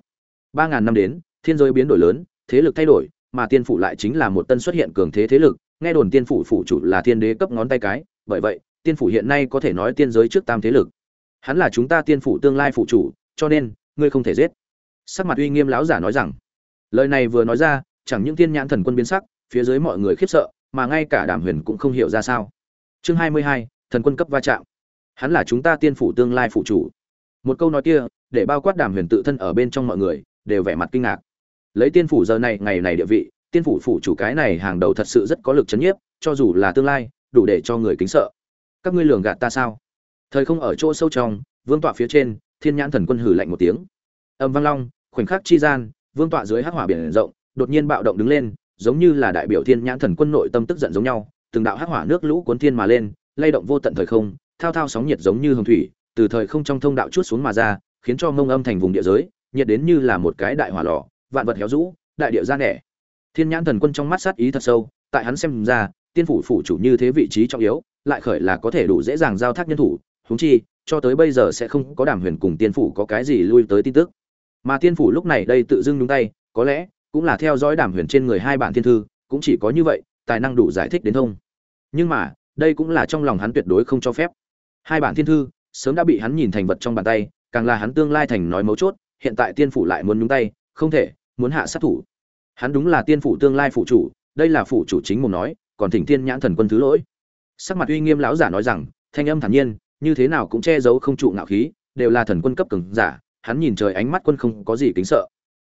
Ba ngàn năm đến, thiên giới biến đổi lớn, thế lực thay đổi, mà tiên phủ lại chính là một tân xuất hiện cường thế thế lực nghe đồn tiên phủ phủ chủ là thiên đế cấp ngón tay cái, bởi vậy, tiên phủ hiện nay có thể nói tiên giới trước tam thế lực. Hắn là chúng ta tiên phủ tương lai phụ chủ, cho nên, ngươi không thể giết. Sắc mặt uy nghiêm lão giả nói rằng, lời này vừa nói ra, chẳng những tiên nhãn thần quân biến sắc, phía dưới mọi người khiếp sợ, mà ngay cả đàm huyền cũng không hiểu ra sao. Chương hai mươi hai, thần quân cấp va chạm. Hắn là chúng ta tiên phủ tương lai phụ chủ. Một câu nói kia, để bao quát đàm huyền tự thân ở bên trong mọi người, đều vẻ mặt kinh ngạc. Lấy tiên phủ giờ này, ngày này địa vị tiên phủ phủ chủ cái này hàng đầu thật sự rất có lực chấn nhiếp, cho dù là tương lai, đủ để cho người kính sợ. Các ngươi lường gạt ta sao? Thời không ở chỗ sâu trong, vương tọa phía trên, thiên nhãn thần quân hử lạnh một tiếng. Âm vang long, khoảnh khắc chi gian, vương tọa dưới hắc hỏa biển rộng, đột nhiên bạo động đứng lên, giống như là đại biểu thiên nhãn thần quân nội tâm tức giận giống nhau, từng đạo hắc hỏa nước lũ cuốn thiên mà lên, lay động vô tận thời không, thao thao sóng nhiệt giống như hồng thủy, từ thời không trong thông đạo chút xuống mà ra, khiến cho mông âm thành vùng địa giới, nhiệt đến như là một cái đại hỏa lò, vạn vật héo rũ, đại địa ra nẻ thiên nhãn thần quân trong mắt sát ý thật sâu, tại hắn xem ra, tiên phủ phủ chủ như thế vị trí trọng yếu, lại khởi là có thể đủ dễ dàng giao thác nhân thủ, huống chi, cho tới bây giờ sẽ không có đàm huyền cùng tiên phủ có cái gì lui tới tin tức. Mà tiên phủ lúc này đây tự dưng nhúng tay, có lẽ, cũng là theo dõi đàm huyền trên người hai bản thiên thư, cũng chỉ có như vậy, tài năng đủ giải thích đến thông. Nhưng mà, đây cũng là trong lòng hắn tuyệt đối không cho phép. Hai bản thiên thư, sớm đã bị hắn nhìn thành vật trong bàn tay, càng là hắn tương lai thành nói mấu chốt, hiện tại tiên phủ lại muốn nhúng tay, không thể, muốn hạ sát thủ hắn đúng là tiên phủ tương lai phụ chủ, đây là phụ chủ chính mồm nói, còn thỉnh thiên nhãn thần quân thứ lỗi. Sắc mặt uy nghiêm lão giả nói rằng, thanh âm thản nhiên, như thế nào cũng che giấu không trụ ngạo khí, đều là thần quân cấp cường giả, hắn nhìn trời ánh mắt quân không có gì kính sợ.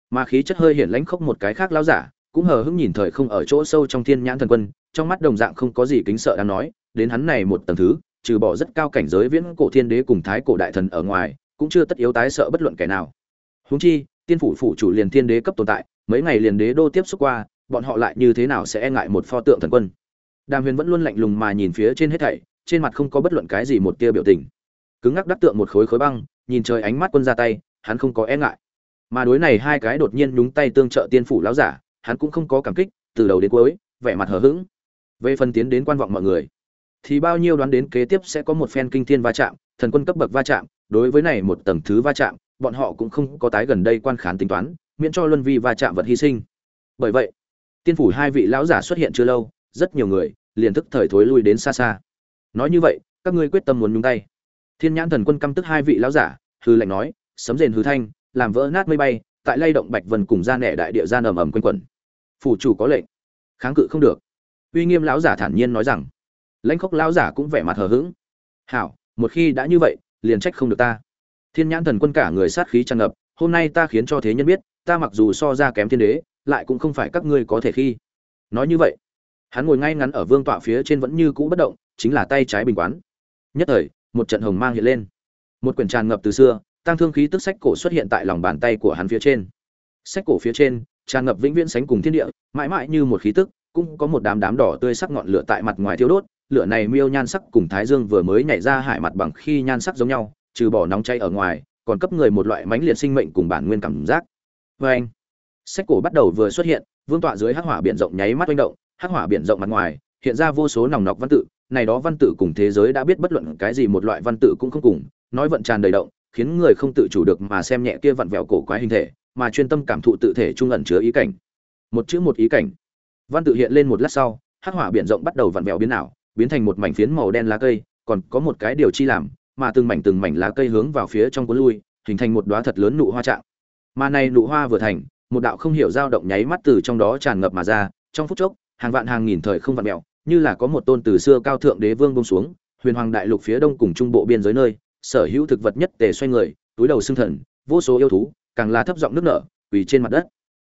Mà khí chất hơi hiển lãnh khốc một cái khác lão giả, cũng hờ hững nhìn thời không ở chỗ sâu trong thiên nhãn thần quân, trong mắt đồng dạng không có gì kính sợ đang nói, đến hắn này một tầng thứ, trừ bỏ rất cao cảnh giới viễn cổ thiên đế cùng thái cổ đại thần ở ngoài, cũng chưa tất yếu tái sợ bất luận kẻ nào. Huống chi tiên phủ phủ chủ liền thiên đế cấp tồn tại, mấy ngày liền đế đô tiếp xúc qua, bọn họ lại như thế nào sẽ e ngại một pho tượng thần quân? Đàm huyền vẫn luôn lạnh lùng mà nhìn phía trên hết thảy, trên mặt không có bất luận cái gì một tia biểu tình. Cứng ngắc đắc tượng một khối khối băng, nhìn trời ánh mắt quân ra tay, hắn không có e ngại. Mà đối này hai cái đột nhiên đúng tay tương trợ tiên phủ lão giả, hắn cũng không có cảm kích, từ đầu đến cuối, vẻ mặt hờ hững. Về phần tiến đến quan vọng mọi người, thì bao nhiêu đoán đến kế tiếp sẽ có một phen kinh thiên va chạm, thần quân cấp bậc va chạm, đối với này một tầng thứ va chạm bọn họ cũng không có tái gần đây quan khán tính toán, miễn cho luân vi va chạm vật hy sinh. Bởi vậy, tiên phủ hai vị lão giả xuất hiện chưa lâu, rất nhiều người liền thức thời thối lui đến xa xa. Nói như vậy, các ngươi quyết tâm muốn nhúng tay. Thiên nhãn thần quân căm tức hai vị lão giả hư lệnh nói, sấm rền hư thanh, làm vỡ nát mây bay, tại lay động bạch vân cùng ra nẻ đại địa gian ầm ầm quanh quẩn. Phủ chủ có lệnh. Kháng cự không được. Uy nghiêm lão giả thản nhiên nói rằng. Lãnh khốc lão giả cũng vẻ mặt hờ hững. Hảo, một khi đã như vậy, liền trách không được ta thiên nhãn thần quân cả người sát khí tràn ngập, hôm nay ta khiến cho thế nhân biết, ta mặc dù so ra kém thiên đế, lại cũng không phải các ngươi có thể khi. Nói như vậy, hắn ngồi ngay ngắn ở vương tọa phía trên vẫn như cũ bất động, chính là tay trái bình quán. Nhất thời, một trận hồng mang hiện lên. Một quyển tràn ngập từ xưa tăng thương khí tức sách cổ xuất hiện tại lòng bàn tay của hắn phía trên. Sách cổ phía trên, tràn ngập vĩnh viễn sánh cùng thiên địa, mãi mãi như một khí tức, cũng có một đám đám đỏ tươi sắc ngọn lửa tại mặt ngoài thiêu đốt, lửa này miêu nhan sắc cùng thái dương vừa mới nhảy ra hải mặt bằng khi nhan sắc giống nhau trừ bỏ nóng cháy ở ngoài, còn cấp người một loại mãnh liệt sinh mệnh cùng bản nguyên cảm giác. Vê anh. Sách cổ bắt đầu vừa xuất hiện, vương tọa dưới hắc hỏa biển rộng nháy mắt hoành động, hắc hỏa biển rộng mặt ngoài, hiện ra vô số nòng nọc văn tự, này đó văn tự cùng thế giới đã biết bất luận cái gì một loại văn tự cũng không cùng, nói vận tràn đầy động, khiến người không tự chủ được mà xem nhẹ kia vặn vẹo cổ quái hình thể, mà chuyên tâm cảm thụ tự thể trung ẩn chứa ý cảnh. Một chữ một ý cảnh. Văn tự hiện lên một lát sau, hắc hỏa biển rộng bắt đầu vặn vẹo biến ảo, biến thành một mảnh phiến màu đen lá cây, còn có một cái điều chi làm mà từng mảnh từng mảnh lá cây hướng vào phía trong cuốn lui hình thành một đóa thật lớn nụ hoa trạng. Mà này nụ hoa vừa thành một đạo không hiểu dao động nháy mắt từ trong đó tràn ngập mà ra. Trong phút chốc hàng vạn hàng nghìn thời không vặn mèo, như là có một tôn từ xưa cao thượng đế vương buông xuống huyền hoàng đại lục phía đông cùng trung bộ biên giới nơi sở hữu thực vật nhất tề xoay người túi đầu xương thần vô số yêu thú càng là thấp giọng nước nở quỳ trên mặt đất.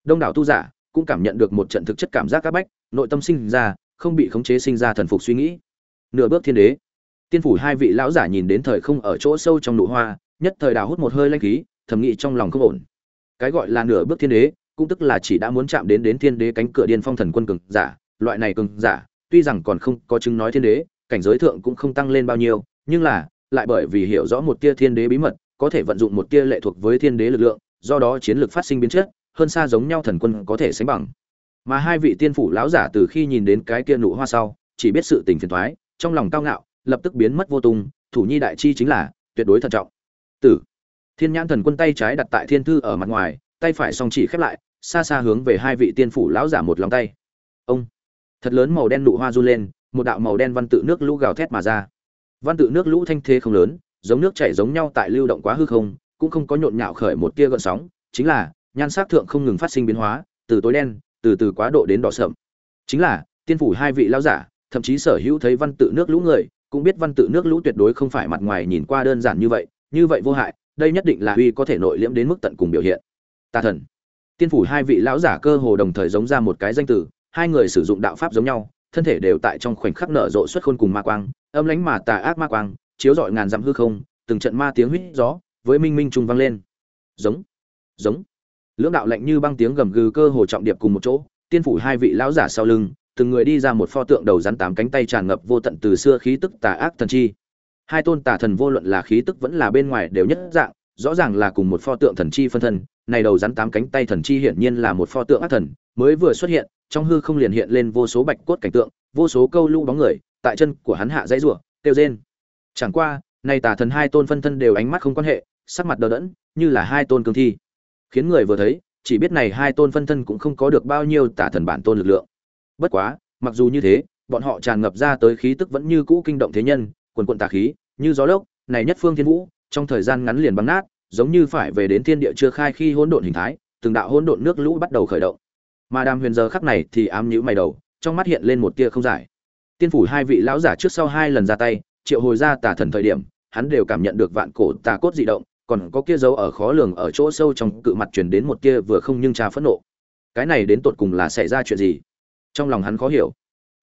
Đông đảo tu giả cũng cảm nhận được một trận thực chất cảm giác các bách nội tâm sinh ra không bị khống chế sinh ra thần phục suy nghĩ. Nửa bước thiên đế tiên phủ hai vị lão giả nhìn đến thời không ở chỗ sâu trong nụ hoa, nhất thời đào hút một hơi lanh khí, thầm nghĩ trong lòng không ổn. Cái gọi là nửa bước thiên đế, cũng tức là chỉ đã muốn chạm đến đến thiên đế cánh cửa điên phong thần quân cường giả, loại này cường giả, tuy rằng còn không có chứng nói thiên đế, cảnh giới thượng cũng không tăng lên bao nhiêu, nhưng là, lại bởi vì hiểu rõ một tia thiên đế bí mật, có thể vận dụng một tia lệ thuộc với thiên đế lực lượng, do đó chiến lược phát sinh biến chất, hơn xa giống nhau thần quân có thể sánh bằng. Mà hai vị tiên phủ lão giả từ khi nhìn đến cái kia nụ hoa sau, chỉ biết sự tình phiền thoái trong lòng cao ngạo lập tức biến mất vô tung, thủ nhi đại chi chính là tuyệt đối thận trọng. Tử. Thiên nhãn thần quân tay trái đặt tại thiên thư ở mặt ngoài, tay phải song chỉ khép lại, xa xa hướng về hai vị tiên phủ lão giả một lòng tay. Ông. Thật lớn màu đen nụ hoa run lên, một đạo màu đen văn tự nước lũ gào thét mà ra. Văn tự nước lũ thanh thế không lớn, giống nước chảy giống nhau tại lưu động quá hư không, cũng không có nhộn nhạo khởi một tia gợn sóng, chính là, nhan sắc thượng không ngừng phát sinh biến hóa, từ tối đen, từ từ quá độ đến đỏ sậm. Chính là, tiên phủ hai vị lão giả, thậm chí sở hữu thấy văn tự nước lũ người cũng biết văn tự nước lũ tuyệt đối không phải mặt ngoài nhìn qua đơn giản như vậy như vậy vô hại, đây nhất định là uy có thể nội liễm đến mức tận cùng biểu hiện. Tà thần. Tiên phủ hai vị lão giả cơ hồ đồng thời giống ra một cái danh từ, hai người sử dụng đạo pháp giống nhau, thân thể đều tại trong khoảnh khắc nở rộ xuất khôn cùng ma quang, âm lánh mà tà ác ma quang, chiếu rọi ngàn dặm hư không, từng trận ma tiếng huýt gió với minh minh trung vang lên. Giống. Giống. Lưỡng đạo lạnh như băng tiếng gầm gừ cơ hồ trọng điệp cùng một chỗ, tiên phủ hai vị lão giả sau lưng từng người đi ra một pho tượng đầu rắn tám cánh tay tràn ngập vô tận từ xưa khí tức tà ác thần chi. Hai tôn tà thần vô luận là khí tức vẫn là bên ngoài đều nhất dạng, rõ ràng là cùng một pho tượng thần chi phân thân. Này đầu rắn tám cánh tay thần chi hiển nhiên là một pho tượng ác thần, mới vừa xuất hiện, trong hư không liền hiện lên vô số bạch cốt cảnh tượng, vô số câu lũ bóng người, tại chân của hắn hạ dãy rủa, kêu rên. Chẳng qua nay tà thần hai tôn phân thân đều ánh mắt không quan hệ, sắc mặt đờ đẫn, như là hai tôn cương thi. Khiến người vừa thấy, chỉ biết này hai tôn phân thân cũng không có được bao nhiêu tà thần bản tôn lực lượng bất quá, mặc dù như thế, bọn họ tràn ngập ra tới khí tức vẫn như cũ kinh động thế nhân, quần quận tà khí, như gió lốc, này nhất phương thiên vũ, trong thời gian ngắn liền băng nát, giống như phải về đến thiên địa chưa khai khi hỗn độn hình thái, từng đạo hỗn độn nước lũ bắt đầu khởi động. Mà đàm huyền giờ khắc này thì ám nhíu mày đầu, trong mắt hiện lên một tia không giải. Tiên phủ hai vị lão giả trước sau hai lần ra tay, triệu hồi ra tà thần thời điểm, hắn đều cảm nhận được vạn cổ tà cốt dị động, còn có kia dấu ở khó lường ở chỗ sâu trong cự mặt truyền đến một tia vừa không nhưng trà phẫn nộ. Cái này đến tột cùng là xảy ra chuyện gì? Trong lòng hắn khó hiểu.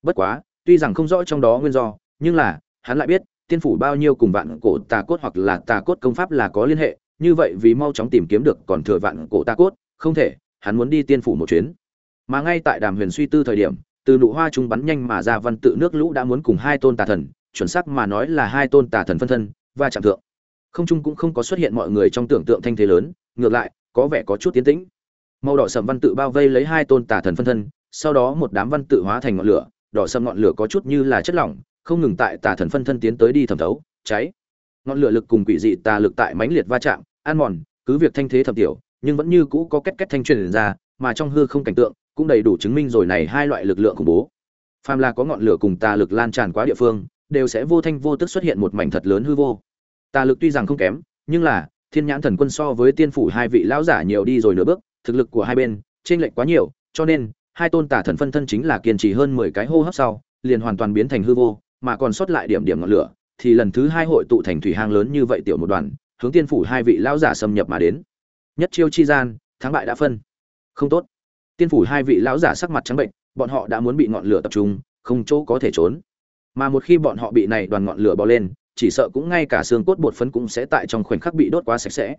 Bất quá, tuy rằng không rõ trong đó nguyên do, nhưng là, hắn lại biết, tiên phủ bao nhiêu cùng vạn cổ tà cốt hoặc là tà cốt công pháp là có liên hệ, như vậy vì mau chóng tìm kiếm được còn thừa vạn cổ tà cốt, không thể, hắn muốn đi tiên phủ một chuyến. Mà ngay tại đàm huyền suy tư thời điểm, từ nụ hoa trung bắn nhanh mà ra văn tự nước lũ đã muốn cùng hai tôn tà thần, chuẩn xác mà nói là hai tôn tà thần phân thân và chạm thượng. Không trung cũng không có xuất hiện mọi người trong tưởng tượng thanh thế lớn, ngược lại, có vẻ có chút tiến tĩnh. Màu đỏ sầm văn tự bao vây lấy hai tôn tà thần phân thân sau đó một đám văn tự hóa thành ngọn lửa, đỏ sẫm ngọn lửa có chút như là chất lỏng, không ngừng tại tà thần phân thân tiến tới đi thẩm thấu, cháy. Ngọn lửa lực cùng quỷ dị tà lực tại mãnh liệt va chạm an mòn, cứ việc thanh thế thập tiểu, nhưng vẫn như cũ có kết kết thanh truyền ra, mà trong hư không cảnh tượng cũng đầy đủ chứng minh rồi này hai loại lực lượng khủng bố. Phàm là có ngọn lửa cùng tà lực lan tràn quá địa phương, đều sẽ vô thanh vô tức xuất hiện một mảnh thật lớn hư vô. Tà lực tuy rằng không kém, nhưng là, thiên nhãn thần quân so với tiên phủ hai vị lão giả nhiều đi rồi nửa bước, thực lực của hai bên trên lệch quá nhiều, cho nên hai tôn tà thần phân thân chính là kiên trì hơn mười cái hô hấp sau, liền hoàn toàn biến thành hư vô, mà còn sót lại điểm điểm ngọn lửa, thì lần thứ hai hội tụ thành thủy hang lớn như vậy tiểu một đoàn, hướng tiên phủ hai vị lão giả xâm nhập mà đến. Nhất chiêu chi gian, thắng bại đã phân. Không tốt. Tiên phủ hai vị lão giả sắc mặt trắng bệnh, bọn họ đã muốn bị ngọn lửa tập trung, không chỗ có thể trốn. Mà một khi bọn họ bị này đoàn ngọn lửa bò lên, chỉ sợ cũng ngay cả xương cốt bột phấn cũng sẽ tại trong khoảnh khắc bị đốt quá sạch sẽ.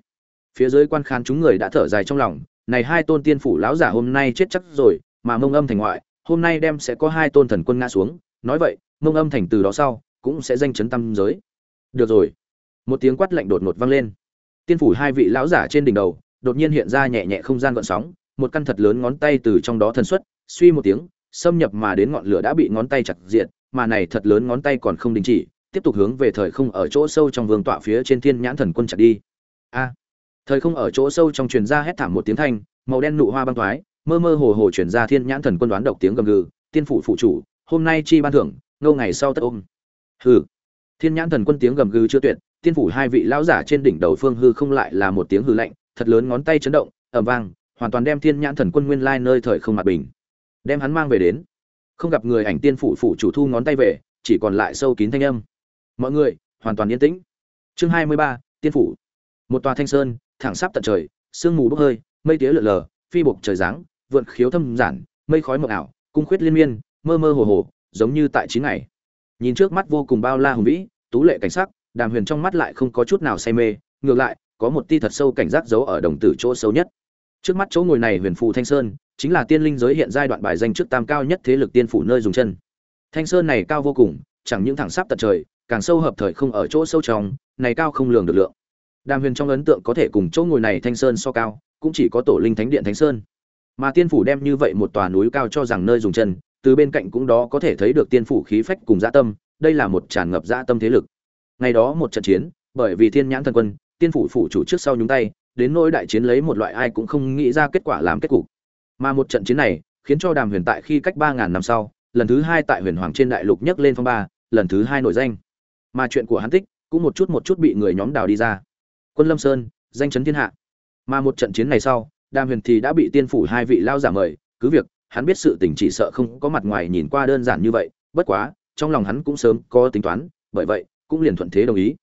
Phía dưới quan khán chúng người đã thở dài trong lòng, này hai tôn tiên phủ lão giả hôm nay chết chắc rồi mà mông âm thành ngoại, hôm nay đem sẽ có hai tôn thần quân ngã xuống, nói vậy, mông âm thành từ đó sau, cũng sẽ danh chấn tâm giới. Được rồi. Một tiếng quát lạnh đột ngột vang lên. Tiên phủ hai vị lão giả trên đỉnh đầu, đột nhiên hiện ra nhẹ nhẹ không gian gợn sóng, một căn thật lớn ngón tay từ trong đó thần xuất, suy một tiếng, xâm nhập mà đến ngọn lửa đã bị ngón tay chặt diện mà này thật lớn ngón tay còn không đình chỉ, tiếp tục hướng về thời không ở chỗ sâu trong vương tọa phía trên thiên nhãn thần quân chặt đi. A. Thời không ở chỗ sâu trong truyền ra hét thảm một tiếng thanh, màu đen nụ hoa băng toái mơ mơ hồ hồ truyền ra thiên nhãn thần quân đoán độc tiếng gầm gừ, tiên phủ phụ chủ, hôm nay chi ban thưởng, ngâu ngày sau tất ôm. Hừ. Thiên nhãn thần quân tiếng gầm gừ chưa tuyệt, tiên phủ hai vị lão giả trên đỉnh đầu phương hư không lại là một tiếng hư lạnh, thật lớn ngón tay chấn động, ầm vang, hoàn toàn đem thiên nhãn thần quân nguyên lai nơi thời không mặt bình, đem hắn mang về đến. Không gặp người ảnh tiên phủ phủ chủ thu ngón tay về, chỉ còn lại sâu kín thanh âm. Mọi người, hoàn toàn yên tĩnh. Chương hai mươi ba, tiên phủ. Một tòa thanh sơn, thẳng sắp tận trời, sương mù bốc hơi, mây tía lượn lờ, phi bục trời dáng vượn khiếu thâm giản, mây khói mờ ảo, cung khuyết liên miên, mơ mơ hồ hồ, giống như tại chín ngày. Nhìn trước mắt vô cùng bao la hùng vĩ, tú lệ cảnh sắc, đàm huyền trong mắt lại không có chút nào say mê, ngược lại, có một ti thật sâu cảnh giác giấu ở đồng tử chỗ sâu nhất. Trước mắt chỗ ngồi này huyền phù thanh sơn, chính là tiên linh giới hiện giai đoạn bài danh trước tam cao nhất thế lực tiên phủ nơi dùng chân. Thanh sơn này cao vô cùng, chẳng những thẳng sắp tận trời, càng sâu hợp thời không ở chỗ sâu trong, này cao không lường được lượng. Đàm huyền trong ấn tượng có thể cùng chỗ ngồi này thanh sơn so cao, cũng chỉ có tổ linh thánh điện thánh sơn mà tiên phủ đem như vậy một tòa núi cao cho rằng nơi dùng chân, từ bên cạnh cũng đó có thể thấy được tiên phủ khí phách cùng dã tâm, đây là một tràn ngập dã tâm thế lực. Ngày đó một trận chiến, bởi vì thiên nhãn thần quân, tiên phủ phủ chủ trước sau nhúng tay, đến nỗi đại chiến lấy một loại ai cũng không nghĩ ra kết quả làm kết cục. Mà một trận chiến này, khiến cho đàm huyền tại khi cách ba ngàn năm sau, lần thứ hai tại huyền hoàng trên đại lục nhấc lên phong ba, lần thứ hai nổi danh. Mà chuyện của hắn tích, cũng một chút một chút bị người nhóm đào đi ra. Quân lâm sơn, danh chấn thiên hạ. Mà một trận chiến này sau đàm huyền thì đã bị tiên phủ hai vị lao giả mời, cứ việc, hắn biết sự tình chỉ sợ không có mặt ngoài nhìn qua đơn giản như vậy, bất quá, trong lòng hắn cũng sớm có tính toán, bởi vậy, cũng liền thuận thế đồng ý.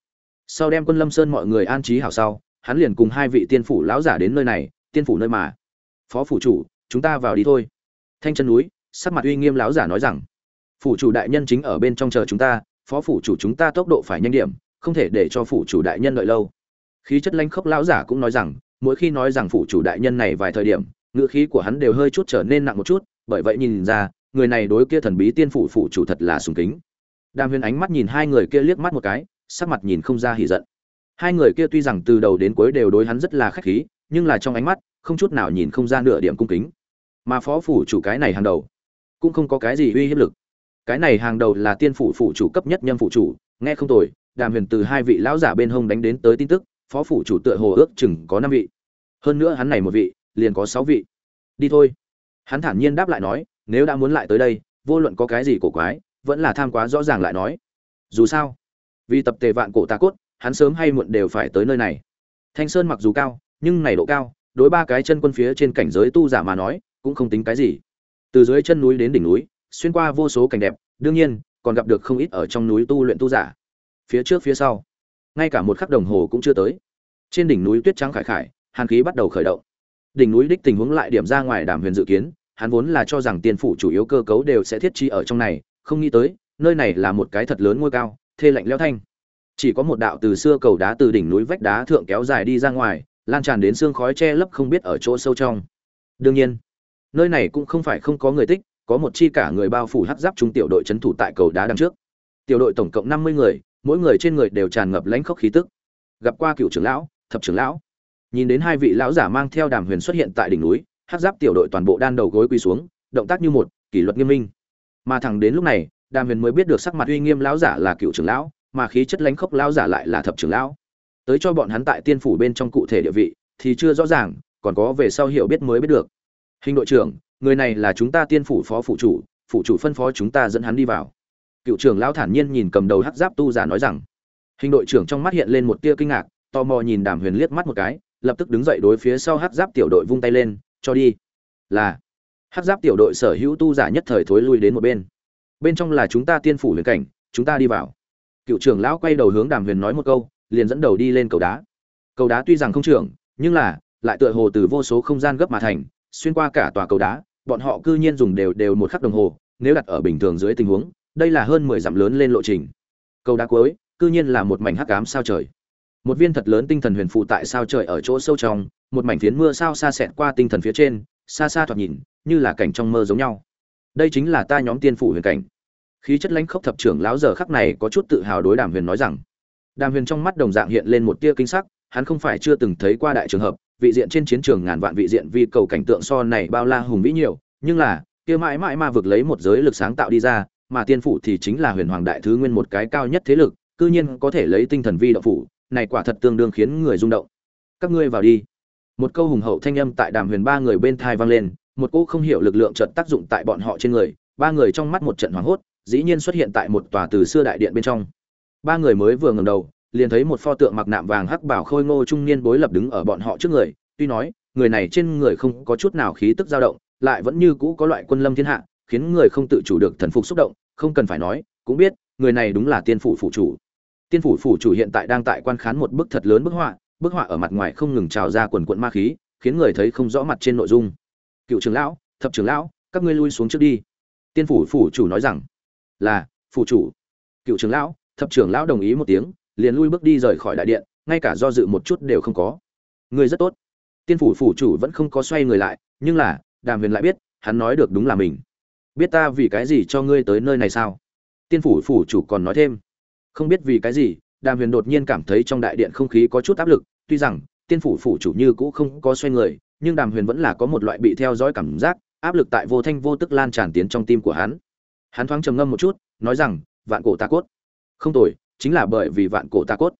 Sau đem quân lâm sơn mọi người an trí hảo sau, hắn liền cùng hai vị tiên phủ lão giả đến nơi này, tiên phủ nơi mà. Phó phủ chủ, chúng ta vào đi thôi. Thanh chân núi, sắc mặt uy nghiêm lão giả nói rằng. Phủ chủ đại nhân chính ở bên trong chờ chúng ta, phó phủ chủ chúng ta tốc độ phải nhanh điểm, không thể để cho phủ chủ đại nhân đợi lâu. Khí chất lanh khốc lão giả cũng nói rằng mỗi khi nói rằng phủ chủ đại nhân này vài thời điểm ngựa khí của hắn đều hơi chút trở nên nặng một chút, bởi vậy nhìn ra, người này đối kia thần bí tiên phủ phủ chủ thật là sùng kính. Đàm huyền ánh mắt nhìn hai người kia liếc mắt một cái, sắc mặt nhìn không ra hỉ giận. Hai người kia tuy rằng từ đầu đến cuối đều đối hắn rất là khách khí, nhưng là trong ánh mắt, không chút nào nhìn không ra nửa điểm cung kính. Mà phó phủ chủ cái này hàng đầu, cũng không có cái gì uy hiếp lực. Cái này hàng đầu là tiên phủ phủ chủ cấp nhất nhâm phủ chủ, nghe không tồi, đàm huyền từ hai vị lão giả bên hông đánh đến tới tin tức phó phủ chủ tựa hồ ước chừng có năm vị. Hơn nữa hắn này một vị, liền có sáu vị. Đi thôi. Hắn thản nhiên đáp lại nói, nếu đã muốn lại tới đây, vô luận có cái gì cổ quái, vẫn là tham quá rõ ràng lại nói. Dù sao, vì tập tề vạn cổ ta cốt, hắn sớm hay muộn đều phải tới nơi này. Thanh sơn mặc dù cao, nhưng này độ cao, đối ba cái chân quân phía trên cảnh giới tu giả mà nói, cũng không tính cái gì. Từ dưới chân núi đến đỉnh núi, xuyên qua vô số cảnh đẹp, đương nhiên, còn gặp được không ít ở trong núi tu luyện tu giả. Phía trước, phía sau ngay cả một khắc đồng hồ cũng chưa tới. Trên đỉnh núi tuyết trắng khải khải, hàn khí bắt đầu khởi động. Đỉnh núi đích tình huống lại điểm ra ngoài đàm huyền dự kiến, hắn vốn là cho rằng tiên phủ chủ yếu cơ cấu đều sẽ thiết trí ở trong này, không nghĩ tới, nơi này là một cái thật lớn ngôi cao, thê lạnh leo thanh. Chỉ có một đạo từ xưa cầu đá từ đỉnh núi vách đá thượng kéo dài đi ra ngoài, lan tràn đến xương khói che lấp không biết ở chỗ sâu trong. Đương nhiên, nơi này cũng không phải không có người tích, có một chi cả người bao phủ hắc giáp trung tiểu đội trấn thủ tại cầu đá đằng trước. Tiểu đội tổng cộng năm mươi người mỗi người trên người đều tràn ngập lãnh khốc khí tức. Gặp qua cựu trưởng lão, thập trưởng lão. Nhìn đến hai vị lão giả mang theo đàm huyền xuất hiện tại đỉnh núi, hắc giáp tiểu đội toàn bộ đan đầu gối quỳ xuống, động tác như một, kỷ luật nghiêm minh. Mà thẳng đến lúc này, đàm huyền mới biết được sắc mặt uy nghiêm lão giả là cựu trưởng lão, mà khí chất lãnh khốc lão giả lại là thập trưởng lão. Tới cho bọn hắn tại tiên phủ bên trong cụ thể địa vị, thì chưa rõ ràng, còn có về sau hiểu biết mới biết được. Hình đội trưởng, người này là chúng ta tiên phủ phó phụ chủ phụ chủ phân phó chúng ta dẫn hắn đi vào cựu trưởng lão thản nhiên nhìn cầm đầu hắc giáp tu giả nói rằng, hình đội trưởng trong mắt hiện lên một tia kinh ngạc, tò mò nhìn đàm huyền liếc mắt một cái, lập tức đứng dậy đối phía sau hắc giáp tiểu đội vung tay lên, cho đi. Là, hắc giáp tiểu đội sở hữu tu giả nhất thời thối lui đến một bên. Bên trong là chúng ta tiên phủ huyền cảnh, chúng ta đi vào. Cựu trưởng lão quay đầu hướng đàm huyền nói một câu, liền dẫn đầu đi lên cầu đá. Cầu đá tuy rằng không trưởng, nhưng là lại tựa hồ từ vô số không gian gấp mà thành, xuyên qua cả tòa cầu đá, bọn họ cư nhiên dùng đều đều một khắc đồng hồ, nếu đặt ở bình thường dưới tình huống đây là hơn mười dặm lớn lên lộ trình. Cầu đá cuối, cư nhiên là một mảnh hắc ám sao trời. Một viên thật lớn tinh thần huyền phụ tại sao trời ở chỗ sâu trong, một mảnh phiến mưa sao xa xẹt qua tinh thần phía trên, xa xa thoạt nhìn, như là cảnh trong mơ giống nhau. Đây chính là ta nhóm tiên phủ huyền cảnh. Khí chất lãnh khốc thập trưởng lão giờ khắc này có chút tự hào đối đàm huyền nói rằng. Đàm huyền trong mắt đồng dạng hiện lên một tia kinh sắc, hắn không phải chưa từng thấy qua đại trường hợp, vị diện trên chiến trường ngàn vạn vị diện vi cầu cảnh tượng so này bao la hùng vĩ nhiều, nhưng là, kia mãi mãi ma vực lấy một giới lực sáng tạo đi ra mà tiên phủ thì chính là huyền hoàng đại thứ nguyên một cái cao nhất thế lực, cư nhiên có thể lấy tinh thần vi đạo phủ, này quả thật tương đương khiến người rung động. Các ngươi vào đi. Một câu hùng hậu thanh âm tại đàm huyền ba người bên thai vang lên, một cô không hiểu lực lượng chợt tác dụng tại bọn họ trên người, ba người trong mắt một trận hoảng hốt, dĩ nhiên xuất hiện tại một tòa từ xưa đại điện bên trong. Ba người mới vừa ngẩng đầu, liền thấy một pho tượng mặc nạm vàng hắc bảo khôi ngô trung niên bối lập đứng ở bọn họ trước người, tuy nói, người này trên người không có chút nào khí tức dao động, lại vẫn như cũ có loại quân lâm thiên hạ khiến người không tự chủ được thần phục xúc động, không cần phải nói, cũng biết, người này đúng là tiên phủ phủ chủ. Tiên phủ phủ chủ hiện tại đang tại quan khán một bức thật lớn bức họa bức họa ở mặt ngoài không ngừng trào ra quần quần ma khí, khiến người thấy không rõ mặt trên nội dung. Cựu trưởng lão, thập trưởng lão, các ngươi lui xuống trước đi. Tiên phủ phủ chủ nói rằng, là, phủ chủ. Cựu trưởng lão, thập trưởng lão đồng ý một tiếng, liền lui bước đi rời khỏi đại điện, ngay cả do dự một chút đều không có. Người rất tốt. Tiên phủ phủ chủ vẫn không có xoay người lại, nhưng là, đàm huyền lại biết, hắn nói được đúng là mình biết ta vì cái gì cho ngươi tới nơi này sao? Tiên phủ phủ chủ còn nói thêm. Không biết vì cái gì, đàm huyền đột nhiên cảm thấy trong đại điện không khí có chút áp lực, tuy rằng, tiên phủ phủ chủ như cũ không có xoay người, nhưng đàm huyền vẫn là có một loại bị theo dõi cảm giác, áp lực tại vô thanh vô tức lan tràn tiến trong tim của hắn. Hắn thoáng trầm ngâm một chút, nói rằng, vạn cổ ta cốt. Không tồi, chính là bởi vì vạn cổ ta cốt.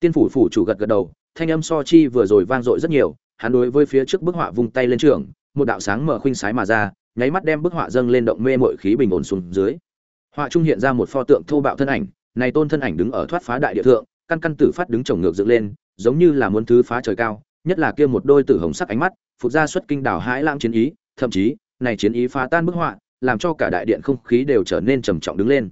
Tiên phủ phủ chủ gật gật đầu, thanh âm so chi vừa rồi vang dội rất nhiều, hắn đối với phía trước bức họa vung tay lên trường, một đạo sáng mở khuynh sái mà ra nháy mắt đem bức họa dâng lên động mê mội khí bình ổn xuống dưới. Họa trung hiện ra một pho tượng thô bạo thân ảnh, này tôn thân ảnh đứng ở thoát phá đại địa thượng, căn căn tử phát đứng trồng ngược dựng lên, giống như là muốn thứ phá trời cao, nhất là kia một đôi tử hồng sắc ánh mắt, phụt ra xuất kinh đảo hãi lãng chiến ý, thậm chí, này chiến ý phá tan bức họa, làm cho cả đại điện không khí đều trở nên trầm trọng đứng lên.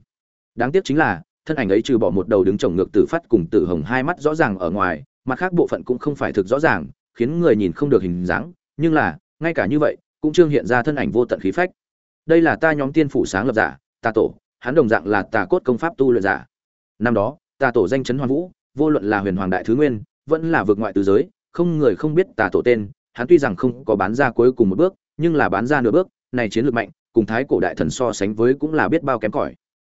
Đáng tiếc chính là, thân ảnh ấy trừ bỏ một đầu đứng trồng ngược tử phát cùng tử hồng hai mắt rõ ràng ở ngoài, mặt khác bộ phận cũng không phải thực rõ ràng, khiến người nhìn không được hình dáng, nhưng là, ngay cả như vậy cũng trương hiện ra thân ảnh vô tận khí phách. Đây là ta nhóm tiên phủ sáng lập giả, tà tổ, hắn đồng dạng là tà cốt công pháp tu luyện giả. Năm đó, tà tổ danh chấn hoàn vũ, vô luận là huyền hoàng đại thứ nguyên, vẫn là vượt ngoại tứ giới, không người không biết tà tổ tên, hắn tuy rằng không có bán ra cuối cùng một bước, nhưng là bán ra nửa bước, này chiến lược mạnh, cùng thái cổ đại thần so sánh với cũng là biết bao kém cỏi.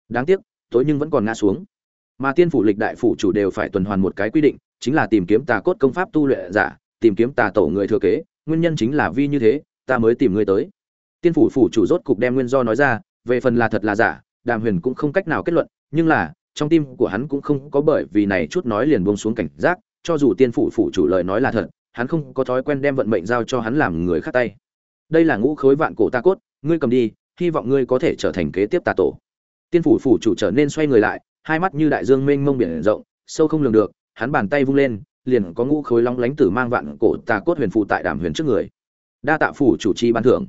Đáng tiếc, tối nhưng vẫn còn ngã xuống. Mà tiên phủ lịch đại phủ chủ đều phải tuần hoàn một cái quy định, chính là tìm kiếm tà cốt công pháp tu luyện giả, tìm kiếm tà tổ người thừa kế, nguyên nhân chính là vì như thế ta mới tìm ngươi tới. Tiên phủ phủ chủ rốt cục đem nguyên do nói ra, về phần là thật là giả, đàm huyền cũng không cách nào kết luận, nhưng là, trong tim của hắn cũng không có bởi vì này chút nói liền buông xuống cảnh giác, cho dù tiên phủ phủ chủ lời nói là thật, hắn không có thói quen đem vận mệnh giao cho hắn làm người khác tay. Đây là ngũ khối vạn cổ ta cốt, ngươi cầm đi, hy vọng ngươi có thể trở thành kế tiếp tà tổ. Tiên phủ phủ chủ trở nên xoay người lại, hai mắt như đại dương mênh mông biển rộng, sâu không lường được, hắn bàn tay vung lên, liền có ngũ khối long lánh tử mang vạn cổ tà cốt huyền phụ tại đàm huyền trước người đa tạ phủ chủ chi ban thưởng.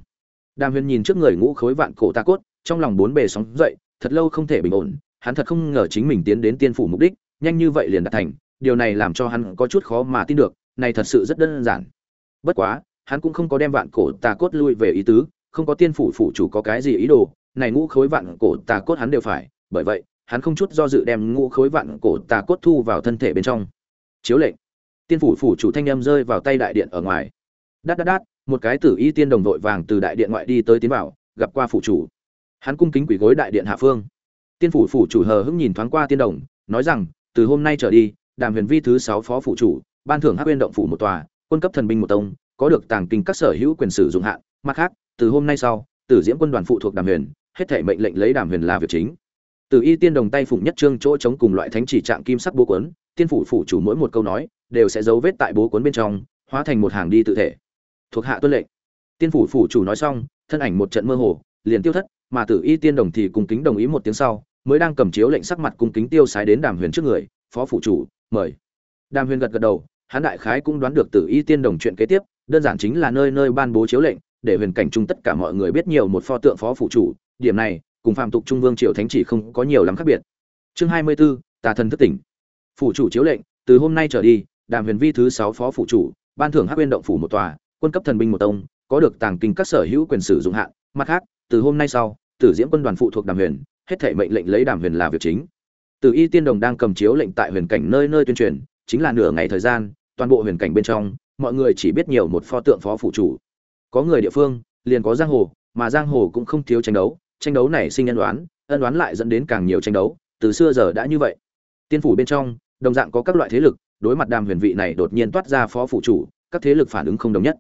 Đàm huyền nhìn trước người ngũ khối vạn cổ tà cốt, trong lòng bốn bề sóng dậy, thật lâu không thể bình ổn, hắn thật không ngờ chính mình tiến đến tiên phủ mục đích, nhanh như vậy liền đạt thành, điều này làm cho hắn có chút khó mà tin được, này thật sự rất đơn giản. Bất quá, hắn cũng không có đem vạn cổ tà cốt lui về ý tứ, không có tiên phủ phủ chủ có cái gì ý đồ, này ngũ khối vạn cổ tà cốt hắn đều phải, bởi vậy, hắn không chút do dự đem ngũ khối vạn cổ tà cốt thu vào thân thể bên trong. Chiếu lệnh. Tiên phủ phủ chủ thanh âm rơi vào tay đại điện ở ngoài. Đát đát đát một cái tử y tiên đồng vội vàng từ đại điện ngoại đi tới tiến vào, gặp qua phụ chủ. Hắn cung kính quỷ gối đại điện hạ phương. Tiên phủ phủ chủ hờ hững nhìn thoáng qua tiên đồng, nói rằng, từ hôm nay trở đi, đàm huyền vi thứ sáu phó phủ chủ, ban thưởng hắc nguyên động phủ một tòa, quân cấp thần binh một tông, có được tàng kinh các sở hữu quyền sử dụng hạn. Mặt khác, từ hôm nay sau, tử diễm quân đoàn phụ thuộc đàm huyền, hết thể mệnh lệnh lấy đàm huyền là việc chính. Từ y tiên đồng tay phụng nhất trương chỗ chống cùng loại thánh chỉ trạng kim sắc bố cuốn, tiên phủ phủ chủ mỗi một câu nói, đều sẽ dấu vết tại bố cuốn bên trong, hóa thành một hàng đi tự thể thuộc hạ tuân lệnh. Tiên phủ phủ chủ nói xong thân ảnh một trận mơ hồ liền tiêu thất mà tử y tiên đồng thì cùng kính đồng ý một tiếng sau mới đang cầm chiếu lệnh sắc mặt cung kính tiêu sái đến đàm huyền trước người phó phủ chủ mời. Đàm huyền gật gật đầu hắn đại khái cũng đoán được tử y tiên đồng chuyện kế tiếp đơn giản chính là nơi nơi ban bố chiếu lệnh để huyền cảnh chung tất cả mọi người biết nhiều một pho tượng phó phủ chủ điểm này cùng phạm tục trung vương triều thánh chỉ không có nhiều lắm khác biệt. Chương hai mươi 24, tà thần thức tỉnh. Phủ chủ chiếu lệnh từ hôm nay trở đi đàm huyền vi thứ sáu phó phủ chủ ban thưởng hắc uyên động phủ một tòa quân cấp thần binh một tông, có được tàng kinh các sở hữu quyền sử dụng hạn. Mặt khác, từ hôm nay sau, tử diễm quân đoàn phụ thuộc đàm huyền, hết thể mệnh lệnh lấy đàm huyền là việc chính. Từ y tiên đồng đang cầm chiếu lệnh tại huyền cảnh nơi nơi tuyên truyền, chính là nửa ngày thời gian, toàn bộ huyền cảnh bên trong, mọi người chỉ biết nhiều một pho tượng phó phụ chủ. Có người địa phương, liền có giang hồ, mà giang hồ cũng không thiếu tranh đấu. Tranh đấu này sinh ân đoán ân đoán lại dẫn đến càng nhiều tranh đấu. Từ xưa giờ đã như vậy. Tiên phủ bên trong, đồng dạng có các loại thế lực, đối mặt đàm huyền vị này đột nhiên toát ra phó phụ chủ các thế lực phản ứng không đồng nhất.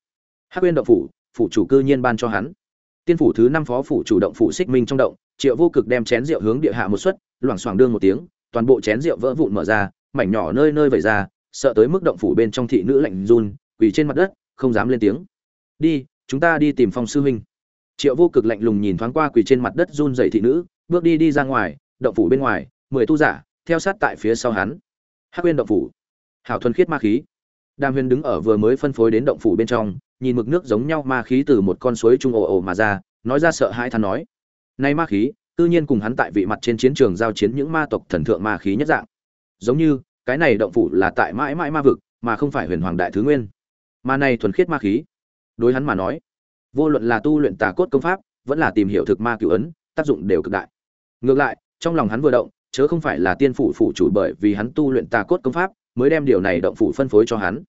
Hắc uyên động phủ phủ chủ cư nhiên ban cho hắn. Tiên phủ thứ năm phó phủ chủ động phủ xích minh trong động, triệu vô cực đem chén rượu hướng địa hạ một suất loảng xoảng đương một tiếng, toàn bộ chén rượu vỡ vụn mở ra, mảnh nhỏ nơi nơi vẩy ra, sợ tới mức động phủ bên trong thị nữ lạnh run, quỳ trên mặt đất, không dám lên tiếng. Đi, chúng ta đi tìm phong sư huynh. Triệu vô cực lạnh lùng nhìn thoáng qua quỳ trên mặt đất run dậy thị nữ, bước đi đi ra ngoài, động phủ bên ngoài, mười tu giả, theo sát tại phía sau hắn. Hắc Uyên động phủ. Hảo thuần khiết ma khí đàm huyền đứng ở vừa mới phân phối đến động phủ bên trong, nhìn mực nước giống nhau ma khí từ một con suối trung ồ ồ mà ra, nói ra sợ hãi than nói. Nay ma khí, tự nhiên cùng hắn tại vị mặt trên chiến trường giao chiến những ma tộc thần thượng ma khí nhất dạng. Giống như, cái này động phủ là tại mãi mãi ma vực, mà không phải huyền hoàng đại thứ nguyên. Ma này thuần khiết ma khí, đối hắn mà nói, vô luận là tu luyện tà cốt công pháp, vẫn là tìm hiểu thực ma cửu ấn, tác dụng đều cực đại. Ngược lại, trong lòng hắn vừa động, chớ không phải là tiên phủ phủ chủ bởi vì hắn tu luyện tà cốt công pháp mới đem điều này động phủ phân phối cho hắn.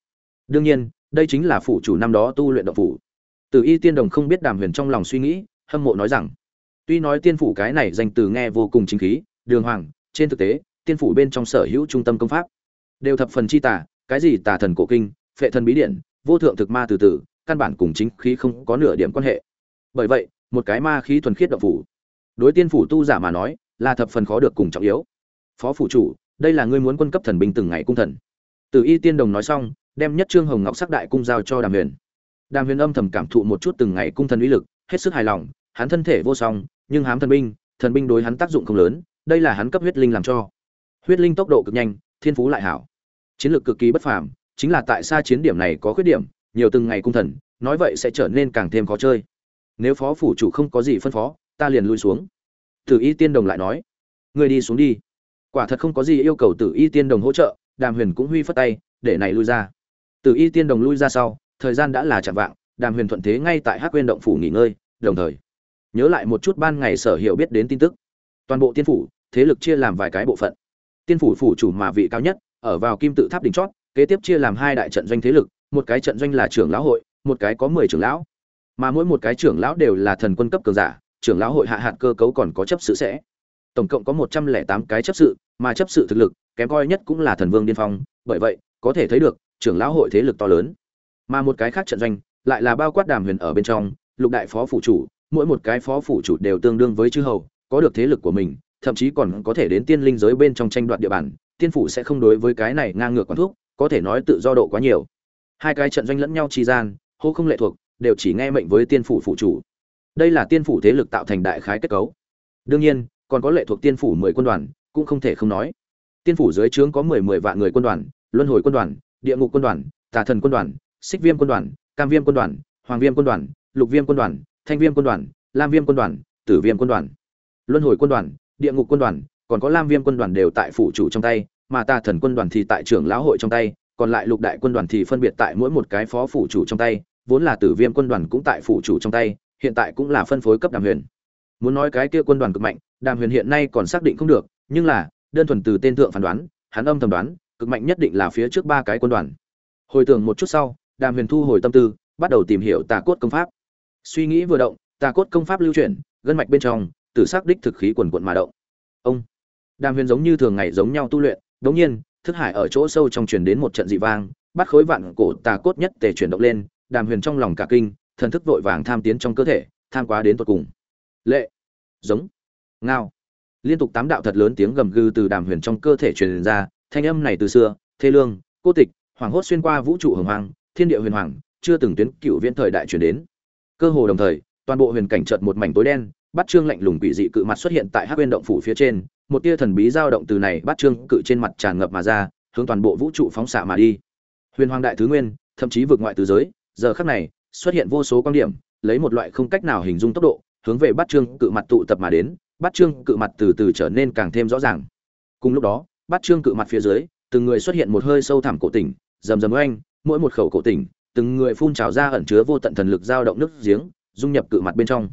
Đương nhiên, đây chính là phủ chủ năm đó tu luyện động phủ. Từ y tiên đồng không biết đàm huyền trong lòng suy nghĩ, hâm mộ nói rằng, tuy nói tiên phủ cái này danh từ nghe vô cùng chính khí, đường hoàng, trên thực tế, tiên phủ bên trong sở hữu trung tâm công pháp đều thập phần chi tà, cái gì tà thần cổ kinh, phệ thần bí điện, vô thượng thực ma từ từ, căn bản cùng chính khí không có nửa điểm quan hệ. Bởi vậy, một cái ma khí thuần khiết động phủ, đối tiên phủ tu giả mà nói, là thập phần khó được cùng trọng yếu. Phó phủ chủ đây là ngươi muốn quân cấp thần binh từng ngày cung thần. Từ y tiên đồng nói xong, đem nhất trương hồng ngọc sắc đại cung giao cho đàm huyền. Đàm huyền âm thầm cảm thụ một chút từng ngày cung thần uy lực, hết sức hài lòng, hắn thân thể vô song, nhưng hám thần binh thần binh đối hắn tác dụng không lớn, đây là hắn cấp huyết linh làm cho. Huyết linh tốc độ cực nhanh, thiên phú lại hảo. Chiến lược cực kỳ bất phàm, chính là tại sao chiến điểm này có khuyết điểm, nhiều từng ngày cung thần, nói vậy sẽ trở nên càng thêm khó chơi. Nếu phó phủ chủ không có gì phân phó, ta liền lui xuống. Tử y tiên đồng lại nói người đi xuống đi quả thật không có gì yêu cầu tử y tiên đồng hỗ trợ, đàm huyền cũng huy phất tay, để này lui ra. Tử y tiên đồng lui ra sau, thời gian đã là chạm vạng, đàm huyền thuận thế ngay tại hắc quên động phủ nghỉ ngơi, đồng thời, nhớ lại một chút ban ngày sở hiểu biết đến tin tức. Toàn bộ tiên phủ, thế lực chia làm vài cái bộ phận. Tiên phủ phủ chủ mà vị cao nhất, ở vào kim tự tháp đỉnh chót, kế tiếp chia làm hai đại trận doanh thế lực, một cái trận doanh là trưởng lão hội, một cái có mười trưởng lão. Mà mỗi một cái trưởng lão đều là thần quân cấp cường giả, trưởng lão hội hạ hạt cơ cấu còn có chấp sự sẽ tổng cộng có một trăm lẻ tám cái chấp sự, mà chấp sự thực lực, kém coi nhất cũng là thần vương điên phong. Bởi vậy, có thể thấy được, trưởng lão hội thế lực to lớn. Mà một cái khác trận doanh, lại là bao quát đàm huyền ở bên trong, lục đại phó phủ chủ, mỗi một cái phó phủ chủ đều tương đương với chư hầu, có được thế lực của mình, thậm chí còn có thể đến tiên linh giới bên trong tranh đoạt địa bàn, tiên phủ sẽ không đối với cái này ngang ngược quán thuốc có thể nói tự do độ quá nhiều. Hai cái trận doanh lẫn nhau chi gian, hô không lệ thuộc, đều chỉ nghe mệnh với tiên phủ phụ chủ. Đây là tiên phủ thế lực tạo thành đại khái kết cấu. Đương nhiên còn có lệ thuộc tiên phủ mười quân đoàn cũng không thể không nói tiên phủ dưới trướng có mười mười vạn người quân đoàn luân hồi quân đoàn địa ngục quân đoàn tà thần quân đoàn xích viêm quân đoàn cam viêm quân đoàn hoàng viêm quân đoàn lục viêm quân đoàn thanh viêm quân đoàn lam viêm quân đoàn tử viêm quân đoàn luân hồi quân đoàn địa ngục quân đoàn còn có lam viêm quân đoàn đều tại phủ chủ trong tay mà tà thần quân đoàn thì tại trưởng lão hội trong tay còn lại lục đại quân đoàn thì phân biệt tại mỗi một cái phó phủ chủ trong tay vốn là tử viêm quân đoàn cũng tại phủ chủ trong tay hiện tại cũng là phân phối cấp đàm huyền muốn nói cái kia quân đoàn cực mạnh, đàm huyền hiện nay còn xác định không được, nhưng là, đơn thuần từ tên thượng phán đoán, hắn âm thầm đoán, cực mạnh nhất định là phía trước ba cái quân đoàn. Hồi tưởng một chút sau, đàm huyền thu hồi tâm tư, bắt đầu tìm hiểu tà cốt công pháp. Suy nghĩ vừa động, tà cốt công pháp lưu chuyển, gân mạch bên trong, tử sắc đích thực khí quần quận mà động. Ông! Đàm huyền giống như thường ngày giống nhau tu luyện đống nhiên, thức hải ở chỗ sâu trong truyền đến một trận dị vang, bắt khối vạn cổ tà cốt nhất tề chuyển động lên, đàm huyền trong lòng cả kinh, thần thức vội vàng tham tiến trong cơ thể, tham quá đến tột cùng lệ. Giống. Ngao. Liên tục tám đạo thật lớn tiếng gầm gừ từ đàm huyền trong cơ thể truyền ra, thanh âm này từ xưa, thê lương, cô tịch, hoàng hốt xuyên qua vũ trụ hồng hoàng thiên địa huyền hoàng, chưa từng tuyến cựu viễn thời đại truyền đến. Cơ hồ đồng thời, toàn bộ huyền cảnh chợt một mảnh tối đen bắt trương lạnh lùng quỷ dị cự mặt xuất hiện tại hắc bên động phủ phía trên, một tia thần bí dao động từ này bắt trương cự trên mặt tràn ngập mà ra, hướng toàn bộ vũ trụ phóng xạ mà đi. Huyền hoàng đại thứ nguyên, thậm chí vượt ngoại tứ giới, giờ khắc này, xuất hiện vô số quan điểm, lấy một loại không cách nào hình dung tốc độ hướng về bắt trương cự mặt tụ tập mà đến bắt trương cự mặt từ từ trở nên càng thêm rõ ràng. Cùng lúc đó bắt trương cự mặt phía dưới, từng người xuất hiện một hơi sâu thẳm cổ tỉnh, rầm rầm oanh, mỗi một khẩu cổ tỉnh, từng người phun trào ra ẩn chứa vô tận thần lực dao động nước giếng, dung nhập cự mặt bên trong.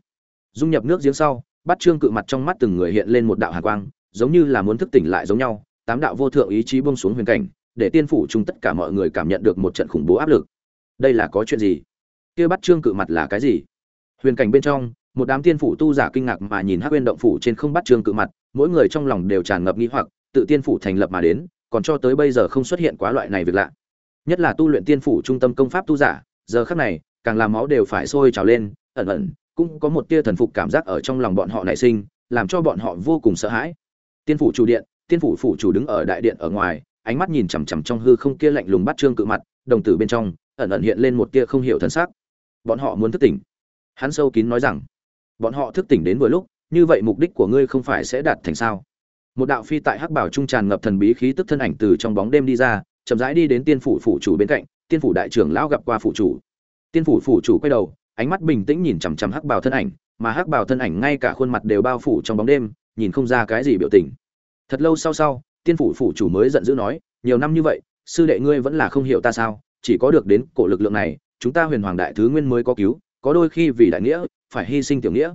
Dung nhập nước giếng sau bắt trương cự mặt trong mắt từng người hiện lên một đạo hàn quang, giống như là muốn thức tỉnh lại giống nhau, tám đạo vô thượng ý chí buông xuống huyền cảnh, để tiên phủ chung tất cả mọi người cảm nhận được một trận khủng bố áp lực. Đây là có chuyện gì? Kia bắt trương cự mặt là cái gì? Huyền cảnh bên trong một đám tiên phủ tu giả kinh ngạc mà nhìn hắc uyên động phủ trên không bắt trương cự mặt, mỗi người trong lòng đều tràn ngập nghi hoặc, tự tiên phủ thành lập mà đến, còn cho tới bây giờ không xuất hiện quá loại này việc lạ. Nhất là tu luyện tiên phủ trung tâm công pháp tu giả, giờ khắc này, càng làm máu đều phải sôi trào lên, ẩn ẩn, cũng có một tia thần phục cảm giác ở trong lòng bọn họ nảy sinh, làm cho bọn họ vô cùng sợ hãi. Tiên phủ chủ điện, tiên phủ phủ chủ đứng ở đại điện ở ngoài, ánh mắt nhìn chằm chằm trong hư không kia lạnh lùng bắt trương cự mặt, đồng tử bên trong, ẩn ẩn hiện lên một tia không hiểu thần sắc. Bọn họ muốn thức tỉnh. Hắn sâu kín nói rằng bọn họ thức tỉnh đến vừa lúc, như vậy mục đích của ngươi không phải sẽ đạt thành sao? Một đạo phi tại hắc bảo trung tràn ngập thần bí khí tức thân ảnh từ trong bóng đêm đi ra, chậm rãi đi đến tiên phủ phủ chủ bên cạnh, tiên phủ đại trưởng lão gặp qua phủ chủ. Tiên phủ phủ chủ quay đầu, ánh mắt bình tĩnh nhìn chằm chằm hắc bảo thân ảnh, mà hắc bảo thân ảnh ngay cả khuôn mặt đều bao phủ trong bóng đêm, nhìn không ra cái gì biểu tình. Thật lâu sau sau, tiên phủ phủ chủ mới giận dữ nói, nhiều năm như vậy, sư đệ ngươi vẫn là không hiểu ta sao, chỉ có được đến cổ lực lượng này, chúng ta huyền hoàng đại thứ nguyên mới có cứu có đôi khi vì đại nghĩa, phải hy sinh tiểu nghĩa.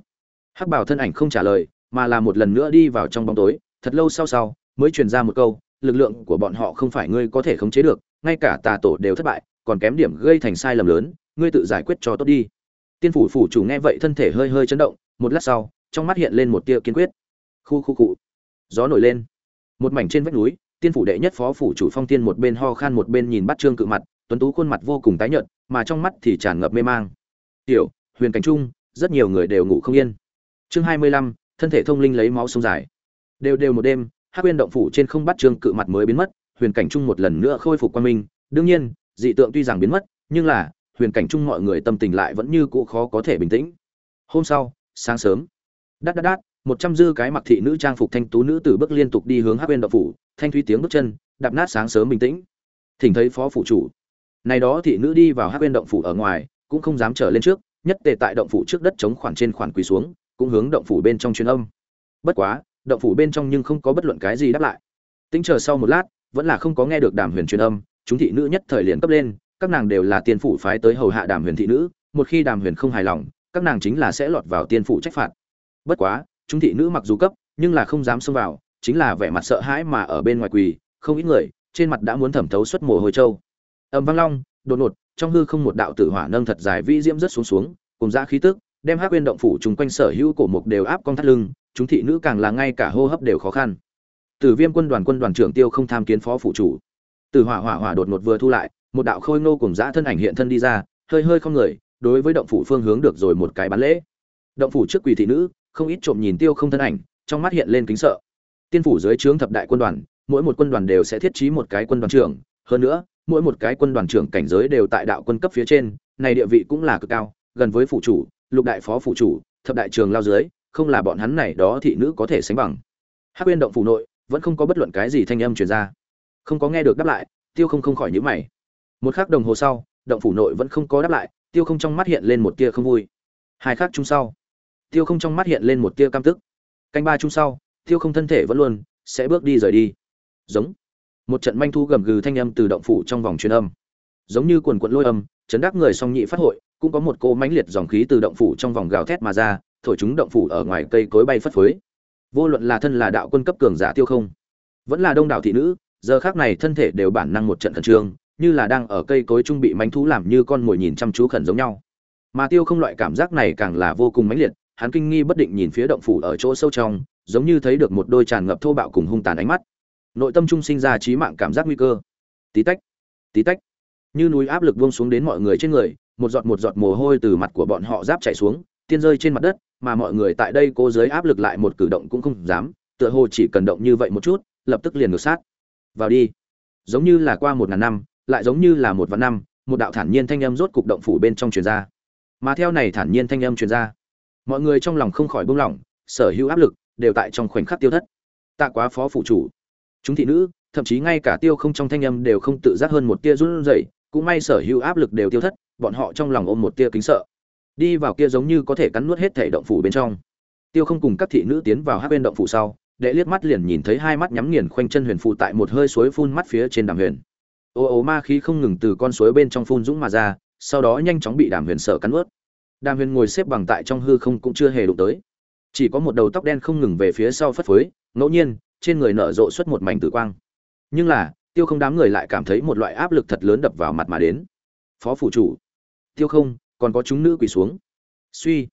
Hắc bảo thân ảnh không trả lời, mà là một lần nữa đi vào trong bóng tối, thật lâu sau sau, mới truyền ra một câu, lực lượng của bọn họ không phải ngươi có thể khống chế được, ngay cả tà tổ đều thất bại, còn kém điểm gây thành sai lầm lớn, ngươi tự giải quyết cho tốt đi. Tiên phủ phủ chủ nghe vậy thân thể hơi hơi chấn động, một lát sau, trong mắt hiện lên một tia kiên quyết. Khu khu cụ gió nổi lên. Một mảnh trên vách núi, tiên phủ đệ nhất phó phủ chủ phong tiên một bên ho khan một bên nhìn bắt trương cự mặt, tuấn tú khuôn mặt vô cùng tái nhợt, mà trong mắt thì tràn ngập mê mang tiểu, huyền cảnh trung, rất nhiều người đều ngủ không yên. Chương hai mươi lăm, thân thể thông linh lấy máu sông dài. Đều đều một đêm, hắc uyên động phủ trên không bắt trương cự mặt mới biến mất, huyền cảnh trung một lần nữa khôi phục quan minh. Đương nhiên, dị tượng tuy rằng biến mất, nhưng là, huyền cảnh trung mọi người tâm tình lại vẫn như cũ khó có thể bình tĩnh. Hôm sau, sáng sớm, đát đát đát, một trăm dư cái mặc thị nữ trang phục thanh tú nữ tử bước liên tục đi hướng hắc uyên động phủ, thanh thúy tiếng bước chân, đạp nát sáng sớm bình tĩnh. Thỉnh thấy phó phủ chủ. Này đó thị nữ đi vào hắc uyên động phủ ở ngoài cũng không dám trở lên trước, nhất tề tại động phủ trước đất chống khoản trên khoản quỳ xuống, cũng hướng động phủ bên trong truyền âm. Bất quá, động phủ bên trong nhưng không có bất luận cái gì đáp lại. Tính chờ sau một lát, vẫn là không có nghe được đàm huyền truyền âm, chúng thị nữ nhất thời liền cấp lên, các nàng đều là tiên phủ phái tới hầu hạ đàm huyền thị nữ, một khi đàm huyền không hài lòng, các nàng chính là sẽ lọt vào tiên phủ trách phạt. Bất quá, chúng thị nữ mặc dù cấp, nhưng là không dám xông vào, chính là vẻ mặt sợ hãi mà ở bên ngoài quỳ, không ít người, trên mặt đã muốn thẩm thấu xuất mồ hôi trâu. Âm vang long, đột ngột trong hư không một đạo tử hỏa nâng thật dài vi diễm rất xuống xuống, cùng ra khí tức, đem hắc Uyên động phủ chúng quanh sở hữu cổ mục đều áp con thắt lưng, chúng thị nữ càng là ngay cả hô hấp đều khó khăn. Tử viêm quân đoàn quân đoàn trưởng tiêu không tham kiến phó phụ chủ. Tử hỏa hỏa hỏa đột ngột vừa thu lại, một đạo khôi ngô cùng dã thân ảnh hiện thân đi ra, hơi hơi không người, đối với động phủ phương hướng được rồi một cái bán lễ. Động phủ trước quỳ thị nữ, không ít trộm nhìn tiêu không thân ảnh, trong mắt hiện lên kính sợ. Tiên phủ dưới trướng thập đại quân đoàn, mỗi một quân đoàn đều sẽ thiết trí một cái quân đoàn trưởng, hơn nữa mỗi một cái quân đoàn trưởng cảnh giới đều tại đạo quân cấp phía trên, này địa vị cũng là cực cao, gần với phụ chủ, lục đại phó phụ chủ, thập đại trường lao dưới, không là bọn hắn này đó thị nữ có thể sánh bằng. Hắc quyên động phủ nội, vẫn không có bất luận cái gì thanh âm truyền ra. Không có nghe được đáp lại, tiêu không không khỏi nhíu mày. Một khắc đồng hồ sau, động phủ nội vẫn không có đáp lại, tiêu không trong mắt hiện lên một tia không vui. Hai khắc chung sau, tiêu không trong mắt hiện lên một tia cam tức. Canh ba chung sau, tiêu không thân thể vẫn luôn sẽ bước đi rời đi. Giống một trận manh thu gầm gừ thanh âm từ động phủ trong vòng truyền âm. Giống như quần quận lôi âm, chấn đắc người song nhị phát hội, cũng có một cô mãnh liệt dòng khí từ động phủ trong vòng gào thét mà ra, thổi chúng động phủ ở ngoài cây cối bay phất phới. Vô luận là thân là đạo quân cấp cường giả tiêu không, vẫn là đông đảo thị nữ, giờ khác này thân thể đều bản năng một trận khẩn trương, như là đang ở cây cối trung bị mánh thú làm như con mồi nhìn chăm chú khẩn giống nhau. Mà tiêu không loại cảm giác này càng là vô cùng mãnh liệt, hắn kinh nghi bất định nhìn phía động phủ ở chỗ sâu trong, giống như thấy được một đôi tràn ngập thô bạo cùng hung tàn ánh mắt nội tâm trung sinh ra trí mạng cảm giác nguy cơ. Tí tách tí tách. Như núi áp lực buông xuống đến mọi người trên người, một giọt một giọt mồ hôi từ mặt của bọn họ giáp chảy xuống, tiên rơi trên mặt đất, mà mọi người tại đây cố giới áp lực lại một cử động cũng không dám, tựa hồ chỉ cần động như vậy một chút, lập tức liền ngược sát. Vào đi. Giống như là qua một ngàn năm, lại giống như là một vạn năm, một đạo thản nhiên thanh âm rốt cục động phủ bên trong truyền ra. Mà theo này thản nhiên thanh âm truyền ra, mọi người trong lòng không khỏi buông lỏng, sở hữu áp lực đều tại trong khoảnh khắc tiêu thất. Tạ quá phó phụ chủ chúng thị nữ, thậm chí ngay cả tiêu không trong thanh âm đều không tự giác hơn một tia run rẩy, cũng may sở hữu áp lực đều tiêu thất, bọn họ trong lòng ôm một tia kính sợ. Đi vào kia giống như có thể cắn nuốt hết thể động phủ bên trong. Tiêu không cùng các thị nữ tiến vào hát bên động phủ sau, đệ liếc mắt liền nhìn thấy hai mắt nhắm nghiền khoanh chân huyền phụ tại một hơi suối phun mắt phía trên đàm huyền. Ô ô ma khí không ngừng từ con suối bên trong phun dũng mà ra, sau đó nhanh chóng bị đàm huyền sợ cắn ướt đàm huyền ngồi xếp bằng tại trong hư không cũng chưa hề đụng tới. Chỉ có một đầu tóc đen không ngừng về phía sau phất phới, ngẫu nhiên trên người nở rộ xuất một mảnh tử quang. Nhưng là, tiêu không đám người lại cảm thấy một loại áp lực thật lớn đập vào mặt mà đến. Phó phủ chủ. Tiêu không, còn có chúng nữ quỳ xuống. Suy.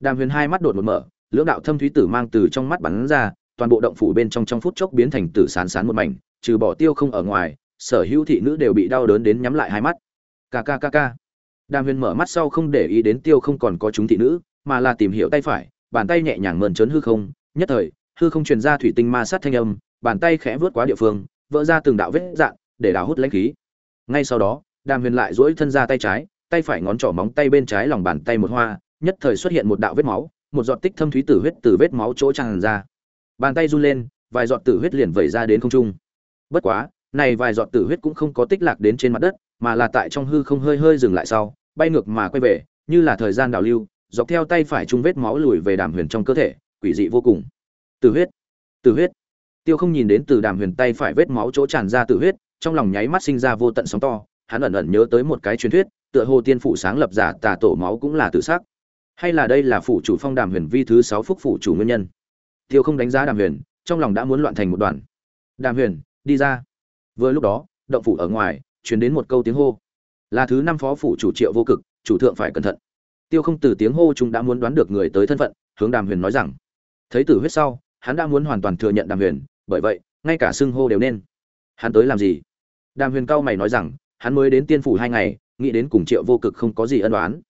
Đàm huyền hai mắt đột một mở, lưỡng đạo thâm thúy tử mang từ trong mắt bắn ra, toàn bộ động phủ bên trong trong phút chốc biến thành tử sán sán một mảnh, trừ bỏ tiêu không ở ngoài, sở hữu thị nữ đều bị đau đớn đến nhắm lại hai mắt. Kkk đàm huyền mở mắt sau không để ý đến tiêu không còn có chúng thị nữ, mà là tìm hiểu tay phải, bàn tay nhẹ nhàng mơn trớn hư không, nhất thời hư không truyền ra thủy tinh ma sát thanh âm, bàn tay khẽ vớt qua địa phương, vỡ ra từng đạo vết dạn để đào hút lãnh khí. Ngay sau đó, đàm huyền lại duỗi thân ra tay trái, tay phải ngón trỏ móng tay bên trái lòng bàn tay một hoa, nhất thời xuất hiện một đạo vết máu, một giọt tích thâm thúy tử huyết từ vết máu chỗ tràn ra. Bàn tay run lên, vài giọt tử huyết liền vẩy ra đến không trung. Bất quá, này vài giọt tử huyết cũng không có tích lạc đến trên mặt đất, mà là tại trong hư không hơi hơi dừng lại sau, bay ngược mà quay về, như là thời gian đảo lưu, dọc theo tay phải trung vết máu lùi về đàm huyền trong cơ thể, quỷ dị vô cùng tử huyết tử huyết. Tiêu không nhìn đến từ đàm huyền tay phải vết máu chỗ tràn ra tử huyết trong lòng nháy mắt sinh ra vô tận sóng to hắn ẩn ẩn nhớ tới một cái truyền thuyết tựa hồ tiên phụ sáng lập giả tà tổ máu cũng là tự sát, hay là đây là phủ chủ phong đàm huyền vi thứ sáu phúc phủ chủ nguyên nhân? Tiêu không đánh giá đàm huyền trong lòng đã muốn loạn thành một đoàn. Đàm huyền đi ra. Vừa lúc đó động phủ ở ngoài truyền đến một câu tiếng hô. Là thứ năm phó phủ chủ triệu vô cực chủ thượng phải cẩn thận. Tiêu không từ tiếng hô chúng đã muốn đoán được người tới thân phận hướng đàm huyền nói rằng thấy tử huyết sau hắn đã muốn hoàn toàn thừa nhận đàm huyền, bởi vậy, ngay cả xưng hô đều nên. Hắn tới làm gì? Đàm huyền cao mày nói rằng, hắn mới đến tiên phủ hai ngày, nghĩ đến cùng triệu vô cực không có gì ân đoán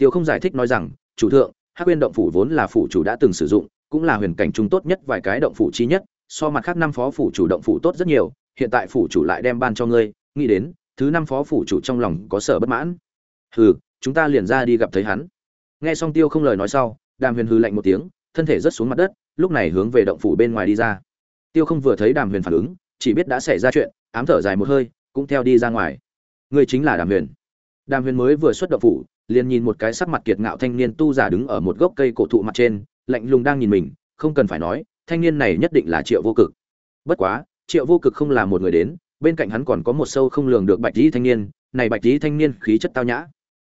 tiêu không giải thích nói rằng, chủ thượng, hắc huyên động phủ vốn là phủ chủ đã từng sử dụng, cũng là huyền cảnh trung tốt nhất vài cái động phủ chi nhất, so mặt khác năm phó phủ chủ động phủ tốt rất nhiều, hiện tại phủ chủ lại đem ban cho ngươi, nghĩ đến, thứ năm phó phủ chủ trong lòng có sở bất mãn. Hừ, chúng ta liền ra đi gặp thấy hắn. Nghe xong tiêu không lời nói sau, đàm huyền hư lạnh một tiếng, thân thể rớt xuống mặt đất lúc này hướng về động phủ bên ngoài đi ra. Tiêu không vừa thấy đàm huyền phản ứng, chỉ biết đã xảy ra chuyện, ám thở dài một hơi, cũng theo đi ra ngoài. Người chính là đàm huyền. Đàm huyền mới vừa xuất động phủ, liền nhìn một cái sắc mặt kiệt ngạo thanh niên tu giả đứng ở một gốc cây cổ thụ mặt trên, lạnh lùng đang nhìn mình, không cần phải nói, thanh niên này nhất định là triệu vô cực. Bất quá, triệu vô cực không là một người đến, bên cạnh hắn còn có một sâu không lường được bạch lý thanh niên, này bạch lý thanh niên khí chất tao nhã.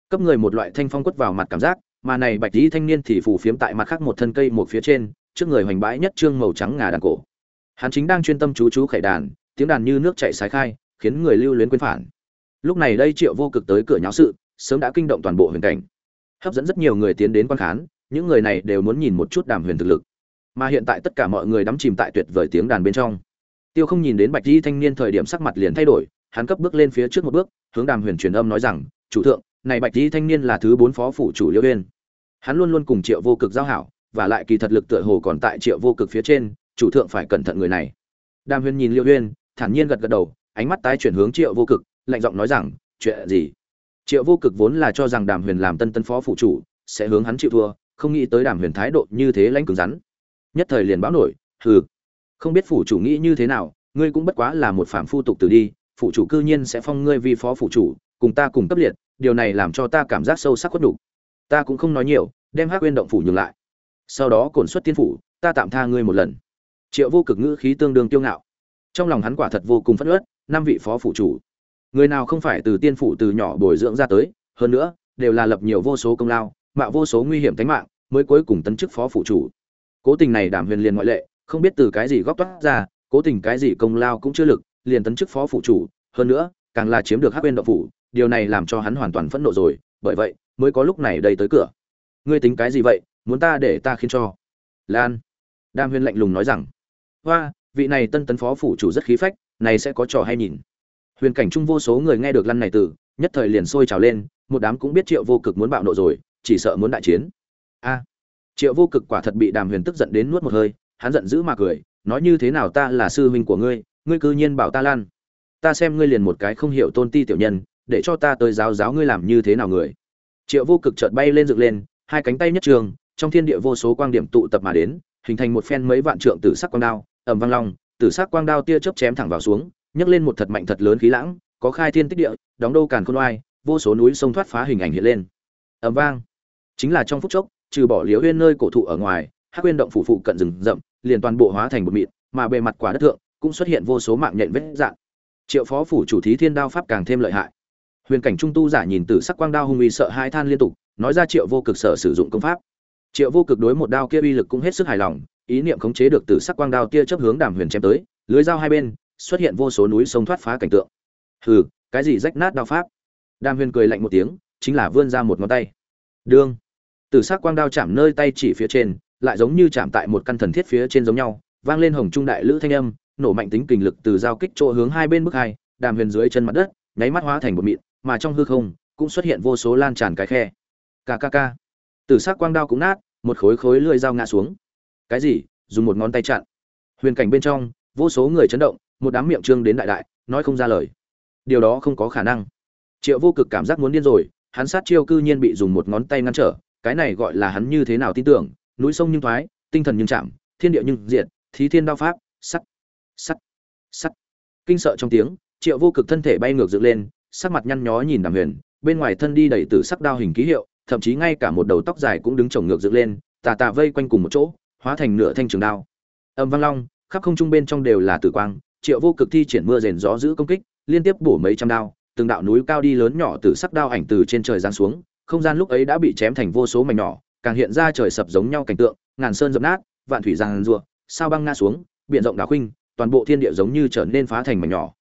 Cấp người một loại thanh phong quất vào mặt cảm giác, mà này bạch lý thanh niên thì phủ phiếm tại mặt khác một thân cây một phía trên trước người hoành bãi nhất trương màu trắng ngà đàn cổ. Hắn chính đang chuyên tâm chú chú khải đàn, tiếng đàn như nước chảy sái khai, khiến người lưu luyến quên phản. Lúc này đây triệu vô cực tới cửa nháo sự, sớm đã kinh động toàn bộ huyền cảnh. Hấp dẫn rất nhiều người tiến đến quan khán, những người này đều muốn nhìn một chút đàm huyền thực lực. Mà hiện tại tất cả mọi người đắm chìm tại tuyệt vời tiếng đàn bên trong. Tiêu không nhìn đến bạch di thanh niên thời điểm sắc mặt liền thay đổi, hắn cấp bước lên phía trước một bước, hướng đàm huyền truyền âm nói rằng, chủ thượng, này bạch di thanh niên là thứ bốn phó phủ chủ liêu uyên. Hắn luôn luôn cùng triệu vô cực giao hảo và lại kỳ thật lực tựa hồ còn tại triệu vô cực phía trên, chủ thượng phải cẩn thận người này. Đàm huyền nhìn liêu uyên, thản nhiên gật gật đầu, ánh mắt tái chuyển hướng triệu vô cực, lạnh giọng nói rằng, chuyện gì? Triệu vô cực vốn là cho rằng đàm huyền làm tân tân phó phụ chủ, sẽ hướng hắn chịu thua, không nghĩ tới đàm huyền thái độ như thế lãnh cứng rắn. Nhất thời liền báo nổi, hừ, không biết phủ chủ nghĩ như thế nào, ngươi cũng bất quá là một phạm phu tục từ đi, phụ chủ cư nhiên sẽ phong ngươi vi phó phụ chủ, cùng ta cùng cấp liệt, điều này làm cho ta cảm giác sâu sắc khuất đủ ta cũng không nói nhiều, đem hắc uyên động phủ nhường lại sau đó cổn xuất tiên phủ, ta tạm tha ngươi một lần. Triệu vô cực ngữ khí tương đương tiêu ngạo. Trong lòng hắn quả thật vô cùng phất ớt năm vị phó phủ chủ. Người nào không phải từ tiên phủ từ nhỏ bồi dưỡng ra tới, hơn nữa, đều là lập nhiều vô số công lao mạo vô số nguy hiểm tính mạng, mới cuối cùng tấn chức phó phủ chủ. Cố tình này đảm huyền liền ngoại lệ, không biết từ cái gì góp toát ra, cố tình cái gì công lao cũng chưa lực, liền tấn chức phó phủ chủ, hơn nữa, càng là chiếm được hắc bên đậu phủ, điều này làm cho hắn hoàn toàn phẫn nộ rồi, bởi vậy, mới có lúc này đây tới cửa. Ngươi tính cái gì vậy? Muốn ta để ta khiến cho. Lan. Đam huyền lạnh lùng nói rằng, hoa, vị này tân tấn phó phủ chủ rất khí phách, này sẽ có trò hay nhìn. Huyền cảnh trung vô số người nghe được lăn này từ, nhất thời liền sôi trào lên, một đám cũng biết triệu vô cực muốn bạo nộ rồi, chỉ sợ muốn đại chiến. A. Triệu vô cực quả thật bị đàm huyền tức giận đến nuốt một hơi, hắn giận dữ mà cười, nói như thế nào ta là sư huynh của ngươi ngươi cư nhiên bảo ta lan. Ta xem ngươi liền một cái không hiểu tôn ti tiểu nhân, để cho ta tới giáo giáo ngươi làm như thế nào người. Triệu vô cực chợt bay lên dựng lên, hai cánh tay nhất trường trong thiên địa vô số quang điểm tụ tập mà đến, hình thành một phen mấy vạn trượng tử sắc quang đao ầm vang long, tử sắc quang đao tia chớp chém thẳng vào xuống, nhấc lên một thật mạnh thật lớn khí lãng, có khai thiên tích địa, đóng đô càn khôn oai, vô số núi sông thoát phá hình ảnh hiện lên. Ầm vang. Chính là trong phút chốc, trừ bỏ liễu huyên nơi cổ thụ ở ngoài, hắc huyên động phủ phụ cận rừng rậm, liền toàn bộ hóa thành một mịn, mà bề mặt quả đất thượng cũng xuất hiện vô số mạng nhện vết dạng triệu phó phủ chủ thí thiên đao pháp càng thêm lợi hại. Huyền cảnh trung tu giả nhìn tử sắc quang đao hung uy sợ hai than liên tục, nói ra triệu vô cực sở sử dụng công pháp triệu vô cực đối một đao kia uy lực cũng hết sức hài lòng, ý niệm khống chế được tử sắc quang đao kia chấp hướng đàm huyền chém tới, lưới dao hai bên, xuất hiện vô số núi sông thoát phá cảnh tượng. Hừ, cái gì rách nát đao pháp? Đàm huyền cười lạnh một tiếng, chính là vươn ra một ngón tay. Đương. Tử sắc quang đao chạm nơi tay chỉ phía trên, lại giống như chạm tại một căn thần thiết phía trên giống nhau, vang lên hồng trung đại lữ thanh âm, nổ mạnh tính kình lực từ giao kích chỗ hướng hai bên bức hai, đàm huyền dưới chân mặt đất, nháy mắt hóa thành một mịn, mà trong hư không, cũng xuất hiện vô số lan tràn cái khe. Kkk từ s ắ quang đao cũng nát một khối khối lưỡi dao ngã xuống. Cái gì? Dùng một ngón tay chặn. Huyền cảnh bên trong vô số người chấn động một đám miệng trương đến đại đại nói không ra lời. Điều đó không có khả năng. Triệu vô cực cảm giác muốn điên rồi hắn sát chiêu cư nhiên bị dùng một ngón tay ngăn trở cái này gọi là hắn như thế nào tin tưởng núi sông nhưng thoái tinh thần nhưng chạm thiên địa nhưng diệt, thí thiên đao pháp sắt sắt sắt. Kinh sợ trong tiếng triệu vô cực thân thể bay ngược dựng lên sắc mặt nhăn nhó nhìn đàm huyền bên ngoài thân đi đầy tử sắc đao hình ký hiệu thậm chí ngay cả một đầu tóc dài cũng đứng trồng ngược dựng lên, tà tà vây quanh cùng một chỗ, hóa thành nửa thanh trường đao. Âm vang long, khắp không trung bên trong đều là tử quang, triệu vô cực thi triển mưa rền gió giữ công kích, liên tiếp bổ mấy trăm đao, từng đạo núi cao đi lớn nhỏ từ sắc đao ảnh từ trên trời giáng xuống, không gian lúc ấy đã bị chém thành vô số mảnh nhỏ, càng hiện ra trời sập giống nhau cảnh tượng, ngàn sơn dập nát, vạn thủy giang rùa, sao băng nga xuống, biển rộng đảo khuynh, toàn bộ thiên địa giống như trở nên phá thành mảnh nhỏ.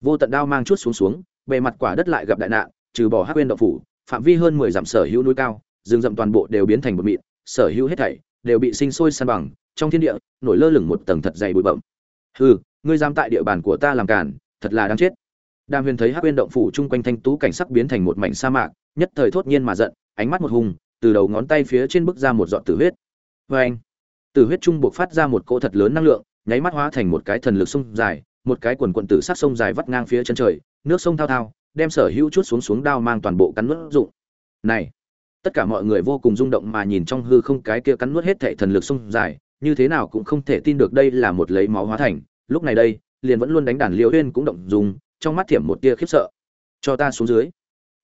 Vô tận đao mang chút xuống xuống, bề mặt quả đất lại gặp đại nạn, trừ bỏ hắc quên động phủ phạm vi hơn mười dặm sở hữu núi cao, rừng rậm toàn bộ đều biến thành một mịn, sở hữu hết thảy đều bị sinh sôi san bằng, trong thiên địa nổi lơ lửng một tầng thật dày bụi bậm hừ, ngươi dám tại địa bàn của ta làm cản thật là đáng chết. Đàm huyền thấy hắc Uyên động phủ chung quanh thanh tú cảnh sắc biến thành một mảnh sa mạc, nhất thời thốt nhiên mà giận, ánh mắt một hùng, từ đầu ngón tay phía trên bức ra một giọt tử huyết. Oeng! anh tử huyết trung buộc phát ra một cỗ thật lớn năng lượng, nháy mắt hóa thành một cái thần lực sông dài, một cái quần quần tử sát sông dài vắt ngang phía chân trời, nước sông thao thao đem sở hữu chút xuống xuống đao mang toàn bộ cắn nuốt dụng. Này, tất cả mọi người vô cùng rung động mà nhìn trong hư không cái kia cắn nuốt hết thể thần lực xung dài, như thế nào cũng không thể tin được đây là một lấy máu hóa thành. Lúc này đây, liền vẫn luôn đánh đàn liễu huyên cũng động dùng, trong mắt thiểm một tia khiếp sợ. Cho ta xuống dưới.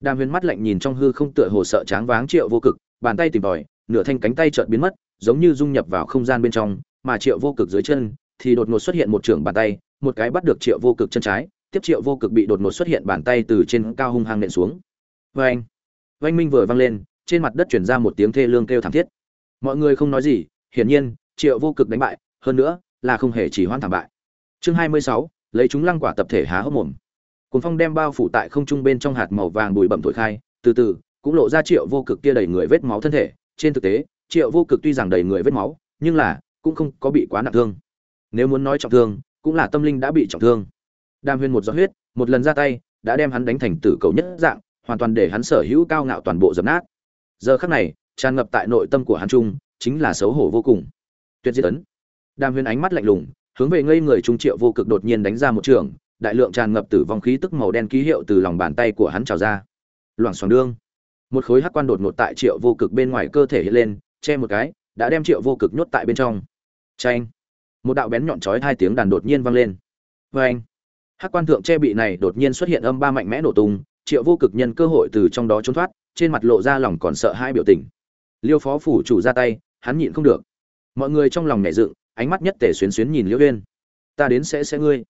Đàm huyền mắt lạnh nhìn trong hư không tựa hồ sợ tráng váng triệu vô cực, bàn tay tìm tòi, nửa thanh cánh tay chợt biến mất, giống như dung nhập vào không gian bên trong, mà triệu vô cực dưới chân thì đột ngột xuất hiện một trưởng bàn tay, một cái bắt được triệu vô cực chân trái tiếp triệu vô cực bị đột ngột xuất hiện bàn tay từ trên cao hung hăng nện xuống. Vâng. Vê anh vanh minh vừa vang lên, trên mặt đất chuyển ra một tiếng thê lương kêu thảm thiết. Mọi người không nói gì, hiển nhiên, triệu vô cực đánh bại, hơn nữa, là không hề chỉ hoãn thảm bại. Chương hai mươi sáu, lấy chúng lăng quả tập thể há hốc mồm. Cuốn phong đem bao phủ tại không trung bên trong hạt màu vàng bụi bẩm thổi khai, từ từ, cũng lộ ra triệu vô cực kia đầy người vết máu thân thể. Trên thực tế, triệu vô cực tuy rằng đầy người vết máu, nhưng là, cũng không có bị quá nặng thương. Nếu muốn nói trọng thương, cũng là tâm linh đã bị trọng thương đam huyên một giọt huyết một lần ra tay đã đem hắn đánh thành tử cầu nhất dạng hoàn toàn để hắn sở hữu cao ngạo toàn bộ dập nát. Giờ khắc này tràn ngập tại nội tâm của hắn trung chính là xấu hổ vô cùng. Tuyệt diệt ấn. Đam huyên ánh mắt lạnh lùng hướng về ngây người trung triệu vô cực đột nhiên đánh ra một trường đại lượng tràn ngập tử vong khí tức màu đen ký hiệu từ lòng bàn tay của hắn trào ra. Loảng xoảng đương. Một khối hắc quan đột ngột tại triệu vô cực bên ngoài cơ thể hiện lên che một cái đã đem triệu vô cực nhốt tại bên trong. Chanh, một đạo bén nhọn chói hai tiếng đàn đột nhiên vang lên. Vê hắc quan thượng che bị này đột nhiên xuất hiện âm ba mạnh mẽ nổ tung, triệu vô cực nhân cơ hội từ trong đó trốn thoát, trên mặt lộ ra lòng còn sợ hai biểu tình. Liêu phó phủ chủ ra tay, hắn nhịn không được. Mọi người trong lòng nhẹ dựng, ánh mắt nhất tề xuyến xuyến nhìn liêu uyên. ta đến sẽ sẽ ngươi.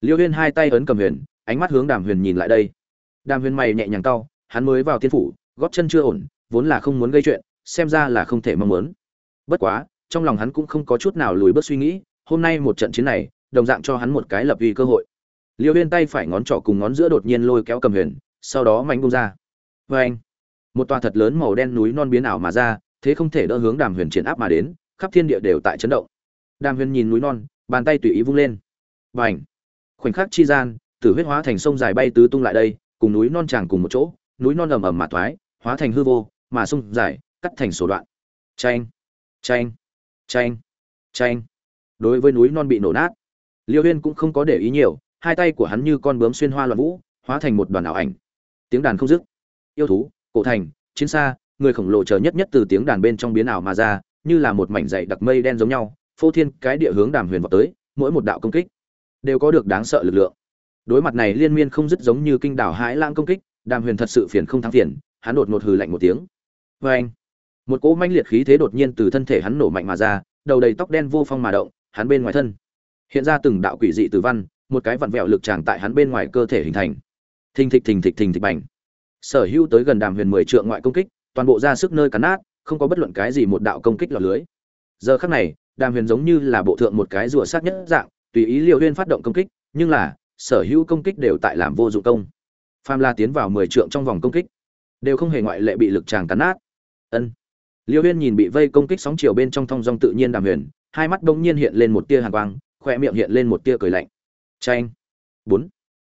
Liêu uyên hai tay ấn cầm huyền, ánh mắt hướng đàm huyền nhìn lại đây. Đàm huyền mày nhẹ nhàng cau, hắn mới vào tiên phủ, gót chân chưa ổn, vốn là không muốn gây chuyện, xem ra là không thể mong muốn. Bất quá, trong lòng hắn cũng không có chút nào lùi bước suy nghĩ, hôm nay một trận chiến này, đồng dạng cho hắn một cái lập uy cơ hội liêu huyên tay phải ngón trỏ cùng ngón giữa đột nhiên lôi kéo cầm huyền, sau đó mạnh bung ra. Vê anh, một tòa thật lớn màu đen núi non biến ảo mà ra, thế không thể đỡ hướng đàm huyền triển áp mà đến, khắp thiên địa đều tại chấn động. Đàm huyền nhìn núi non, bàn tay tùy ý vung lên. Và ảnh khoảnh khắc chi gian, tử huyết hóa thành sông dài bay tứ tung lại đây, cùng núi non tràng cùng một chỗ, núi non ầm ầm mà thoái, hóa thành hư vô, mà sông dài, cắt thành số đoạn. Tranh tranh tranh tranh đối với núi non bị nổ nát, liêu huyên cũng không có để ý nhiều hai tay của hắn như con bướm xuyên hoa loạn vũ, hóa thành một đoàn ảo ảnh. Tiếng đàn không dứt. Yêu thú, cổ thành, chiến xa, người khổng lồ chờ nhất nhất từ tiếng đàn bên trong biến ảo mà ra, như là một mảnh dày đặc mây đen giống nhau, phô thiên cái địa hướng đàm huyền vọt tới, mỗi một đạo công kích đều có được đáng sợ lực lượng. Đối mặt này liên miên không dứt giống như kinh đảo hãi lãng công kích, đàm huyền thật sự phiền không thắng phiền, hắn đột ngột hừ lạnh một tiếng. Oeng! anh một cỗ manh liệt khí thế đột nhiên từ thân thể hắn nổ mạnh mà ra, đầu đầy tóc đen vô phong mà động, hắn bên ngoài thân hiện ra từng đạo quỷ dị tử văn một cái vặn vẹo lực tràng tại hắn bên ngoài cơ thể hình thành. Thình thịch thình thịch thình thịch bành. Sở hữu tới gần đàm huyền mười trượng ngoại công kích, toàn bộ ra sức nơi cắn nát, không có bất luận cái gì một đạo công kích lọt lưới. Giờ khắc này, đàm huyền giống như là bộ thượng một cái rùa sát nhất dạng, tùy ý liệu huyên phát động công kích, nhưng là, sở hữu công kích đều tại làm vô dụng công. Pham la tiến vào mười trượng trong vòng công kích, đều không hề ngoại lệ bị lực tràng cắn nát. Ân. Liêu huyên nhìn bị vây công kích sóng chiều bên trong thong dong tự nhiên đàm huyền, hai mắt bỗng nhiên hiện lên một tia hàn quang, khoe miệng hiện lên một tia cười lạnh tranh bốn.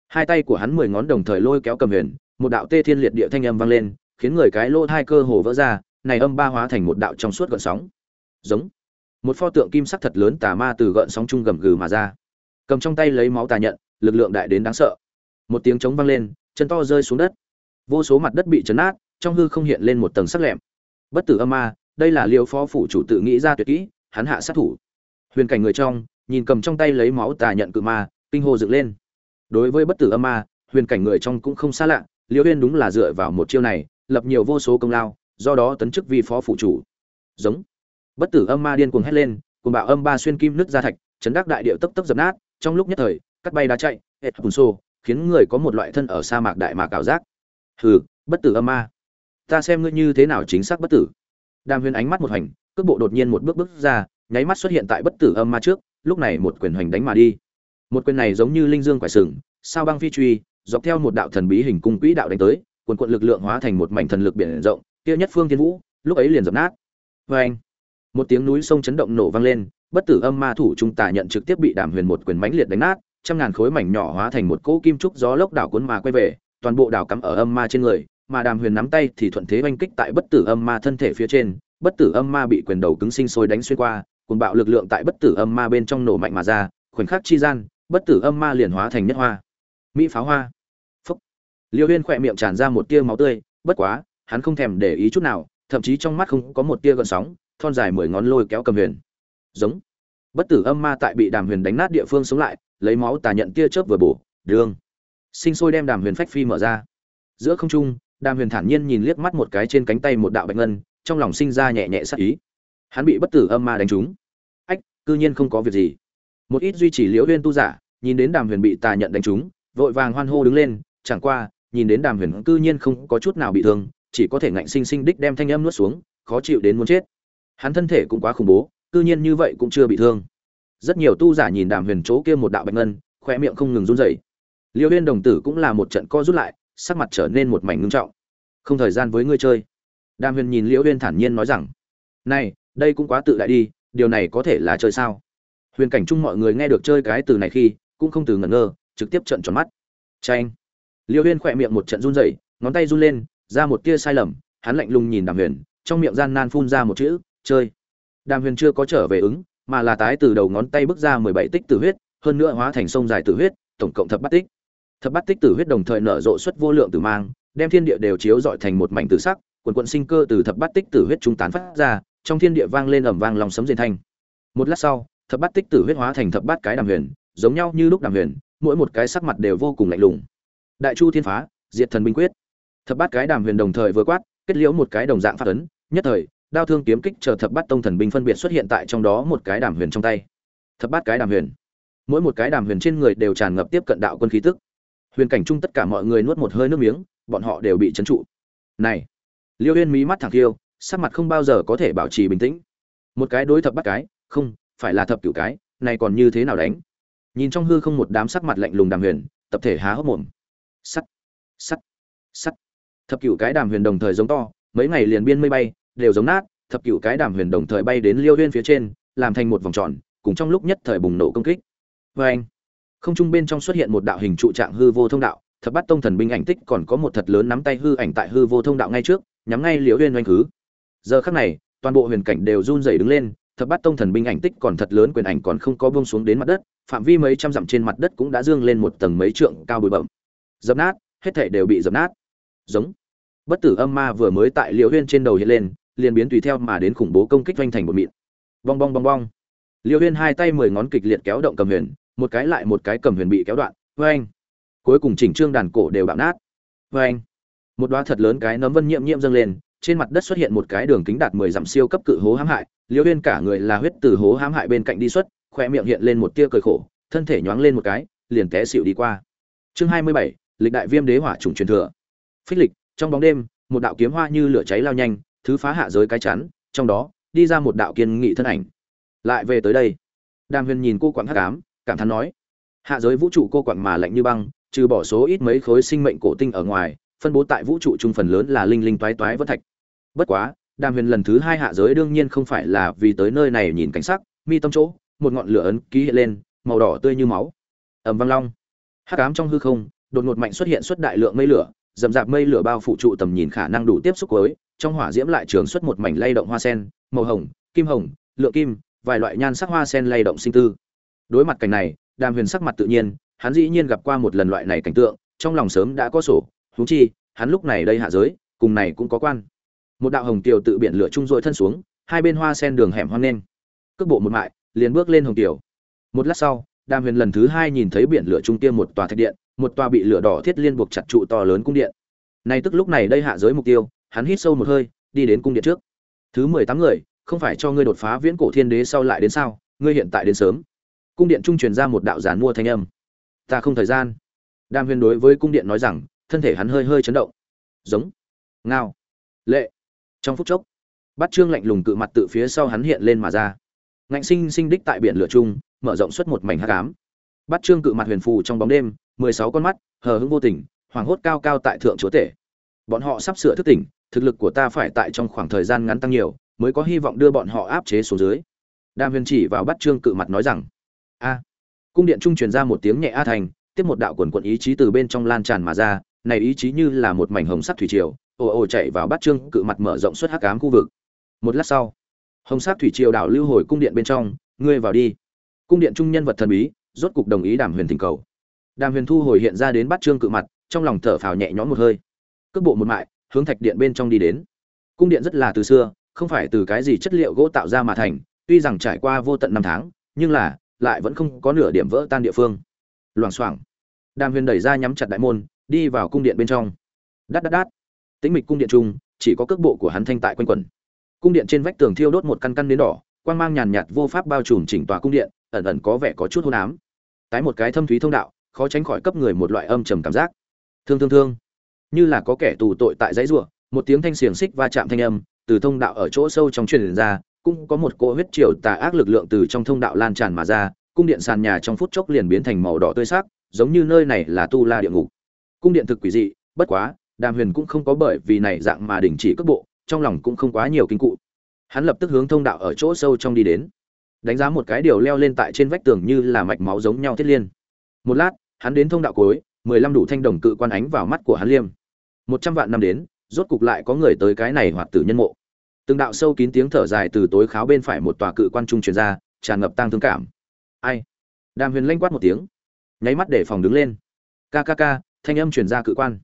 Hai tay của hắn mười ngón đồng thời lôi kéo cầm huyền, một đạo tê thiên liệt địa thanh âm vang lên, khiến người cái lỗ hai cơ hồ vỡ ra, này âm ba hóa thành một đạo trong suốt gợn sóng. Giống. Một pho tượng kim sắc thật lớn tà ma từ gợn sóng trung gầm gừ mà ra. Cầm trong tay lấy máu tà nhận, lực lượng đại đến đáng sợ. Một tiếng trống vang lên, chân to rơi xuống đất. Vô số mặt đất bị chấn nát, trong hư không hiện lên một tầng sắc lẹm. Bất tử âm ma, đây là liêu phó phủ chủ tự nghĩ ra tuyệt kỹ, hắn hạ sát thủ. Huyền cảnh người trong, nhìn cầm trong tay lấy máu tà nhận cự ma kinh hô dựng lên. Đối với bất tử âm ma, huyền cảnh người trong cũng không xa lạ liêu huyên đúng là dựa vào một chiêu này, lập nhiều vô số công lao, do đó tấn chức vi phó phụ chủ. Giống. Bất tử âm ma điên cuồng hét lên cùng bạo âm ba xuyên kim nứt ra thạch, chấn đắc đại điệu tấp tấp dập nát, trong lúc nhất thời, cắt bay đá chạy, hệt hùn xô, khiến người có một loại thân ở sa mạc đại mạc ảo giác. Hừ, bất tử âm ma. Ta xem ngươi như thế nào chính xác bất tử. Đàm huyền ánh mắt một hành cước bộ đột nhiên một bước bước ra, nháy mắt xuất hiện tại bất tử âm ma trước, lúc này một quyền hoành đánh mà đi một quyền này giống như linh dương quải sừng, sao băng phi truy, dọc theo một đạo thần bí hình cung quỹ đạo đánh tới quần quận lực lượng hóa thành một mảnh thần lực biển rộng, kia nhất phương thiên vũ, lúc ấy liền dập nát. Vê anh một tiếng núi sông chấn động nổ vang lên, bất tử âm ma thủ trung tà nhận trực tiếp bị đàm huyền một quyền mãnh liệt đánh nát, trăm ngàn khối mảnh nhỏ hóa thành một cỗ kim trúc gió lốc đảo cuốn mà quay về, toàn bộ đảo cắm ở âm ma trên người, mà đàm huyền nắm tay thì thuận thế oanh kích tại bất tử âm ma thân thể phía trên, bất tử âm ma bị quyền đầu cứng sinh sôi đánh xuyên qua cùng bạo lực lượng tại bất tử âm ma bên trong nổ mạnh mà ra, khoảnh khắc chi gian bất tử âm ma liền hóa thành nhất hoa. Mỹ pháo hoa. Phúc. Liêu huyên khỏe miệng tràn ra một tia máu tươi, bất quá, hắn không thèm để ý chút nào, thậm chí trong mắt không có một tia gợn sóng, thon dài mười ngón lôi kéo cầm huyền. Giống. Bất tử âm ma tại bị đàm huyền đánh nát địa phương sống lại, lấy máu tà nhận tia chớp vừa bổ, đường. Sinh sôi đem đàm huyền phách phi mở ra. Giữa không trung, đàm huyền thản nhiên nhìn liếc mắt một cái trên cánh tay một đạo bạch ngân, trong lòng sinh ra nhẹ nhẹ sắc ý. Hắn bị bất tử âm ma đánh trúng. Ách, cư nhiên không có việc gì một ít duy trì liễu huyên tu giả, nhìn đến đàm huyền bị tà nhận đánh trúng, vội vàng hoan hô đứng lên, chẳng qua, nhìn đến đàm huyền cư nhiên không có chút nào bị thương, chỉ có thể ngạnh sinh sinh đích đem thanh âm nuốt xuống, khó chịu đến muốn chết. Hắn thân thể cũng quá khủng bố, cư nhiên như vậy cũng chưa bị thương. Rất nhiều tu giả nhìn đàm huyền chỗ kia một đạo bạch ngân khoe miệng không ngừng run rẩy. Liêu huyên đồng tử cũng là một trận co rút lại, sắc mặt trở nên một mảnh ngưng trọng. Không thời gian với ngươi chơi. Đàm huyền nhìn liễu huyên thản nhiên nói rằng, này, đây cũng quá tự đại đi, điều này có thể là chơi sao? Huyền cảnh chung mọi người nghe được chơi cái từ này khi, cũng không từ ngẩn ngơ, trực tiếp trận tròn mắt. Tranh liêu huyên khỏe miệng một trận run rẩy, ngón tay run lên, ra một tia sai lầm, hắn lạnh lùng nhìn đàm huyền, trong miệng gian nan phun ra một chữ, chơi. Đàm huyền chưa có trở về ứng, mà là tái từ đầu ngón tay bước ra mười bảy tích tử huyết, hơn nữa hóa thành sông dài tử huyết, tổng cộng thập bát tích. Thập bát tích tử huyết đồng thời nở rộ xuất vô lượng tử mang, đem thiên địa đều chiếu dọi thành một mảnh tử sắc, quần quận sinh cơ từ thập bát tích tử huyết trung tán phát ra, trong thiên địa vang lên ầm vang lòng sấm rền thanh. Một lát sau thập bát tích tử huyết hóa thành thập bát cái đàm huyền, giống nhau như lúc đàm huyền, mỗi một cái sắc mặt đều vô cùng lạnh lùng. Đại chu thiên phá, diệt thần binh quyết. Thập bát cái đàm huyền đồng thời vừa quát, kết liễu một cái đồng dạng phát ấn, nhất thời, đao thương kiếm kích chờ thập bát tông thần binh phân biệt xuất hiện tại trong đó một cái đàm huyền trong tay. Thập bát cái đàm huyền. Mỗi một cái đàm huyền trên người đều tràn ngập tiếp cận đạo quân khí tức. Huyền cảnh chung tất cả mọi người nuốt một hơi nước miếng, bọn họ đều bị trấn trụ. Này, liêu huyên mí mắt thẳng kiêu sắc mặt không bao giờ có thể bảo trì bình tĩnh. Một cái đối thập bắt cái, không phải là thập cửu cái, này còn như thế nào đánh? Nhìn trong hư không một đám sắc mặt lạnh lùng đàm huyền, tập thể há hốc mồm. Sắt sắt sắt. Thập cửu cái đàm huyền đồng thời giống to, mấy ngày liền biên mây bay, đều giống nát, thập cửu cái đàm huyền đồng thời bay đến liêu huyên phía trên, làm thành một vòng tròn, cùng trong lúc nhất thời bùng nổ công kích. Vê anh, không trung bên trong xuất hiện một đạo hình trụ trạng hư vô thông đạo, thập bát tông thần binh ảnh tích còn có một thật lớn nắm tay hư ảnh tại hư vô thông đạo ngay trước, nhắm ngay liễu huyên oanh khứ. Giờ khắc này, toàn bộ huyền cảnh đều run rẩy đứng lên thập bát tông thần binh ảnh tích còn thật lớn, quyền ảnh còn không có buông xuống đến mặt đất, phạm vi mấy trăm dặm trên mặt đất cũng đã dương lên một tầng mấy trượng cao bụi bậm dập nát, hết thảy đều bị dập nát. Giống. Bất tử âm ma vừa mới tại liễu huyên trên đầu hiện lên, liền biến tùy theo mà đến khủng bố công kích doanh thành một mịn. Bong bong bong bong. Liễu huyên hai tay mười ngón kịch liệt kéo động cầm huyền, một cái lại một cái cầm huyền bị kéo đoạn. Vê anh cuối cùng chỉnh trương đàn cổ đều bạo nát. Vê anh một đoá thật lớn cái nấm vân nhiễm nhiễm dâng lên trên mặt đất xuất hiện một cái đường kính đạt mười dặm siêu cấp cự hố hãm hại liễu uyên cả người là huyết từ hố hãm hại bên cạnh đi xuất khoe miệng hiện lên một tia cười khổ, thân thể nhoáng lên một cái, liền té xỉu đi qua. Chương hai mươi bảy, lịch đại viêm đế hỏa trùng truyền thừa. Phích lịch, trong bóng đêm, một đạo kiếm hoa như lửa cháy lao nhanh, thứ phá hạ giới cái chắn, trong đó, đi ra một đạo kiên nghị thân ảnh. Lại về tới đây. Đàm huyền nhìn cô quảng hắc ám, cảm thán nói, hạ giới vũ trụ cô quặng mà lạnh như băng, trừ bỏ số ít mấy khối sinh mệnh cổ tinh ở ngoài, phân bố tại vũ trụ trung phần lớn là linh linh toái toái vỡ thạch bất quá, đàm huyền lần thứ hai hạ giới đương nhiên không phải là vì tới nơi này nhìn cảnh sắc, mi tâm chỗ, một ngọn lửa ấn ký hiện lên, màu đỏ tươi như máu. Ẩm văng long. Hắc ám trong hư không, đột ngột mạnh xuất hiện xuất đại lượng mây lửa dầm dạp mây lửa bao phủ trụ tầm nhìn khả năng đủ tiếp xúc với, trong hỏa diễm lại trường xuất một mảnh lay động hoa sen, màu hồng, kim hồng, lượng kim, vài loại nhan sắc hoa sen lay động sinh tư. Đối mặt cảnh này, đàm huyền sắc mặt tự nhiên, hắn dĩ nhiên gặp qua một lần loại này cảnh tượng, trong lòng sớm đã có sổ, huống chi, hắn lúc này đây hạ giới, cùng này cũng có quan một đạo hồng tiểu tự biển lửa trung rồi thân xuống, hai bên hoa sen đường hẻm hoang nên. Cước bộ một mại, liền bước lên hồng tiểu một lát sau, đàm huyền lần thứ hai nhìn thấy biển lửa trung tiêm một tòa thạch điện, một tòa bị lửa đỏ thiết liên buộc chặt trụ to lớn cung điện. Này tức lúc này đây hạ giới mục tiêu, hắn hít sâu một hơi, đi đến cung điện trước. Thứ mười tám người, không phải cho ngươi đột phá viễn cổ thiên đế sau lại đến sao, ngươi hiện tại đến sớm. Cung điện trung truyền ra một đạo giản mua thanh âm. Ta không thời gian. Đàm huyền đối với cung điện nói rằng, thân thể hắn hơi hơi chấn động. Giống. Ngao. Lệ trong phút chốc bắt trương lạnh lùng cự mặt tự phía sau hắn hiện lên mà ra. Ngạnh sinh sinh đích tại biển lửa chung mở rộng suốt một mảnh hắc ám. Bắt trương cự mặt huyền phù trong bóng đêm, mười sáu con mắt, hờ hững vô tình hoàng hốt cao cao tại thượng chúa tể. Bọn họ sắp sửa thức tỉnh, thực lực của ta phải tại trong khoảng thời gian ngắn tăng nhiều, mới có hy vọng đưa bọn họ áp chế xuống dưới. Đàm huyền chỉ vào bắt trương cự mặt nói rằng, a. Cung điện trung truyền ra một tiếng nhẹ a thành, tiếp một đạo quần quận ý chí từ bên trong lan tràn mà ra, này ý chí như là một mảnh hồng sắc thủy triều ồ ồ chạy vào bắt trương cự mặt mở rộng suốt hắc ám khu vực. Một lát sau, hồng sắc thủy triều đảo lưu hồi cung điện bên trong, ngươi vào đi. Cung điện trung nhân vật thần bí, rốt cục đồng ý đàm huyền thỉnh cầu. Đàm huyền thu hồi hiện ra đến bắt trương cự mặt, trong lòng thở phào nhẹ nhõm một hơi. Cước bộ một mại, hướng thạch điện bên trong đi đến. Cung điện rất là từ xưa, không phải từ cái gì chất liệu gỗ tạo ra mà thành, tuy rằng trải qua vô tận năm tháng, nhưng là, lại vẫn không có nửa điểm vỡ tan địa phương. Loảng xoảng, đàm huyền đẩy ra nhắm chặt đại môn, đi vào cung điện bên trong. Đát đát đát tĩnh mịch cung điện trung, chỉ có cước bộ của hắn thanh tại quanh quẩn cung điện trên vách tường thiêu đốt một căn căn nến đỏ, quang mang nhàn nhạt vô pháp bao trùm chỉnh tòa cung điện, ẩn ẩn có vẻ có chút hôn ám. Tái một cái thâm thúy thông đạo, khó tránh khỏi cấp người một loại âm trầm cảm giác. Thương thương thương. Như là có kẻ tù tội tại dãy rủa một tiếng thanh xiềng xích va chạm thanh âm từ thông đạo ở chỗ sâu trong truyền ra, cũng có một cỗ huyết triều tà ác lực lượng từ trong thông đạo lan tràn mà ra, cung điện sàn nhà trong phút chốc liền biến thành màu đỏ tươi sắc, giống như nơi này là tu la địa ngục. Cung điện thực quỷ dị, bất quá đàm huyền cũng không có bởi vì này dạng mà đình chỉ cước bộ, trong lòng cũng không quá nhiều kinh cụ. Hắn lập tức hướng thông đạo ở chỗ sâu trong đi đến. Đánh giá một cái điều leo lên tại trên vách tường như là mạch máu giống nhau thiết liên. Một lát, hắn đến thông đạo cuối, mười lăm đủ thanh đồng cự quan ánh vào mắt của hắn liêm. Một trăm vạn năm đến, rốt cục lại có người tới cái này hoặc tử nhân mộ. Từng đạo sâu kín tiếng thở dài từ tối kháo bên phải một tòa cự quan trung truyền ra, tràn ngập tang thương cảm. Ai? Đàm huyền lanh quát một tiếng, nháy mắt để phòng đứng lên. Kkk thanh âm truyền ra cự quan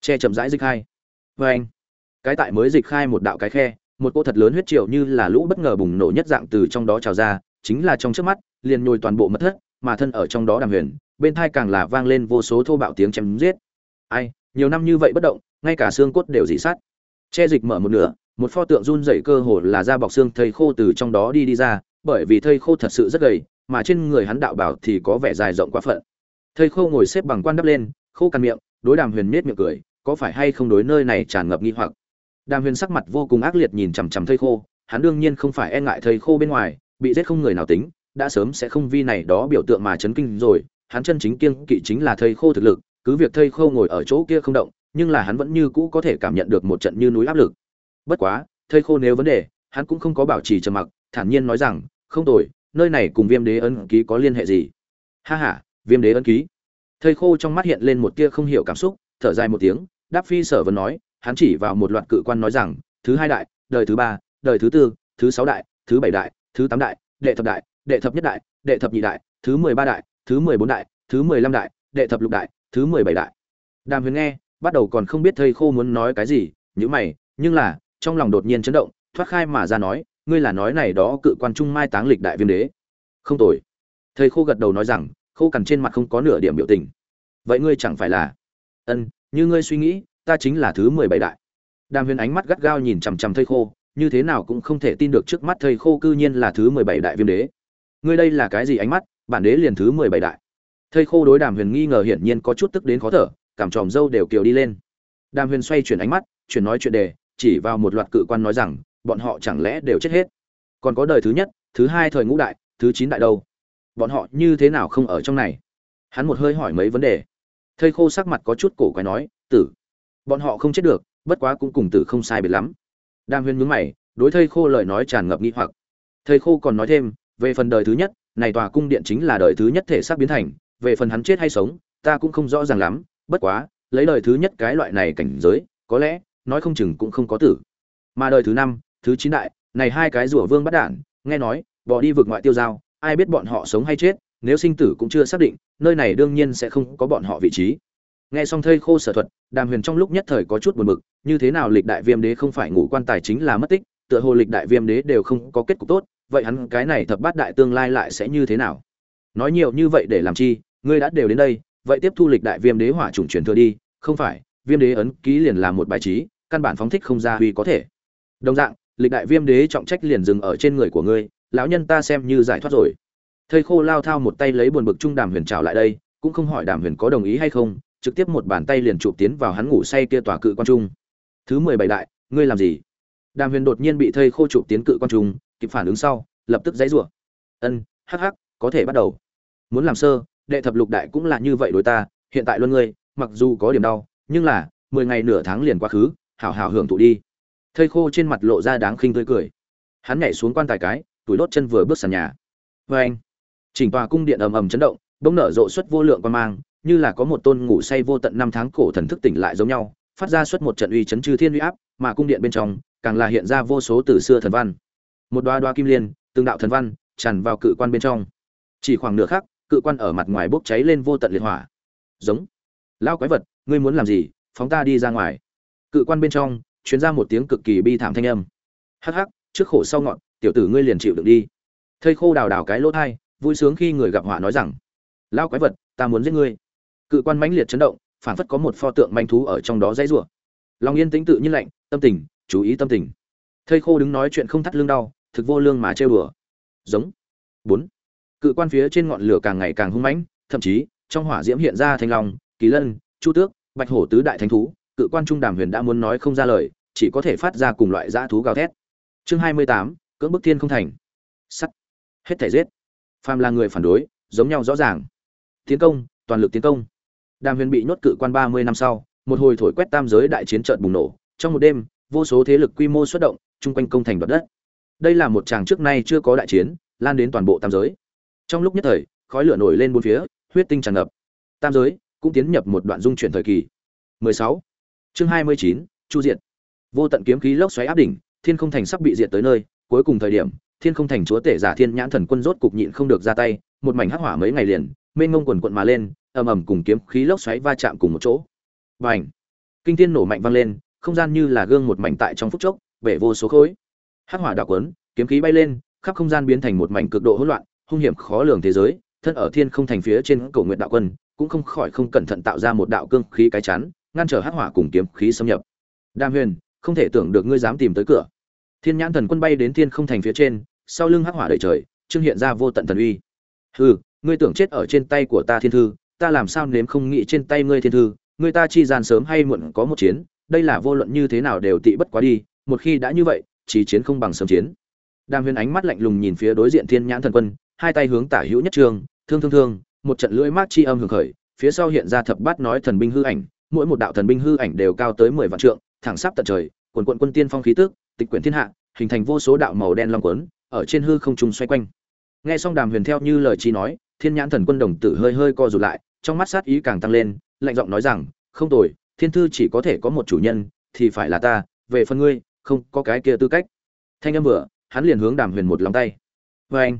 che chậm rãi dịch khai. Vê anh, cái tại mới dịch khai một đạo cái khe, một cô thật lớn huyết triệu như là lũ bất ngờ bùng nổ nhất dạng từ trong đó trào ra, chính là trong trước mắt, liền nhồi toàn bộ mất thất, mà thân ở trong đó đàm huyền, bên thai càng là vang lên vô số thô bạo tiếng chém giết. Ai, nhiều năm như vậy bất động, ngay cả xương cốt đều dị sát. Che dịch mở một nửa, một pho tượng run dậy cơ hồ là da bọc xương thây khô từ trong đó đi đi ra, bởi vì thây khô thật sự rất gầy, mà trên người hắn đạo bảo thì có vẻ dài rộng quá phận. Thây khô ngồi xếp bằng quan đắp lên, khô cằn miệng, đối đàm huyền miết miệng cười có phải hay không đối nơi này tràn ngập nghi hoặc? Đàm huyền sắc mặt vô cùng ác liệt nhìn chằm chằm thây khô, hắn đương nhiên không phải e ngại thây khô bên ngoài, bị giết không người nào tính, đã sớm sẽ không vi này đó biểu tượng mà chấn kinh rồi, hắn chân chính kiêng kỵ chính là thây khô thực lực, cứ việc thây khô ngồi ở chỗ kia không động, nhưng là hắn vẫn như cũ có thể cảm nhận được một trận như núi áp lực. Bất quá, thây khô nếu vấn đề, hắn cũng không có bảo trì trầm mặc, thản nhiên nói rằng, không tồi, nơi này cùng viêm đế ấn ký có liên hệ gì? Ha ha, viêm đế ấn ký. Thây khô trong mắt hiện lên một tia không hiểu cảm xúc thở dài một tiếng, đáp phi sở vẫn nói, hắn chỉ vào một loạt cự quan nói rằng, thứ hai đại, đời thứ ba, đời thứ tư, thứ sáu đại, thứ bảy đại, thứ tám đại, đệ thập đại, đệ thập nhất đại, đệ thập nhị đại, thứ mười ba đại, thứ mười bốn đại, thứ mười lăm đại, đệ thập lục đại, thứ mười bảy đại. Đàm huyền nghe, bắt đầu còn không biết thầy khô muốn nói cái gì nhữ mày, nhưng là, trong lòng đột nhiên chấn động, thoát khai mà ra nói, ngươi là nói này đó cự quan trung mai táng lịch đại viêm đế. Không tồi. Thầy khô gật đầu nói rằng, khô cằn trên mặt không có nửa điểm biểu tình. Vậy ngươi chẳng phải là ân, như ngươi suy nghĩ, ta chính là thứ mười bảy đại. Đàm huyền ánh mắt gắt gao nhìn chằm chằm thầy khô, như thế nào cũng không thể tin được trước mắt thầy khô cư nhiên là thứ mười bảy đại viêm đế. Ngươi đây là cái gì ánh mắt, bản đế liền thứ mười bảy đại. Thầy khô đối đàm huyền nghi ngờ hiển nhiên có chút tức đến khó thở, cảm tròm dâu đều kiều đi lên. Đàm huyền xoay chuyển ánh mắt, chuyển nói chuyện đề, chỉ vào một loạt cự quan nói rằng, bọn họ chẳng lẽ đều chết hết? Còn có đời thứ nhất, thứ hai thời ngũ đại, thứ chín đại đâu? Bọn họ như thế nào không ở trong này? Hắn một hơi hỏi mấy vấn đề thây khô sắc mặt có chút cổ quái nói, tử, bọn họ không chết được, bất quá cũng cùng tử không sai biệt lắm. Đang huyên nhướng mày, đối thây khô lời nói tràn ngập nghi hoặc. Thây khô còn nói thêm, về phần đời thứ nhất, này tòa cung điện chính là đời thứ nhất thể xác biến thành, về phần hắn chết hay sống, ta cũng không rõ ràng lắm, bất quá, lấy đời thứ nhất cái loại này cảnh giới, có lẽ, nói không chừng cũng không có tử. Mà đời thứ năm, thứ chín đại, này hai cái rủa vương bắt đản nghe nói, bỏ đi vực ngoại tiêu giao, ai biết bọn họ sống hay chết nếu sinh tử cũng chưa xác định, nơi này đương nhiên sẽ không có bọn họ vị trí. Nghe xong thây khô sở thuật, đàm huyền trong lúc nhất thời có chút buồn bực, như thế nào lịch đại viêm đế không phải ngủ quan tài chính là mất tích, tựa hồ lịch đại viêm đế đều không có kết cục tốt, vậy hắn cái này thập bát đại tương lai lại sẽ như thế nào? Nói nhiều như vậy để làm chi, ngươi đã đều đến đây, vậy tiếp thu lịch đại viêm đế hỏa trùng truyền thừa đi, không phải, viêm đế ấn ký liền là một bài trí, căn bản phóng thích không ra huy có thể. Đồng dạng, lịch đại viêm đế trọng trách liền dừng ở trên người của ngươi, lão nhân ta xem như giải thoát rồi thầy khô lao thao một tay lấy buồn bực trung đàm huyền trào lại đây, cũng không hỏi đàm huyền có đồng ý hay không, trực tiếp một bàn tay liền chụp tiến vào hắn ngủ say kia tòa cự quan trung. Thứ mười bảy đại, ngươi làm gì? Đàm huyền đột nhiên bị thầy khô chụp tiến cự quan trung, kịp phản ứng sau, lập tức dãy rủa. Ân, hắc hắc, có thể bắt đầu. Muốn làm sơ, đệ thập lục đại cũng là như vậy đối ta, hiện tại luôn ngươi, mặc dù có điểm đau, nhưng là, mười ngày nửa tháng liền quá khứ, hảo hảo hưởng thụ đi. Thây khô trên mặt lộ ra đáng khinh tươi cười. Hắn nhảy xuống quan tài cái, tủi đốt chân vừa bước sàn nhà. Vê anh chỉnh tòa cung điện ầm ầm chấn động, bỗng nở rộ suất vô lượng quan mang, như là có một tôn ngủ say vô tận năm tháng cổ thần thức tỉnh lại giống nhau, phát ra suất một trận uy chấn chư thiên uy áp, mà cung điện bên trong, càng là hiện ra vô số từ xưa thần văn. Một đoa đoa kim liên, từng đạo thần văn, tràn vào cự quan bên trong. Chỉ khoảng nửa khắc, cự quan ở mặt ngoài bốc cháy lên vô tận liệt hỏa. Giống. Lao quái vật, ngươi muốn làm gì? Phóng ta đi ra ngoài. Cự quan bên trong chuyến ra một tiếng cực kỳ bi thảm thanh âm. Hắc hắc, trước khổ sau ngọn, tiểu tử ngươi liền chịu được đi. Thây khô đào đào cái lỗ thai vui sướng khi người gặp họa nói rằng, lao quái vật, ta muốn giết ngươi. Cự quan mãnh liệt chấn động phản phất có một pho tượng manh thú ở trong đó dãy rủa. Lòng yên tĩnh tự nhiên lạnh, tâm tình, chú ý tâm tình. Thây khô đứng nói chuyện không thắt lưng đau, thực vô lương mà trêu đùa. Giống. Bốn. Cự quan phía trên ngọn lửa càng ngày càng hung mãnh, thậm chí, trong hỏa diễm hiện ra thanh long, kỳ lân, chu tước, bạch hổ tứ đại thánh thú. Cự quan trung đàm huyền đã muốn nói không ra lời, chỉ có thể phát ra cùng loại dã thú gào thét. Chương hai mươi tám, cưỡng bức thiên không thành. Sắt. Hết thể giết phàm là người phản đối giống nhau rõ ràng. Tiến công toàn lực tiến công. Đàm huyền bị nhốt cự quan ba mươi năm sau một hồi thổi quét tam giới đại chiến trận bùng nổ. Trong một đêm vô số thế lực quy mô xuất động chung quanh công thành đoạt đất. Đây là một chàng trước nay chưa có đại chiến lan đến toàn bộ tam giới. Trong lúc nhất thời khói lửa nổi lên bốn phía huyết tinh tràn ngập. Tam giới cũng tiến nhập một đoạn dung chuyển thời kỳ. 16. chương 29, chu diệt. Vô tận kiếm khí lốc xoáy áp đỉnh thiên không thành sắp bị diệt tới nơi cuối cùng thời điểm thiên không thành chúa tể giả thiên nhãn thần quân rốt cục nhịn không được ra tay, một mảnh hắc hỏa mấy ngày liền, mênh ngông quần quận mà lên, ầm ầm cùng kiếm khí lốc xoáy va chạm cùng một chỗ. Và kinh thiên nổ mạnh vang lên, không gian như là gương một mảnh tại trong phút chốc, bể vô số khối. Hắc hỏa đạo quấn, kiếm khí bay lên, khắp không gian biến thành một mảnh cực độ hỗn loạn, hung hiểm khó lường thế giới, thân ở thiên không thành phía trên cầu nguyện đạo quân, cũng không khỏi không cẩn thận tạo ra một đạo cương khí cái chắn, ngăn trở hắc hỏa cùng kiếm khí xâm nhập. Đam huyền, không thể tưởng được ngươi dám tìm tới cửa thiên nhãn thần quân bay đến thiên không thành phía trên, sau lưng hắc hỏa đầy trời trưng hiện ra vô tận thần uy. Hừ, ngươi tưởng chết ở trên tay của ta thiên thư, ta làm sao nếm không nghĩ trên tay ngươi thiên thư ngươi ta chi gian sớm hay muộn có một chiến, đây là vô luận như thế nào đều tị bất quá đi, một khi đã như vậy chỉ chiến không bằng sớm chiến. Đàm huyền ánh mắt lạnh lùng nhìn phía đối diện thiên nhãn thần quân, hai tay hướng tả hữu nhất trường, thương thương thương, một trận lưỡi mát chi âm hưởng khởi, phía sau hiện ra thập bát nói thần binh hư ảnh, mỗi một đạo thần binh hư ảnh đều cao tới mười vạn trượng, thẳng sắp tận trời, quần quận quân tiên phong khí tức tịch quyển thiên hạ, hình thành vô số đạo màu đen long quấn, ở trên hư không trung xoay quanh. Nghe xong đàm huyền theo như lời chi nói, thiên nhãn thần quân đồng tử hơi hơi co rụt lại, trong mắt sát ý càng tăng lên, lạnh giọng nói rằng, không tồi, thiên thư chỉ có thể có một chủ nhân, thì phải là ta, về phần ngươi, không có cái kia tư cách. Thanh âm vừa, hắn liền hướng đàm huyền một lòng tay. Vê anh,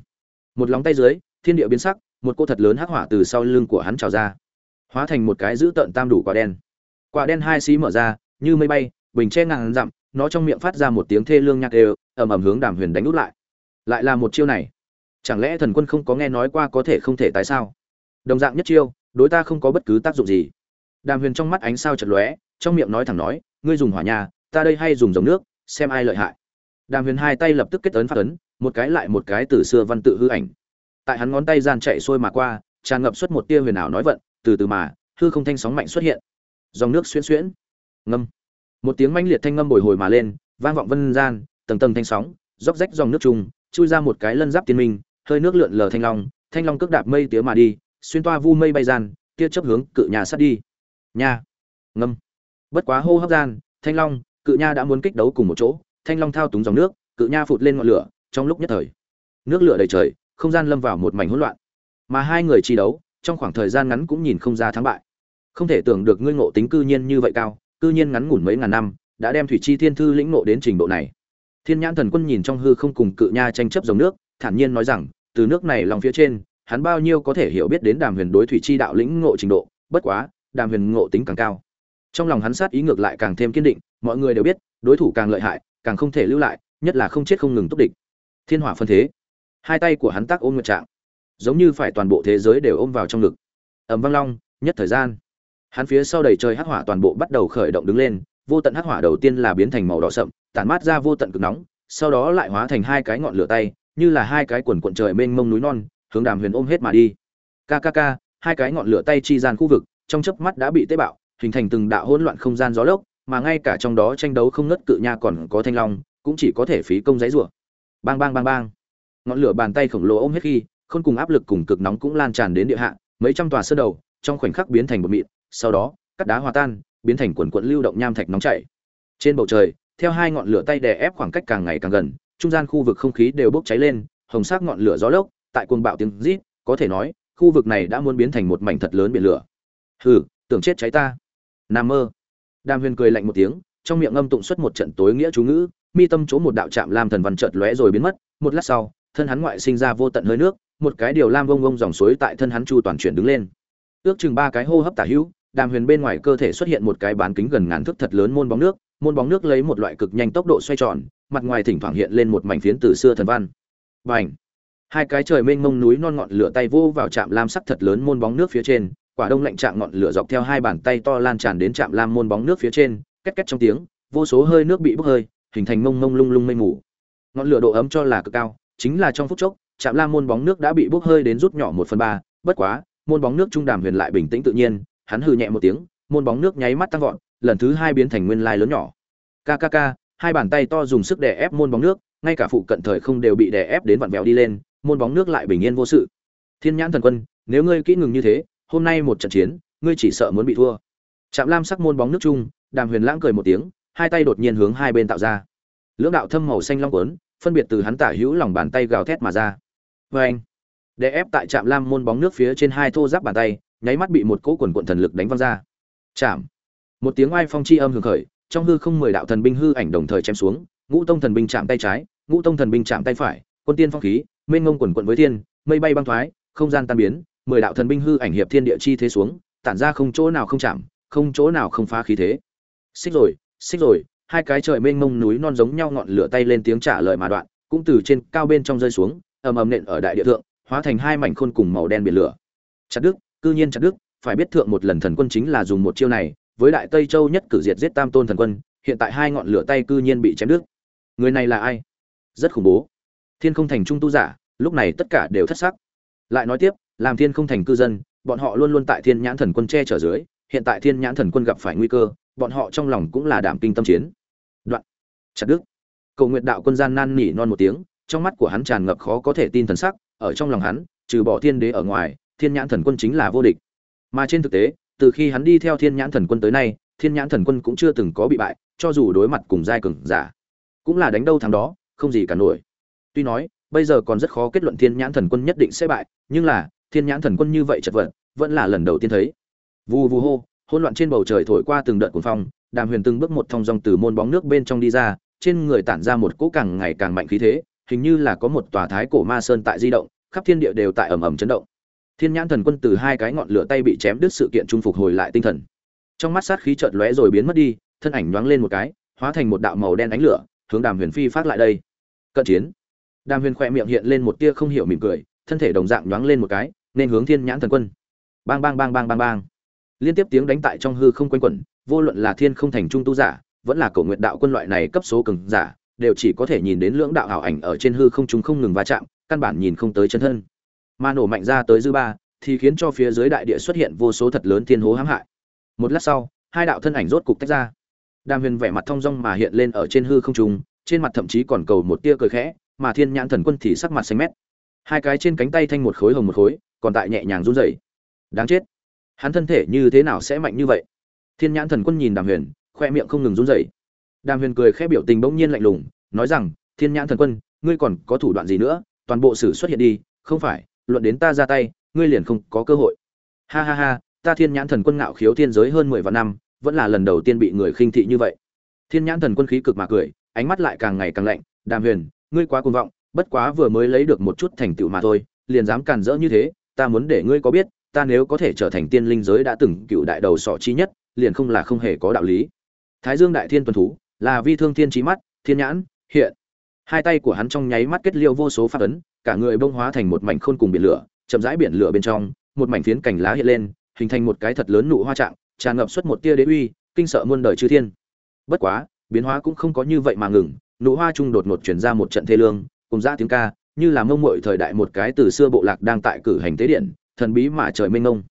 một lòng tay dưới, thiên địa biến sắc, một cô thật lớn hắc hỏa từ sau lưng của hắn trào ra, hóa thành một cái dữ tợn tam đủ quả đen. Quả đen hai xí mở ra, như mây bay, bình che ngàn dặm nó trong miệng phát ra một tiếng thê lương nhạc đều, ầm ầm hướng đàm huyền đánh út lại. Lại là một chiêu này. Chẳng lẽ thần quân không có nghe nói qua có thể không thể tại sao? Đồng dạng nhất chiêu, đối ta không có bất cứ tác dụng gì. Đàm huyền trong mắt ánh sao chật lóe, trong miệng nói thẳng nói, ngươi dùng hỏa nhà, ta đây hay dùng dòng nước, xem ai lợi hại. Đàm huyền hai tay lập tức kết ấn phát ấn, một cái lại một cái từ xưa văn tự hư ảnh. Tại hắn ngón tay gian chạy xuôi mà qua, tràn ngập suốt một tia huyền ảo nói vận, từ từ mà, hư không thanh sóng mạnh xuất hiện. Dòng nước xuyên xuyễn. Ngâm một tiếng manh liệt thanh ngâm bồi hồi mà lên, vang vọng vân gian, tầng tầng thanh sóng róc rách dòng nước trùng, chui ra một cái lân giáp tiên minh, hơi nước lượn lờ thanh long thanh long cước đạp mây tía mà đi, xuyên toa vu mây bay gian, tia chấp hướng cự nhà sát đi. Nha. Ngâm. Bất quá hô hấp gian, thanh long, cự nha đã muốn kích đấu cùng một chỗ, thanh long thao túng dòng nước, cự nha phụt lên ngọn lửa, trong lúc nhất thời, nước lửa đầy trời, không gian lâm vào một mảnh hỗn loạn. Mà hai người chi đấu, trong khoảng thời gian ngắn cũng nhìn không ra thắng bại. Không thể tưởng được ngươi ngộ tính cư nhiên như vậy cao cư nhiên ngắn ngủn mấy ngàn năm, đã đem thủy chi thiên thư lĩnh ngộ đến trình độ này. Thiên nhãn thần quân nhìn trong hư không cùng cự nha tranh chấp dòng nước, thản nhiên nói rằng, từ nước này lòng phía trên, hắn bao nhiêu có thể hiểu biết đến đàm huyền đối thủy chi đạo lĩnh ngộ trình độ, bất quá, đàm huyền ngộ tính càng cao. Trong lòng hắn sát ý ngược lại càng thêm kiên định, mọi người đều biết, đối thủ càng lợi hại, càng không thể lưu lại, nhất là không chết không ngừng túc địch. Thiên hỏa phân thế. Hai tay của hắn tác ôm nguyệt trạng, giống như phải toàn bộ thế giới đều ôm vào trong ngực. Ầm vang long, nhất thời gian hắn phía sau đầy trời hắc hỏa toàn bộ bắt đầu khởi động đứng lên, vô tận hắc hỏa đầu tiên là biến thành màu đỏ sậm, tản mát ra vô tận cực nóng, sau đó lại hóa thành hai cái ngọn lửa tay, như là hai cái quần cuộn trời mênh mông núi non, hướng đàm huyền ôm hết mà đi. Kkk hai cái ngọn lửa tay chi gian khu vực, trong chớp mắt đã bị tế bạo, hình thành từng đạo hỗn loạn không gian gió lốc, mà ngay cả trong đó tranh đấu không ngất cự nha còn có thanh long, cũng chỉ có thể phí công giấy rủa bang bang bang bang. Ngọn lửa bàn tay khổng lồ ôm hết khi không cùng áp lực cùng cực nóng cũng lan tràn đến địa hạ, mấy trăm tòa sơn đầu, trong khoảnh khắc biến thành bột mịn sau đó, cắt đá hòa tan, biến thành quần quận lưu động nham thạch nóng chảy. Trên bầu trời, theo hai ngọn lửa tay đè ép khoảng cách càng ngày càng gần, trung gian khu vực không khí đều bốc cháy lên, hồng sắc ngọn lửa gió lốc, tại cuồng bạo tiếng rít, có thể nói, khu vực này đã muốn biến thành một mảnh thật lớn biển lửa. Hừ, tưởng chết cháy ta. Nam mơ. Đàm huyền cười lạnh một tiếng, trong miệng ngâm tụng xuất một trận tối nghĩa chú ngữ, mi tâm chỗ một đạo trạm lam thần văn chợt lóe rồi biến mất, một lát sau, thân hắn ngoại sinh ra vô tận hơi nước, một cái điều lam vông vông dòng suối tại thân hắn chu toàn chuyển đứng lên. Ước chừng ba cái hô hấp tả hữu đàm huyền bên ngoài cơ thể xuất hiện một cái bán kính gần ngàn thước thật lớn môn bóng nước, môn bóng nước lấy một loại cực nhanh tốc độ xoay tròn, mặt ngoài thỉnh thoảng hiện lên một mảnh phiến từ xưa thần văn. Và ảnh hai cái trời mênh mông núi non ngọn lửa tay vô vào trạm lam sắc thật lớn môn bóng nước phía trên, quả đông lạnh chạm ngọn lửa dọc theo hai bàn tay to lan tràn đến trạm lam môn bóng nước phía trên, két két trong tiếng, vô số hơi nước bị bốc hơi, hình thành mông mông lung lung mây mù. Ngọn lửa độ ấm cho là cực cao, chính là trong phút chốc, trạm lam môn bóng nước đã bị bốc hơi đến rút nhỏ một phần ba, bất quá, môn bóng nước trung đàm huyền lại bình tĩnh tự nhiên hắn hừ nhẹ một tiếng, môn bóng nước nháy mắt tăng vọt, lần thứ hai biến thành nguyên lai lớn nhỏ. Kkk hai bàn tay to dùng sức đè ép môn bóng nước, ngay cả phụ cận thời không đều bị đè ép đến vặn vẹo đi lên, môn bóng nước lại bình yên vô sự. Thiên nhãn thần quân, nếu ngươi kỹ ngừng như thế, hôm nay một trận chiến, ngươi chỉ sợ muốn bị thua. Trạm lam sắc môn bóng nước chung, đàm huyền lãng cười một tiếng, hai tay đột nhiên hướng hai bên tạo ra. Lưỡng đạo thâm màu xanh long quấn phân biệt từ hắn tả hữu lòng bàn tay gào thét mà ra. Vâng. Vê anh để ép tại trạm lam môn bóng nước phía trên hai thô giáp bàn tay nháy mắt bị một cỗ quần quận thần lực đánh văng ra. Chạm. Một tiếng oai phong chi âm hưởng khởi, trong hư không mười đạo thần binh hư ảnh đồng thời chém xuống, ngũ tông thần binh chạm tay trái, ngũ tông thần binh chạm tay phải, quân tiên phong khí, mênh ngông quần quận với thiên, mây bay băng thoái, không gian tan biến, mười đạo thần binh hư ảnh hiệp thiên địa chi thế xuống, tản ra không chỗ nào không chạm, không chỗ nào không phá khí thế. Xích rồi xích rồi, hai cái trời mênh mông núi non giống nhau ngọn lửa tay lên tiếng trả lời mà đoạn, cũng từ trên cao bên trong rơi xuống, ầm ầm nện ở đại địa thượng, hóa thành hai mảnh khôn cùng màu đen biển lửa. Chặt đứt cư nhiên chặt đức phải biết thượng một lần thần quân chính là dùng một chiêu này, với đại tây châu nhất cử diệt giết tam tôn thần quân, hiện tại hai ngọn lửa tay cư nhiên bị chém đứt. Người này là ai? Rất khủng bố. Thiên không thành trung tu giả, lúc này tất cả đều thất sắc. Lại nói tiếp, làm thiên không thành cư dân, bọn họ luôn luôn tại thiên nhãn thần quân che chở dưới, hiện tại thiên nhãn thần quân gặp phải nguy cơ, bọn họ trong lòng cũng là đảm kinh tâm chiến. Đoạn. Chặt đức cầu nguyện đạo quân gian nan nỉ non một tiếng, trong mắt của hắn tràn ngập khó có thể tin thần sắc, ở trong lòng hắn, trừ bỏ thiên đế ở ngoài thiên nhãn thần quân chính là vô địch. Mà trên thực tế, từ khi hắn đi theo thiên nhãn thần quân tới nay, thiên nhãn thần quân cũng chưa từng có bị bại, cho dù đối mặt cùng giai cường giả, cũng là đánh đâu thắng đó, không gì cả nổi. Tuy nói, bây giờ còn rất khó kết luận thiên nhãn thần quân nhất định sẽ bại, nhưng là, thiên nhãn thần quân như vậy chật vật, vẫn là lần đầu tiên thấy. Vù vù hô, hỗn loạn trên bầu trời thổi qua từng đợt cuồng phong, đàm huyền từng bước một thong dong từ môn bóng nước bên trong đi ra, trên người tản ra một cỗ càng ngày càng mạnh khí thế, hình như là có một tòa thái cổ ma sơn tại di động, khắp thiên địa đều tại ầm ầm chấn động thiên nhãn thần quân từ hai cái ngọn lửa tay bị chém đứt sự kiện trung phục hồi lại tinh thần. Trong mắt sát khí chợt lóe rồi biến mất đi, thân ảnh nhoáng lên một cái, hóa thành một đạo màu đen ánh lửa, hướng đàm huyền phi phát lại đây. Cận chiến. Đàm huyền khoe miệng hiện lên một tia không hiểu mỉm cười, thân thể đồng dạng nhoáng lên một cái, nên hướng thiên nhãn thần quân. Bang bang bang bang bang bang. Liên tiếp tiếng đánh tại trong hư không quanh quẩn, vô luận là thiên không thành trung tu giả, vẫn là cầu nguyện đạo quân loại này cấp số cường giả, đều chỉ có thể nhìn đến lưỡng đạo ảo ảnh ở trên hư không chúng không ngừng va chạm, căn bản nhìn không tới chân thân mà nổ mạnh ra tới dư ba, thì khiến cho phía dưới đại địa xuất hiện vô số thật lớn thiên hố hãm hại. Một lát sau, hai đạo thân ảnh rốt cục tách ra. Đàm huyền vẻ mặt thong dong mà hiện lên ở trên hư không trung, trên mặt thậm chí còn cầu một tia cười khẽ, mà thiên nhãn thần quân thì sắc mặt xanh mét. Hai cái trên cánh tay thanh một khối hồng một khối, còn tại nhẹ nhàng run rẩy. Đáng chết. Hắn thân thể như thế nào sẽ mạnh như vậy? Thiên nhãn thần quân nhìn đàm huyền, khoe miệng không ngừng run rẩy. Đàm huyền cười khẽ biểu tình bỗng nhiên lạnh lùng, nói rằng, thiên nhãn thần quân, ngươi còn có thủ đoạn gì nữa? Toàn bộ sử xuất hiện đi, không phải luận đến ta ra tay, ngươi liền không có cơ hội. Ha ha ha, ta thiên nhãn thần quân ngạo khiếu thiên giới hơn mười vạn năm, vẫn là lần đầu tiên bị người khinh thị như vậy. Thiên nhãn thần quân khí cực mà cười, ánh mắt lại càng ngày càng lạnh, đàm huyền, ngươi quá cuồng vọng, bất quá vừa mới lấy được một chút thành tựu mà thôi, liền dám càn rỡ như thế, ta muốn để ngươi có biết, ta nếu có thể trở thành tiên linh giới đã từng cựu đại đầu sọ chi nhất, liền không là không hề có đạo lý. Thái dương đại thiên tuần thú, là vi thương thiên trí mắt, thiên nhãn, hiện hai tay của hắn trong nháy mắt kết liêu vô số phát ấn, cả người bông hóa thành một mảnh khôn cùng biển lửa, chậm rãi biển lửa bên trong, một mảnh phiến cành lá hiện lên, hình thành một cái thật lớn nụ hoa trạng, tràn ngập xuất một tia đế uy, kinh sợ muôn đời chư thiên. Bất quá, biến hóa cũng không có như vậy mà ngừng, nụ hoa trung đột ngột chuyển ra một trận thê lương, cùng ra tiếng ca, như là mông mội thời đại một cái từ xưa bộ lạc đang tại cử hành tế điện, thần bí mà trời mênh mông.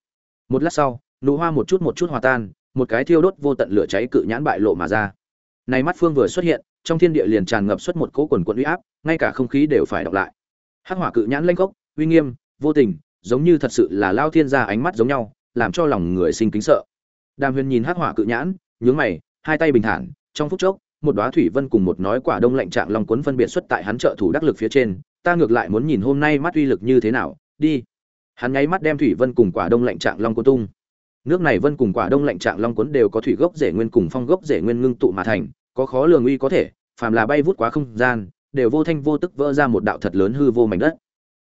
Một lát sau, nụ hoa một chút một chút hòa tan, một cái thiêu đốt vô tận lửa cháy cự nhãn bại lộ mà ra. Này mắt phương vừa xuất hiện trong thiên địa liền tràn ngập xuất một cỗ quần quần uy áp, ngay cả không khí đều phải đọc lại. Hắc hỏa cự nhãn lanh gốc uy nghiêm, vô tình, giống như thật sự là lao thiên gia ánh mắt giống nhau, làm cho lòng người sinh kính sợ. Đàm huyền nhìn hắc hỏa cự nhãn, nhướng mày, hai tay bình thản, trong phút chốc, một đóa thủy vân cùng một nói quả đông lạnh trạng long cuốn phân biệt xuất tại hắn trợ thủ đắc lực phía trên, ta ngược lại muốn nhìn hôm nay mắt uy lực như thế nào, đi. Hắn nháy mắt đem thủy vân cùng quả đông lạnh trạng long cuốn tung. Nước này vân cùng quả đông lạnh trạng long cuốn đều có thủy gốc rễ nguyên cùng phong gốc rễ nguyên ngưng tụ mà thành có khó lường uy có thể, phàm là bay vút quá không gian, đều vô thanh vô tức vỡ ra một đạo thật lớn hư vô mảnh đất.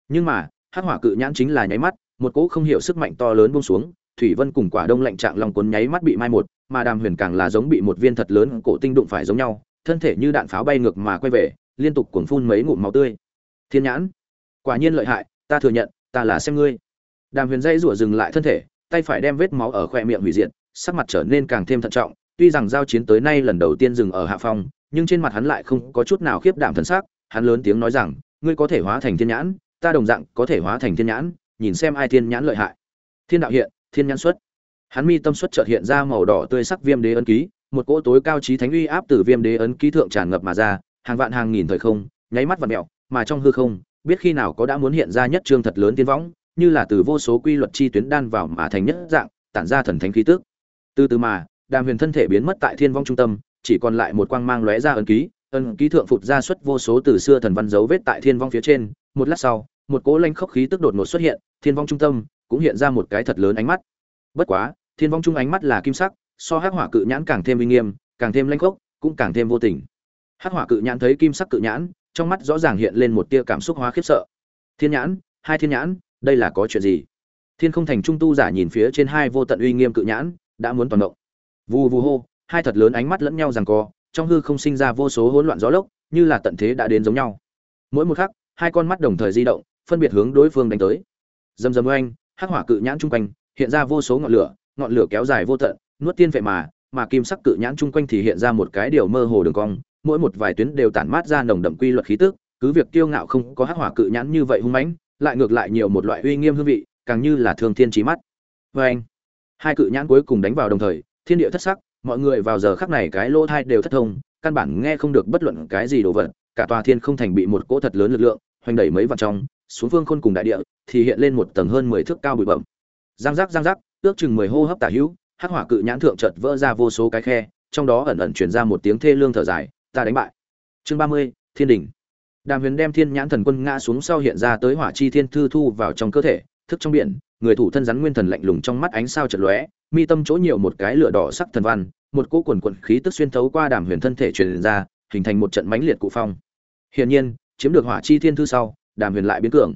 Nhưng mà, hắc hỏa cự nhãn chính là nháy mắt, một cỗ không hiểu sức mạnh to lớn buông xuống, thủy vân cùng quả đông lạnh trạng long cuốn nháy mắt bị mai một, mà đàm huyền càng là giống bị một viên thật lớn cổ tinh đụng phải giống nhau, thân thể như đạn pháo bay ngược mà quay về, liên tục cuồng phun mấy ngụm máu tươi. Thiên nhãn, quả nhiên lợi hại, ta thừa nhận, ta là xem ngươi. Đàm huyền dây rủa dừng lại thân thể, tay phải đem vết máu ở khoe miệng hủy diệt, sắc mặt trở nên càng thêm thận trọng tuy rằng giao chiến tới nay lần đầu tiên dừng ở hạ phong, nhưng trên mặt hắn lại không có chút nào khiếp đảm thần sắc, hắn lớn tiếng nói rằng, ngươi có thể hóa thành thiên nhãn, ta đồng dạng có thể hóa thành thiên nhãn, nhìn xem ai thiên nhãn lợi hại. Thiên đạo hiện, thiên nhãn xuất. Hắn mi tâm xuất chợt hiện ra màu đỏ tươi sắc viêm đế ấn ký, một cỗ tối cao trí thánh uy áp từ viêm đế ấn ký thượng tràn ngập mà ra, hàng vạn hàng nghìn thời không, nháy mắt và mẹo mà trong hư không, biết khi nào có đã muốn hiện ra nhất trương thật lớn tiên võng, như là từ vô số quy luật chi tuyến đan vào mà thành nhất dạng, tản ra thần thánh khí tức. Từ từ mà đàm huyền thân thể biến mất tại thiên vong trung tâm, chỉ còn lại một quang mang lóe ra ấn ký ấn ký thượng phụt ra xuất vô số từ xưa thần văn dấu vết tại thiên vong phía trên, một lát sau, một cỗ lanh khốc khí tức đột ngột xuất hiện, thiên vong trung tâm cũng hiện ra một cái thật lớn ánh mắt. Bất quá, thiên vong trung ánh mắt là kim sắc, so hắc hỏa cự nhãn càng thêm uy nghiêm, càng thêm lanh khốc, cũng càng thêm vô tình. Hắc hỏa cự nhãn thấy kim sắc cự nhãn, trong mắt rõ ràng hiện lên một tia cảm xúc hóa khiếp sợ. Thiên nhãn, hai thiên nhãn, đây là có chuyện gì? Thiên không thành trung tu giả nhìn phía trên hai vô tận uy nghiêm cự nhãn, đã muốn toàn động vù vù hô, hai thật lớn ánh mắt lẫn nhau rằng co, trong hư không sinh ra vô số hỗn loạn gió lốc, như là tận thế đã đến giống nhau. Mỗi một khắc, hai con mắt đồng thời di động, phân biệt hướng đối phương đánh tới. Dầm dầm oanh, hắc hỏa cự nhãn chung quanh, hiện ra vô số ngọn lửa ngọn lửa kéo dài vô tận, nuốt tiên vệ mà mà kim sắc cự nhãn chung quanh thì hiện ra một cái điều mơ hồ đường cong, mỗi một vài tuyến đều tản mát ra nồng đậm quy luật khí tức, cứ việc kiêu ngạo không có hắc hỏa cự nhãn như vậy hung mãnh, lại ngược lại nhiều một loại uy nghiêm hương vị, càng như là thương thiên trí mắt. Vê anh hai cự nhãn cuối cùng đánh vào đồng thời thiên địa thất sắc, mọi người vào giờ khắc này cái lỗ thai đều thất thông, căn bản nghe không được bất luận cái gì đồ vật, cả tòa thiên không thành bị một cỗ thật lớn lực lượng, hoành đẩy mấy vạn trong, xuống phương khôn cùng đại địa, thì hiện lên một tầng hơn mười thước cao bụi bẩm giang giác giang giác, ước chừng mười hô hấp tả hữu, hắc hỏa cự nhãn thượng chợt vỡ ra vô số cái khe, trong đó ẩn ẩn truyền ra một tiếng thê lương thở dài, ta đánh bại chương ba mươi, thiên đình. đàm huyền đem thiên nhãn thần quân ngã xuống sau hiện ra tới hỏa chi thiên thư thu vào trong cơ thể, thức trong biển, người thủ thân rắn nguyên thần lạnh lùng trong mắt ánh sao chật lóe mi tâm chỗ nhiều một cái lửa đỏ sắc thần văn, một cỗ quần quần khí tức xuyên thấu qua đàm huyền thân thể truyền ra, hình thành một trận mãnh liệt cụ phong. Hiển nhiên, chiếm được hỏa chi thiên thư sau, đàm huyền lại biến cường.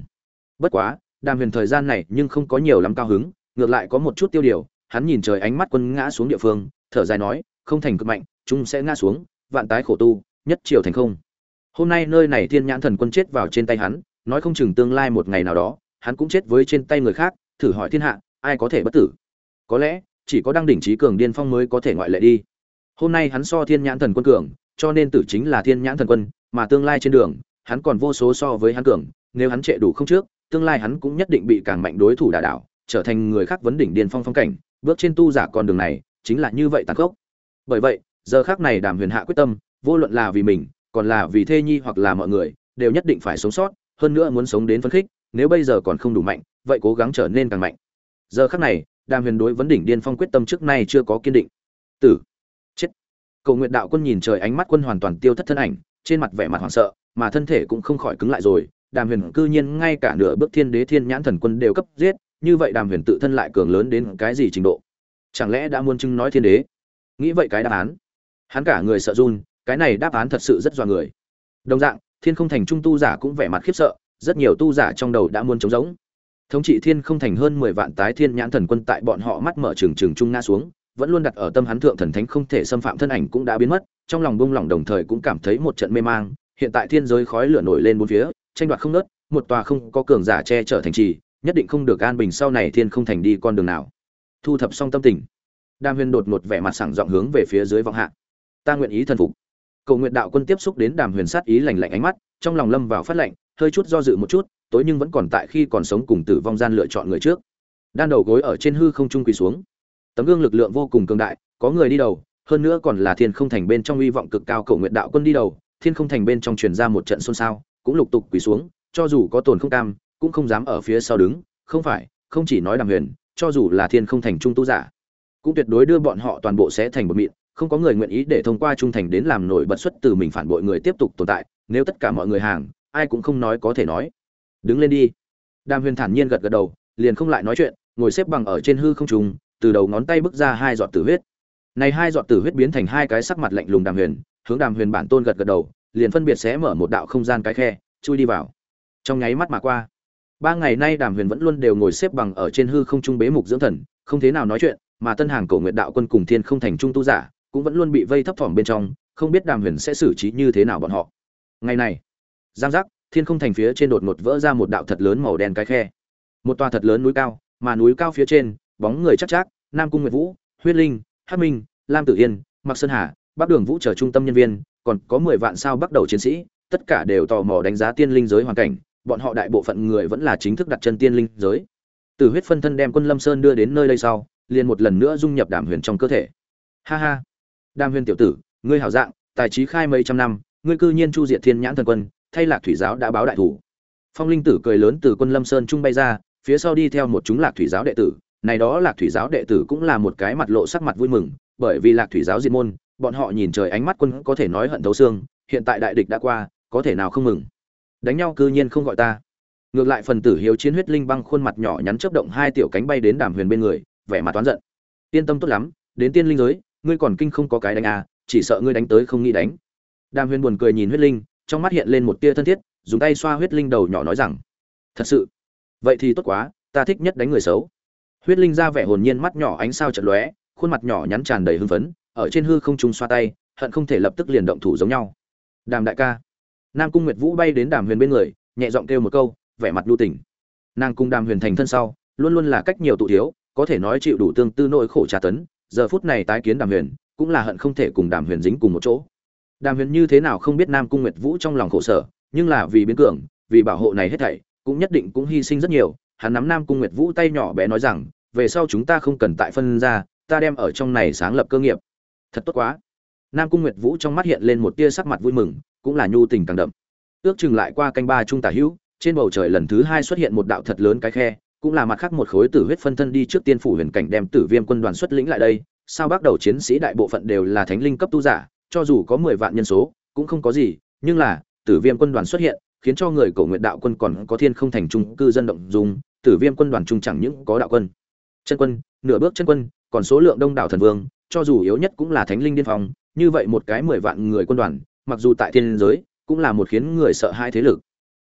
Bất quá, đàm huyền thời gian này nhưng không có nhiều lắm cao hứng, ngược lại có một chút tiêu điều, hắn nhìn trời ánh mắt quân ngã xuống địa phương, thở dài nói, không thành cực mạnh, chúng sẽ ngã xuống, vạn tái khổ tu, nhất triều thành không. Hôm nay nơi này thiên nhãn thần quân chết vào trên tay hắn, nói không chừng tương lai một ngày nào đó, hắn cũng chết với trên tay người khác, thử hỏi thiên hạ, ai có thể bất tử? Có lẽ, chỉ có đăng đỉnh trí cường điên phong mới có thể ngoại lệ đi. Hôm nay hắn so thiên nhãn thần quân cường, cho nên tử chính là thiên nhãn thần quân, mà tương lai trên đường, hắn còn vô số so với hắn cường, nếu hắn trệ đủ không trước, tương lai hắn cũng nhất định bị càng mạnh đối thủ đả đảo, trở thành người khác vấn đỉnh điên phong phong cảnh, bước trên tu giả con đường này, chính là như vậy tàn khốc. Bởi vậy, giờ khác này đàm huyền hạ quyết tâm, vô luận là vì mình, còn là vì thê nhi hoặc là mọi người, đều nhất định phải sống sót, hơn nữa muốn sống đến phấn khích, nếu bây giờ còn không đủ mạnh, vậy cố gắng trở nên càng mạnh. Giờ khắc này đàm huyền đối vấn đỉnh điên phong quyết tâm trước nay chưa có kiên định. Tử. Chết. Cầu nguyện đạo quân nhìn trời ánh mắt quân hoàn toàn tiêu thất thân ảnh, trên mặt vẻ mặt hoảng sợ, mà thân thể cũng không khỏi cứng lại rồi. Đàm huyền cư nhiên ngay cả nửa bước thiên đế thiên nhãn thần quân đều cấp giết, như vậy đàm huyền tự thân lại cường lớn đến cái gì trình độ? Chẳng lẽ đã muốn chứng nói thiên đế? Nghĩ vậy cái đáp án. Hắn cả người sợ run, cái này đáp án thật sự rất dọa người. Đồng dạng, thiên không thành trung tu giả cũng vẻ mặt khiếp sợ, rất nhiều tu giả trong đầu đã muốn trống rỗng thống trị thiên không thành hơn mười vạn tái thiên nhãn thần quân tại bọn họ mắt mở trừng trừng trung nga xuống, vẫn luôn đặt ở tâm hắn thượng thần thánh không thể xâm phạm thân ảnh cũng đã biến mất, trong lòng bông lỏng đồng thời cũng cảm thấy một trận mê mang, hiện tại thiên giới khói lửa nổi lên bốn phía, tranh đoạt không nớt, một tòa không có cường giả che chở thành trì, nhất định không được an bình sau này thiên không thành đi con đường nào. Thu thập xong tâm tình, đam huyền đột ngột vẻ mặt sảng giọng hướng về phía dưới vọng hạ. Ta nguyện ý thần phục. Cầu nguyện đạo quân tiếp xúc đến đàm huyền sát ý lành lạnh ánh mắt, trong lòng lâm vào phát lạnh hơi chút do dự một chút tối nhưng vẫn còn tại khi còn sống cùng tử vong gian lựa chọn người trước. Đan đầu gối ở trên hư không trung quỳ xuống. Tấm gương lực lượng vô cùng cường đại, có người đi đầu, hơn nữa còn là thiên không thành bên trong uy vọng cực cao cầu nguyện đạo quân đi đầu, thiên không thành bên trong truyền ra một trận xôn xao, cũng lục tục quỳ xuống, cho dù có tồn không cam, cũng không dám ở phía sau đứng, không phải, không chỉ nói đàm huyền, cho dù là thiên không thành trung tu giả, cũng tuyệt đối đưa bọn họ toàn bộ sẽ thành một mịn, không có người nguyện ý để thông qua trung thành đến làm nổi bật xuất từ mình phản bội người tiếp tục tồn tại, nếu tất cả mọi người hàng, ai cũng không nói có thể nói đứng lên đi. Đàm huyền thản nhiên gật gật đầu, liền không lại nói chuyện, ngồi xếp bằng ở trên hư không trùng, từ đầu ngón tay bước ra hai giọt tử huyết. Này hai giọt tử huyết biến thành hai cái sắc mặt lạnh lùng đàm huyền, hướng đàm huyền bản tôn gật gật đầu, liền phân biệt sẽ mở một đạo không gian cái khe, chui đi vào. Trong nháy mắt mà qua, ba ngày nay đàm huyền vẫn luôn đều ngồi xếp bằng ở trên hư không trung bế mục dưỡng thần, không thế nào nói chuyện, mà tân hàng cổ nguyện đạo quân cùng thiên không thành trung tu giả cũng vẫn luôn bị vây thấp thỏm bên trong, không biết đàm huyền sẽ xử trí như thế nào bọn họ. Ngày này, giang giác thiên không thành phía trên đột ngột vỡ ra một đạo thật lớn màu đen cái khe. Một tòa thật lớn núi cao, mà núi cao phía trên, bóng người chắc chắc nam cung nguyệt vũ, huyết linh hát minh, lam tử yên mặc sơn hà, bắc đường vũ trở trung tâm nhân viên, còn có mười vạn sao bắt đầu chiến sĩ, tất cả đều tò mò đánh giá tiên linh giới hoàn cảnh, bọn họ đại bộ phận người vẫn là chính thức đặt chân tiên linh giới. Từ huyết phân thân đem quân lâm sơn đưa đến nơi đây sau, liền một lần nữa dung nhập đàm huyền trong cơ thể. Ha ha. Đàm huyền tiểu tử, ngươi hảo dạng, tài trí khai mấy trăm năm, ngươi cư nhiên chu diệt thiên nhãn thần quân thay lạc thủy giáo đã báo đại thủ. Phong linh tử cười lớn từ quân lâm sơn trung bay ra, phía sau đi theo một chúng lạc thủy giáo đệ tử. Này đó lạc thủy giáo đệ tử cũng là một cái mặt lộ sắc mặt vui mừng, bởi vì lạc thủy giáo diệt môn, bọn họ nhìn trời ánh mắt quân có thể nói hận thấu xương, hiện tại đại địch đã qua, có thể nào không mừng? Đánh nhau cư nhiên không gọi ta. Ngược lại phần tử hiếu chiến huyết linh băng khuôn mặt nhỏ nhắn chớp động hai tiểu cánh bay đến đàm huyền bên người, vẻ mặt toán giận. Yên tâm tốt lắm, đến tiên linh giới, ngươi còn kinh không có cái đánh à chỉ sợ ngươi đánh tới không nghĩ đánh. Đàm huyền buồn cười nhìn huyết linh trong mắt hiện lên một tia thân thiết, dùng tay xoa huyết linh đầu nhỏ nói rằng, thật sự? Vậy thì tốt quá, ta thích nhất đánh người xấu. Huyết linh ra vẻ hồn nhiên mắt nhỏ ánh sao chật lóe, khuôn mặt nhỏ nhắn tràn đầy hưng phấn, ở trên hư không trung xoa tay, hận không thể lập tức liền động thủ giống nhau. Đàm đại ca. Nam cung nguyệt vũ bay đến đàm huyền bên người, nhẹ giọng kêu một câu, vẻ mặt lưu tỉnh nàng cung đàm huyền thành thân sau, luôn luôn là cách nhiều tụ thiếu, có thể nói chịu đủ tương tư nỗi khổ tra tấn, giờ phút này tái kiến đàm huyền, cũng là hận không thể cùng đàm huyền dính cùng một chỗ đàm huyền như thế nào không biết nam cung nguyệt vũ trong lòng khổ sở, nhưng là vì biến cường, vì bảo hộ này hết thảy, cũng nhất định cũng hy sinh rất nhiều. Hắn nắm nam cung nguyệt vũ tay nhỏ bé nói rằng, về sau chúng ta không cần tại phân ra, ta đem ở trong này sáng lập cơ nghiệp. Thật tốt quá. Nam cung nguyệt vũ trong mắt hiện lên một tia sắc mặt vui mừng, cũng là nhu tình càng đậm. Ước chừng lại qua canh ba trung tả hữu, trên bầu trời lần thứ hai xuất hiện một đạo thật lớn cái khe, cũng là mặt khác một khối tử huyết phân thân đi trước tiên phủ huyền cảnh đem tử viêm quân đoàn xuất lĩnh lại đây. Sao bắt đầu chiến sĩ đại bộ phận đều là thánh linh cấp tu giả cho dù có mười vạn nhân số cũng không có gì nhưng là tử viêm quân đoàn xuất hiện khiến cho người cổ nguyện đạo quân còn có thiên không thành trung cư dân động dung, tử viêm quân đoàn trung chẳng những có đạo quân chân quân nửa bước chân quân còn số lượng đông đảo thần vương cho dù yếu nhất cũng là thánh linh điên phong như vậy một cái mười vạn người quân đoàn mặc dù tại thiên giới cũng là một khiến người sợ hai thế lực.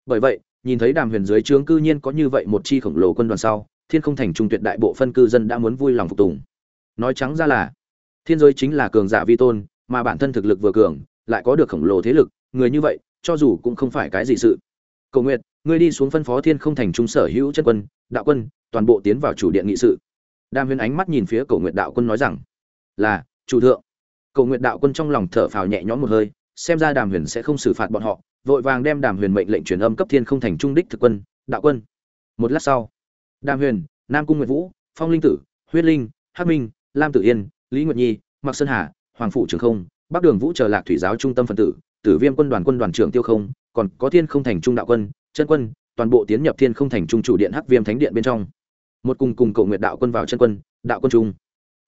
Bởi vậy nhìn thấy đàm huyền dưới trướng cư nhiên có như vậy một chi khổng lồ quân đoàn sau thiên không thành trung tuyệt đại bộ phân cư dân đã muốn vui lòng phục tùng. Nói trắng ra là thiên giới chính là cường giả vi tôn mà bản thân thực lực vừa cường lại có được khổng lồ thế lực người như vậy cho dù cũng không phải cái gì sự. Cầu Nguyệt, ngươi đi xuống phân phó thiên không thành trung sở hữu chân quân đạo quân toàn bộ tiến vào chủ điện nghị sự. Đàm huyền ánh mắt nhìn phía cầu Nguyệt đạo quân nói rằng là chủ thượng. Cầu Nguyệt đạo quân trong lòng thở phào nhẹ nhõm một hơi xem ra đàm huyền sẽ không xử phạt bọn họ vội vàng đem đàm huyền mệnh lệnh truyền âm cấp thiên không thành trung đích thực quân đạo quân. Một lát sau đàm huyền nam cung nguyệt vũ phong linh tử huyết linh hắc minh lam tử yên lý nguyệt nhi mặc sơn hà hoàng phụ trường không, bắc đường vũ chờ lạc thủy giáo trung tâm phân tử tử viêm quân đoàn quân đoàn trưởng tiêu không, còn có thiên không thành trung đạo quân, chân quân, toàn bộ tiến nhập thiên không thành trung chủ điện hắc viêm thánh điện bên trong. Một cùng cùng cầu nguyện đạo quân vào chân quân, đạo quân trung.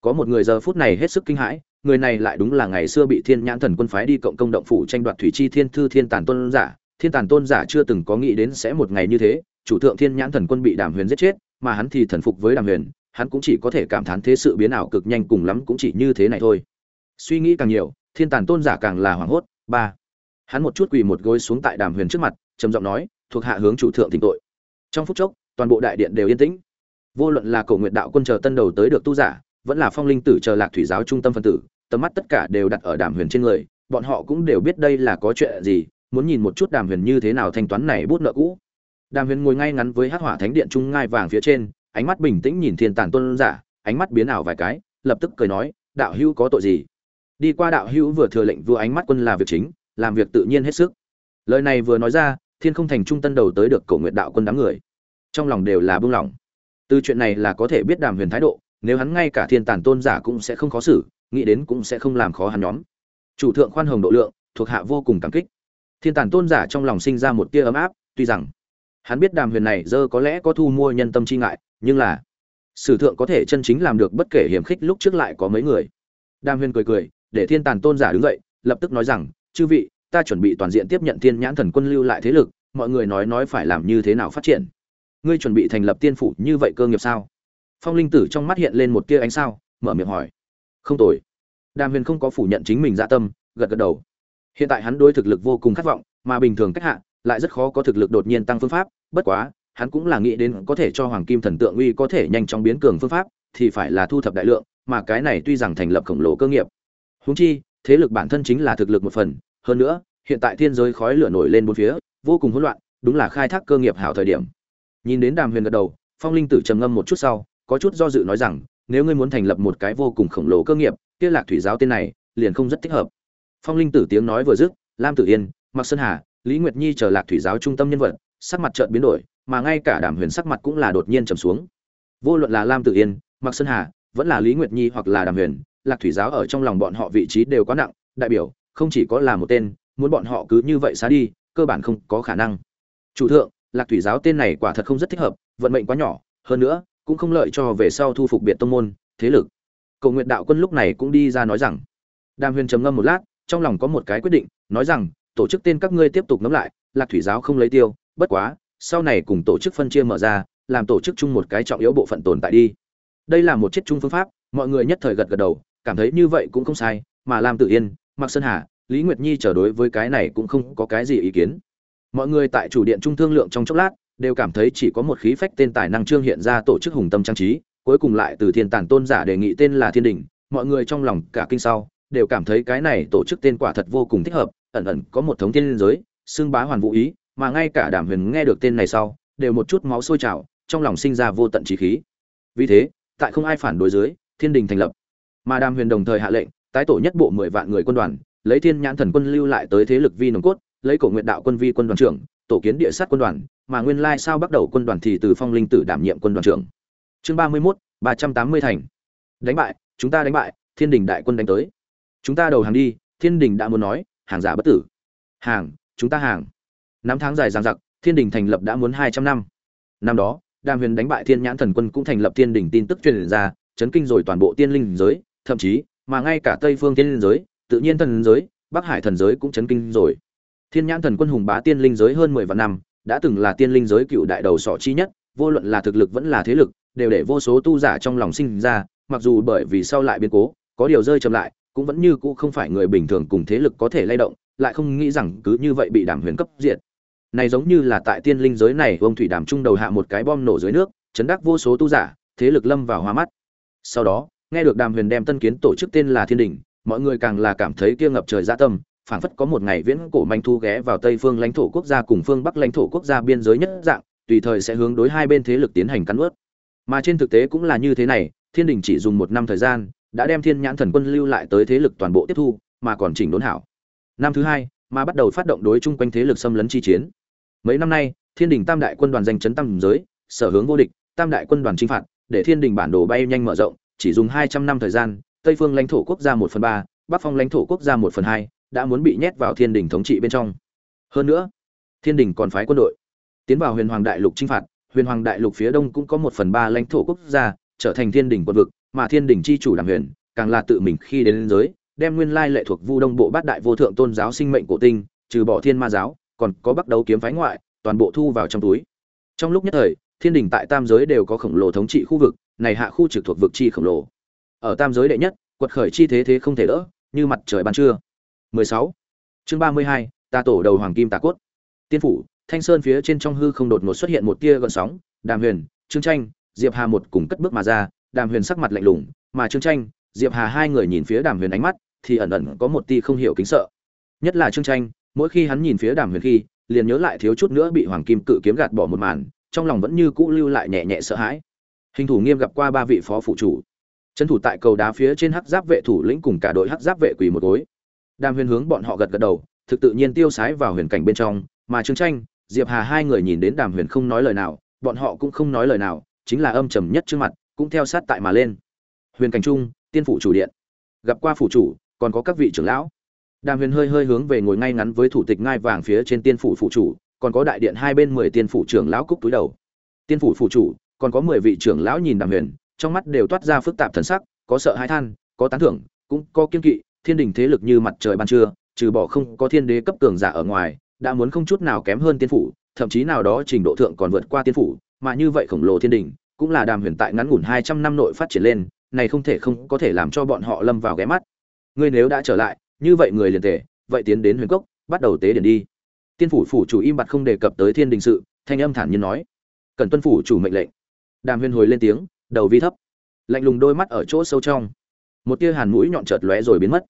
Có một người giờ phút này hết sức kinh hãi, người này lại đúng là ngày xưa bị thiên nhãn thần quân phái đi cộng công động phủ tranh đoạt thủy chi thiên thư thiên tàn tôn giả, thiên tàn tôn giả chưa từng có nghĩ đến sẽ một ngày như thế, chủ thượng thiên nhãn thần quân bị đàm huyền giết chết, mà hắn thì thần phục với đàm huyền, hắn cũng chỉ có thể cảm thán thế sự biến ảo cực nhanh cùng lắm cũng chỉ như thế này thôi suy nghĩ càng nhiều, thiên tàn tôn giả càng là hoảng hốt. Ba. Hắn một chút quỳ một gối xuống tại đàm huyền trước mặt, trầm giọng nói, thuộc hạ hướng chủ thượng thỉnh tội. Trong phút chốc, toàn bộ đại điện đều yên tĩnh. Vô luận là cổ nguyện đạo quân chờ tân đầu tới được tu giả, vẫn là phong linh tử chờ lạc thủy giáo trung tâm phân tử, tầm mắt tất cả đều đặt ở đàm huyền trên người, bọn họ cũng đều biết đây là có chuyện gì, muốn nhìn một chút đàm huyền như thế nào thanh toán này bút nợ cũ. Đàm huyền ngồi ngay ngắn với hát hỏa thánh điện trung ngai vàng phía trên, ánh mắt bình tĩnh nhìn thiên tàn tôn giả, ánh mắt biến ảo vài cái, lập tức cười nói, đạo hữu có tội gì? Đi qua đạo hữu vừa thừa lệnh vừa ánh mắt quân là việc chính, làm việc tự nhiên hết sức. Lời này vừa nói ra, thiên không thành trung tân đầu tới được cổ nguyện đạo quân đám người. Trong lòng đều là buông lỏng từ chuyện này là có thể biết đàm huyền thái độ, nếu hắn ngay cả thiên tản tôn giả cũng sẽ không khó xử, nghĩ đến cũng sẽ không làm khó hắn nhóm. Chủ thượng khoan hồng độ lượng, thuộc hạ vô cùng cảm kích. Thiên tản tôn giả trong lòng sinh ra một tia ấm áp, tuy rằng hắn biết đàm huyền này dơ có lẽ có thu mua nhân tâm chi ngại, nhưng là sử thượng có thể chân chính làm được bất kể hiểm khích lúc trước lại có mấy người. Đàm huyền cười cười để thiên tàn tôn giả đứng dậy, lập tức nói rằng, chư vị, ta chuẩn bị toàn diện tiếp nhận thiên nhãn thần quân lưu lại thế lực, mọi người nói nói phải làm như thế nào phát triển? Ngươi chuẩn bị thành lập tiên phủ như vậy cơ nghiệp sao? Phong linh tử trong mắt hiện lên một tia ánh sao, mở miệng hỏi. Không tồi. Đàm huyền không có phủ nhận chính mình dạ tâm, gật gật đầu. Hiện tại hắn đối thực lực vô cùng khát vọng, mà bình thường cách hạ, lại rất khó có thực lực đột nhiên tăng phương pháp, bất quá, hắn cũng là nghĩ đến có thể cho hoàng kim thần tượng uy có thể nhanh chóng biến cường phương pháp, thì phải là thu thập đại lượng, mà cái này tuy rằng thành lập khổng lồ cơ nghiệp Huống chi, thế lực bản thân chính là thực lực một phần, hơn nữa, hiện tại thiên giới khói lửa nổi lên bốn phía, vô cùng hỗn loạn, đúng là khai thác cơ nghiệp hảo thời điểm. Nhìn đến đàm huyền gật đầu, phong linh tử trầm ngâm một chút sau, có chút do dự nói rằng, nếu ngươi muốn thành lập một cái vô cùng khổng lồ cơ nghiệp, kia lạc thủy giáo tên này, liền không rất thích hợp. Phong linh tử tiếng nói vừa dứt, lam tử yên mặc sơn hà, lý nguyệt nhi trở lạc thủy giáo trung tâm nhân vật, sắc mặt chợt biến đổi, mà ngay cả đàm huyền sắc mặt cũng là đột nhiên trầm xuống. Vô luận là lam tử yên mặc sơn hà, vẫn là lý nguyệt nhi hoặc là đàm huyền lạc thủy giáo ở trong lòng bọn họ vị trí đều quá nặng, đại biểu, không chỉ có là một tên, muốn bọn họ cứ như vậy xá đi, cơ bản không có khả năng. Chủ thượng, lạc thủy giáo tên này quả thật không rất thích hợp, vận mệnh quá nhỏ, hơn nữa, cũng không lợi cho về sau thu phục biệt tông môn, thế lực. Cầu nguyện đạo quân lúc này cũng đi ra nói rằng, đàm huyền trầm ngâm một lát, trong lòng có một cái quyết định, nói rằng, tổ chức tên các ngươi tiếp tục ngẫm lại, lạc thủy giáo không lấy tiêu, bất quá, sau này cùng tổ chức phân chia mở ra, làm tổ chức chung một cái trọng yếu bộ phận tồn tại đi. Đây là một chiết chung phương pháp, mọi người nhất thời gật gật đầu cảm thấy như vậy cũng không sai, mà làm tự yên mặc sơn hà, lý nguyệt nhi trở đối với cái này cũng không có cái gì ý kiến. Mọi người tại chủ điện trung thương lượng trong chốc lát, đều cảm thấy chỉ có một khí phách tên tài năng trương hiện ra tổ chức hùng tâm trang trí, cuối cùng lại từ thiên tản tôn giả đề nghị tên là thiên đình, mọi người trong lòng cả kinh sau, đều cảm thấy cái này tổ chức tên quả thật vô cùng thích hợp, ẩn ẩn có một thống thiên liên giới, xưng bá hoàn vũ ý, mà ngay cả đàm huyền nghe được tên này sau, đều một chút máu sôi trào, trong lòng sinh ra vô tận trí khí. Vì thế, tại không ai phản đối dưới, thiên đình thành lập mà đàm huyền đồng thời hạ lệnh, tái tổ nhất bộ mười vạn người quân đoàn, lấy thiên nhãn thần quân lưu lại tới thế lực vi nồng cốt, lấy cổ nguyện đạo quân vi quân đoàn trưởng, tổ kiến địa sát quân đoàn, mà nguyên lai sao bắt đầu quân đoàn thì từ phong linh tử đảm nhiệm quân đoàn trưởng. Chương ba mươi mốt, ba trăm tám mươi thành. Đánh bại, chúng ta đánh bại, thiên đình đại quân đánh tới. Chúng ta đầu hàng đi, thiên đình đã muốn nói, hàng giả bất tử. Hàng, chúng ta hàng. Năm tháng dài dằng dặc, thiên đình thành lập đã muốn hai trăm năm. Năm đó, đàm huyền đánh bại thiên nhãn thần quân cũng thành lập thiên đình tin tức truyền ra, chấn kinh rồi toàn bộ tiên linh giới thậm chí, mà ngay cả tây phương tiên linh giới, tự nhiên thần giới, bắc hải thần giới cũng chấn kinh rồi. Thiên nhãn thần quân hùng bá tiên linh giới hơn mười vạn năm, đã từng là tiên linh giới cựu đại đầu sọ chi nhất, vô luận là thực lực vẫn là thế lực, đều để vô số tu giả trong lòng sinh ra, mặc dù bởi vì sau lại biến cố, có điều rơi chậm lại, cũng vẫn như cũ không phải người bình thường cùng thế lực có thể lay động, lại không nghĩ rằng cứ như vậy bị đàm huyền cấp diệt. Này giống như là tại tiên linh giới này, ông thủy đàm trung đầu hạ một cái bom nổ dưới nước, chấn đắc vô số tu giả, thế lực lâm vào hoa mắt. Sau đó nghe được đàm huyền đem tân kiến tổ chức tên là thiên đình, mọi người càng là cảm thấy kia ngập trời dạ tâm, phảng phất có một ngày viễn cổ manh thu ghé vào tây phương lãnh thổ quốc gia cùng phương bắc lãnh thổ quốc gia biên giới nhất dạng, tùy thời sẽ hướng đối hai bên thế lực tiến hành cắn ướt. Mà trên thực tế cũng là như thế này, thiên đình chỉ dùng một năm thời gian, đã đem thiên nhãn thần quân lưu lại tới thế lực toàn bộ tiếp thu, mà còn chỉnh đốn hảo. Năm thứ hai, mà bắt đầu phát động đối chung quanh thế lực xâm lấn chi chiến. Mấy năm nay, thiên đình tam đại quân đoàn danh chấn tam giới, sở hướng vô địch, tam đại quân đoàn chinh phạt, để thiên đình bản đồ bay nhanh mở rộng chỉ dùng hai trăm năm thời gian, tây phương lãnh thổ quốc gia một phần ba, bắc phong lãnh thổ quốc gia một phần hai đã muốn bị nhét vào thiên đình thống trị bên trong. Hơn nữa, thiên đình còn phái quân đội. Tiến vào huyền hoàng đại lục chinh phạt, huyền hoàng đại lục phía đông cũng có một phần ba lãnh thổ quốc gia trở thành thiên đình quân vực, mà thiên đình chi chủ đàm huyền, càng là tự mình khi đến giới, đem nguyên lai lệ thuộc vu đông bộ bát đại vô thượng tôn giáo sinh mệnh cổ tinh, trừ bỏ thiên ma giáo, còn có bắt đầu kiếm phái ngoại, toàn bộ thu vào trong túi. Trong lúc nhất thời, thiên đình tại tam giới đều có khổng lồ thống trị khu vực này hạ khu trực thuộc vực chi khổng lồ. Ở tam giới đệ nhất quật khởi chi thế thế không thể đỡ như mặt trời ban trưa. 16. chương 32, ta tổ đầu hoàng kim tà cốt. Tiên phủ thanh sơn phía trên trong hư không đột ngột xuất hiện một tia gợn sóng đàm huyền trương tranh diệp hà một cùng cất bước mà ra đàm huyền sắc mặt lạnh lùng mà trương tranh diệp hà hai người nhìn phía đàm huyền ánh mắt thì ẩn ẩn có một tia không hiểu kính sợ. Nhất là trương tranh mỗi khi hắn nhìn phía đàm huyền khi liền nhớ lại thiếu chút nữa bị hoàng kim cự kiếm gạt bỏ một màn trong lòng vẫn như cũ lưu lại nhẹ nhẹ sợ hãi hình thủ nghiêm gặp qua ba vị phó phụ chủ. Trấn thủ tại cầu đá phía trên hắc giáp vệ thủ lĩnh cùng cả đội hắc giáp vệ quỳ một gối. Đàm huyền hướng bọn họ gật gật đầu, thực tự nhiên tiêu sái vào huyền cảnh bên trong, mà trương tranh, diệp hà hai người nhìn đến đàm huyền không nói lời nào, bọn họ cũng không nói lời nào, chính là âm trầm nhất trước mặt, cũng theo sát tại mà lên. Huyền cảnh trung, tiên phủ chủ điện. Gặp qua phủ chủ, còn có các vị trưởng lão. Đàm huyền hơi hơi hướng về ngồi ngay ngắn với thủ tịch ngai vàng phía trên tiên phủ phủ chủ, còn có đại điện hai bên mười tiên phủ trưởng lão cúc túi đầu. Tiên phủ phủ chủ còn có mười vị trưởng lão nhìn đàm huyền, trong mắt đều toát ra phức tạp thần sắc, có sợ hãi than, có tán thưởng, cũng có kiên kỵ, thiên đình thế lực như mặt trời ban trưa, trừ bỏ không có thiên đế cấp cường giả ở ngoài, đã muốn không chút nào kém hơn tiên phủ, thậm chí nào đó trình độ thượng còn vượt qua tiên phủ, mà như vậy khổng lồ thiên đình, cũng là đàm huyền tại ngắn ngủn hai trăm năm nội phát triển lên, này không thể không có thể làm cho bọn họ lâm vào ghé mắt. Ngươi nếu đã trở lại, như vậy người liền tề, vậy tiến đến huyền cốc, bắt đầu tế điển đi. Tiên phủ phủ chủ im bặt không đề cập tới thiên đình sự, thanh âm thản nhiên nói. Cần tuân phủ chủ mệnh lệnh đàm huyền hồi lên tiếng, đầu vi thấp. Lạnh lùng đôi mắt ở chỗ sâu trong. Một tia hàn mũi nhọn chợt lóe rồi biến mất.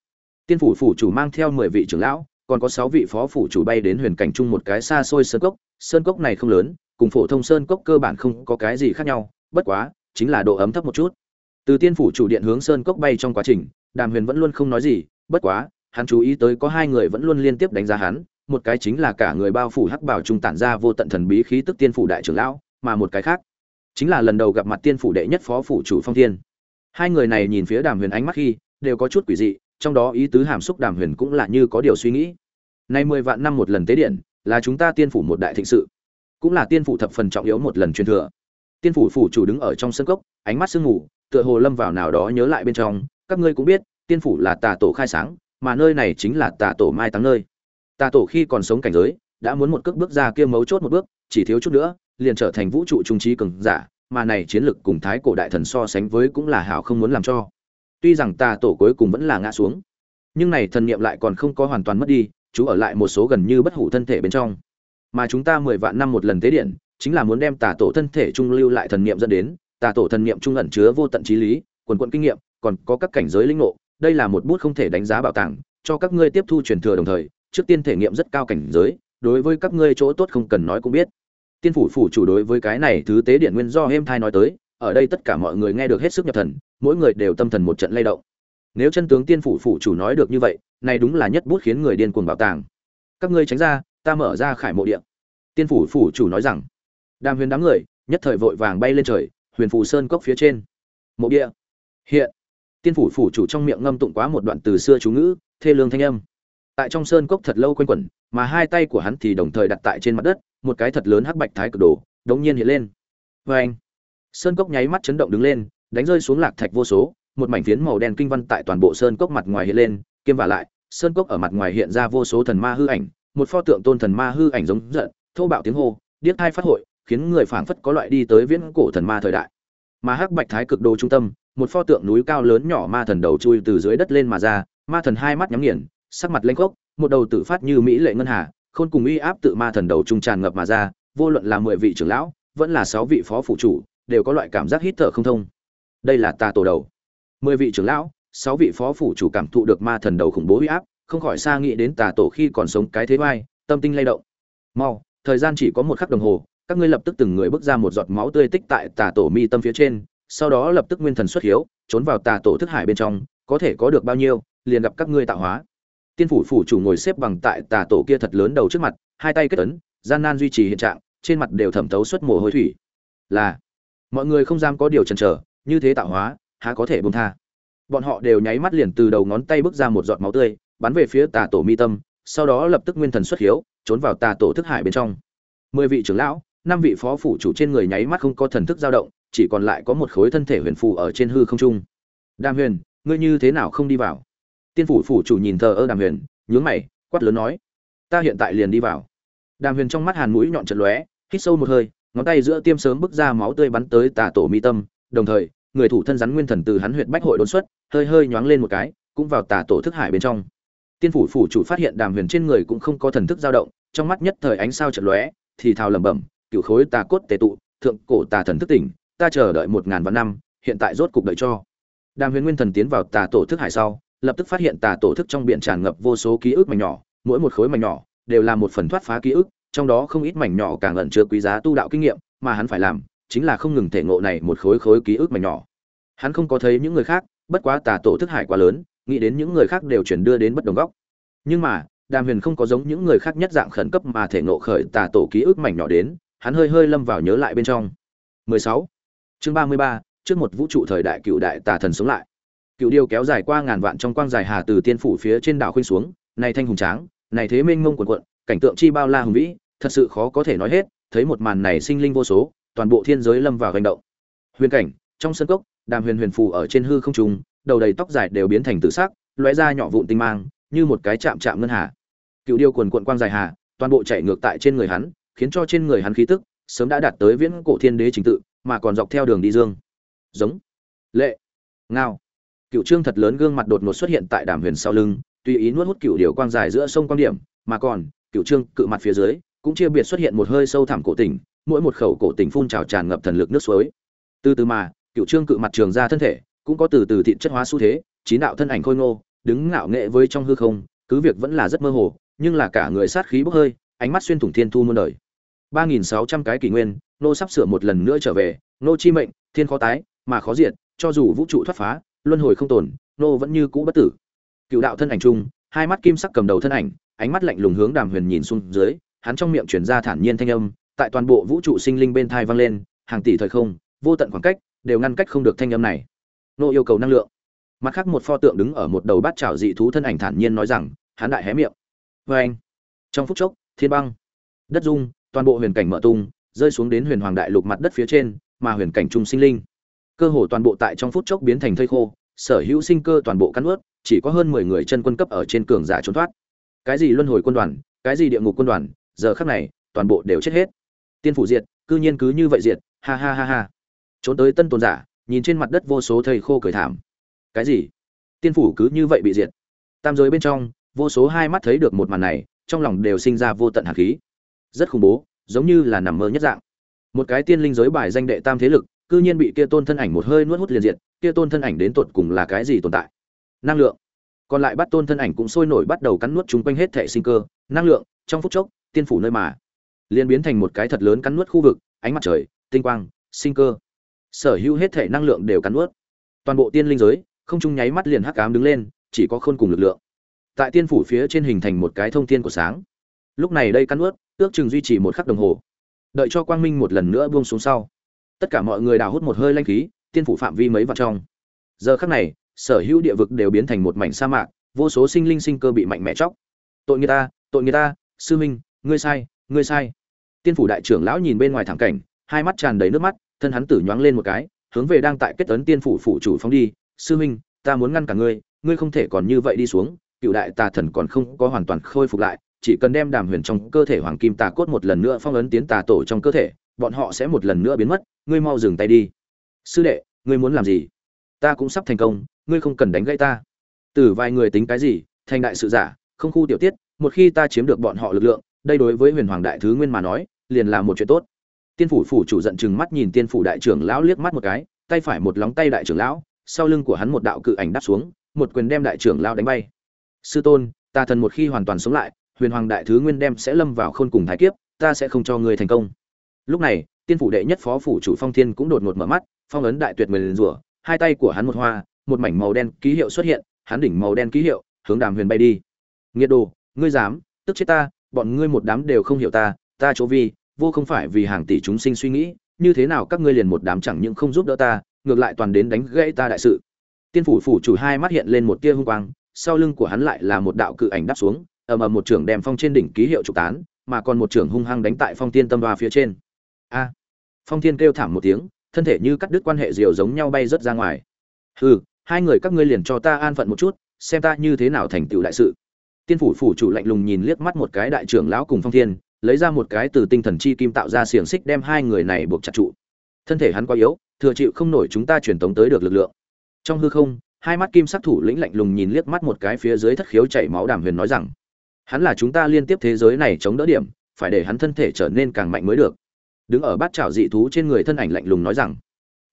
Tiên phủ phủ chủ mang theo mười vị trưởng lão, còn có sáu vị phó phủ chủ bay đến huyền cảnh chung một cái xa xôi sơn cốc. Sơn cốc này không lớn, cùng phổ thông sơn cốc cơ bản không có cái gì khác nhau, bất quá, chính là độ ấm thấp một chút. Từ tiên phủ chủ điện hướng sơn cốc bay trong quá trình, đàm huyền vẫn luôn không nói gì, bất quá, hắn chú ý tới có hai người vẫn luôn liên tiếp đánh giá hắn, một cái chính là cả người bao phủ hắc bảo trung tản ra vô tận thần bí khí tức tiên phủ đại trưởng lão, mà một cái khác chính là lần đầu gặp mặt tiên phủ đệ nhất phó phủ chủ phong thiên. Hai người này nhìn phía đàm huyền ánh mắt khi, đều có chút quỷ dị, trong đó ý tứ hàm xúc đàm huyền cũng là như có điều suy nghĩ. Nay mười vạn năm một lần tế điện, là chúng ta tiên phủ một đại thịnh sự, cũng là tiên phủ thập phần trọng yếu một lần truyền thừa. Tiên phủ phủ chủ đứng ở trong sân cốc, ánh mắt sương ngủ tựa hồ lâm vào nào đó nhớ lại bên trong. Các ngươi cũng biết, tiên phủ là tà tổ khai sáng, mà nơi này chính là tà tổ mai táng nơi. Tà tổ khi còn sống cảnh giới, đã muốn một cước bước ra kia mấu chốt một bước, chỉ thiếu chút nữa liền trở thành vũ trụ trung trí cường giả, mà này chiến lực cùng thái cổ đại thần so sánh với cũng là hảo không muốn làm cho. Tuy rằng tà tổ cuối cùng vẫn là ngã xuống, nhưng này thần niệm lại còn không có hoàn toàn mất đi, chú ở lại một số gần như bất hủ thân thể bên trong. Mà chúng ta mười vạn năm một lần tế điện, chính là muốn đem tà tổ thân thể trung lưu lại thần niệm dẫn đến, tà tổ thần niệm trung ẩn chứa vô tận trí lý, quần quận kinh nghiệm, còn có các cảnh giới linh ngộ, đây là một bút không thể đánh giá bảo tàng, cho các ngươi tiếp thu truyền thừa đồng thời, trước tiên thể nghiệm rất cao cảnh giới, đối với các ngươi chỗ tốt không cần nói cũng biết tiên phủ phủ chủ đối với cái này thứ tế điện nguyên do êm thai nói tới, ở đây tất cả mọi người nghe được hết sức nhập thần, mỗi người đều tâm thần một trận lay động. Nếu chân tướng tiên phủ phủ chủ nói được như vậy, này đúng là nhất bút khiến người điên cuồng bảo tàng. Các ngươi tránh ra, ta mở ra khải mộ điện tiên phủ phủ chủ nói rằng, đàm huyền đám người, nhất thời vội vàng bay lên trời, huyền phủ sơn cốc phía trên. Mộ địa. Hiện, tiên phủ phủ chủ trong miệng ngâm tụng quá một đoạn từ xưa chú ngữ, thê lương thanh âm tại trong sơn cốc thật lâu quanh quẩn, mà hai tay của hắn thì đồng thời đặt tại trên mặt đất, một cái thật lớn hắc bạch thái cực đồ, đống nhiên hiện lên. Vê anh, sơn cốc nháy mắt chấn động đứng lên, đánh rơi xuống lạc thạch vô số, một mảnh phiến màu đen kinh văn tại toàn bộ sơn cốc mặt ngoài hiện lên, kiêm vả lại, sơn cốc ở mặt ngoài hiện ra vô số thần ma hư ảnh, một pho tượng tôn thần ma hư ảnh giống giận, thô bạo tiếng hô, điếc thai phát hội, khiến người phảng phất có loại đi tới viễn cổ thần ma thời đại. Mà hắc bạch thái cực đồ trung tâm, một pho tượng núi cao lớn nhỏ ma thần đầu chui từ dưới đất lên mà ra, ma thần hai mắt nhắm nghiền sắc mặt lênh khốc, một đầu tự phát như mỹ lệ ngân hà, khôn cùng uy áp tự ma thần đầu trung tràn ngập mà ra, vô luận là mười vị trưởng lão, vẫn là sáu vị phó phụ chủ, đều có loại cảm giác hít thở không thông. Đây là ta tổ đầu. Mười vị trưởng lão, sáu vị phó phụ chủ cảm thụ được ma thần đầu khủng bố uy áp, không khỏi xa nghĩ đến tà tổ khi còn sống cái thế vai, tâm tinh lay động. Mau, thời gian chỉ có một khắc đồng hồ, các ngươi lập tức từng người bước ra một giọt máu tươi tích tại tà tổ mi tâm phía trên, sau đó lập tức nguyên thần xuất hiếu, trốn vào tà tổ thức hải bên trong, có thể có được bao nhiêu, liền gặp các ngươi tạo hóa tiên phủ phủ chủ ngồi xếp bằng tại tà tổ kia thật lớn đầu trước mặt, hai tay kết ấn, gian nan duy trì hiện trạng, trên mặt đều thẩm thấu xuất mồ hôi thủy. Là, mọi người không dám có điều chần chờ, như thế tạo hóa, há có thể bông tha. Bọn họ đều nháy mắt liền từ đầu ngón tay bước ra một giọt máu tươi, bắn về phía tà tổ mi tâm, sau đó lập tức nguyên thần xuất hiếu, trốn vào tà tổ thức hải bên trong. Mười vị trưởng lão, năm vị phó phủ chủ trên người nháy mắt không có thần thức dao động, chỉ còn lại có một khối thân thể huyền phù ở trên hư không trung. Đam huyền, ngươi như thế nào không đi vào? Tiên phủ phủ chủ nhìn thờ ơ đàm huyền, nhướng mày, quát lớn nói, ta hiện tại liền đi vào. Đàm huyền trong mắt hàn mũi nhọn trận lóe, hít sâu một hơi, ngón tay giữa tiêm sớm bức ra máu tươi bắn tới tà tổ mi tâm, đồng thời, người thủ thân rắn nguyên thần từ hắn huyện bách hội đốn xuất, hơi hơi nhoáng lên một cái, cũng vào tà tổ thức hải bên trong. Tiên phủ phủ chủ phát hiện đàm huyền trên người cũng không có thần thức dao động, trong mắt nhất thời ánh sao chật lóe, thì thào lẩm bẩm cựu khối tà cốt tề tụ, thượng cổ tà thần thức tỉnh, ta chờ đợi một ngàn vạn năm, hiện tại rốt cục đợi cho. Đàm huyền nguyên thần tiến vào tà tổ thức hải sau lập tức phát hiện tà tổ thức trong biển tràn ngập vô số ký ức mảnh nhỏ mỗi một khối mảnh nhỏ đều là một phần thoát phá ký ức trong đó không ít mảnh nhỏ càng ẩn chứa quý giá tu đạo kinh nghiệm mà hắn phải làm chính là không ngừng thể ngộ này một khối khối ký ức mảnh nhỏ. Hắn không có thấy những người khác bất quá tà tổ thức hải quá lớn nghĩ đến những người khác đều chuyển đưa đến bất đồng góc. Nhưng mà đàm huyền không có giống những người khác nhất dạng khẩn cấp mà thể ngộ khởi tà tổ ký ức mảnh nhỏ đến hắn hơi hơi lâm vào nhớ lại bên trong. 16. chương 33, trước một vũ trụ thời đại cựu đại tà thần sống lại cựu điêu kéo dài qua ngàn vạn trong quang dài hà từ tiên phủ phía trên đảo khuynh xuống, này thanh hùng tráng, này thế mênh mông quần quận cảnh tượng chi bao la hùng vĩ, thật sự khó có thể nói hết, thấy một màn này sinh linh vô số, toàn bộ thiên giới lâm vào hành động. Huyền cảnh, trong sân cốc, đàm huyền huyền phù ở trên hư không trung đầu đầy tóc dài đều biến thành tự sắc, lóe ra nhỏ vụn tinh mang, như một cái chạm chạm ngân hà. Cựu điêu quần quận quang dài hà, toàn bộ chạy ngược tại trên người hắn, khiến cho trên người hắn khí tức sớm đã đạt tới viễn cổ thiên đế trình tự, mà còn dọc theo đường đi dương. Giống. Lệ. Ngao cựu trương thật lớn gương mặt đột ngột xuất hiện tại đàm huyền sau lưng, tùy ý nuốt hút cựu điều quang dài giữa sông quan điểm, mà còn, cựu trương cự mặt phía dưới, cũng chia biệt xuất hiện một hơi sâu thẳm cổ tỉnh, mỗi một khẩu cổ tỉnh phun trào tràn ngập thần lực nước suối. Từ từ mà, cựu trương cự mặt trường ra thân thể, cũng có từ từ thịt chất hóa xu thế, chín đạo thân ảnh khôi ngô, đứng ngạo nghệ với trong hư không, cứ việc vẫn là rất mơ hồ, nhưng là cả người sát khí bốc hơi, ánh mắt xuyên thủng thiên thu muôn đời. Ba nghìn sáu trăm cái kỷ nguyên, nô sắp sửa một lần nữa trở về, nô chi mệnh, thiên khó tái, mà khó diệt, cho dù vũ trụ thoát phá luân hồi không tồn, nô vẫn như cũ bất tử. Cựu đạo thân ảnh chung, hai mắt kim sắc cầm đầu thân ảnh, ánh mắt lạnh lùng hướng đàm huyền nhìn xuống dưới, hắn trong miệng chuyển ra thản nhiên thanh âm, tại toàn bộ vũ trụ sinh linh bên thai vang lên, hàng tỷ thời không, vô tận khoảng cách, đều ngăn cách không được thanh âm này. Nô yêu cầu năng lượng. Mặt khác một pho tượng đứng ở một đầu bát chảo dị thú thân ảnh thản nhiên nói rằng, hắn đại hé miệng. Vê anh. Trong phút chốc, thiên băng, đất dung toàn bộ huyền cảnh mở tung, rơi xuống đến huyền hoàng đại lục mặt đất phía trên, mà huyền cảnh trung sinh linh cơ hồ toàn bộ tại trong phút chốc biến thành thây khô, sở hữu sinh cơ toàn bộ cắn ướt chỉ có hơn mười người chân quân cấp ở trên cường giả trốn thoát. Cái gì luân hồi quân đoàn, cái gì địa ngục quân đoàn, giờ khắc này, toàn bộ đều chết hết. Tiên phủ diệt, cư nhiên cứ như vậy diệt, ha ha ha ha. Trốn tới tân tồn giả, nhìn trên mặt đất vô số thầy khô cười thảm. Cái gì? Tiên phủ cứ như vậy bị diệt. Tam giới bên trong, vô số hai mắt thấy được một màn này, trong lòng đều sinh ra vô tận hạt khí. Rất khủng bố, giống như là nằm mơ nhất dạng. Một cái tiên linh giới bài danh đệ tam thế lực cư nhiên bị kia tôn thân ảnh một hơi nuốt hút liền diệt, kia tôn thân ảnh đến tột cùng là cái gì tồn tại? Năng lượng. Còn lại bắt tôn thân ảnh cũng sôi nổi bắt đầu cắn nuốt chúng quanh hết thể sinh cơ. Năng lượng, trong phút chốc, tiên phủ nơi mà. Liền biến thành một cái thật lớn cắn nuốt khu vực, ánh mặt trời, tinh quang, sinh cơ. Sở hữu hết thể năng lượng đều cắn nuốt. Toàn bộ tiên linh giới, không chung nháy mắt liền hắc ám đứng lên, chỉ có khôn cùng lực lượng. Tại tiên phủ phía trên hình thành một cái thông thiên của sáng. Lúc này đây cắn nuốt, ước chừng duy trì một khắc đồng hồ. Đợi cho quang minh một lần nữa buông xuống sau tất cả mọi người đào hút một hơi lanh khí, tiên phủ phạm vi mấy vạn trong. Giờ khắc này, sở hữu địa vực đều biến thành một mảnh sa mạc, vô số sinh linh sinh cơ bị mạnh mẽ chóc. Tội người ta, tội người ta, sư minh ngươi sai ngươi sai. Tiên phủ đại trưởng lão nhìn bên ngoài thẳng cảnh, hai mắt tràn đầy nước mắt, thân hắn tử nhoáng lên một cái, hướng về đang tại kết ấn tiên phủ phủ chủ phóng đi. Sư minh ta muốn ngăn cả ngươi ngươi không thể còn như vậy đi xuống, cựu đại tà thần còn không có hoàn toàn khôi phục lại, chỉ cần đem đàm huyền trong cơ thể hoàng kim tà cốt một lần nữa phong ấn tiến tà tổ trong cơ thể, bọn họ sẽ một lần nữa biến mất ngươi mau dừng tay đi. Sư đệ, ngươi muốn làm gì? Ta cũng sắp thành công, ngươi không cần đánh gãy ta. Từ vài người tính cái gì, thành đại sự giả, không khu tiểu tiết, một khi ta chiếm được bọn họ lực lượng, đây đối với huyền hoàng đại thứ nguyên mà nói, liền là một chuyện tốt. Tiên phủ phủ chủ giận chừng mắt nhìn tiên phủ đại trưởng lão liếc mắt một cái, tay phải một lóng tay đại trưởng lão, sau lưng của hắn một đạo cự ảnh đáp xuống, một quyền đem đại trưởng lão đánh bay. Sư tôn, ta thần một khi hoàn toàn sống lại, huyền hoàng đại thứ nguyên đem sẽ lâm vào khôn cùng thái kiếp, ta sẽ không cho ngươi thành công. Lúc này tiên phủ đệ nhất phó phủ chủ phong thiên cũng đột ngột mở mắt, phong ấn đại tuyệt nguyền rủa, hai tay của hắn một hoa, một mảnh màu đen ký hiệu xuất hiện, hắn đỉnh màu đen ký hiệu, hướng đàm huyền bay đi. Nghiệt đồ, ngươi dám, tức chết ta, bọn ngươi một đám đều không hiểu ta ta chỗ vi, vô không phải vì hàng tỷ chúng sinh suy nghĩ, như thế nào các ngươi liền một đám chẳng những không giúp đỡ ta, ngược lại toàn đến đánh gãy ta đại sự. Tiên phủ phủ chủ hai mắt hiện lên một tia hung quang, sau lưng của hắn lại là một đạo cự ảnh đáp xuống, ầm ầm một trưởng đem phong trên đỉnh ký hiệu trục tán, mà còn một trưởng hung hăng đánh tại phong tiên tâm đoa phía trên a. Phong thiên kêu thảm một tiếng, thân thể như cắt đứt quan hệ diều giống nhau bay rớt ra ngoài. Hừ, hai người các ngươi liền cho ta an phận một chút, xem ta như thế nào thành tựu đại sự. Tiên phủ phủ chủ lạnh lùng nhìn liếc mắt một cái đại trưởng lão cùng phong thiên, lấy ra một cái từ tinh thần chi kim tạo ra xiềng xích đem hai người này buộc chặt trụ. Thân thể hắn quá yếu, thừa chịu không nổi chúng ta truyền tống tới được lực lượng. Trong hư không, hai mắt kim sắc thủ lĩnh lạnh lùng nhìn liếc mắt một cái phía dưới thất khiếu chảy máu đàm huyền nói rằng, hắn là chúng ta liên tiếp thế giới này chống đỡ điểm, phải để hắn thân thể trở nên càng mạnh mới được đứng ở bát trảo dị thú trên người thân ảnh lạnh lùng nói rằng,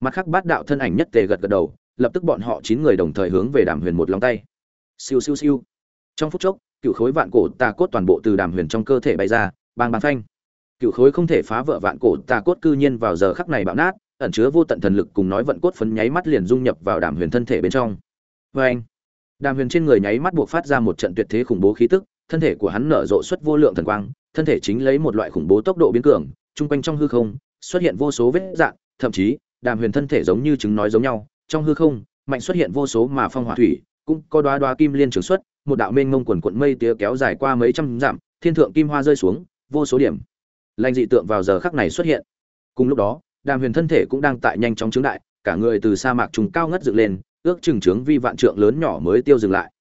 mặt khác bát đạo thân ảnh nhất tề gật gật đầu, lập tức bọn họ chín người đồng thời hướng về đàm huyền một lòng tay. Siêu siêu siêu. Trong phút chốc, cựu khối vạn cổ tà cốt toàn bộ từ đàm huyền trong cơ thể bay ra, bang bang phanh. Cựu khối không thể phá vỡ vạn cổ tà cốt cư nhiên vào giờ khắc này bạo nát, ẩn chứa vô tận thần lực cùng nói vận cốt phấn nháy mắt liền dung nhập vào đàm huyền thân thể bên trong. Vê anh đàm huyền trên người nháy mắt buộc phát ra một trận tuyệt thế khủng bố khí tức, thân thể của hắn nở rộ xuất vô lượng thần quang, thân thể chính lấy một loại khủng bố tốc độ biến cường trung quanh trong hư không, xuất hiện vô số vết dạn thậm chí, đàm huyền thân thể giống như chứng nói giống nhau. Trong hư không, mạnh xuất hiện vô số mà phong hỏa thủy, cũng có đoá đoá kim liên trường xuất, một đạo mênh mông quần quận mây tía kéo dài qua mấy trăm dặm, thiên thượng kim hoa rơi xuống, vô số điểm. Lành dị tượng vào giờ khắc này xuất hiện. Cùng lúc đó, đàm huyền thân thể cũng đang tại nhanh chóng trướng đại, cả người từ sa mạc trùng cao ngất dựng lên, ước chừng trướng vi vạn trượng lớn nhỏ mới tiêu dừng lại.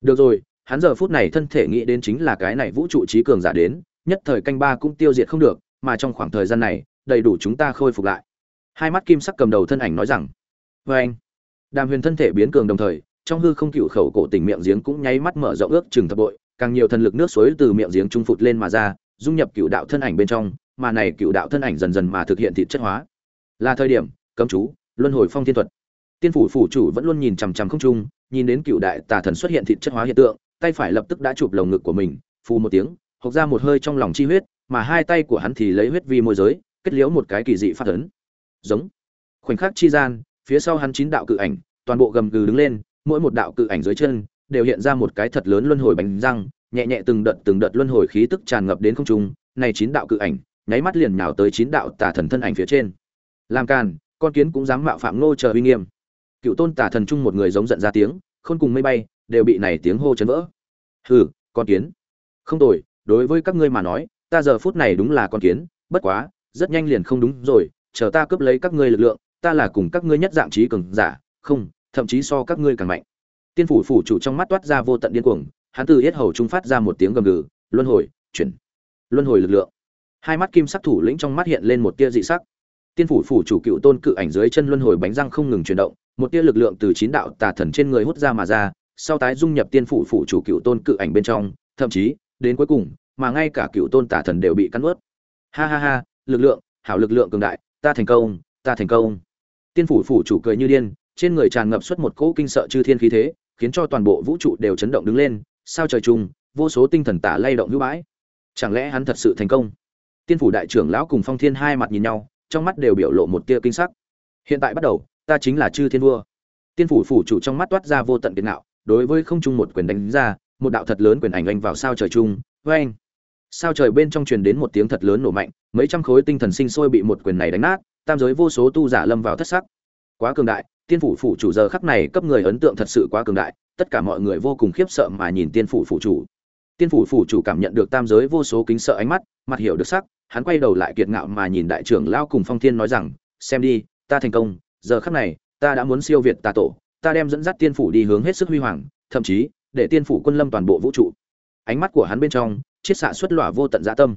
Được rồi, hắn giờ phút này thân thể nghĩ đến chính là cái này vũ trụ trí cường giả đến, nhất thời canh ba cũng tiêu diệt không được mà trong khoảng thời gian này, đầy đủ chúng ta khôi phục lại. Hai mắt kim sắc cầm đầu thân ảnh nói rằng vê anh. Đàm huyền thân thể biến cường đồng thời, trong hư không cựu khẩu cổ tỉnh miệng giếng cũng nháy mắt mở rộng ước chừng thập bội, càng nhiều thần lực nước suối từ miệng giếng trung phụt lên mà ra, dung nhập cựu đạo thân ảnh bên trong, mà này cựu đạo thân ảnh dần dần mà thực hiện thị chất hóa. Là thời điểm, cấm chú, luân hồi phong thiên thuật. Tiên phủ phủ chủ vẫn luôn nhìn chằm chằm không trung, nhìn đến cựu đại tà thần xuất hiện thị chất hóa hiện tượng, tay phải lập tức đã chụp lồng ngực của mình, phù một tiếng, hộc ra một hơi trong lòng chi huyết mà hai tay của hắn thì lấy huyết vi môi giới, kết liễu một cái kỳ dị phát ấn. Giống. Khoảnh khắc chi gian, phía sau hắn chín đạo cự ảnh, toàn bộ gầm gừ đứng lên, mỗi một đạo cự ảnh dưới chân đều hiện ra một cái thật lớn luân hồi bánh răng, nhẹ nhẹ từng đợt từng đợt luân hồi khí tức tràn ngập đến không trung, này chín đạo cự ảnh, nháy mắt liền nhào tới chín đạo tà thần thân ảnh phía trên. Làm càn, con kiến cũng dám mạo phạm ngô chờ uy nghiêm. Cựu tôn tà thần chung một người giống giận ra tiếng, khôn cùng mây bay, đều bị này tiếng hô chấn vỡ. Hừ, con kiến. Không tồi, đối với các ngươi mà nói ta giờ phút này đúng là con kiến, bất quá, rất nhanh liền không đúng rồi, chờ ta cướp lấy các ngươi lực lượng, ta là cùng các ngươi nhất dạng trí cường giả, không, thậm chí so các ngươi càng mạnh. Tiên phủ phủ chủ trong mắt toát ra vô tận điên cuồng, hắn từ yết hầu trung phát ra một tiếng gầm gừ, luân hồi, chuyển. Luân hồi lực lượng. Hai mắt kim sắc thủ lĩnh trong mắt hiện lên một tia dị sắc. Tiên phủ phủ chủ cựu tôn cự ảnh dưới chân luân hồi bánh răng không ngừng chuyển động, một tia lực lượng từ chín đạo tà thần trên người hút ra mà ra, sau tái dung nhập tiên phủ phủ chủ cựu tôn cự ảnh bên trong, thậm chí, đến cuối cùng mà ngay cả cựu tôn tả thần đều bị cắn ướt. Ha ha ha, lực lượng, hảo lực lượng cường đại, ta thành công, ta thành công. Tiên phủ phủ chủ cười như điên, trên người tràn ngập suốt một cỗ kinh sợ chư thiên khí thế, khiến cho toàn bộ vũ trụ đều chấn động đứng lên, sao trời chung vô số tinh thần tả lay động hữu bãi. Chẳng lẽ hắn thật sự thành công? Tiên phủ đại trưởng lão cùng phong thiên hai mặt nhìn nhau, trong mắt đều biểu lộ một tia kinh sắc. Hiện tại bắt đầu, ta chính là chư thiên vua. Tiên phủ phủ chủ trong mắt toát ra vô tận kiệt nạo. đối với không trung một quyền đánh ra, một đạo thật lớn quyền ảnh anh vào sao trời chung vê anh sao trời bên trong truyền đến một tiếng thật lớn nổ mạnh, mấy trăm khối tinh thần sinh sôi bị một quyền này đánh nát, tam giới vô số tu giả lâm vào thất sắc. Quá cường đại, tiên phủ phủ chủ giờ khắc này cấp người ấn tượng thật sự quá cường đại, tất cả mọi người vô cùng khiếp sợ mà nhìn tiên phủ phủ chủ. Tiên phủ phủ chủ cảm nhận được tam giới vô số kính sợ ánh mắt, mặt hiểu được sắc, hắn quay đầu lại kiệt ngạo mà nhìn đại trưởng lao cùng phong thiên nói rằng, xem đi, ta thành công, giờ khắc này, ta đã muốn siêu việt tà tổ, ta đem dẫn dắt tiên phủ đi hướng hết sức huy hoàng, thậm chí, để tiên phủ quân lâm toàn bộ vũ trụ. Ánh mắt của hắn bên trong chiết xạ xuất lỏa vô tận dạ tâm.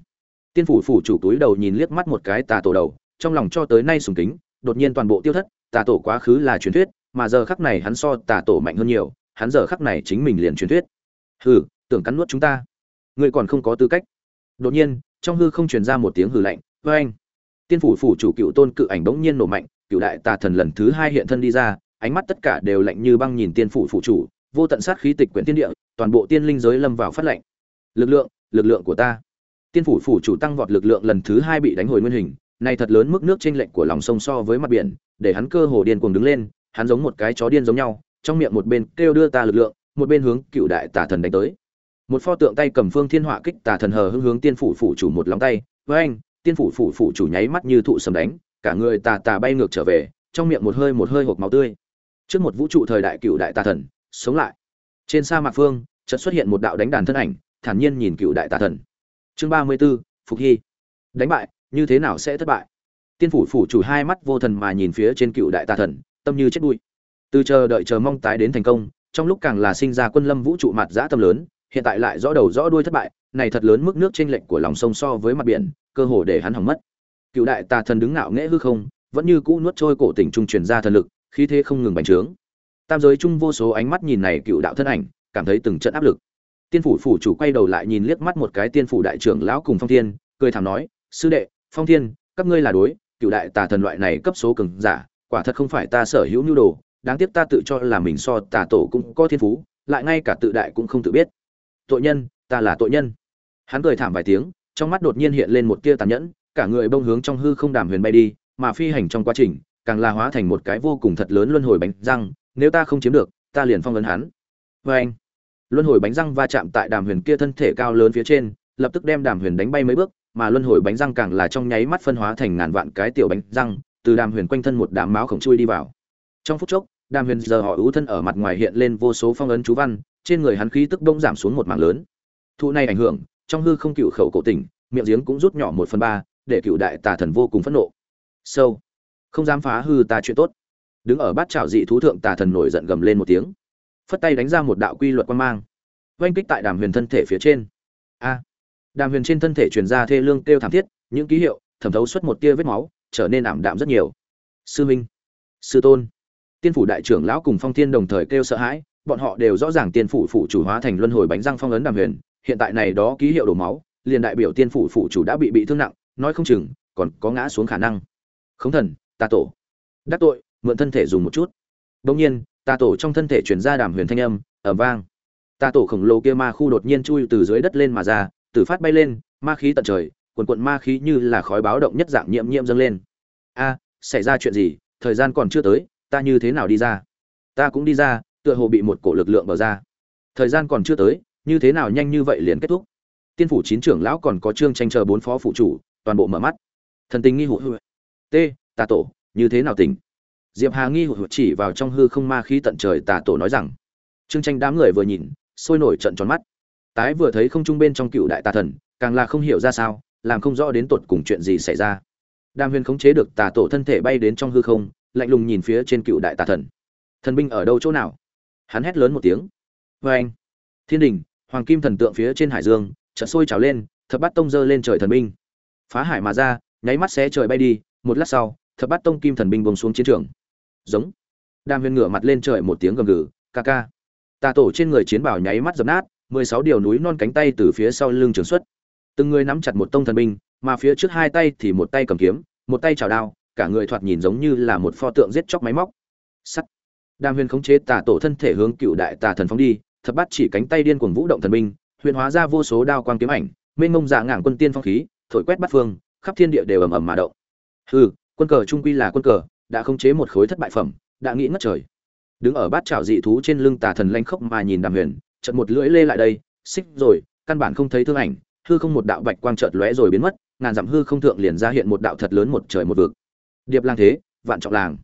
Tiên phủ phủ chủ túi đầu nhìn liếc mắt một cái tà tổ đầu, trong lòng cho tới nay sùng kính, đột nhiên toàn bộ tiêu thất, tà tổ quá khứ là truyền thuyết, mà giờ khắc này hắn so tà tổ mạnh hơn nhiều, hắn giờ khắc này chính mình liền truyền thuyết. Hừ, tưởng cắn nuốt chúng ta. Ngươi còn không có tư cách. Đột nhiên, trong hư không truyền ra một tiếng hừ lạnh với anh tiên phủ phủ chủ cựu tôn cự ảnh bỗng nhiên nổ mạnh, cựu đại tà thần lần thứ hai hiện thân đi ra, ánh mắt tất cả đều lạnh như băng nhìn tiên phủ phủ chủ, vô tận sát khí tịch quyển tiên địa, toàn bộ tiên linh giới lâm vào phát lạnh. Lực lượng lực lượng của ta. Tiên phủ phủ chủ tăng vọt lực lượng lần thứ hai bị đánh hồi nguyên hình này thật lớn mức nước trên lệnh của lòng sông so với mặt biển, để hắn cơ hồ điên cuồng đứng lên, hắn giống một cái chó điên giống nhau, trong miệng một bên kêu đưa ta lực lượng, một bên hướng cựu đại tà thần đánh tới. Một pho tượng tay cầm phương thiên họa kích tà thần hờ hưng hướng tiên phủ phủ chủ một lòng tay, với anh, tiên phủ phủ phủ chủ nháy mắt như thụ sầm đánh, cả người tà tà bay ngược trở về, trong miệng một hơi một hơi hộp máu tươi. Trước một vũ trụ thời đại cựu đại tà thần, sống lại. Trên sa mạc phương, chợt xuất hiện một đạo đánh đàn thân ảnh thản nhiên nhìn cựu đại tà thần. Chương ba mươi 34, phục hy. Đánh bại như thế nào sẽ thất bại? Tiên phủ phủ chủ hai mắt vô thần mà nhìn phía trên cựu đại tà thần tâm như chết bụi. Từ chờ đợi chờ mong tái đến thành công trong lúc càng là sinh ra quân lâm vũ trụ mặt dã tâm lớn hiện tại lại rõ đầu rõ đuôi thất bại này thật lớn mức nước trên lệch của lòng sông so với mặt biển cơ hồ để hắn hỏng mất. Cựu đại tà thần đứng ngạo nghễ hư không vẫn như cũ nuốt trôi cổ tỉnh trung truyền ra thần lực khí thế không ngừng bành trướng. Tam giới chung vô số ánh mắt nhìn này cựu đạo thân ảnh cảm thấy từng trận áp lực tiên phủ phủ chủ quay đầu lại nhìn liếc mắt một cái tiên phủ đại trưởng lão cùng phong thiên, cười thảm nói, sư đệ, phong thiên, các ngươi là đối, cựu đại tà thần loại này cấp số cường giả, quả thật không phải ta sở hữu nhu đồ, đáng tiếc ta tự cho là mình so tà tổ cũng có thiên phú, lại ngay cả tự đại cũng không tự biết. Tội nhân, ta là tội nhân. Hắn cười thảm vài tiếng, trong mắt đột nhiên hiện lên một tia tàn nhẫn, cả người bông hướng trong hư không đàm huyền bay đi, mà phi hành trong quá trình, càng là hóa thành một cái vô cùng thật lớn luân hồi bánh răng, nếu ta không chiếm được, ta liền phong ấn hắn. Vê anh luân hồi bánh răng va chạm tại đàm huyền kia thân thể cao lớn phía trên, lập tức đem đàm huyền đánh bay mấy bước, mà luân hồi bánh răng càng là trong nháy mắt phân hóa thành ngàn vạn cái tiểu bánh răng, từ đàm huyền quanh thân một đám máu khổng chui đi vào. Trong phút chốc, đàm huyền giờ họ ưu thân ở mặt ngoài hiện lên vô số phong ấn chú văn, trên người hắn khí tức bỗng giảm xuống một mảng lớn. Thụ này ảnh hưởng, trong hư không cựu khẩu cổ tỉnh, miệng giếng cũng rút nhỏ một phần ba, để cựu đại tà thần vô cùng phẫn nộ. Sâu. Không dám phá hư ta chuyện tốt. Đứng ở bát trào dị thú thượng tà thần nổi giận gầm lên một tiếng phất tay đánh ra một đạo quy luật quan mang. Oanh kích tại đàm huyền thân thể phía trên. A. Đàm huyền trên thân thể truyền ra thê lương kêu thảm thiết, những ký hiệu, thẩm thấu xuất một tia vết máu, trở nên ảm đạm rất nhiều. Sư minh, sư tôn. Tiên phủ đại trưởng lão cùng phong thiên đồng thời kêu sợ hãi, bọn họ đều rõ ràng tiên phủ phủ chủ hóa thành luân hồi bánh răng phong ấn đàm huyền, hiện tại này đó ký hiệu đổ máu, liền đại biểu tiên phủ phủ chủ đã bị bị thương nặng, nói không chừng, còn có ngã xuống khả năng. Khống thần, tà tổ. Đắc tội, mượn thân thể dùng một chút. Đông nhiên tà tổ trong thân thể chuyển ra đàm huyền thanh âm ở vang. Tà tổ khổng lồ kia ma khu đột nhiên chui từ dưới đất lên mà ra từ phát bay lên, ma khí tận trời quần quận ma khí như là khói báo động nhất dạng nhiễm nhiễm dâng lên. A, xảy ra chuyện gì? Thời gian còn chưa tới, ta như thế nào đi ra? Ta cũng đi ra, tựa hồ bị một cổ lực lượng bờ ra. Thời gian còn chưa tới, như thế nào nhanh như vậy liền kết thúc? Tiên phủ chín trưởng lão còn có trương tranh chờ bốn phó phụ chủ, toàn bộ mở mắt. Thần tình nghi hụ t, tà tổ, như thế nào tỉnh? Diệp hà nghi hoặc chỉ vào trong hư không ma khí tận trời tà tổ nói rằng, trương tranh đám người vừa nhìn, sôi nổi trận tròn mắt. Tái vừa thấy không trung bên trong cựu đại tà thần, càng là không hiểu ra sao, làm không rõ đến tột cùng chuyện gì xảy ra. Đàm huyền khống chế được tà tổ thân thể bay đến trong hư không, lạnh lùng nhìn phía trên cựu đại tà thần. Thần binh ở đâu chỗ nào? Hắn hét lớn một tiếng. Vê anh, thiên đình, hoàng kim thần tượng phía trên hải dương, chợt sôi trào lên, thập bát tông giơ lên trời thần binh. Phá hải mà ra, nháy mắt xé trời bay đi, một lát sau, thập bát tông kim thần binh bông xuống chiến trường giống. Đàm huyền ngửa mặt lên trời một tiếng gầm gừ, ca ca. Tà tổ trên người chiến bảo nháy mắt dập nát, mười sáu điều núi non cánh tay từ phía sau lưng trường xuất. Từng người nắm chặt một tông thần binh, mà phía trước hai tay thì một tay cầm kiếm, một tay chào đao, cả người thoạt nhìn giống như là một pho tượng giết chóc máy móc. Sắt. Đàm huyền khống chế tà tổ thân thể hướng cựu đại tà thần phóng đi, thập bắt chỉ cánh tay điên cuồng vũ động thần binh, huyền hóa ra vô số đao quang kiếm ảnh, mênh mông dạ ngảng quân tiên phong khí, thổi quét bắt phương, khắp thiên địa đều ầm ầm mà động. Hừ, quân cờ trung quy là quân cờ đã khống chế một khối thất bại phẩm, đã nghĩ ngất trời. Đứng ở bát trảo dị thú trên lưng tà thần lanh khốc mà nhìn đàm huyền, chợt một lưỡi lê lại đây, xích rồi, căn bản không thấy thương ảnh, hư không một đạo bạch quang chợt lóe rồi biến mất, ngàn dặm hư không thượng liền ra hiện một đạo thật lớn một trời một vực. Điệp lang thế, vạn trọng làng.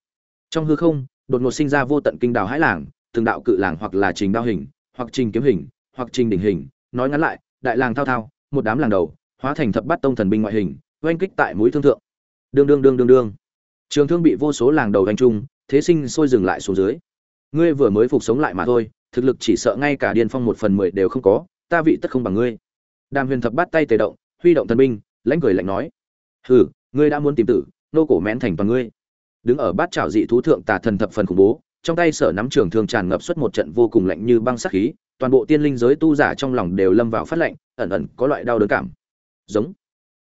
Trong hư không, đột ngột sinh ra vô tận kinh đào hãi làng, từng đạo cự làng hoặc là trình đao hình, hoặc trình kiếm hình, hoặc trình đỉnh hình, nói ngắn lại, đại làng thao thao, một đám làng đầu, hóa thành thập bát tông thần binh ngoại hình, oanh kích tại mũi thương thượng. Đương đương đương đương đương trường thương bị vô số làng đầu đánh trung thế sinh sôi dừng lại xuống dưới. Ngươi vừa mới phục sống lại mà thôi, thực lực chỉ sợ ngay cả điên phong một phần mười đều không có, ta vị tất không bằng ngươi. Đàm huyền thập bắt tay tề động, huy động thần binh, lãnh cười lạnh nói. Hừ, ngươi đã muốn tìm tử, nô cổ mén thành toàn ngươi. Đứng ở bát trảo dị thú thượng tà thần thập phần khủng bố, trong tay sở nắm trường thương tràn ngập suốt một trận vô cùng lạnh như băng sắc khí, toàn bộ tiên linh giới tu giả trong lòng đều lâm vào phát lạnh, ẩn ẩn có loại đau đớn cảm. Giống.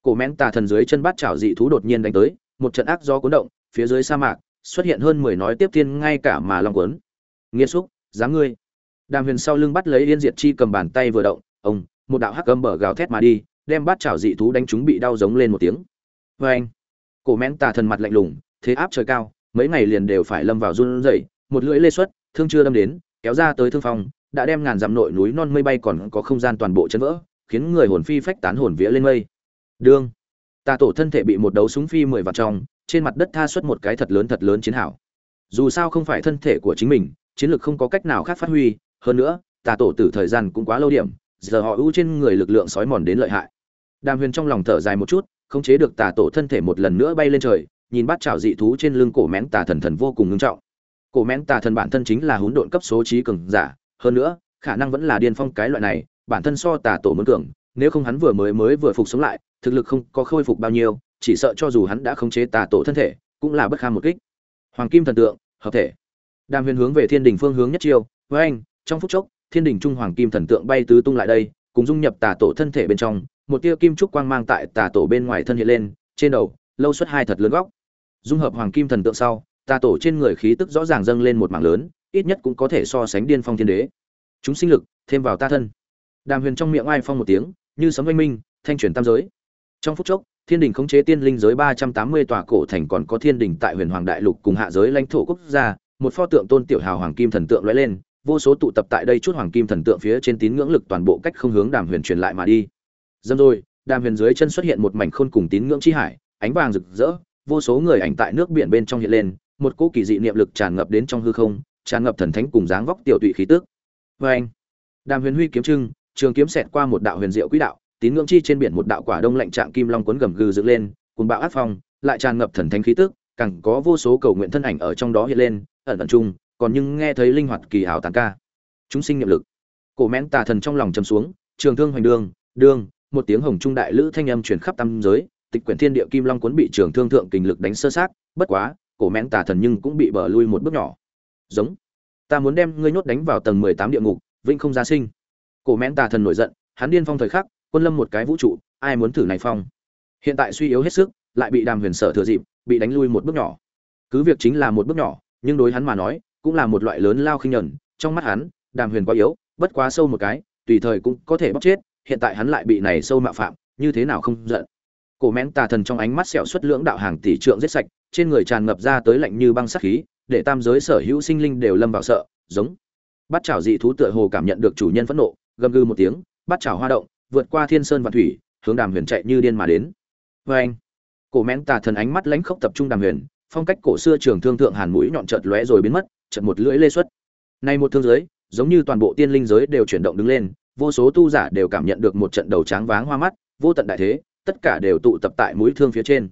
Cổ mén tà thần dưới chân bát trảo dị thú đột nhiên đánh tới, một trận ác gió cuốn động phía dưới sa mạc, xuất hiện hơn mười nói tiếp tiên ngay cả mà long quấn. Nghiêm xúc dám ngươi. Đàm huyền sau lưng bắt lấy yên diệt chi cầm bàn tay vừa động, ông, một đạo hắc âm bờ gào thét mà đi, đem bát chảo dị thú đánh chúng bị đau giống lên một tiếng. Vê anh, cổ mén tà thần mặt lạnh lùng, thế áp trời cao, mấy ngày liền đều phải lâm vào run rẩy, một lưỡi lê xuất, thương chưa đâm đến, kéo ra tới thương phong, đã đem ngàn dặm nội núi non mây bay còn có không gian toàn bộ chấn vỡ, khiến người hồn phi phách tán hồn vía lên mây. Đương tà tổ thân thể bị một đấu súng phi mười vào trong trên mặt đất tha xuất một cái thật lớn thật lớn chiến hảo dù sao không phải thân thể của chính mình, chiến lược không có cách nào khác phát huy, hơn nữa, tà tổ tử thời gian cũng quá lâu điểm, giờ họ ưu trên người lực lượng sói mòn đến lợi hại. Đàm huyền trong lòng thở dài một chút, khống chế được tà tổ thân thể một lần nữa bay lên trời, nhìn bắt chảo dị thú trên lưng cổ mén tà thần thần vô cùng ngưng trọng. Cổ mén tà thần bản thân chính là hỗn độn cấp số trí cường giả, hơn nữa, khả năng vẫn là điên phong cái loại này, bản thân so tà tổ muốn cường, nếu không hắn vừa mới mới vừa phục sống lại, thực lực không có khôi phục bao nhiêu chỉ sợ cho dù hắn đã khống chế tà tổ thân thể, cũng là bất kham một kích. Hoàng kim thần tượng, hợp thể. Đàm huyền hướng về thiên đình phương hướng nhất chiêu, với anh, trong phút chốc, thiên đình trung hoàng kim thần tượng bay tứ tung lại đây, cùng dung nhập tà tổ thân thể bên trong, một tia kim trúc quang mang tại tà tổ bên ngoài thân hiện lên, trên đầu, lâu xuất hai thật lớn góc. Dung hợp hoàng kim thần tượng sau, tà tổ trên người khí tức rõ ràng dâng lên một mảng lớn, ít nhất cũng có thể so sánh điên phong thiên đế. Chúng sinh lực, thêm vào ta thân. Đàm huyền trong miệng ai phong một tiếng, như sấm oanh minh, thanh chuyển tam giới. Trong phút chốc thiên đình khống chế tiên linh giới ba trăm tám mươi tòa cổ thành còn có thiên đình tại huyền hoàng đại lục cùng hạ giới lãnh thổ quốc gia, một pho tượng tôn tiểu hào hoàng kim thần tượng lóe lên, vô số tụ tập tại đây chút hoàng kim thần tượng phía trên tín ngưỡng lực toàn bộ cách không hướng đàm huyền truyền lại mà đi. Dâm rồi, đàm huyền dưới chân xuất hiện một mảnh khôn cùng tín ngưỡng chi hải, ánh vàng rực rỡ, vô số người ảnh tại nước biển bên trong hiện lên, một cỗ kỳ dị niệm lực tràn ngập đến trong hư không, tràn ngập thần thánh cùng dáng vóc tiểu tụy khí tức. Vê anh đàm huyền huy kiếm trưng, trường kiếm xẹt qua một đạo huyền diệu quỹ đạo tín ngưỡng chi trên biển một đạo quả đông lạnh trạng kim long cuốn gầm gừ dựng lên cùng bạo ác phong, lại tràn ngập thần thánh khí tức, càng có vô số cầu nguyện thân ảnh ở trong đó hiện lên, ẩn ẩn chung, còn nhưng nghe thấy linh hoạt kỳ ảo tàn ca. Chúng sinh niệm lực. Cổ mãn tà thần trong lòng trầm xuống, trường thương hoành đường đương một tiếng hồng trung đại lữ thanh âm truyền khắp tam giới, tịch quyển thiên địa kim long cuốn bị trường thương thượng kình lực đánh sơ sát, bất quá, cổ mãn tà thần nhưng cũng bị bờ lui một bước nhỏ. Giống. Ta muốn đem ngươi nhốt đánh vào tầng mười tám địa ngục, vĩnh không ra sinh. Cổ mãn tà thần nổi giận, hắn điên phong thời khắc quân lâm một cái vũ trụ, ai muốn thử này phong? Hiện tại suy yếu hết sức, lại bị đàm huyền sở thừa dịp, bị đánh lui một bước nhỏ. Cứ việc chính là một bước nhỏ, nhưng đối hắn mà nói, cũng là một loại lớn lao khinh nhẫn. Trong mắt hắn, đàm huyền quá yếu, bất quá sâu một cái, tùy thời cũng có thể bóc chết, hiện tại hắn lại bị này sâu mạo phạm, như thế nào không giận. Cổ mén tà thần trong ánh mắt sẹo xuất lưỡng đạo hàng tỷ trượng giết sạch, trên người tràn ngập ra tới lạnh như băng sắc khí, để tam giới sở hữu sinh linh đều lâm vào sợ, giống. Bắt chảo dị thú tựa hồ cảm nhận được chủ nhân phẫn nộ, gầm gừ một tiếng bắt chảo hoa động vượt qua thiên sơn và thủy, hướng đàm huyền chạy như điên mà đến. Vê anh, cổ mén tà thần ánh mắt lãnh khốc tập trung đàm huyền, phong cách cổ xưa trường thương thượng hàn mũi nhọn chợt lóe rồi biến mất, chợt một lưỡi lê xuất. Nay một thương giới, giống như toàn bộ tiên linh giới đều chuyển động đứng lên, vô số tu giả đều cảm nhận được một trận đầu tráng váng hoa mắt, vô tận đại thế, tất cả đều tụ tập tại mũi thương phía trên.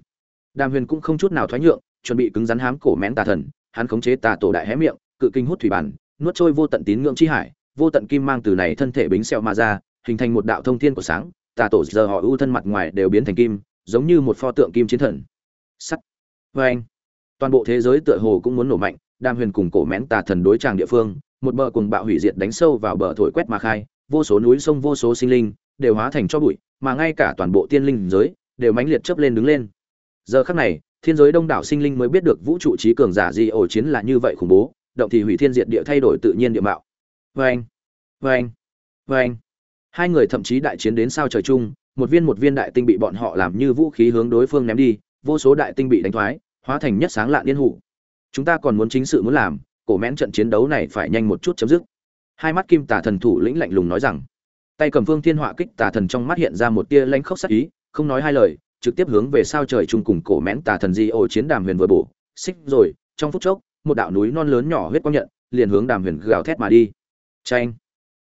Đàm huyền cũng không chút nào thoái nhượng, chuẩn bị cứng rắn hám cổ mén tà thần, hắn khống chế tà tổ đại hé miệng, cự kinh hút thủy bản, nuốt trôi vô tận tín ngưỡng chi hải, vô tận kim mang từ này thân thể bính xẹo mà ra hình thành một đạo thông thiên của sáng, tà tổ giờ họ ưu thân mặt ngoài đều biến thành kim, giống như một pho tượng kim chiến thần. Sắt. Vê anh toàn bộ thế giới tựa hồ cũng muốn nổ mạnh, đàm huyền cùng cổ mén tà thần đối tràng địa phương, một bờ cùng bạo hủy diệt đánh sâu vào bờ thổi quét mà khai, vô số núi sông, vô số sinh linh đều hóa thành cho bụi, mà ngay cả toàn bộ tiên linh giới đều mãnh liệt chớp lên đứng lên. Giờ khắc này, thiên giới đông đảo sinh linh mới biết được vũ trụ trí cường giả di ổ chiến là như vậy khủng bố, động thì hủy thiên diệt địa thay đổi tự nhiên địa mạo. Vê anh vê hai người thậm chí đại chiến đến sao trời chung, một viên một viên đại tinh bị bọn họ làm như vũ khí hướng đối phương ném đi, vô số đại tinh bị đánh thoái, hóa thành nhất sáng lạn liên hủ. Chúng ta còn muốn chính sự muốn làm, cổ mẽn trận chiến đấu này phải nhanh một chút chấm dứt. Hai mắt kim tà thần thủ lĩnh lạnh lùng nói rằng. Tay cầm phương thiên họa kích tà thần trong mắt hiện ra một tia lãnh khốc sắc ý, không nói hai lời, trực tiếp hướng về sao trời chung cùng cổ mẽn tà thần di ô chiến đàm huyền vừa bổ. Xích rồi, trong phút chốc, một đạo núi non lớn nhỏ huyết quang nhận, liền hướng đàm huyền gào thét mà đi. Tranh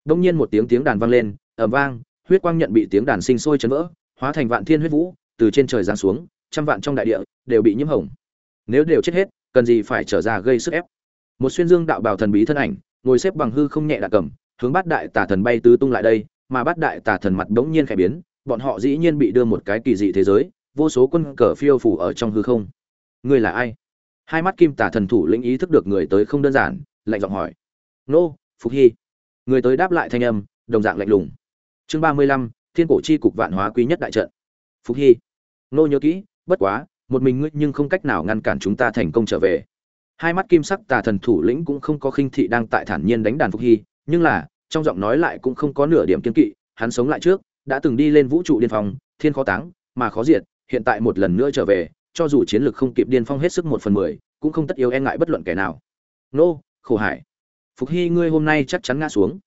đông nhiên một tiếng tiếng đàn vang lên ầm vang, huyết quang nhận bị tiếng đàn sinh sôi chấn vỡ, hóa thành vạn thiên huyết vũ, từ trên trời giáng xuống, trăm vạn trong đại địa đều bị nhiễm hỏng nếu đều chết hết, cần gì phải trở ra gây sức ép? Một xuyên dương đạo bảo thần bí thân ảnh, ngồi xếp bằng hư không nhẹ đạ cầm, hướng bát đại tà thần bay tứ tung lại đây, mà bát đại tà thần mặt đống nhiên khẽ biến, bọn họ dĩ nhiên bị đưa một cái kỳ dị thế giới, vô số quân cờ phiêu phủ ở trong hư không. Ngươi là ai? Hai mắt kim tà thần thủ lĩnh ý thức được người tới không đơn giản, lạnh giọng hỏi. Nô, phục hy. Người tới đáp lại thanh âm, đồng dạng lạnh lùng chương ba mươi lăm, thiên cổ chi cục vạn hóa quý nhất đại trận. Phục hy, nô nhớ kỹ, bất quá, một mình ngươi nhưng không cách nào ngăn cản chúng ta thành công trở về. Hai mắt kim sắc tà thần thủ lĩnh cũng không có khinh thị đang tại thản nhiên đánh đàn phục hy, nhưng là, trong giọng nói lại cũng không có nửa điểm kiên kỵ, hắn sống lại trước, đã từng đi lên vũ trụ điên phong, thiên khó táng, mà khó diệt, hiện tại một lần nữa trở về, cho dù chiến lược không kịp điên phong hết sức một phần mười, cũng không tất yếu e ngại bất luận kẻ nào. Nô, khổ hải. Phục hy, ngươi hôm nay chắc chắn ngã xuống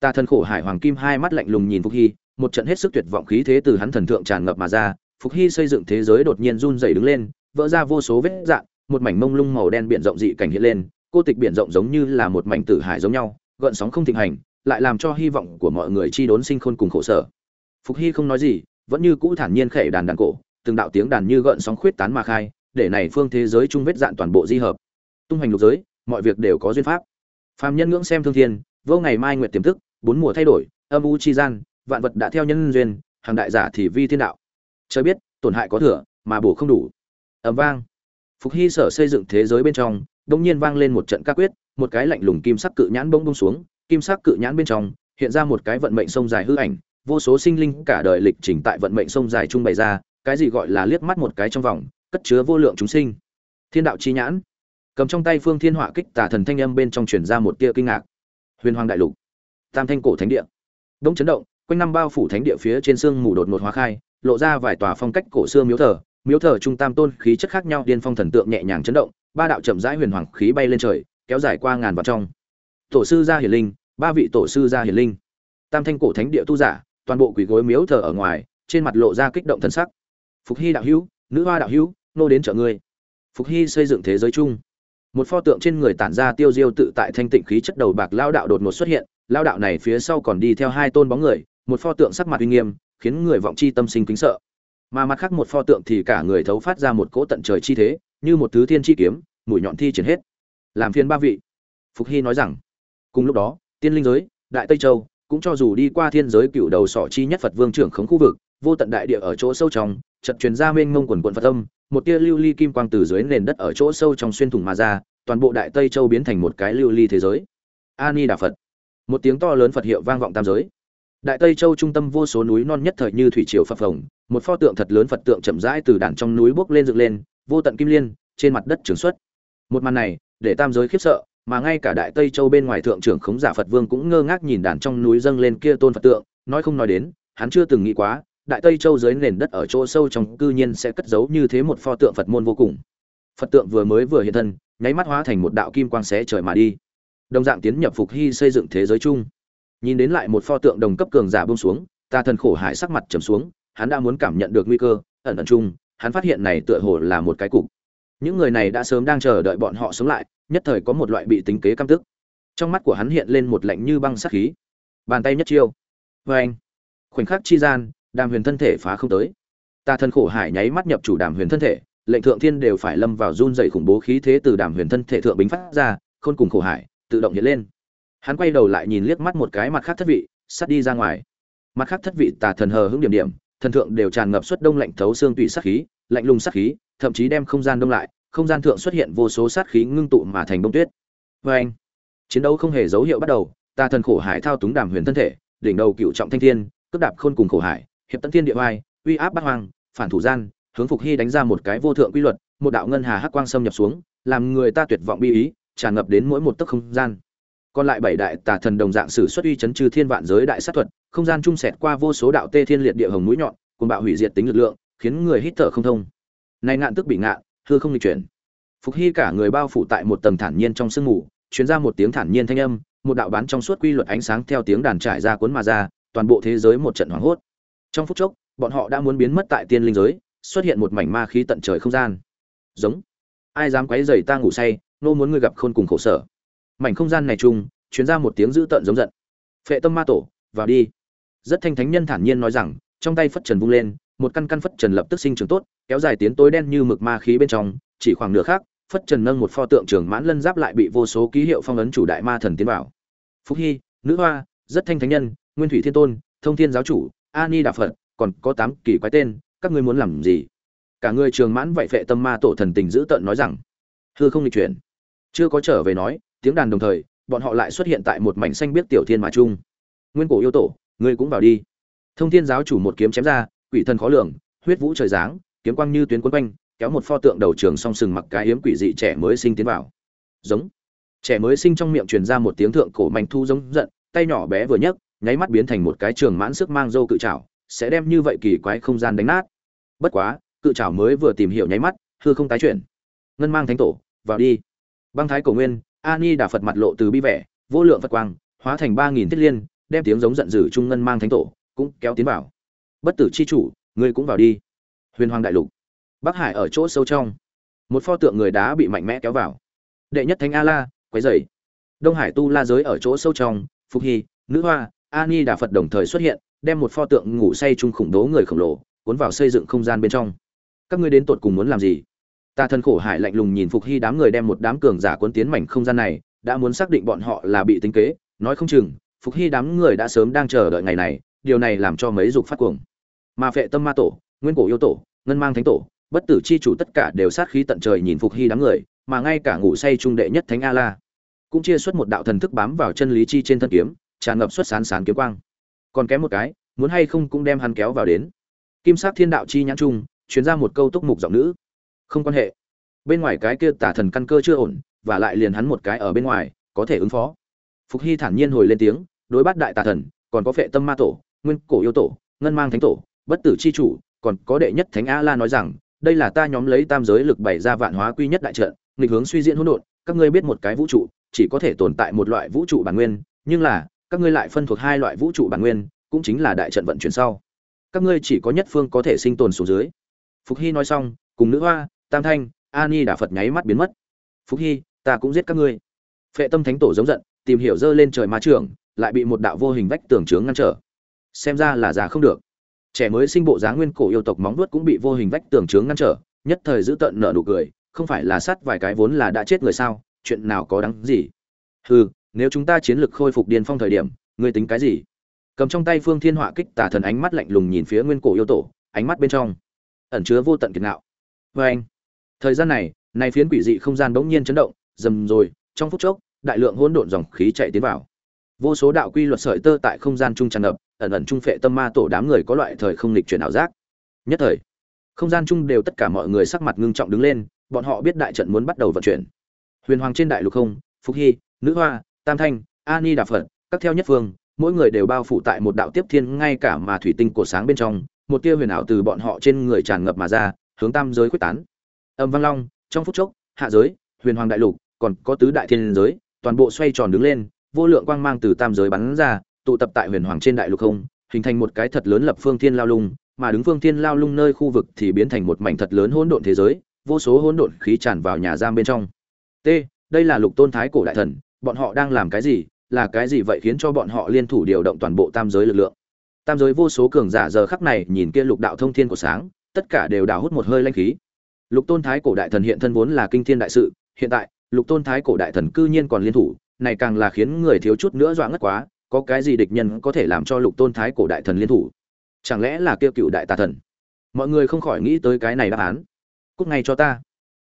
tà thần khổ hải hoàng kim hai mắt lạnh lùng nhìn phục hy một trận hết sức tuyệt vọng khí thế từ hắn thần thượng tràn ngập mà ra. Phục hy xây dựng thế giới đột nhiên run rẩy đứng lên vỡ ra vô số vết rạn, một mảnh mông lung màu đen biển rộng dị cảnh hiện lên cô tịch biển rộng giống như là một mảnh tử hải giống nhau gợn sóng không thịnh hành lại làm cho hy vọng của mọi người chi đốn sinh khôn cùng khổ sở. Phục hy không nói gì vẫn như cũ thản nhiên khẽ đàn đàn cổ từng đạo tiếng đàn như gợn sóng khuyết tán mà khai để này phương thế giới chung vết dạn toàn bộ di hợp. Tung hành lục giới mọi việc đều có duyên pháp. Phàm nhân ngưỡng xem thương thiên vô ngày mai nguyệt tiềm thức bốn mùa thay đổi, âm u chi gian, vạn vật đã theo nhân duyên, hàng đại giả thì vi thiên đạo. Trời biết, tổn hại có thừa, mà bổ không đủ. Ầm vang. Phục hy sở xây dựng thế giới bên trong đông nhiên vang lên một trận ca quyết, một cái lạnh lùng kim sắc cự nhãn bông bông xuống, kim sắc cự nhãn bên trong, hiện ra một cái vận mệnh sông dài hư ảnh, vô số sinh linh cả đời lịch trình tại vận mệnh sông dài trung bày ra, cái gì gọi là liếc mắt một cái trong vòng, cất chứa vô lượng chúng sinh. Thiên đạo chi nhãn. Cầm trong tay phương thiên họa kích tà thần thanh âm bên trong truyền ra một tia kinh ngạc. Huyền hoàng đại lục tam thanh cổ thánh địa. Đông chấn động, quanh năm bao phủ thánh địa phía trên sương mù đột ngột hóa khai, lộ ra vài tòa phong cách cổ xưa miếu thờ. Miếu thờ trung tam tôn khí chất khác nhau, điên phong thần tượng nhẹ nhàng chấn động, ba đạo chậm rãi huyền hoàng khí bay lên trời, kéo dài qua ngàn vào trong. Tổ sư gia hiển linh, ba vị tổ sư gia hiển linh. Tam thanh cổ thánh địa tu giả, toàn bộ quỷ gối miếu thờ ở ngoài, trên mặt lộ ra kích động thân sắc. Phục hy đạo hữu, nữ hoa đạo hữu, nô đến chợ ngươi. Phục hy xây dựng thế giới chung. Một pho tượng trên người tản ra tiêu diêu tự tại thanh tịnh khí chất đầu bạc lao đạo đột ngột xuất hiện lao đạo này phía sau còn đi theo hai tôn bóng người, một pho tượng sắc mặt uy nghiêm, khiến người vọng chi tâm sinh kính sợ. Mà mặt khác một pho tượng thì cả người thấu phát ra một cỗ tận trời chi thế, như một thứ thiên chi kiếm, mũi nhọn thi triển hết. Làm phiên ba vị. Phục hy nói rằng, cùng lúc đó, tiên linh giới, đại tây châu, cũng cho dù đi qua thiên giới cựu đầu sỏ chi nhất phật vương trưởng khống khu vực, vô tận đại địa ở chỗ sâu trong trận truyền ra mênh mông quần quận phật âm, một tia lưu ly kim quang từ dưới nền đất ở chỗ sâu trong xuyên thủng mà ra, toàn bộ đại tây châu biến thành một cái lưu ly thế giới. Ani đà phật một tiếng to lớn phật hiệu vang vọng tam giới. Đại tây châu trung tâm vô số núi non nhất thời như thủy triều phập phồng, một pho tượng thật lớn phật tượng chậm rãi từ đàn trong núi bốc lên dựng lên, vô tận kim liên, trên mặt đất trường xuất. Một màn này, để tam giới khiếp sợ, mà ngay cả đại tây châu bên ngoài thượng trưởng khống giả phật vương cũng ngơ ngác nhìn đàn trong núi dâng lên kia tôn phật tượng, nói không nói đến, hắn chưa từng nghĩ quá, đại tây châu dưới nền đất ở chỗ sâu trong cư nhiên sẽ cất giấu như thế một pho tượng phật môn vô cùng. Phật tượng vừa mới vừa hiện thân, nháy mắt hóa thành một đạo kim quang xé trời mà đi đồng dạng tiến nhập phục hy xây dựng thế giới chung. Nhìn đến lại một pho tượng đồng cấp cường giả buông xuống, ta thần khổ hải sắc mặt trầm xuống, hắn đã muốn cảm nhận được nguy cơ, ẩn ẩn chung, hắn phát hiện này tựa hồ là một cái cục. Những người này đã sớm đang chờ đợi bọn họ sống lại, nhất thời có một loại bị tính kế căm tức. Trong mắt của hắn hiện lên một lạnh như băng sắc khí. Bàn tay nhất chiêu. Vê anh khoảnh khắc chi gian, đàm huyền thân thể phá không tới. Ta thần khổ hải nháy mắt nhập chủ đàm huyền thân thể, lệnh thượng thiên đều phải lâm vào run dày khủng bố khí thế từ đàm huyền thân thể thượng bính phát ra, khôn cùng khổ hải tự động hiện lên. Hắn quay đầu lại nhìn liếc mắt một cái mặt khác thất vị, sắt đi ra ngoài. Mặt khác thất vị tà thần hờ hững điểm điểm, thần thượng đều tràn ngập suất đông lạnh thấu xương tùy sát khí, lạnh lùng sát khí, thậm chí đem không gian đông lại, không gian thượng xuất hiện vô số sát khí ngưng tụ mà thành bông tuyết. Vê anh chiến đấu không hề dấu hiệu bắt đầu, tà thần khổ hải thao túng đàm huyền thân thể, đỉnh đầu cựu trọng thanh thiên, cướp đạp khôn cùng khổ hải, hiệp tấn thiên địa hoai uy áp bát hoang, phản thủ gian, hướng phục hy đánh ra một cái vô thượng quy luật, một đạo ngân hà hắc quang xâm nhập xuống, làm người ta tuyệt vọng bi ý tràn ngập đến mỗi một tấc không gian. Còn lại bảy đại tà thần đồng dạng sử xuất uy chấn trừ thiên vạn giới đại sát thuật, không gian trung sẹt qua vô số đạo tê thiên liệt địa hồng mũi nhọn cùng bạo hủy diệt tính lực lượng, khiến người hít thở không thông. Này ngạn tức bị ngạn, hư không lịch chuyển. Phục hy cả người bao phủ tại một tầng thản nhiên trong sương mù chuyến ra một tiếng thản nhiên thanh âm, một đạo bán trong suốt quy luật ánh sáng theo tiếng đàn trải ra cuốn mà ra, toàn bộ thế giới một trận hoảng hốt. Trong phút chốc, bọn họ đã muốn biến mất tại tiên linh giới, xuất hiện một mảnh ma khí tận trời không gian. Giống. Ai dám quấy rầy ta ngủ say nô muốn ngươi gặp khôn cùng khổ sở. Mảnh không gian này chung chuyến ra một tiếng dữ tợn giống giận. Phệ tâm ma tổ, vào đi. Rất thanh thánh nhân thản nhiên nói rằng, trong tay phất trần vung lên, một căn căn phất trần lập tức sinh trưởng tốt, kéo dài tiến tối đen như mực ma khí bên trong, chỉ khoảng nửa khác phất trần nâng một pho tượng trưởng mãn lân giáp lại bị vô số ký hiệu phong ấn chủ đại ma thần tiến vào. Phúc hy, nữ hoa, rất thanh thánh nhân, nguyên thủy thiên tôn, thông thiên giáo chủ, a ni đà phật, còn có tám kỳ quái tên, các ngươi muốn làm gì? Cả người trường mãn vậy phệ tâm ma tổ thần tình dữ tợn nói rằng, hư không lịch chuyển chưa có trở về nói, tiếng đàn đồng thời, bọn họ lại xuất hiện tại một mảnh xanh biết tiểu thiên mà chung. Nguyên cổ yêu tổ, ngươi cũng vào đi. Thông thiên giáo chủ một kiếm chém ra, quỷ thần khó lường, huyết vũ trời giáng, kiếm quang như tuyến quấn quanh, kéo một pho tượng đầu trường song sừng mặc cái yếm quỷ dị trẻ mới sinh tiến vào. Giống. Trẻ mới sinh trong miệng truyền ra một tiếng thượng cổ mảnh thu giống giận, tay nhỏ bé vừa nhấc, nháy mắt biến thành một cái trường mãn sức mang dâu cự trảo, sẽ đem như vậy kỳ quái không gian đánh nát. Bất quá, cự trảo mới vừa tìm hiểu nháy mắt, hư không tái chuyển. Ngân mang thánh tổ, vào đi băng thái cổ nguyên ani đà phật mặt lộ từ bi vẻ, vô lượng phật quang, hóa thành ba nghìn thiết liên, đem tiếng giống giận dữ trung ngân mang thánh tổ, cũng kéo tiến vào. Bất tử chi chủ, ngươi cũng vào đi. Huyền hoàng đại lục. Bắc hải ở chỗ sâu trong. Một pho tượng người đá bị mạnh mẽ kéo vào. Đệ nhất thánh a la quấy dày đông hải tu la giới ở chỗ sâu trong, phục hy, nữ hoa ani đà phật đồng thời xuất hiện, đem một pho tượng ngủ say chung khủng đố người khổng lồ, cuốn vào xây dựng không gian bên trong. Các ngươi đến tột cùng muốn làm gì? Ta thân khổ hải lạnh lùng nhìn phục hy đám người đem một đám cường giả cuốn tiến mảnh không gian này, đã muốn xác định bọn họ là bị tính kế. Nói không chừng, phục hy đám người đã sớm đang chờ đợi ngày này, điều này làm cho mấy dục phát cuồng. Mà phệ tâm ma tổ, nguyên cổ yêu tổ, ngân mang thánh tổ, bất tử chi chủ tất cả đều sát khí tận trời nhìn phục hy đám người, mà ngay cả ngủ say trung đệ nhất thánh a la cũng chia xuất một đạo thần thức bám vào chân lý chi trên thân kiếm, tràn ngập xuất sán sán kiếm quang. Còn kém một cái, muốn hay không cũng đem hắn kéo vào đến. Kim sắc thiên đạo chi nhãn trung, truyền ra một câu túc mục giọng nữ không quan hệ. Bên ngoài cái kia tả thần căn cơ chưa ổn, và lại liền hắn một cái ở bên ngoài, có thể ứng phó. Phục hy thản nhiên hồi lên tiếng, đối bắt đại tà thần, còn có phệ tâm ma tổ, nguyên cổ yêu tổ, ngân mang thánh tổ, bất tử chi chủ, còn có đệ nhất thánh a la nói rằng, đây là ta nhóm lấy tam giới lực bày ra vạn hóa quy nhất đại trận, nghịch hướng suy diễn hỗn độn, các ngươi biết một cái vũ trụ, chỉ có thể tồn tại một loại vũ trụ bản nguyên, nhưng là, các ngươi lại phân thuộc hai loại vũ trụ bản nguyên, cũng chính là đại trận vận chuyển sau. Các ngươi chỉ có nhất phương có thể sinh tồn xuống dưới. Phục hy nói xong, cùng nữ hoa tam thanh, ani đà phật nháy mắt biến mất. Phúc hy, ta cũng giết các ngươi. Phệ tâm thánh tổ giống giận, tìm hiểu dơ lên trời ma trường, lại bị một đạo vô hình vách tường trướng ngăn trở. Xem ra là già không được. Trẻ mới sinh bộ dáng nguyên cổ yêu tộc móng vuốt cũng bị vô hình vách tường trướng ngăn trở, nhất thời giữ tận nở nụ cười, không phải là sát vài cái vốn là đã chết người sao, chuyện nào có đáng gì? Hừ, nếu chúng ta chiến lực khôi phục điên phong thời điểm, ngươi tính cái gì? Cầm trong tay phương thiên họa kích tà thần ánh mắt lạnh lùng nhìn phía nguyên cổ yêu tổ, ánh mắt bên trong ẩn chứa vô tận kiệt nạo vê vâng. anh thời gian này này phiến quỷ dị không gian bỗng nhiên chấn động, dầm rồi, trong phút chốc, đại lượng hỗn độn dòng khí chạy tiến vào. Vô số đạo quy luật sợi tơ tại không gian trung tràn ngập, ẩn ẩn trung phệ tâm ma tổ đám người có loại thời không lịch chuyển ảo giác. Nhất thời, không gian chung đều tất cả mọi người sắc mặt ngưng trọng đứng lên, bọn họ biết đại trận muốn bắt đầu vận chuyển. Huyền hoàng trên đại lục không phúc hy, nữ hoa, tam thanh ani đà phật, các theo nhất phương, mỗi người đều bao phủ tại một đạo tiếp thiên ngay cả mà thủy tinh cổ sáng bên trong, một tia huyền ảo từ bọn họ trên người tràn ngập mà ra, hướng tam giới quyết tán âm vang long, trong phút chốc, hạ giới, huyền hoàng đại lục, còn có tứ đại thiên giới, toàn bộ xoay tròn đứng lên, vô lượng quang mang từ tam giới bắn ra, tụ tập tại huyền hoàng trên đại lục không, hình thành một cái thật lớn lập phương thiên lao lung, mà đứng phương thiên lao lung nơi khu vực thì biến thành một mảnh thật lớn hỗn độn thế giới, vô số hỗn độn khí tràn vào nhà giam bên trong. T, đây là lục tôn thái cổ đại thần, bọn họ đang làm cái gì, là cái gì vậy khiến cho bọn họ liên thủ điều động toàn bộ tam giới lực lượng? Tam giới vô số cường giả giờ khắc này nhìn kia lục đạo thông thiên của sáng, tất cả đều đào hút một hơi lanh khí lục tôn thái cổ đại thần hiện thân vốn là kinh thiên đại sự, hiện tại, lục tôn thái cổ đại thần cư nhiên còn liên thủ, này càng là khiến người thiếu chút nữa dọa ngất quá, có cái gì địch nhân có thể làm cho lục tôn thái cổ đại thần liên thủ? Chẳng lẽ là kêu cựu đại tà thần? Mọi người không khỏi nghĩ tới cái này đáp án. Cúc ngay cho ta.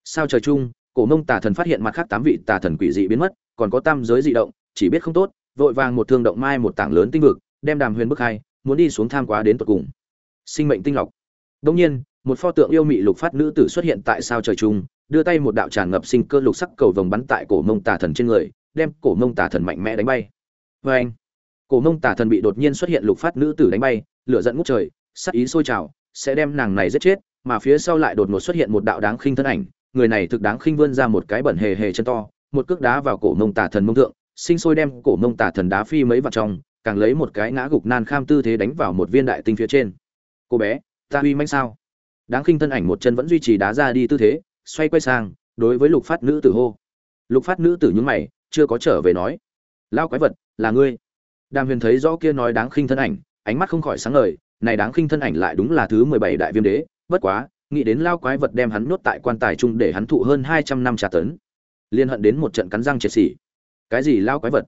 Sao trời chung, cổ mông tà thần phát hiện mặt khác tám vị tà thần quỷ dị biến mất, còn có tam giới dị động, chỉ biết không tốt, vội vàng một thương động mai một tảng lớn tinh vực, đem đàm huyền bức hai, muốn đi xuống tham quá đến tột cùng. Sinh mệnh tinh lọc. Đông nhiên một pho tượng yêu mị lục phát nữ tử xuất hiện tại sao trời chung, đưa tay một đạo tràn ngập sinh cơ lục sắc cầu vồng bắn tại cổ mông tà thần trên người, đem cổ mông tà thần mạnh mẽ đánh bay. Vê anh cổ mông tà thần bị đột nhiên xuất hiện lục phát nữ tử đánh bay, lửa giận ngút trời, sắc ý sôi trào, sẽ đem nàng này giết chết, mà phía sau lại đột ngột xuất hiện một đạo đáng khinh thân ảnh, người này thực đáng khinh vươn ra một cái bẩn hề hề chân to, một cước đá vào cổ mông tà thần mông thượng, sinh sôi đem cổ mông tà thần đá phi mấy vạt trong, càng lấy một cái ngã gục nan kham tư thế đánh vào một viên đại tinh phía trên. Cô bé, ta uy manh sao? Đáng khinh thân ảnh một chân vẫn duy trì đá ra đi tư thế, xoay quay sang, đối với lục phát nữ tử hô. Lục phát nữ tử nhúng mày, chưa có trở về nói. Lao quái vật, là ngươi. Đàm huyền thấy rõ kia nói đáng khinh thân ảnh, ánh mắt không khỏi sáng ngời, này đáng khinh thân ảnh lại đúng là thứ mười bảy đại viêm đế, bất quá, nghĩ đến lao quái vật đem hắn nhốt tại quan tài chung để hắn thụ hơn hai trăm năm trả tấn, liên hận đến một trận cắn răng triệt xỉ. Cái gì lao quái vật?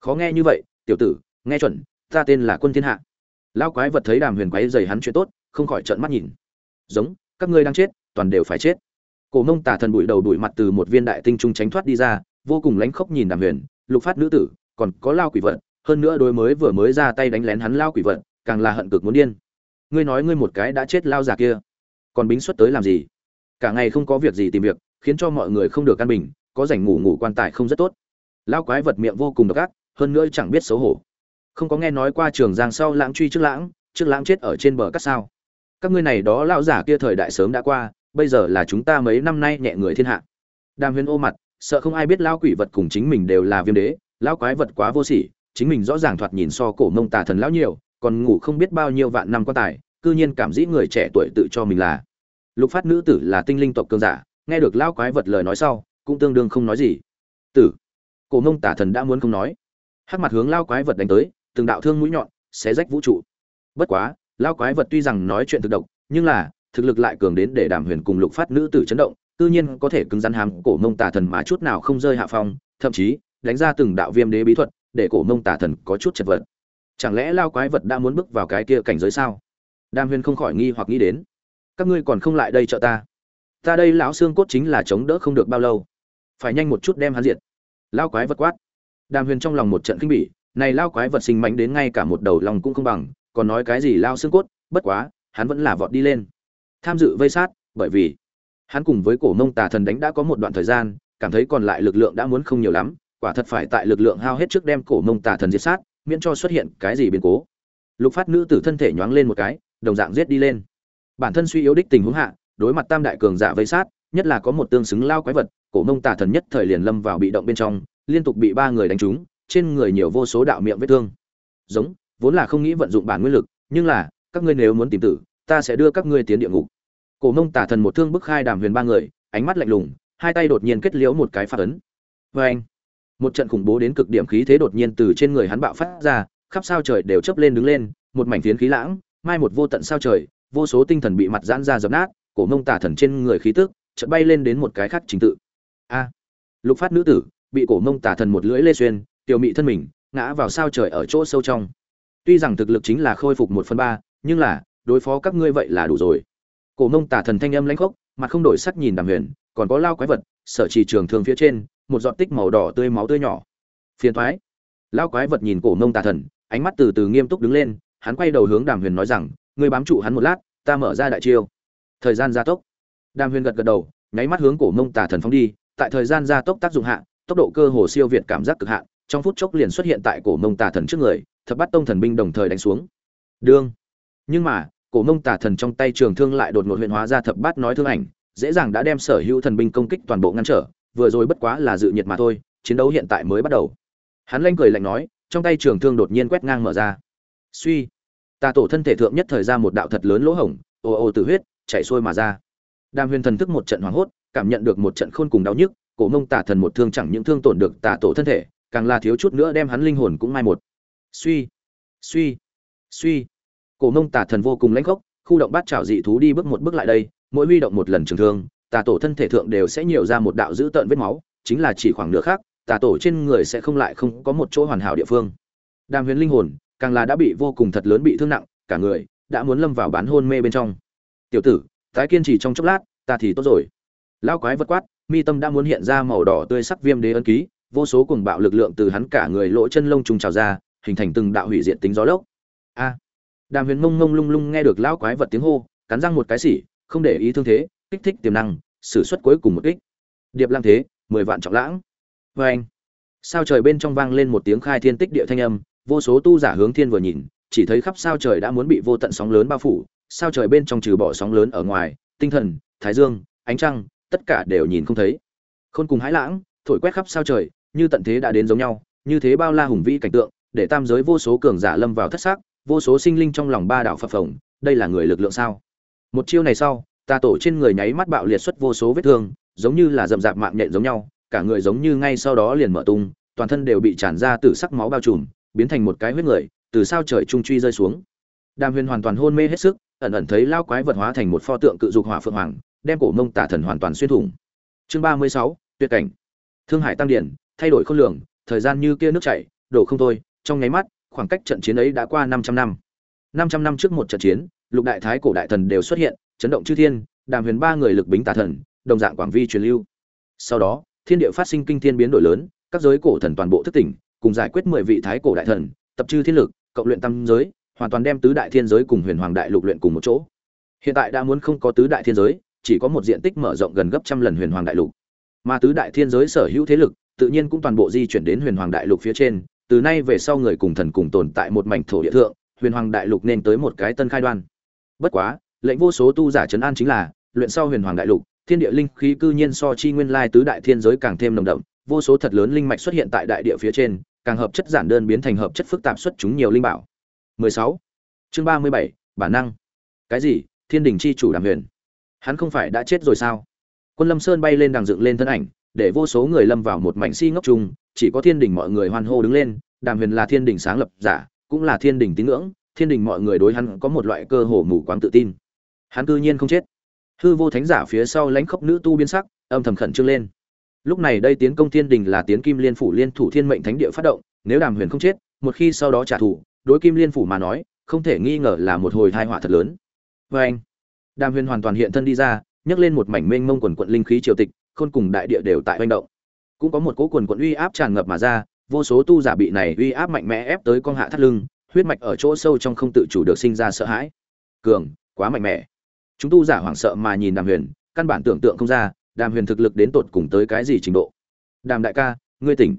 Khó nghe như vậy, tiểu tử, nghe chuẩn, ta tên là quân thiên hạ. Lao quái vật thấy đàm huyền quái dày hắn chuyện tốt, không khỏi trợn mắt nhìn giống, các ngươi đang chết, toàn đều phải chết. Cổ mông tả thần bụi đầu đuổi mặt từ một viên đại tinh trung tránh thoát đi ra, vô cùng lánh khốc nhìn đàm huyền, lục phát nữ tử, còn có lao quỷ vật, hơn nữa đối mới vừa mới ra tay đánh lén hắn lao quỷ vật, càng là hận cực muốn điên. Ngươi nói ngươi một cái đã chết lao già kia, còn bính xuất tới làm gì? Cả ngày không có việc gì tìm việc, khiến cho mọi người không được căn bình, có rảnh ngủ ngủ quan tài không rất tốt. Lao quái vật miệng vô cùng độc ác, hơn nữa chẳng biết xấu hổ. Không có nghe nói qua trường giang sau lãng truy trước lãng trước lãng chết ở trên bờ cát sao? Các ngươi này đó lão giả kia thời đại sớm đã qua, bây giờ là chúng ta mấy năm nay nhẹ người thiên hạ. Đàm huyền ô mặt, sợ không ai biết lão quỷ vật cùng chính mình đều là viêm đế, lão quái vật quá vô sỉ, chính mình rõ ràng thoạt nhìn so cổ mông tà thần lão nhiều, còn ngủ không biết bao nhiêu vạn năm quan tài, cư nhiên cảm dĩ người trẻ tuổi tự cho mình là. Lục phát nữ tử là tinh linh tộc cương giả, nghe được lão quái vật lời nói sau, cũng tương đương không nói gì. Tử, cổ mông tà thần đã muốn không nói. Hắc mặt hướng lao quái vật đánh tới, từng đạo thương mũi nhọn, xé rách vũ trụ. Bất quá lao quái vật tuy rằng nói chuyện thực độc, nhưng là, thực lực lại cường đến để đàm huyền cùng lục phát nữ tử chấn động, tự nhiên có thể cứng rắn hàm cổ mông tà thần mà chút nào không rơi hạ phong, thậm chí, đánh ra từng đạo viêm đế bí thuật, để cổ mông tà thần có chút chật vật. Chẳng lẽ lao quái vật đã muốn bước vào cái kia cảnh giới sao? Đàm huyền không khỏi nghi hoặc nghĩ đến. Các ngươi còn không lại đây trợ ta. Ta đây lão xương cốt chính là chống đỡ không được bao lâu. Phải nhanh một chút đem hắn diệt. Lao quái vật quát. Đàm huyền trong lòng một trận kinh bỉ, này lao quái vật sinh mạnh đến ngay cả một đầu lòng cũng không bằng còn nói cái gì lao xương cốt, bất quá, hắn vẫn là vọt đi lên. Tham dự vây sát, bởi vì hắn cùng với cổ mông tà thần đánh đã có một đoạn thời gian, cảm thấy còn lại lực lượng đã muốn không nhiều lắm, quả thật phải tại lực lượng hao hết trước đem cổ mông tà thần diệt sát, miễn cho xuất hiện cái gì biến cố. Lục phát nữ tử thân thể nhoáng lên một cái, đồng dạng giết đi lên. Bản thân suy yếu đích tình huống hạ, đối mặt tam đại cường giả vây sát, nhất là có một tương xứng lao quái vật, cổ mông tà thần nhất thời liền lâm vào bị động bên trong, liên tục bị ba người đánh trúng, trên người nhiều vô số đạo miệng vết thương. Giống vốn là không nghĩ vận dụng bản nguyên lực, nhưng là, các ngươi nếu muốn tìm tử, ta sẽ đưa các ngươi tiến địa ngục. Cổ mông tả thần một thương bức khai đàm huyền ba người, ánh mắt lạnh lùng, hai tay đột nhiên kết liễu một cái phát ấn. Vê anh, một trận khủng bố đến cực điểm khí thế đột nhiên từ trên người hắn bạo phát ra, khắp sao trời đều chớp lên đứng lên, một mảnh phiến khí lãng, mai một vô tận sao trời, vô số tinh thần bị mặt giãn ra dập nát, cổ mông tả thần trên người khí tức chợt bay lên đến một cái khác chính tự. A, lục phát nữ tử, bị cổ mông tả thần một lưỡi lê xuyên, tiểu mị thân mình, ngã vào sao trời ở chỗ sâu trong tuy rằng thực lực chính là khôi phục một phần ba, nhưng là, đối phó các ngươi vậy là đủ rồi. Cổ mông Tả thần thanh âm lãnh khốc, mặt không đổi sắc nhìn đàm huyền, còn có lao quái vật, sở chỉ trường thương phía trên, một giọt tích màu đỏ tươi máu tươi nhỏ. Phiền thoái lao quái vật nhìn cổ mông tà thần, ánh mắt từ từ nghiêm túc đứng lên, hắn quay đầu hướng đàm huyền nói rằng, ngươi bám trụ hắn một lát, ta mở ra đại chiêu. Thời gian gia tốc. Đàm huyền gật gật đầu, nháy mắt hướng cổ mông tà thần phóng đi, tại thời gian gia tốc tác dụng hạ, tốc độ cơ hồ siêu việt cảm giác cực hạn, trong phút chốc liền xuất hiện tại cổ mông tà thần trước người thập Bát tông thần binh đồng thời đánh xuống. Đương. Nhưng mà, cổ mông tà thần trong tay trường thương lại đột ngột huyện hóa ra thập bát nói thương ảnh, dễ dàng đã đem sở hữu thần binh công kích toàn bộ ngăn trở, vừa rồi bất quá là dự nhiệt mà thôi, chiến đấu hiện tại mới bắt đầu. Hắn lanh cười lạnh nói, trong tay trường thương đột nhiên quét ngang mở ra. Suy. Tà tổ thân thể thượng nhất thời ra một đạo thật lớn lỗ hổng ồ ồ tử huyết, chảy xuôi mà ra. Đàm huyền thần thức một trận hoảng hốt, cảm nhận được một trận khôn cùng đau nhức, cổ mông tà thần một thương chẳng những thương tổn được tà tổ thân thể, càng là thiếu chút nữa đem hắn linh hồn cũng mai một suy suy suy. Cổ mông tà thần vô cùng lãnh khốc, khu động bát trảo dị thú đi bước một bước lại đây, mỗi huy động một lần trường thương, tà tổ thân thể thượng đều sẽ nhiều ra một đạo dữ tợn vết máu, chính là chỉ khoảng nửa khác tà tổ trên người sẽ không lại không có một chỗ hoàn hảo địa phương. Đàm huyền linh hồn, càng là đã bị vô cùng thật lớn bị thương nặng, cả người đã muốn lâm vào bán hôn mê bên trong. Tiểu tử, tái kiên trì trong chốc lát, ta thì tốt rồi. Lao quái vật quát, mi tâm đã muốn hiện ra màu đỏ tươi sắc viêm đế ân ký, vô số cùng bạo lực lượng từ hắn cả người lỗ chân lông trùng trào ra hình thành từng đạo hủy diện tính gió lốc. A. Đàm huyền mông mông lung lung nghe được lão quái vật tiếng hô, cắn răng một cái xỉ, không để ý thương thế, kích thích tiềm năng, sử xuất cuối cùng một kích. Điệp lang thế, mười vạn trọng lãng. Vê anh sao trời bên trong vang lên một tiếng khai thiên tích địa thanh âm, vô số tu giả hướng thiên vừa nhìn, chỉ thấy khắp sao trời đã muốn bị vô tận sóng lớn bao phủ, sao trời bên trong trừ bỏ sóng lớn ở ngoài, tinh thần, thái dương, ánh trăng, tất cả đều nhìn không thấy. Khôn cùng hãi lãng, thổi quét khắp sao trời, như tận thế đã đến giống nhau, như thế bao la hùng vĩ cảnh tượng để tam giới vô số cường giả lâm vào thất xác, vô số sinh linh trong lòng ba đạo phập phồng, đây là người lực lượng sao? Một chiêu này sau ta tổ trên người nháy mắt bạo liệt xuất vô số vết thương, giống như là rậm rạp mạng nhện giống nhau, cả người giống như ngay sau đó liền mở tung, toàn thân đều bị tràn ra từ sắc máu bao trùm, biến thành một cái huyết người, từ sao trời trung truy rơi xuống. Đàm huyền hoàn toàn hôn mê hết sức, ẩn ẩn thấy lao quái vật hóa thành một pho tượng cự dục hỏa phượng hoàng, đem cổ mông tả thần hoàn toàn xuyên thủng. Chương ba mươi sáu, tuyệt cảnh. Thương hải tăng điển, thay đổi khôn lường, thời gian như kia nước chảy, đổ không thôi trong nháy mắt khoảng cách trận chiến ấy đã qua 500 năm. 500 năm trước một trận chiến, lục đại thái cổ đại thần đều xuất hiện, chấn động chư thiên, đàm huyền ba người lực bính tà thần, đồng dạng quảng vi truyền lưu. Sau đó, thiên địa phát sinh kinh thiên biến đổi lớn, các giới cổ thần toàn bộ thức tỉnh, cùng giải quyết 10 vị thái cổ đại thần, tập trừ thiên lực, cộng luyện tâm giới, hoàn toàn đem tứ đại thiên giới cùng huyền hoàng đại lục luyện cùng một chỗ. Hiện tại đã muốn không có tứ đại thiên giới, chỉ có một diện tích mở rộng gần gấp trăm lần huyền hoàng đại lục. Mà tứ đại thiên giới sở hữu thế lực, tự nhiên cũng toàn bộ di chuyển đến huyền hoàng đại lục phía trên, từ nay về sau người cùng thần cùng tồn tại một mảnh thổ địa thượng, huyền hoàng đại lục nên tới một cái tân khai đoan. Bất quá, lệnh vô số tu giả trấn an chính là, luyện sau huyền hoàng đại lục, thiên địa linh khí cư nhiên so chi nguyên lai tứ đại thiên giới càng thêm nồng đậm, vô số thật lớn linh mạch xuất hiện tại đại địa phía trên, càng hợp chất giản đơn biến thành hợp chất phức tạp xuất chúng nhiều linh bảo. 16. Chương 37, bản năng. Cái gì? Thiên đình chi chủ Đàm Huyền. Hắn không phải đã chết rồi sao? Quân Lâm Sơn bay lên đằng dựng lên thân ảnh, để vô số người lâm vào một mảnh si ngốc chung, chỉ có thiên đình mọi người hoan hô đứng lên đàm huyền là thiên đình sáng lập giả cũng là thiên đình tín ngưỡng thiên đình mọi người đối hắn có một loại cơ hồ mù quáng tự tin. Hắn cư nhiên không chết. Hư vô thánh giả phía sau lãnh khốc nữ tu biến sắc âm thầm khẩn trương lên. Lúc này đây tiến công thiên đình là tiến kim liên phủ liên thủ thiên mệnh thánh địa phát động nếu đàm huyền không chết một khi sau đó trả thù đối kim liên phủ mà nói không thể nghi ngờ là một hồi tai họa thật lớn. Vê anh đàm huyền hoàn toàn hiện thân đi ra nhấc lên một mảnh mênh mông quần quận linh khí triều tịch khôn cùng đại địa đều tại hoành động. Cũng có một cỗ quần quận uy áp tràn ngập mà ra, vô số tu giả bị này uy áp mạnh mẽ ép tới con hạ thắt lưng, huyết mạch ở chỗ sâu trong không tự chủ được sinh ra sợ hãi. Cường, quá mạnh mẽ. Chúng tu giả hoảng sợ mà nhìn đàm huyền, căn bản tưởng tượng không ra, đàm huyền thực lực đến tột cùng tới cái gì trình độ. Đàm đại ca, ngươi tỉnh.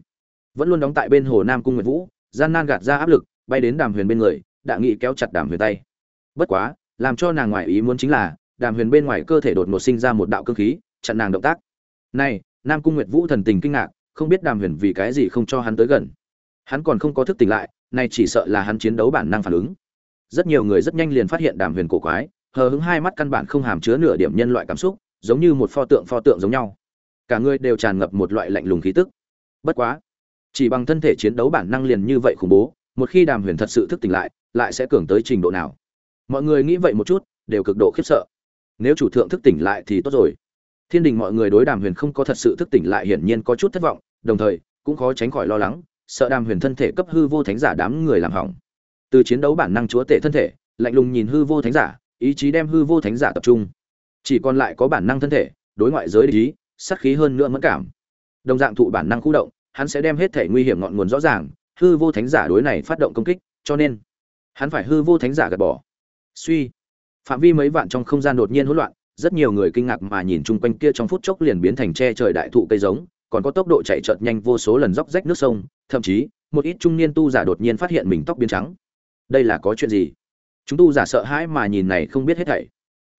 Vẫn luôn đóng tại bên hồ nam cung nguyệt vũ, gian nan gạt ra áp lực, bay đến đàm huyền bên người đạ nghị kéo chặt đàm huyền tay. Bất quá, làm cho nàng ngoài ý muốn chính là, đàm huyền bên ngoài cơ thể đột ngột sinh ra một đạo cơ khí, chặn nàng động tác này, nam cung nguyệt vũ thần tình kinh ngạc, không biết đàm huyền vì cái gì không cho hắn tới gần. Hắn còn không có thức tỉnh lại, này chỉ sợ là hắn chiến đấu bản năng phản ứng. Rất nhiều người rất nhanh liền phát hiện đàm huyền cổ quái, hờ hững hai mắt căn bản không hàm chứa nửa điểm nhân loại cảm xúc, giống như một pho tượng pho tượng giống nhau. Cả người đều tràn ngập một loại lạnh lùng khí tức. Bất quá, chỉ bằng thân thể chiến đấu bản năng liền như vậy khủng bố, một khi đàm huyền thật sự thức tỉnh lại lại sẽ cường tới trình độ nào? Mọi người nghĩ vậy một chút, đều cực độ khiếp sợ. Nếu chủ thượng thức tỉnh lại thì tốt rồi thiên đình mọi người đối đàm huyền không có thật sự thức tỉnh lại hiển nhiên có chút thất vọng, đồng thời, cũng khó tránh khỏi lo lắng, sợ đàm huyền thân thể cấp hư vô thánh giả đám người làm hỏng. Từ chiến đấu bản năng chúa tể thân thể, lạnh lùng nhìn hư vô thánh giả, ý chí đem hư vô thánh giả tập trung. Chỉ còn lại có bản năng thân thể, đối ngoại giới ý, sát khí hơn nữa mẫn cảm. Đồng dạng thụ bản năng khu động, hắn sẽ đem hết thể nguy hiểm ngọn nguồn rõ ràng, hư vô thánh giả đối này phát động công kích, cho nên, hắn phải hư vô thánh giả gạt bỏ. Suy, phạm vi mấy vạn trong không gian đột nhiên hỗn loạn rất nhiều người kinh ngạc mà nhìn chung quanh kia trong phút chốc liền biến thành che trời đại thụ cây giống, còn có tốc độ chạy chợt nhanh vô số lần róc rách nước sông, thậm chí, một ít trung niên tu giả đột nhiên phát hiện mình tóc biến trắng. Đây là có chuyện gì? Chúng tu giả sợ hãi mà nhìn này không biết hết thảy.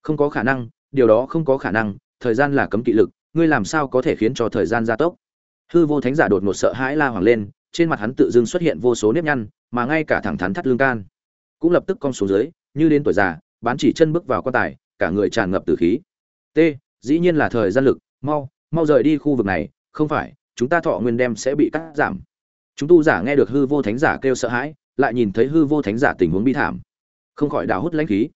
Không có khả năng, điều đó không có khả năng, thời gian là cấm kỵ lực, ngươi làm sao có thể khiến cho thời gian gia tốc? Hư vô thánh giả đột ngột sợ hãi la hoàng lên, trên mặt hắn tự dưng xuất hiện vô số nếp nhăn, mà ngay cả thẳng thắn thắt lưng can cũng lập tức cong xuống dưới, như đến tuổi già, bán chỉ chân bước vào quan tài cả người tràn ngập tử khí. T, dĩ nhiên là thời gian lực, mau mau rời đi khu vực này, không phải, chúng ta thọ nguyên đem sẽ bị cắt giảm. Chúng tu giả nghe được hư vô thánh giả kêu sợ hãi, lại nhìn thấy hư vô thánh giả tình huống bi thảm. Không khỏi đào hút lãnh khí.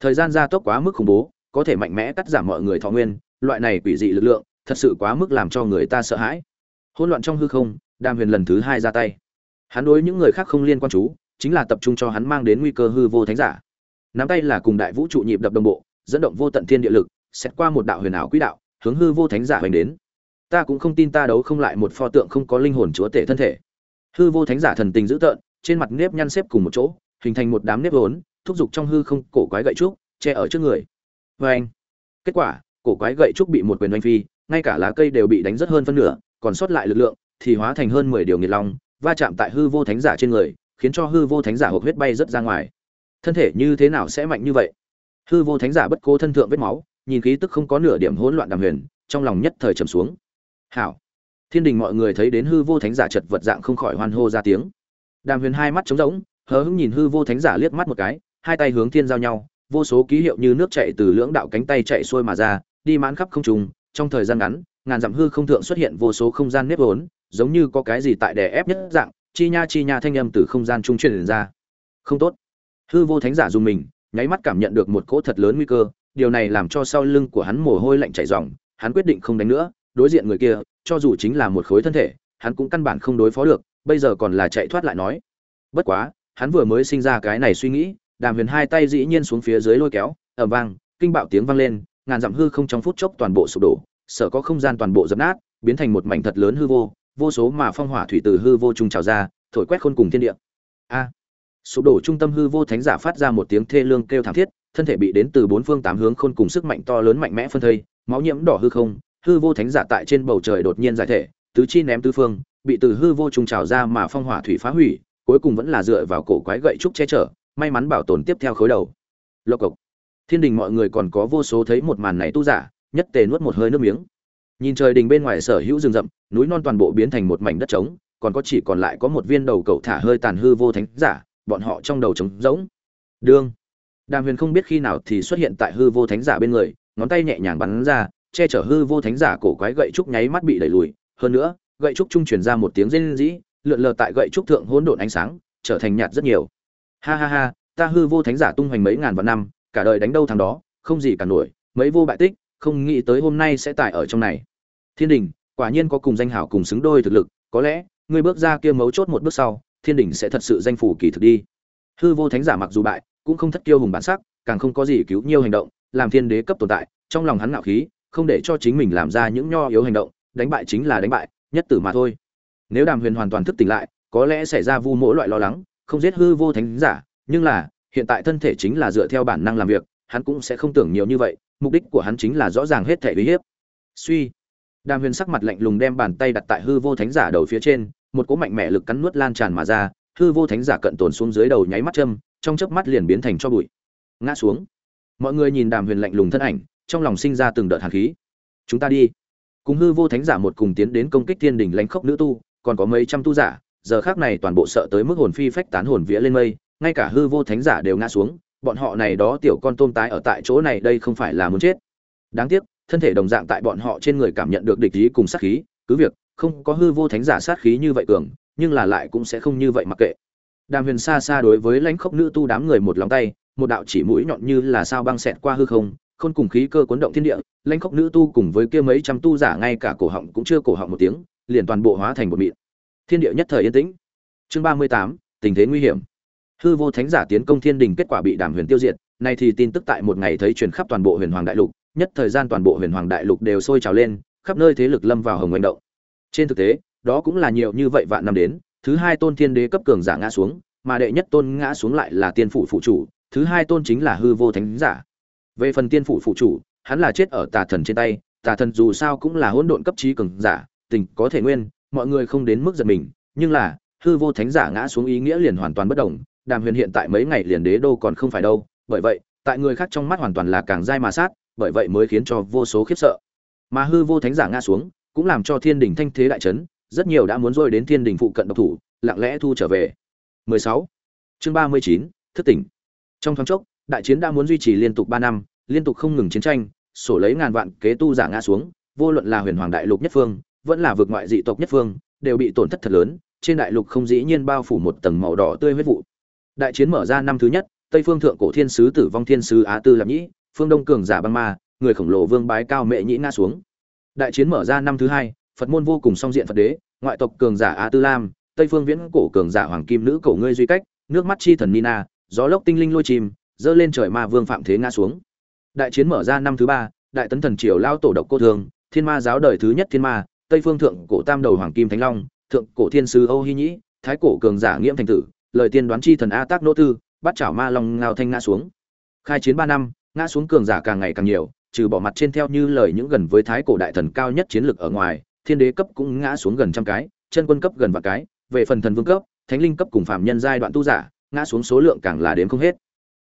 Thời gian gia tốc quá mức khủng bố, có thể mạnh mẽ cắt giảm mọi người thọ nguyên, loại này quỷ dị lực lượng, thật sự quá mức làm cho người ta sợ hãi. Hỗn loạn trong hư không, đàm huyền lần thứ hai ra tay. Hắn đối những người khác không liên quan chú, chính là tập trung cho hắn mang đến nguy cơ hư vô thánh giả. Nắm tay là cùng đại vũ trụ nhịp đập đồng bộ dẫn động vô tận thiên địa lực, xét qua một đạo huyền ảo quỹ đạo, hướng hư vô thánh giả hoành đến. Ta cũng không tin ta đấu không lại một pho tượng không có linh hồn chúa tể thân thể. Hư vô thánh giả thần tình dữ tợn, trên mặt nếp nhăn xếp cùng một chỗ, hình thành một đám nếp vốn, thúc giục trong hư không cổ quái gậy trúc, che ở trước người. Vê anh kết quả, cổ quái gậy trúc bị một quyền oanh phi, ngay cả lá cây đều bị đánh rất hơn phân nửa, còn sót lại lực lượng, thì hóa thành hơn mười điều nghiệt long, va chạm tại hư vô thánh giả trên người, khiến cho hư vô thánh giả hộp huyết bay rất ra ngoài. Thân thể như thế nào sẽ mạnh như vậy? Hư vô thánh giả bất cố thân thượng vết máu, nhìn khí tức không có nửa điểm hỗn loạn đàm huyền, trong lòng nhất thời trầm xuống. Hảo. Thiên đình mọi người thấy đến hư vô thánh giả chật vật dạng không khỏi hoan hô ra tiếng. Đàm huyền hai mắt trống rỗng, hờ hững nhìn hư vô thánh giả liếc mắt một cái, hai tay hướng thiên giao nhau, vô số ký hiệu như nước chảy từ lưỡng đạo cánh tay chạy xuôi mà ra, đi mãn khắp không trùng trong thời gian ngắn, ngàn dặm hư không thượng xuất hiện vô số không gian nếp vốn, giống như có cái gì tại đè ép nhất dạng, chi nha chi nha thanh âm từ không gian trung truyền ra. Không tốt. Hư vô thánh giả dùng mình nháy mắt cảm nhận được một cỗ thật lớn nguy cơ, điều này làm cho sau lưng của hắn mồ hôi lạnh chảy ròng, hắn quyết định không đánh nữa, đối diện người kia, cho dù chính là một khối thân thể, hắn cũng căn bản không đối phó được, bây giờ còn là chạy thoát lại nói. Bất quá, hắn vừa mới sinh ra cái này suy nghĩ, đàm huyền hai tay dĩ nhiên xuống phía dưới lôi kéo, ầm vang, kinh bạo tiếng vang lên, ngàn dặm hư không trong phút chốc toàn bộ sụp đổ, sợ có không gian toàn bộ dập nát, biến thành một mảnh thật lớn hư vô vô số mà phong hỏa thủy từ hư vô trung trào ra, thổi quét khôn cùng thiên địa. A! Sụp đổ trung tâm hư vô thánh giả phát ra một tiếng thê lương kêu thảm thiết, thân thể bị đến từ bốn phương tám hướng khôn cùng sức mạnh to lớn mạnh mẽ phân thây, máu nhiễm đỏ hư không, hư vô thánh giả tại trên bầu trời đột nhiên giải thể, tứ chi ném tứ phương, bị từ hư vô trùng trào ra mà phong hỏa thủy phá hủy, cuối cùng vẫn là dựa vào cổ quái gậy trúc che chở, may mắn bảo tồn tiếp theo khối đầu. Lộc cộc. Thiên đình mọi người còn có vô số thấy một màn này tu giả, nhất tề nuốt một hơi nước miếng. Nhìn trời đình bên ngoài sở hữu rừng rậm, núi non toàn bộ biến thành một mảnh đất trống, còn có chỉ còn lại có một viên đầu cậu thả hơi tàn hư vô thánh giả bọn họ trong đầu trống rỗng. Đương. Đàm huyền không biết khi nào thì xuất hiện tại hư vô thánh giả bên người, ngón tay nhẹ nhàng bắn ra, che chở hư vô thánh giả cổ quái gậy trúc nháy mắt bị đẩy lùi. Hơn nữa, gậy trúc trung truyền ra một tiếng rên rỉ, lượn lờ tại gậy trúc thượng hỗn độn ánh sáng, trở thành nhạt rất nhiều. Ha ha ha, ta hư vô thánh giả tung hoành mấy ngàn vạn năm, cả đời đánh đâu thằng đó, không gì cả nổi, mấy vô bại tích, không nghĩ tới hôm nay sẽ tại ở trong này. Thiên đình, quả nhiên có cùng danh hảo cùng xứng đôi thực lực, có lẽ, ngươi bước ra kia mấu chốt một bước sau thiên đình sẽ thật sự danh phủ kỳ thực đi. Hư vô thánh giả mặc dù bại, cũng không thất kiêu hùng bản sắc, càng không có gì cứu nhiều hành động, làm thiên đế cấp tồn tại, trong lòng hắn ngạo khí, không để cho chính mình làm ra những nho yếu hành động, đánh bại chính là đánh bại, nhất tử mà thôi. Nếu đàm huyền hoàn toàn thức tỉnh lại, có lẽ xảy ra vu mỗi loại lo lắng, không giết hư vô thánh giả, nhưng là, hiện tại thân thể chính là dựa theo bản năng làm việc, hắn cũng sẽ không tưởng nhiều như vậy, mục đích của hắn chính là rõ ràng hết thể uy hiếp. Suy. Đàm huyền sắc mặt lạnh lùng đem bàn tay đặt tại hư vô thánh giả đầu phía trên một cỗ mạnh mẽ lực cắn nuốt lan tràn mà ra, hư vô thánh giả cận tồn xuống dưới đầu nháy mắt châm, trong chớp mắt liền biến thành cho bụi. Ngã xuống. Mọi người nhìn đàm huyền lạnh lùng thân ảnh, trong lòng sinh ra từng đợt hàn khí. Chúng ta đi. Cùng hư vô thánh giả một cùng tiến đến công kích thiên đỉnh lãnh khốc nữ tu, còn có mấy trăm tu giả, giờ khác này toàn bộ sợ tới mức hồn phi phách tán hồn vía lên mây, ngay cả hư vô thánh giả đều ngã xuống, bọn họ này đó tiểu con tôm tái ở tại chỗ này đây không phải là muốn chết. Đáng tiếc, thân thể đồng dạng tại bọn họ trên người cảm nhận được địch ý cùng sát khí, cứ việc không có hư vô thánh giả sát khí như vậy cường, nhưng là lại cũng sẽ không như vậy mặc kệ. Đàm huyền xa xa đối với lãnh khốc nữ tu đám người một lòng tay, một đạo chỉ mũi nhọn như là sao băng xẹt qua hư không, khôn cùng khí cơ cuốn động thiên địa, lãnh khốc nữ tu cùng với kia mấy trăm tu giả ngay cả cổ họng cũng chưa cổ họng một tiếng, liền toàn bộ hóa thành một mịn. Thiên địa nhất thời yên tĩnh. Chương ba mươi tám, tình thế nguy hiểm. Hư vô thánh giả tiến công thiên đình kết quả bị đàm huyền tiêu diệt, nay thì tin tức tại một ngày thấy truyền khắp toàn bộ huyền hoàng đại lục, nhất thời gian toàn bộ huyền hoàng đại lục đều sôi trào lên, khắp nơi thế lực lâm vào hồng hành động trên thực tế, đó cũng là nhiều như vậy vạn năm đến, thứ hai tôn thiên đế cấp cường giả ngã xuống, mà đệ nhất tôn ngã xuống lại là tiên phụ phụ chủ, thứ hai tôn chính là hư vô thánh giả. Về phần tiên phụ phụ chủ, hắn là chết ở tà thần trên tay, tà thần dù sao cũng là hỗn độn cấp trí cường giả, tình có thể nguyên, mọi người không đến mức giật mình, nhưng là, hư vô thánh giả ngã xuống ý nghĩa liền hoàn toàn bất đồng, đàm huyền hiện tại mấy ngày liền đế đô còn không phải đâu, bởi vậy, tại người khác trong mắt hoàn toàn là càng dai mà sát, bởi vậy mới khiến cho vô số khiếp sợ. Mà hư vô thánh giả ngã xuống cũng làm cho thiên đình thanh thế đại chấn rất nhiều đã muốn rồi đến thiên đình phụ cận độc thủ lặng lẽ thu trở về. 16. chương 39, thức tỉnh. Trong thoáng chốc đại chiến đã muốn duy trì liên tục 3 năm liên tục không ngừng chiến tranh sổ lấy ngàn vạn kế tu giả ngã xuống vô luận là huyền hoàng đại lục nhất phương vẫn là vượt ngoại dị tộc nhất phương đều bị tổn thất thật lớn trên đại lục không dĩ nhiên bao phủ một tầng màu đỏ tươi huyết vụ. Đại chiến mở ra năm thứ nhất tây phương thượng cổ thiên sứ tử vong thiên sứ á tư lạp nhĩ phương đông cường giả băng ma người khổng lồ vương bái cao mẹ nhĩ ngã xuống đại chiến mở ra năm thứ hai phật môn vô cùng song diện phật đế ngoại tộc cường giả A tư lam tây phương viễn cổ cường giả hoàng kim nữ cổ ngươi duy cách nước mắt chi thần nina gió lốc tinh linh lôi chìm, dơ lên trời ma vương phạm thế ngã xuống. Đại chiến mở ra năm thứ ba đại tấn thần triều lao tổ độc cô thường thiên ma giáo đời thứ nhất thiên ma tây phương thượng cổ tam đầu hoàng kim thánh long thượng cổ thiên sứ âu hy nhĩ thái cổ cường giả nghiễm thành tử lời tiên đoán chi thần a tác nỗ tư bắt chảo ma long ngao thanh ngã xuống. Khai chiến ba năm ngã xuống cường giả càng ngày càng nhiều trừ bỏ mặt trên theo như lời những gần với thái cổ đại thần cao nhất chiến lược ở ngoài, thiên đế cấp cũng ngã xuống gần trăm cái, chân quân cấp gần vạn cái, về phần thần vương cấp, thánh linh cấp cùng phạm nhân giai đoạn tu giả, ngã xuống số lượng càng là đến không hết.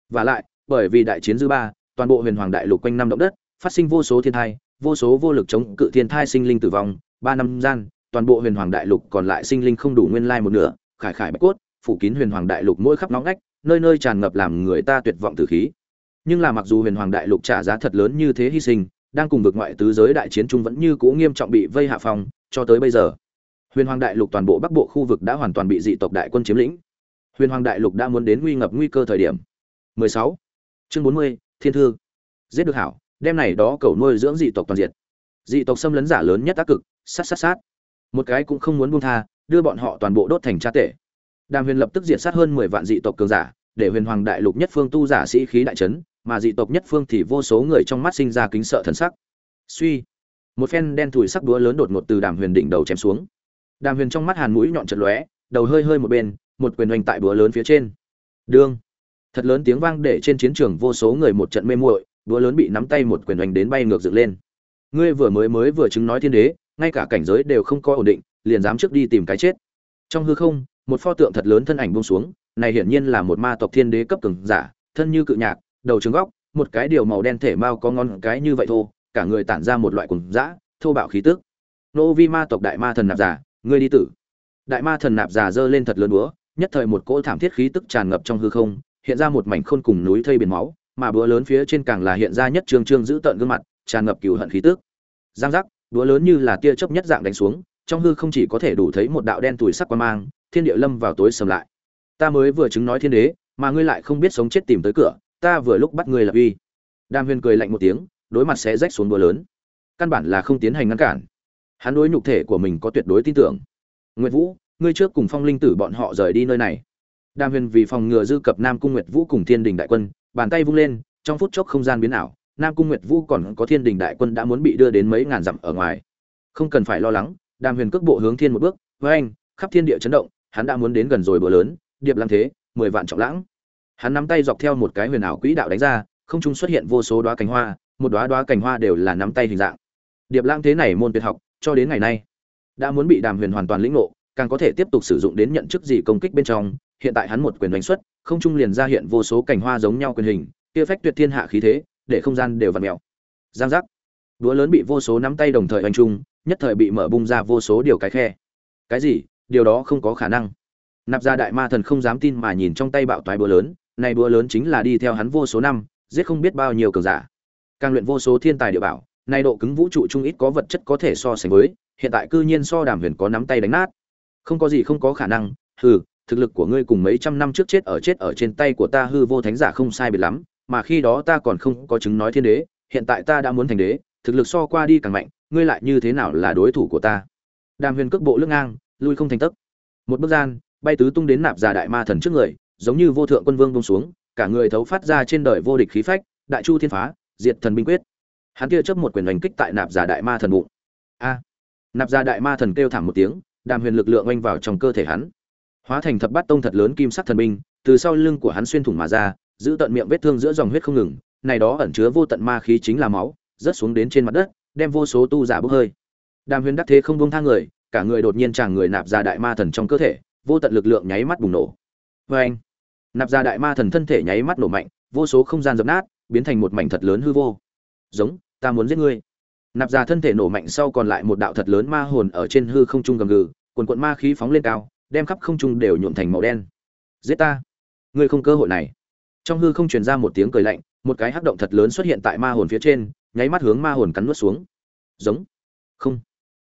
Và lại, bởi vì đại chiến dư ba, toàn bộ huyền hoàng đại lục quanh năm động đất, phát sinh vô số thiên thai, vô số vô lực chống cự thiên thai sinh linh tử vong, ba năm gian, toàn bộ huyền hoàng đại lục còn lại sinh linh không đủ nguyên lai một nửa, khải khải bạch cốt, phủ kín huyền hoàng đại lục mỗi khắp nóng ngách, nơi nơi tràn ngập làm người ta tuyệt vọng tử khí nhưng là mặc dù huyền hoàng đại lục trả giá thật lớn như thế hy sinh đang cùng vực ngoại tứ giới đại chiến chung vẫn như cũ nghiêm trọng bị vây hạ phòng cho tới bây giờ. Huyền hoàng đại lục toàn bộ bắc bộ khu vực đã hoàn toàn bị dị tộc đại quân chiếm lĩnh. Huyền hoàng đại lục đã muốn đến nguy ngập nguy cơ thời điểm. 16. chương 40, thiên thư. Giết được hảo đem này đó cầu nuôi dưỡng dị tộc toàn diệt. Dị tộc xâm lấn giả lớn nhất tác cực sát sát sát. Một cái cũng không muốn buông tha đưa bọn họ toàn bộ đốt thành cha tể. Đàm huyền lập tức diệt sát hơn mười vạn dị tộc cường giả để huyền hoàng đại lục nhất phương tu giả sĩ khí đại trấn mà dị tộc nhất phương thì vô số người trong mắt sinh ra kính sợ thần sắc. Suy, một phen đen thùi sắc đúa lớn đột ngột từ đàm huyền đỉnh đầu chém xuống. Đàm huyền trong mắt hàn mũi nhọn chật lóe, đầu hơi hơi một bên, một quyền oanh tại đũa lớn phía trên. Đương, thật lớn tiếng vang để trên chiến trường vô số người một trận mê muội, đũa lớn bị nắm tay một quyền oanh đến bay ngược dựng lên. Ngươi vừa mới mới vừa chứng nói thiên đế, ngay cả cảnh giới đều không có ổn định, liền dám trước đi tìm cái chết. Trong hư không, một pho tượng thật lớn thân ảnh buông xuống, này hiển nhiên là một ma tộc thiên đế cấp cường giả, thân như cự nhạc đầu trứng góc, một cái điều màu đen thể mao có ngon cái như vậy thô, cả người tản ra một loại cùng dã, thô bạo khí tức. Nô vi ma tộc đại ma thần nạp giả ngươi đi tử. Đại ma thần nạp giả giơ lên thật lớn búa, nhất thời một cỗ thảm thiết khí tức tràn ngập trong hư không, hiện ra một mảnh khôn cùng núi thây biển máu, mà búa lớn phía trên càng là hiện ra nhất trương trương giữ tợn gương mặt, tràn ngập cừu hận khí tức. Giang giác, búa lớn như là tia chớp nhất dạng đánh xuống, trong hư không chỉ có thể đủ thấy một đạo đen tuổi sắc quan mang, thiên địa lâm vào tối sầm lại. Ta mới vừa chứng nói thiên đế, mà ngươi lại không biết sống chết tìm tới cửa ta vừa lúc bắt ngươi là uy. Đàm huyền cười lạnh một tiếng, đối mặt sẽ rách xuống đùa lớn. Căn bản là không tiến hành ngăn cản. Hắn đối nhục thể của mình có tuyệt đối tin tưởng. Nguyệt vũ, ngươi trước cùng phong linh tử bọn họ rời đi nơi này. Đàm huyền vì phòng ngừa dư cập nam cung nguyệt vũ cùng thiên đình đại quân, bàn tay vung lên, trong phút chốc không gian biến ảo, nam cung nguyệt vũ còn có thiên đình đại quân đã muốn bị đưa đến mấy ngàn dặm ở ngoài. Không cần phải lo lắng, đàm huyền cước bộ hướng thiên một bước với anh khắp thiên địa chấn động, hắn đã muốn đến gần rồi bờ lớn, điệp làm thế, mười vạn trọng lãng hắn nắm tay dọc theo một cái huyền ảo quỹ đạo đánh ra, không trung xuất hiện vô số đóa cành hoa, một đóa đóa cành hoa đều là nắm tay hình dạng. Điệp lãng thế này môn tuyệt học, cho đến ngày nay, đã muốn bị đàm huyền hoàn toàn lĩnh ngộ, càng có thể tiếp tục sử dụng đến nhận chức gì công kích bên trong. Hiện tại hắn một quyền đánh xuất, không trung liền ra hiện vô số cành hoa giống nhau quyền hình, kia phách tuyệt thiên hạ khí thế, để không gian đều vặn mèo. Giang giác. Đũa lớn bị vô số nắm tay đồng thời oanh trung, nhất thời bị mở bung ra vô số điều cái khe. Cái gì? Điều đó không có khả năng. Nạp ra đại ma thần không dám tin mà nhìn trong tay bạo toái búa lớn này búa lớn chính là đi theo hắn vô số năm, giết không biết bao nhiêu cường giả. Càng luyện vô số thiên tài địa bảo nay độ cứng vũ trụ trung ít có vật chất có thể so sánh với, hiện tại cư nhiên so đàm huyền có nắm tay đánh nát. Không có gì không có khả năng, hừ, thực lực của ngươi cùng mấy trăm năm trước chết ở chết ở trên tay của ta hư vô thánh giả không sai biệt lắm, mà khi đó ta còn không có chứng nói thiên đế, hiện tại ta đã muốn thành đế, thực lực so qua đi càng mạnh, ngươi lại như thế nào là đối thủ của ta? Đàm huyền cước bộ lưng ngang, lui không thành tấc. Một bước gian, bay tứ tung đến nạp giả đại ma thần trước người giống như vô thượng quân vương bông xuống, cả người thấu phát ra trên đời vô địch khí phách, đại chu thiên phá, diệt thần binh quyết. Hắn kia chấp một quyền hành kích tại nạp giả đại ma thần bụng. A! Nạp giả đại ma thần kêu thảm một tiếng, đàm huyền lực lượng oanh vào trong cơ thể hắn. Hóa thành thập bát tông thật lớn kim sắc thần binh, từ sau lưng của hắn xuyên thủng mà ra, giữ tận miệng vết thương giữa dòng huyết không ngừng, này đó ẩn chứa vô tận ma khí chính là máu, rớt xuống đến trên mặt đất, đem vô số tu giả bốc hơi. Đàm huyền đắc thế không buông tha người, cả người đột nhiên tràn người nạp ra đại ma thần trong cơ thể, vô tận lực lượng nháy mắt bùng nổ. Vê anh nạp ra đại ma thần thân thể nháy mắt nổ mạnh, vô số không gian dập nát, biến thành một mảnh thật lớn hư vô. Giống, ta muốn giết ngươi. Nạp ra thân thể nổ mạnh sau còn lại một đạo thật lớn ma hồn ở trên hư không trung gầm gừ quần quận ma khí phóng lên cao, đem khắp không trung đều nhuộm thành màu đen. Giết ta. Ngươi không cơ hội này. Trong hư không truyền ra một tiếng cười lạnh, một cái hắc động thật lớn xuất hiện tại ma hồn phía trên, nháy mắt hướng ma hồn cắn nuốt xuống. Giống. Không.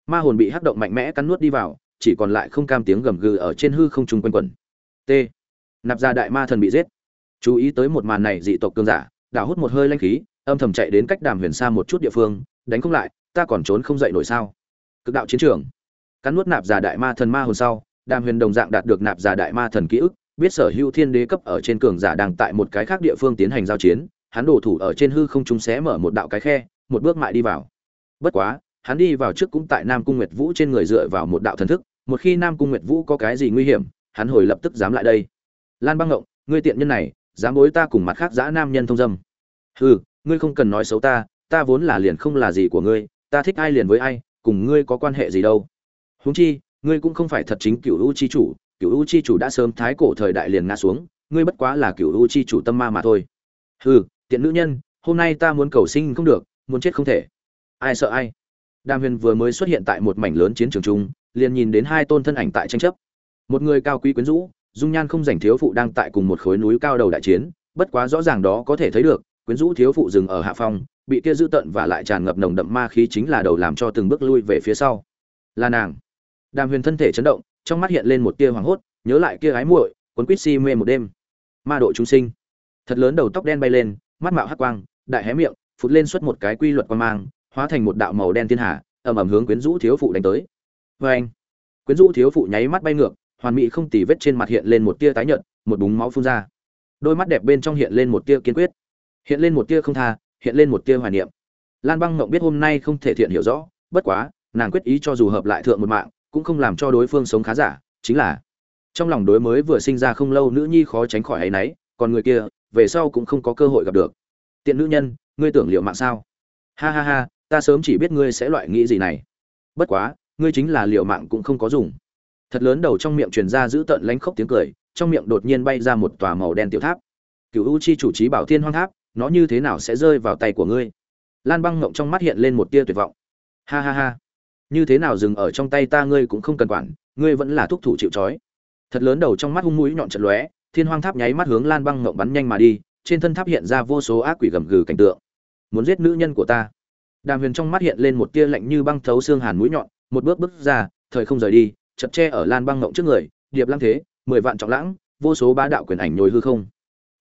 Ma hồn bị hắc động mạnh mẽ cắn nuốt đi vào, chỉ còn lại không cam tiếng gầm gừ ở trên hư không trung quanh quẩn. T nạp ra đại ma thần bị giết. Chú ý tới một màn này dị tộc cương giả đào hút một hơi lanh khí, âm thầm chạy đến cách đàm huyền xa một chút địa phương, đánh không lại, ta còn trốn không dậy nổi sao? Cực đạo chiến trường. Cắn nuốt nạp giả đại ma thần ma hồn sau, đàm huyền đồng dạng đạt được nạp giả đại ma thần ký ức, biết sở hữu thiên đế cấp ở trên cường giả đang tại một cái khác địa phương tiến hành giao chiến, hắn đổ thủ ở trên hư không trung xé mở một đạo cái khe, một bước mại đi vào. Bất quá, hắn đi vào trước cũng tại nam cung nguyệt vũ trên người dựa vào một đạo thần thức, một khi nam cung nguyệt vũ có cái gì nguy hiểm, hắn hồi lập tức dám lại đây lan băng ngộng, ngươi tiện nhân này, dám bối ta cùng mặt khác giã nam nhân thông dâm. Hừ, ngươi không cần nói xấu ta ta vốn là liền không là gì của ngươi, ta thích ai liền với ai, cùng ngươi có quan hệ gì đâu. Huống chi, ngươi cũng không phải thật chính cựu u chi chủ cựu u chi chủ đã sớm thái cổ thời đại liền ngã xuống, ngươi bất quá là cựu u chi chủ tâm ma mà thôi. Hừ, tiện nữ nhân, hôm nay ta muốn cầu sinh không được, muốn chết không thể. Ai sợ ai? Đàm huyền vừa mới xuất hiện tại một mảnh lớn chiến trường chung, liền nhìn đến hai tôn thân ảnh tại tranh chấp. Một người cao quý quyến rũ dung nhan không rảnh thiếu phụ đang tại cùng một khối núi cao đầu đại chiến, bất quá rõ ràng đó có thể thấy được, quyến rũ thiếu phụ dừng ở hạ phong, bị kia dữ tận và lại tràn ngập nồng đậm ma khí chính là đầu làm cho từng bước lui về phía sau. Là nàng. Đàm huyền thân thể chấn động, trong mắt hiện lên một tia hoảng hốt, nhớ lại kia gái muội, cuốn quýt si mê một đêm. Ma độ chúng sinh. Thật lớn đầu tóc đen bay lên, mắt mạo hắc quang, đại hé miệng, phụt lên xuất một cái quy luật quan mang, hóa thành một đạo màu đen thiên hà, ầm ầm hướng quyến rũ thiếu phụ đánh tới. Vê anh quyến rũ thiếu phụ nháy mắt bay ngược hoàn mỹ không tì vết trên mặt hiện lên một tia tái nhợt một búng máu phun ra. Đôi mắt đẹp bên trong hiện lên một tia kiên quyết hiện lên một tia không tha hiện lên một tia hoài niệm. Lan băng Ngộng biết hôm nay không thể thiện hiểu rõ bất quá nàng quyết ý cho dù hợp lại thượng một mạng cũng không làm cho đối phương sống khá giả chính là trong lòng đối mới vừa sinh ra không lâu nữ nhi khó tránh khỏi ấy nấy, còn người kia về sau cũng không có cơ hội gặp được. Tiện nữ nhân ngươi tưởng liệu mạng sao? Ha ha ha ta sớm chỉ biết ngươi sẽ loại nghĩ gì này. Bất quá ngươi chính là liệu mạng cũng không có dùng thật lớn đầu trong miệng truyền ra giữ tợn lánh khóc tiếng cười, trong miệng đột nhiên bay ra một tòa màu đen tiểu tháp. Cựu u chi chủ trí bảo thiên hoang tháp, nó như thế nào sẽ rơi vào tay của ngươi? Lan băng ngộng trong mắt hiện lên một tia tuyệt vọng. Ha ha ha. Như thế nào dừng ở trong tay ta ngươi cũng không cần quản, ngươi vẫn là thúc thủ chịu trói. Thật lớn đầu trong mắt hung mũi nhọn trận lóe, thiên hoang tháp nháy mắt hướng lan băng ngộng bắn nhanh mà đi, trên thân tháp hiện ra vô số ác quỷ gầm gừ cảnh tượng. Muốn giết nữ nhân của ta. Đàm huyền trong mắt hiện lên một tia lạnh như băng thấu xương hàn mũi nhọn, một bước bước ra, thời không rời đi chật che ở lan băng ngộng trước người, điệp lăng thế, mười vạn trọng lãng, vô số bá đạo quyền ảnh nhồi hư không.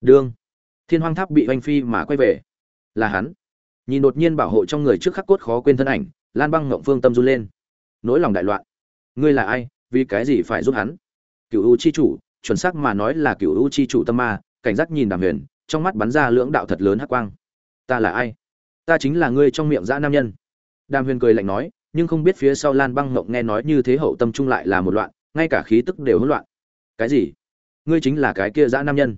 Đương thiên hoang tháp bị oanh phi mà quay về. Là hắn. Nhìn đột nhiên bảo hộ trong người trước khắc cốt khó quên thân ảnh, lan băng ngộng phương tâm run lên. Nỗi lòng đại loạn. Ngươi là ai? Vì cái gì phải giúp hắn? Cựu u chi chủ, chuẩn xác mà nói là cựu u chi chủ tâm ma, cảnh giác nhìn đàm huyền, trong mắt bắn ra lưỡng đạo thật lớn hắc quang. Ta là ai? Ta chính là ngươi trong miệng dã nam nhân. Đàm huyền cười lạnh nói nhưng không biết phía sau lan băng ngộng nghe nói như thế hậu tâm trung lại là một loạn, ngay cả khí tức đều hỗn loạn. Cái gì? Ngươi chính là cái kia dã nam nhân.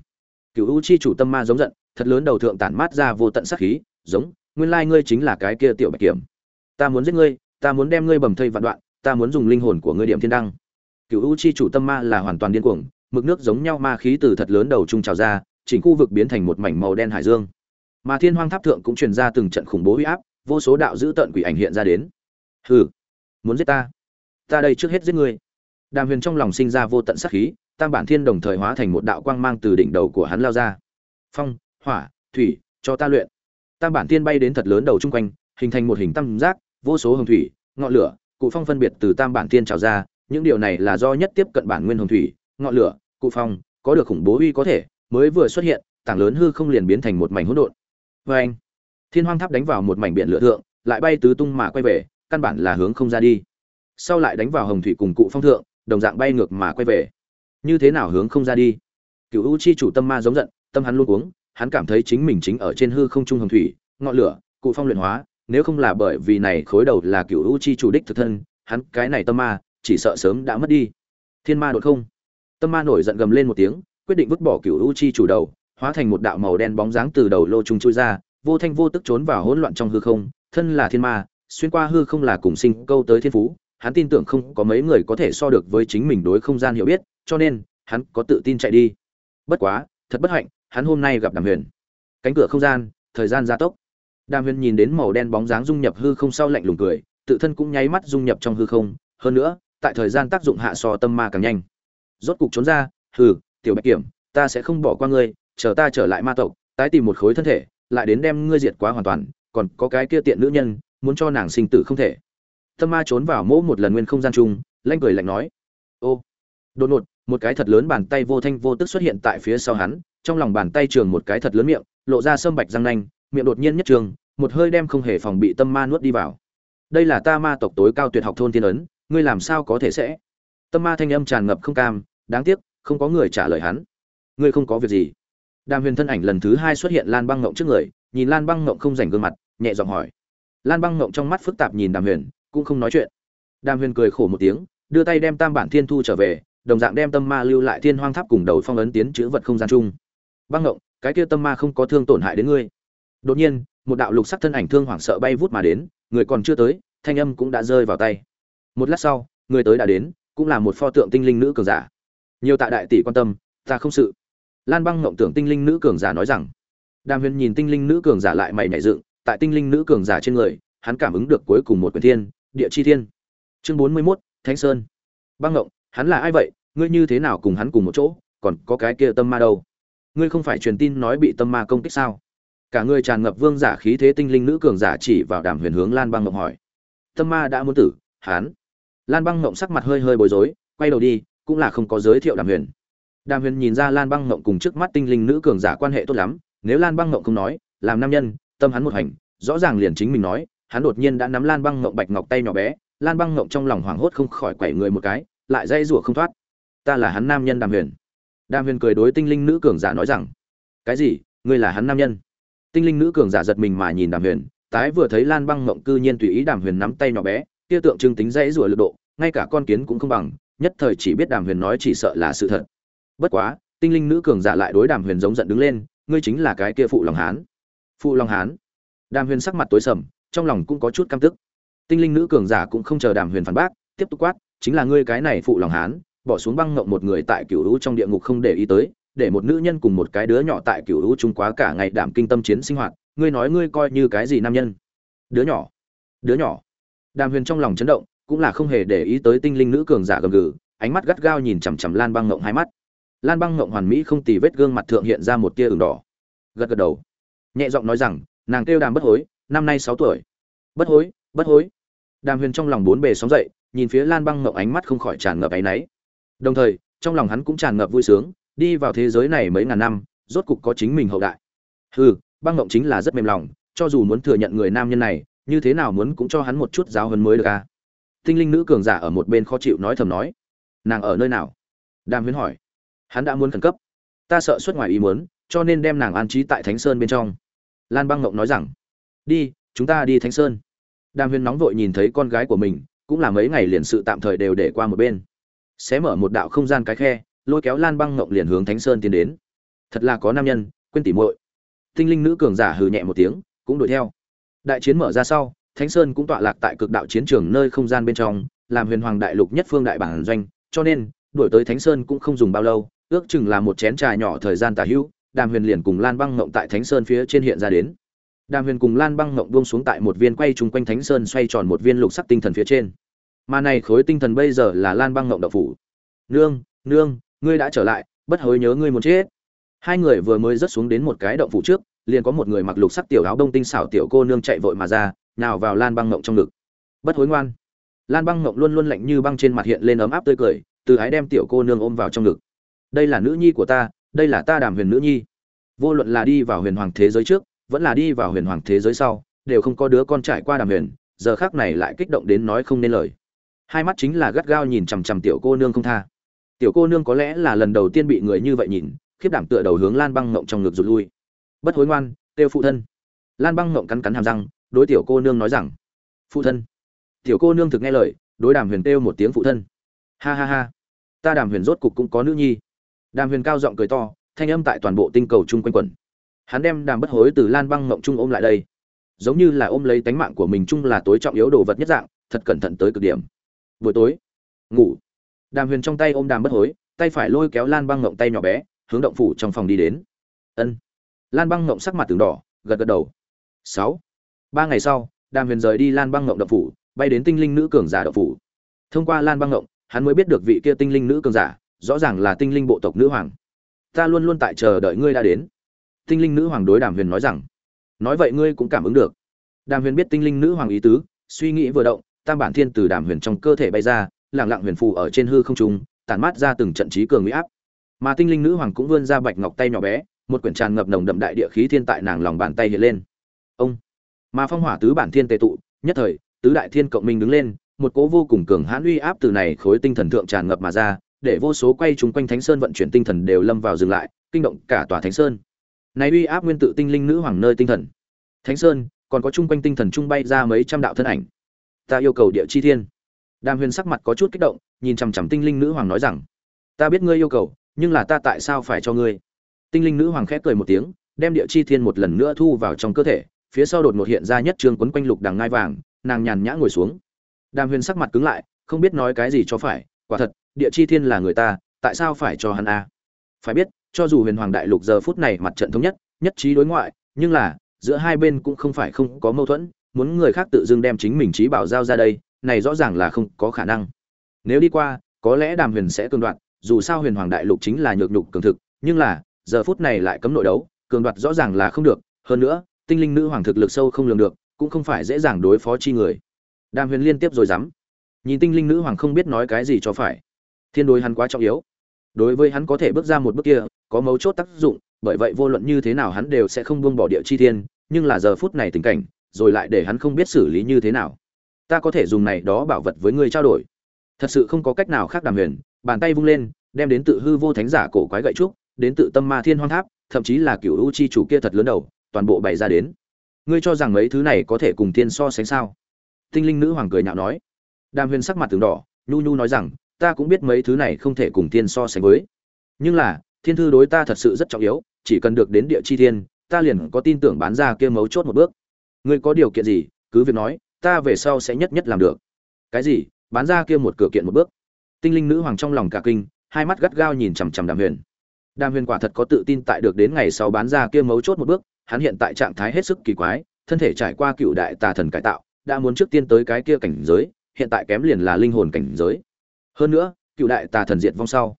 Cựu u chi chủ tâm ma giống giận, thật lớn đầu thượng tản mát ra vô tận sát khí, giống, nguyên lai ngươi chính là cái kia tiểu bạch kiểm. Ta muốn giết ngươi, ta muốn đem ngươi bầm thây vạn đoạn, ta muốn dùng linh hồn của ngươi điểm thiên đăng. Cựu u chi chủ tâm ma là hoàn toàn điên cuồng, mực nước giống nhau ma khí từ thật lớn đầu trung trào ra, chỉnh khu vực biến thành một mảnh màu đen hải dương. Mà thiên hoang tháp thượng cũng truyền ra từng trận khủng bố uy áp, vô số đạo dữ tợn quỷ ảnh hiện ra đến hừ, muốn giết ta? Ta đây trước hết giết ngươi. Đàm huyền trong lòng sinh ra vô tận sát khí, tam bản thiên đồng thời hóa thành một đạo quang mang từ đỉnh đầu của hắn lao ra. Phong, hỏa, thủy, cho ta luyện. Tam bản thiên bay đến thật lớn đầu chung quanh, hình thành một hình tam giác, vô số hồng thủy, ngọn lửa, cụ phong phân biệt từ tam bản thiên trào ra, những điều này là do nhất tiếp cận bản nguyên hồng thủy, ngọn lửa, cụ phong, có được khủng bố uy có thể, mới vừa xuất hiện, tảng lớn hư không liền biến thành một mảnh hỗn độn. Vê anh thiên hoang tháp đánh vào một mảnh biển lửa thượng, lại bay tứ tung mà quay về căn bản là hướng không ra đi. Sau lại đánh vào hồng thủy cùng cụ phong thượng, đồng dạng bay ngược mà quay về. Như thế nào hướng không ra đi? Cựu u chi chủ tâm ma giống giận, tâm hắn luôn uống hắn cảm thấy chính mình chính ở trên hư không trung hồng thủy, ngọn lửa, cụ phong luyện hóa, nếu không là bởi vì này khối đầu là cựu u chi chủ đích thực thân, hắn cái này tâm ma, chỉ sợ sớm đã mất đi. Thiên ma đột không. Tâm ma nổi giận gầm lên một tiếng, quyết định vứt bỏ cựu u chi chủ đầu, hóa thành một đạo màu đen bóng dáng từ đầu lô trung chui ra, vô thanh vô tức trốn vào hỗn loạn trong hư không, thân là thiên ma xuyên qua hư không là cùng sinh câu tới thiên phú, hắn tin tưởng không có mấy người có thể so được với chính mình đối không gian hiểu biết, cho nên, hắn có tự tin chạy đi. Bất quá, thật bất hạnh, hắn hôm nay gặp đàm huyền. Cánh cửa không gian, thời gian gia tốc. Đàm huyền nhìn đến màu đen bóng dáng dung nhập hư không sau lạnh lùng cười, tự thân cũng nháy mắt dung nhập trong hư không. Hơn nữa, tại thời gian tác dụng hạ so tâm ma càng nhanh. Rốt cục trốn ra, hừ, tiểu bạch kiểm, ta sẽ không bỏ qua ngươi, chờ ta trở lại ma tộc, tái tìm một khối thân thể, lại đến đem ngươi diệt quá hoàn toàn, còn có cái kia tiện nữ nhân muốn cho nàng sinh tử không thể. Tâm ma trốn vào mỗ một lần nguyên không gian chung, lanh cười lạnh nói, ô, đột ngột, một cái thật lớn bàn tay vô thanh vô tức xuất hiện tại phía sau hắn, trong lòng bàn tay trường một cái thật lớn miệng, lộ ra sâm bạch răng nanh, miệng đột nhiên nhất trường, một hơi đem không hề phòng bị tâm ma nuốt đi vào. Đây là ta ma tộc tối cao tuyệt học thôn thiên ấn, ngươi làm sao có thể sẽ? Tâm ma thanh âm tràn ngập không cam, đáng tiếc, không có người trả lời hắn. Ngươi không có việc gì. Đàm huyền thân ảnh lần thứ hai xuất hiện lan băng ngộng trước người, nhìn lan băng ngộng không rảnh gương mặt, nhẹ giọng hỏi lan băng ngộng trong mắt phức tạp nhìn đàm huyền, cũng không nói chuyện. Đàm huyền cười khổ một tiếng, đưa tay đem tam bản thiên thu trở về, đồng dạng đem tâm ma lưu lại thiên hoang tháp cùng đầu phong ấn tiến chữ vật không gian chung. Băng ngộng, cái kia tâm ma không có thương tổn hại đến ngươi. Đột nhiên, một đạo lục sắc thân ảnh thương hoảng sợ bay vút mà đến, người còn chưa tới, thanh âm cũng đã rơi vào tay. Một lát sau, người tới đã đến, cũng là một pho tượng tinh linh nữ cường giả. Nhiều tạ đại tỷ quan tâm, ta không sự. Lan băng ngộng tưởng tinh linh nữ cường giả nói rằng. Đàm huyền nhìn tinh linh nữ cường giả lại mày nhảy dựng tại tinh linh nữ cường giả trên người hắn cảm ứng được cuối cùng một quyền thiên địa chi thiên. Chương bốn mươi 41, thánh sơn. Băng ngộng hắn là ai vậy? Ngươi như thế nào cùng hắn cùng một chỗ? Còn có cái kia tâm ma đâu? Ngươi không phải truyền tin nói bị tâm ma công kích sao? Cả người tràn ngập vương giả khí thế tinh linh nữ cường giả chỉ vào đàm huyền hướng lan băng ngộng hỏi. Tâm ma đã muốn tử hắn. Lan băng ngộng sắc mặt hơi hơi bối rối quay đầu đi cũng là không có giới thiệu đàm huyền. Đàm huyền nhìn ra lan băng ngộng cùng trước mắt tinh linh nữ cường giả quan hệ tốt lắm nếu lan băng ngộng không nói làm nam nhân tâm hắn một hành, rõ ràng liền chính mình nói, hắn đột nhiên đã nắm lan băng ngộng bạch ngọc tay nhỏ bé, lan băng ngộng trong lòng hoảng hốt không khỏi quẩy người một cái, lại dây rủa không thoát. Ta là hắn nam nhân đàm huyền. Đàm huyền cười đối tinh linh nữ cường giả nói rằng, cái gì? Ngươi là hắn nam nhân? Tinh linh nữ cường giả giật mình mà nhìn đàm huyền, tái vừa thấy lan băng ngộng cư nhiên tùy ý đàm huyền nắm tay nhỏ bé, kia tượng trưng tính dây rủa lực độ, ngay cả con kiến cũng không bằng, nhất thời chỉ biết đàm huyền nói chỉ sợ là sự thật. Bất quá, tinh linh nữ cường giả lại đối đàm huyền giống giận đứng lên, ngươi chính là cái kia phụ lòng hán phụ Long hán. Đàm huyền sắc mặt tối sầm, trong lòng cũng có chút căm tức. Tinh linh nữ cường giả cũng không chờ đàm huyền phản bác, tiếp tục quát, chính là ngươi cái này phụ lòng hán, bỏ xuống băng ngộng một người tại cửu lũ trong địa ngục không để ý tới, để một nữ nhân cùng một cái đứa nhỏ tại cửu lũ chung quá cả ngày đảm kinh tâm chiến sinh hoạt, ngươi nói ngươi coi như cái gì nam nhân? Đứa nhỏ. Đứa nhỏ. Đàm huyền trong lòng chấn động, cũng là không hề để ý tới tinh linh nữ cường giả gầm gừ, ánh mắt gắt gao nhìn chằm chằm lan băng ngộng hai mắt. Lan băng ngộng hoàn mỹ không tì vết gương mặt thượng hiện ra một tia ửng đỏ. Gật gật đầu nhẹ giọng nói rằng, nàng kêu đàm bất hối, năm nay sáu tuổi. Bất hối bất hối. Đàm huyền trong lòng bốn bề sóng dậy, nhìn phía lan băng ngậm ánh mắt không khỏi tràn ngập áy náy. Đồng thời, trong lòng hắn cũng tràn ngập vui sướng, đi vào thế giới này mấy ngàn năm, rốt cục có chính mình hậu đại. Hừ, băng ngậm chính là rất mềm lòng, cho dù muốn thừa nhận người nam nhân này, như thế nào muốn cũng cho hắn một chút giáo hơn mới được à. Tinh linh nữ cường giả ở một bên khó chịu nói thầm nói. Nàng ở nơi nào? Đàm huyền hỏi. Hắn đã muốn khẩn cấp. Ta sợ xuất ngoài ý muốn cho nên đem nàng an trí tại thánh sơn bên trong. Lan băng ngộng nói rằng, đi, chúng ta đi thánh sơn. Đàm huyền nóng vội nhìn thấy con gái của mình, cũng là mấy ngày liền sự tạm thời đều để qua một bên. Xé mở một đạo không gian cái khe, lôi kéo lan băng ngộng liền hướng thánh sơn tiến đến. Thật là có nam nhân, quên tỉ muội. Tinh linh nữ cường giả hừ nhẹ một tiếng, cũng đuổi theo. Đại chiến mở ra sau, thánh sơn cũng tọa lạc tại cực đạo chiến trường nơi không gian bên trong, làm huyền hoàng đại lục nhất phương đại bản doanh, cho nên, đuổi tới thánh sơn cũng không dùng bao lâu, ước chừng là một chén trà nhỏ thời gian tả hữu đàm huyền liền cùng lan băng ngộng tại thánh sơn phía trên hiện ra đến. Đàm huyền cùng lan băng ngộng buông xuống tại một viên quay chung quanh thánh sơn xoay tròn một viên lục sắc tinh thần phía trên. Mà này khối tinh thần bây giờ là lan băng ngộng đậu phủ. Nương nương, ngươi đã trở lại, bất hối nhớ ngươi muốn chết. Hai người vừa mới rớt xuống đến một cái động phủ trước, liền có một người mặc lục sắc tiểu áo đông tinh xảo tiểu cô nương chạy vội mà ra nào vào lan băng ngộng trong ngực. Bất hối ngoan. Lan băng ngộng luôn luôn lạnh như băng trên mặt hiện lên ấm áp tươi cười, từ ái đem tiểu cô nương ôm vào trong ngực. Đây là nữ nhi của ta đây là ta đàm huyền nữ nhi. Vô luận là đi vào huyền hoàng thế giới trước, vẫn là đi vào huyền hoàng thế giới sau, đều không có đứa con trải qua đàm huyền, giờ khác này lại kích động đến nói không nên lời. Hai mắt chính là gắt gao nhìn chằm chằm tiểu cô nương không tha. Tiểu cô nương có lẽ là lần đầu tiên bị người như vậy nhìn, khiếp đảm tựa đầu hướng lan băng ngộng trong ngực rụt lui. Bất hối ngoan têu phụ thân. Lan băng ngộng cắn cắn hàm răng, đối tiểu cô nương nói rằng, phụ thân. Tiểu cô nương thực nghe lời, đối đàm huyền têu một tiếng phụ thân. Ha ha ha, ta đàm huyền rốt cục cũng có nữ nhi đàm huyền cao giọng cười to, thanh âm tại toàn bộ tinh cầu chung quanh quẩn. Hắn đem đàm bất hối từ lan băng ngộng chung ôm lại đây. Giống như là ôm lấy tánh mạng của mình chung là tối trọng yếu đồ vật nhất dạng, thật cẩn thận tới cực điểm. Buổi tối, ngủ. Đàm huyền trong tay ôm đàm bất hối, tay phải lôi kéo lan băng ngộng tay nhỏ bé, hướng động phủ trong phòng đi đến. Ân. Lan băng ngộng sắc mặt từng đỏ, gật gật đầu. Sáu. Ba ngày sau, đàm huyền rời đi lan băng ngộng động phủ, bay đến tinh linh nữ cường giả động phủ. Thông qua lan băng ngộng hắn mới biết được vị kia tinh linh nữ cường giả rõ ràng là tinh linh bộ tộc nữ hoàng. Ta luôn luôn tại chờ đợi ngươi đã đến. Tinh linh nữ hoàng đối đàm huyền nói rằng, nói vậy ngươi cũng cảm ứng được. Đàm huyền biết tinh linh nữ hoàng ý tứ, suy nghĩ vừa động, tam bản thiên từ đàm huyền trong cơ thể bay ra lẳng lặng huyền phù ở trên hư không trung, tản mát ra từng trận trí cường uy áp. Mà tinh linh nữ hoàng cũng vươn ra bạch ngọc tay nhỏ bé, một quyển tràn ngập nồng đậm đại địa khí thiên tại nàng lòng bàn tay hiện lên. Ông. Mà phong hỏa tứ bản thiên tề tụ, nhất thời, tứ đại thiên cộng minh đứng lên, một cỗ vô cùng cường hãn uy áp từ này khối tinh thần thượng tràn ngập mà ra để vô số quay chúng quanh thánh sơn vận chuyển tinh thần đều lâm vào dừng lại, kinh động cả tòa thánh sơn. Này uy áp nguyên tự tinh linh nữ hoàng nơi tinh thần. Thánh sơn, còn có chung quanh tinh thần trung bay ra mấy trăm đạo thân ảnh. Ta yêu cầu địa chi thiên. Đàm huyền sắc mặt có chút kích động, nhìn chằm chằm tinh linh nữ hoàng nói rằng, ta biết ngươi yêu cầu, nhưng là ta tại sao phải cho ngươi? Tinh linh nữ hoàng khẽ cười một tiếng, đem địa chi thiên một lần nữa thu vào trong cơ thể, phía sau đột ngột hiện ra nhất trương quấn quanh lục đằng ngai vàng, nàng nhàn nhã ngồi xuống. Đàm huyền sắc mặt cứng lại, không biết nói cái gì cho phải, quả thật địa chi thiên là người ta, tại sao phải cho hắn a? Phải biết, cho dù huyền hoàng đại lục giờ phút này mặt trận thống nhất nhất trí đối ngoại, nhưng là, giữa hai bên cũng không phải không có mâu thuẫn, muốn người khác tự dưng đem chính mình trí bảo giao ra đây, này rõ ràng là không có khả năng. Nếu đi qua, có lẽ đàm huyền sẽ cường đoạt, dù sao huyền hoàng đại lục chính là nhược nhục cường thực, nhưng là, giờ phút này lại cấm nội đấu, cường đoạt rõ ràng là không được, hơn nữa, tinh linh nữ hoàng thực lực sâu không lường được, cũng không phải dễ dàng đối phó chi người. Đàm huyền liên tiếp rồi dám. Nhìn tinh linh nữ hoàng không biết nói cái gì cho phải thiên đối hắn quá trọng yếu. Đối với hắn có thể bước ra một bước kia, có mấu chốt tác dụng, bởi vậy vô luận như thế nào hắn đều sẽ không buông bỏ địa chi thiên, nhưng là giờ phút này tình cảnh, rồi lại để hắn không biết xử lý như thế nào. Ta có thể dùng này đó bảo vật với ngươi trao đổi. Thật sự không có cách nào khác đàm huyền, bàn tay vung lên, đem đến tự hư vô thánh giả cổ quái gậy trúc, đến tự tâm ma thiên hoang tháp, thậm chí là cựu u chi chủ kia thật lớn đầu, toàn bộ bày ra đến. Ngươi cho rằng mấy thứ này có thể cùng thiên so sánh sao? Tinh linh nữ hoàng cười nhạo nói. Đàm huyền sắc mặt từng đỏ, nhu nhu nói rằng ta cũng biết mấy thứ này không thể cùng thiên so sánh với. Nhưng là, thiên thư đối ta thật sự rất trọng yếu, chỉ cần được đến địa chi thiên, ta liền có tin tưởng bán ra kia mấu chốt một bước. Ngươi có điều kiện gì, cứ việc nói, ta về sau sẽ nhất nhất làm được. Cái gì, bán ra kia một cửa kiện một bước? Tinh linh nữ hoàng trong lòng cả kinh, hai mắt gắt gao nhìn chằm chằm đàm huyền. Đàm huyền quả thật có tự tin tại được đến ngày sau bán ra kia mấu chốt một bước, hắn hiện tại trạng thái hết sức kỳ quái, thân thể trải qua cựu đại tà thần cải tạo, đã muốn trước tiên tới cái kia cảnh giới, hiện tại kém liền là linh hồn cảnh giới hơn nữa, cựu đại tà thần diệt vong sau,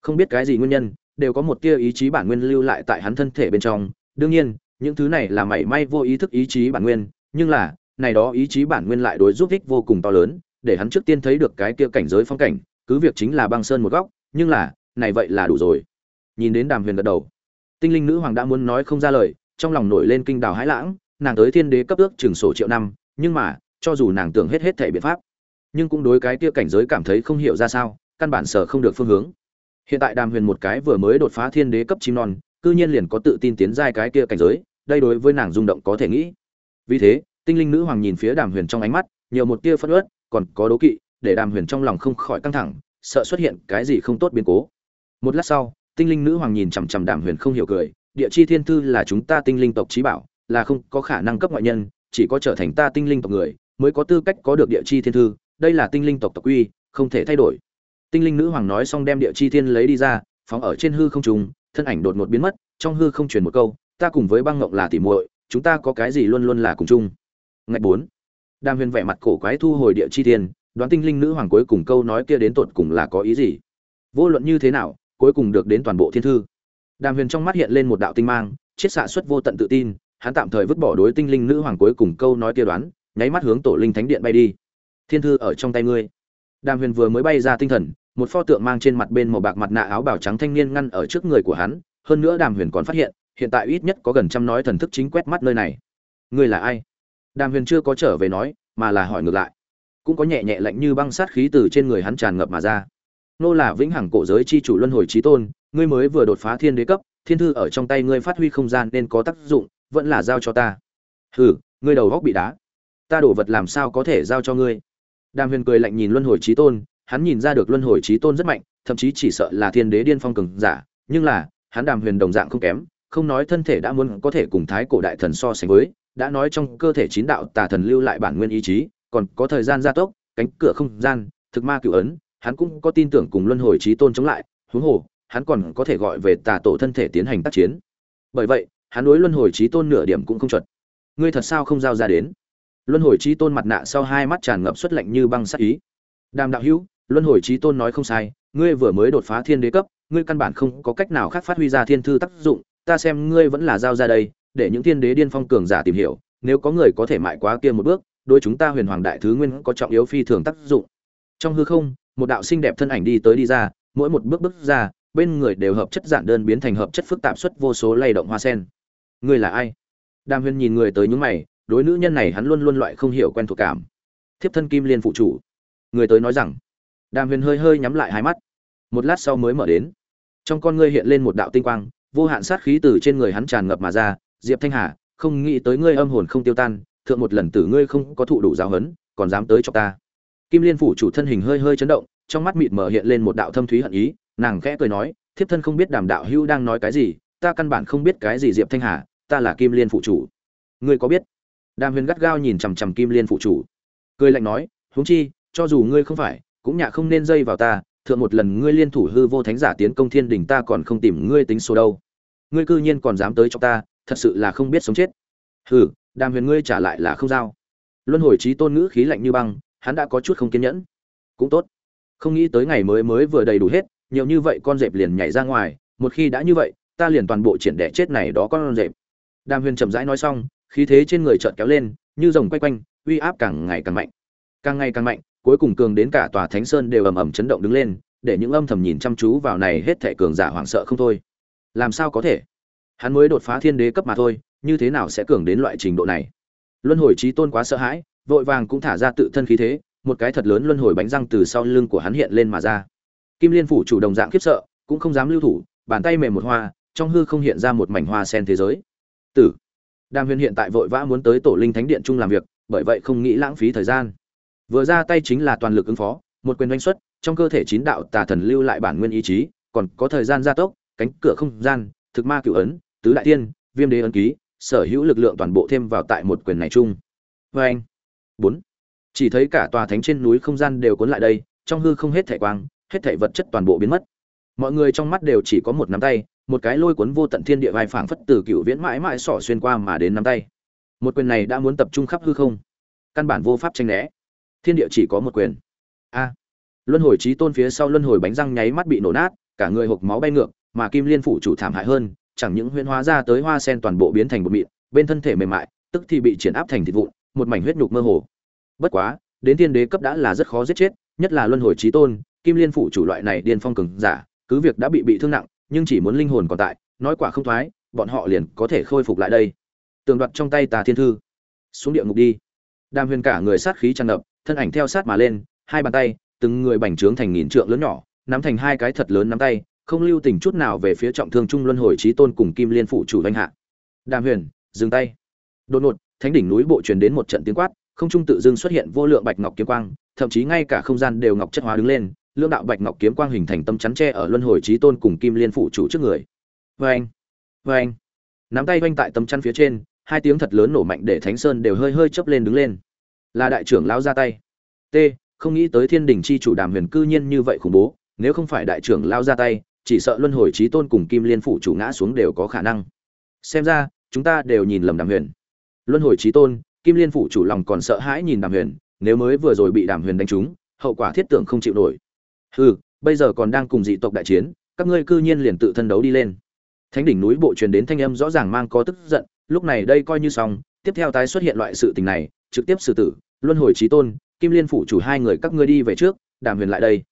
không biết cái gì nguyên nhân, đều có một tia ý chí bản nguyên lưu lại tại hắn thân thể bên trong. Đương nhiên, những thứ này là mảy may vô ý thức ý chí bản nguyên, nhưng là, này đó ý chí bản nguyên lại đối giúp ích vô cùng to lớn. Để hắn trước tiên thấy được cái kia cảnh giới phong cảnh, cứ việc chính là băng sơn một góc, nhưng là, này vậy là đủ rồi. Nhìn đến đàm huyền gật đầu. Tinh linh nữ hoàng đã muốn nói không ra lời, trong lòng nổi lên kinh đào hãi lãng, nàng tới thiên đế cấp ước chừng sổ triệu năm, nhưng mà, cho dù nàng tưởng hết hết thể biện pháp nhưng cũng đối cái kia cảnh giới cảm thấy không hiểu ra sao, căn bản sở không được phương hướng. Hiện tại đàm huyền một cái vừa mới đột phá thiên đế cấp chim non, cư nhiên liền có tự tin tiến giai cái kia cảnh giới, đây đối với nàng rung động có thể nghĩ. Vì thế, tinh linh nữ hoàng nhìn phía đàm huyền trong ánh mắt, nhiều một tia phất ớt còn có đố kỵ, để đàm huyền trong lòng không khỏi căng thẳng, sợ xuất hiện cái gì không tốt biến cố. Một lát sau, tinh linh nữ hoàng nhìn chằm chằm đàm huyền không hiểu cười, địa chi thiên thư là chúng ta tinh linh tộc trí bảo, là không có khả năng cấp ngoại nhân, chỉ có trở thành ta tinh linh tộc người, mới có tư cách có được địa chi thiên thư đây là tinh linh tộc tộc quy không thể thay đổi. Tinh linh nữ hoàng nói xong đem địa chi thiên lấy đi ra, phóng ở trên hư không trùng, thân ảnh đột ngột biến mất, trong hư không truyền một câu, ta cùng với băng ngộng là tỉ muội, chúng ta có cái gì luôn luôn là cùng chung. Ngày bốn. Đàm huyền vẻ mặt cổ quái thu hồi địa chi thiên, đoán tinh linh nữ hoàng cuối cùng câu nói kia đến tột cùng là có ý gì? Vô luận như thế nào, cuối cùng được đến toàn bộ thiên thư. Đàm huyền trong mắt hiện lên một đạo tinh mang, chiết xạ xuất vô tận tự tin, hắn tạm thời vứt bỏ đối tinh linh nữ hoàng cuối cùng câu nói kia đoán, nháy mắt hướng tổ linh thánh điện bay đi thiên thư ở trong tay ngươi. Đàm huyền vừa mới bay ra tinh thần, một pho tượng mang trên mặt bên màu bạc mặt nạ áo bào trắng thanh niên ngăn ở trước người của hắn, hơn nữa đàm huyền còn phát hiện hiện tại ít nhất có gần trăm nói thần thức chính quét mắt nơi này. Ngươi là ai? Đàm huyền chưa có trở về nói, mà là hỏi ngược lại. Cũng có nhẹ nhẹ lạnh như băng sát khí từ trên người hắn tràn ngập mà ra. Nô là vĩnh hằng cổ giới chi chủ luân hồi trí tôn, ngươi mới vừa đột phá thiên đế cấp, thiên thư ở trong tay ngươi phát huy không gian nên có tác dụng, vẫn là giao cho ta. Hừ, ngươi đầu góc bị đá. Ta đổ vật làm sao có thể giao cho ngươi? Đàm huyền cười lạnh nhìn luân hồi trí tôn, hắn nhìn ra được luân hồi trí tôn rất mạnh, thậm chí chỉ sợ là thiên đế điên phong cường giả, nhưng là, hắn đàm huyền đồng dạng không kém, không nói thân thể đã muốn có thể cùng thái cổ đại thần so sánh với, đã nói trong cơ thể chín đạo tà thần lưu lại bản nguyên ý chí, còn có thời gian gia tốc, cánh cửa không gian, thực ma cựu ấn, hắn cũng có tin tưởng cùng luân hồi trí tôn chống lại, huống hồ, hắn còn có thể gọi về tà tổ thân thể tiến hành tác chiến. Bởi vậy, hắn đối luân hồi trí tôn nửa điểm cũng không chuẩn. Ngươi thật sao không giao ra đến? Luân hồi trí tôn mặt nạ sau hai mắt tràn ngập xuất lạnh như băng sắc ý. Đàm đạo hữu, luân hồi trí tôn nói không sai, ngươi vừa mới đột phá thiên đế cấp, ngươi căn bản không có cách nào khác phát huy ra thiên thư tác dụng, ta xem ngươi vẫn là giao ra đây, để những thiên đế điên phong cường giả tìm hiểu, nếu có người có thể mại quá kia một bước đôi chúng ta huyền hoàng đại thứ nguyên có trọng yếu phi thường tác dụng. Trong hư không, một đạo xinh đẹp thân ảnh đi tới đi ra, mỗi một bước bước ra, bên người đều hợp chất giản đơn biến thành hợp chất phức tạp xuất vô số lay động hoa sen. Ngươi là ai? Đàm huyền nhìn người tới những mày đối nữ nhân này hắn luôn luôn loại không hiểu quen thuộc cảm. Thiếp thân kim liên phụ chủ. Người tới nói rằng, đàm huyền hơi hơi nhắm lại hai mắt. Một lát sau mới mở đến. Trong con ngươi hiện lên một đạo tinh quang, vô hạn sát khí từ trên người hắn tràn ngập mà ra. Diệp thanh hà, không nghĩ tới ngươi âm hồn không tiêu tan, thượng một lần tử ngươi không có thụ đủ giáo hấn còn dám tới cho ta. Kim liên phủ chủ thân hình hơi hơi chấn động, trong mắt mịt mở hiện lên một đạo thâm thúy hận ý, nàng khẽ cười nói, thiếp thân không biết đàm đạo hữu đang nói cái gì, ta căn bản không biết cái gì diệp thanh hà, ta là kim liên phụ chủ. Ngươi có biết? Đàm huyền gắt gao nhìn chằm chằm kim liên phụ chủ. Cười lạnh nói, huống chi, cho dù ngươi không phải, cũng nhạ không nên dây vào ta, thượng một lần ngươi liên thủ hư vô thánh giả tiến công thiên đình ta còn không tìm ngươi tính số đâu. Ngươi cư nhiên còn dám tới cho ta, thật sự là không biết sống chết. Hừ, đàm huyền ngươi trả lại là không giao. Luân hồi trí tôn ngữ khí lạnh như băng, hắn đã có chút không kiên nhẫn. Cũng tốt. Không nghĩ tới ngày mới mới vừa đầy đủ hết, nhiều như vậy con rệp liền nhảy ra ngoài, một khi đã như vậy, ta liền toàn bộ triển đẻ chết này đó con rệp. Đàm huyền chậm rãi nói xong khí thế trên người chợt kéo lên, như rồng quay quanh, uy áp càng ngày càng mạnh. Càng ngày càng mạnh, cuối cùng cường đến cả tòa thánh sơn đều ầm ầm chấn động đứng lên, để những âm thầm nhìn chăm chú vào này hết thể cường giả hoảng sợ không thôi. Làm sao có thể? Hắn mới đột phá thiên đế cấp mà thôi, như thế nào sẽ cường đến loại trình độ này? Luân hồi trí tôn quá sợ hãi, vội vàng cũng thả ra tự thân khí thế, một cái thật lớn luân hồi bánh răng từ sau lưng của hắn hiện lên mà ra. Kim liên phủ chủ đồng dạng khiếp sợ, cũng không dám lưu thủ, bàn tay mềm một hoa, trong hư không hiện ra một mảnh hoa sen thế giới. Tử đàm huyền hiện tại vội vã muốn tới tổ linh thánh điện chung làm việc, bởi vậy không nghĩ lãng phí thời gian. Vừa ra tay chính là toàn lực ứng phó, một quyền đánh xuất, trong cơ thể chín đạo tà thần lưu lại bản nguyên ý chí, còn có thời gian gia tốc, cánh cửa không gian, thực ma cửu ấn, tứ đại tiên, viêm đế ấn ký, sở hữu lực lượng toàn bộ thêm vào tại một quyền này chung. Vê anh, bốn. Chỉ thấy cả tòa thánh trên núi không gian đều cuốn lại đây, trong hư không hết thể quang, hết thể vật chất toàn bộ biến mất. Mọi người trong mắt đều chỉ có một nắm tay một cái lôi cuốn vô tận thiên địa vai phảng phất từ cựu viễn mãi mãi sỏ xuyên qua mà đến nắm tay. Một quyền này đã muốn tập trung khắp hư không. Căn bản vô pháp tranh né. Thiên địa chỉ có một quyền. A. Luân hồi trí tôn phía sau luân hồi bánh răng nháy mắt bị nổ nát, cả người hộp máu bay ngược, mà kim liên phủ chủ thảm hại hơn, chẳng những huyễn hóa ra tới hoa sen toàn bộ biến thành bột mịn, bên thân thể mềm mại, tức thì bị triển áp thành thịt vụn, một mảnh huyết nhục mơ hồ. Bất quá, đến thiên đế cấp đã là rất khó giết chết, nhất là luân hồi trí tôn, kim liên phủ chủ loại này điên phong cường giả, cứ việc đã bị bị thương nặng nhưng chỉ muốn linh hồn còn tại, nói quả không thoái, bọn họ liền có thể khôi phục lại đây. Tường đoạt trong tay tà thiên thư. Xuống địa ngục đi. Đàm huyền cả người sát khí tràn ngập, thân ảnh theo sát mà lên, hai bàn tay, từng người bành trướng thành nghìn trượng lớn nhỏ, nắm thành hai cái thật lớn nắm tay, không lưu tình chút nào về phía trọng thương trung luân hồi trí tôn cùng kim liên phụ chủ danh hạ. Đàm huyền, dừng tay. Đột ngột, thánh đỉnh núi bộ truyền đến một trận tiếng quát, không trung tự dưng xuất hiện vô lượng bạch ngọc kiếm quang, thậm chí ngay cả không gian đều ngọc chất hóa đứng lên lương đạo bạch ngọc kiếm quang hình thành tâm chắn tre ở luân hồi trí tôn cùng kim liên phụ chủ trước người. Vê anh vê anh nắm tay oanh tại tâm chắn phía trên, hai tiếng thật lớn nổ mạnh để thánh sơn đều hơi hơi chấp lên đứng lên. Là đại trưởng lão ra tay. T, không nghĩ tới thiên đình chi chủ đàm huyền cư nhiên như vậy khủng bố, nếu không phải đại trưởng lao ra tay, chỉ sợ luân hồi trí tôn cùng kim liên phụ chủ ngã xuống đều có khả năng. Xem ra, chúng ta đều nhìn lầm đàm huyền. Luân hồi trí tôn, kim liên phụ chủ lòng còn sợ hãi nhìn đàm huyền, nếu mới vừa rồi bị đàm huyền đánh trúng, hậu quả thiết tưởng không chịu nổi hừ, bây giờ còn đang cùng dị tộc đại chiến, các ngươi cư nhiên liền tự thân đấu đi lên. Thánh đỉnh núi bộ truyền đến thanh âm rõ ràng mang có tức giận, lúc này đây coi như xong, tiếp theo tái xuất hiện loại sự tình này, trực tiếp xử tử, luân hồi chí tôn, kim liên phủ chủ hai người các ngươi đi về trước, đàm huyền lại đây.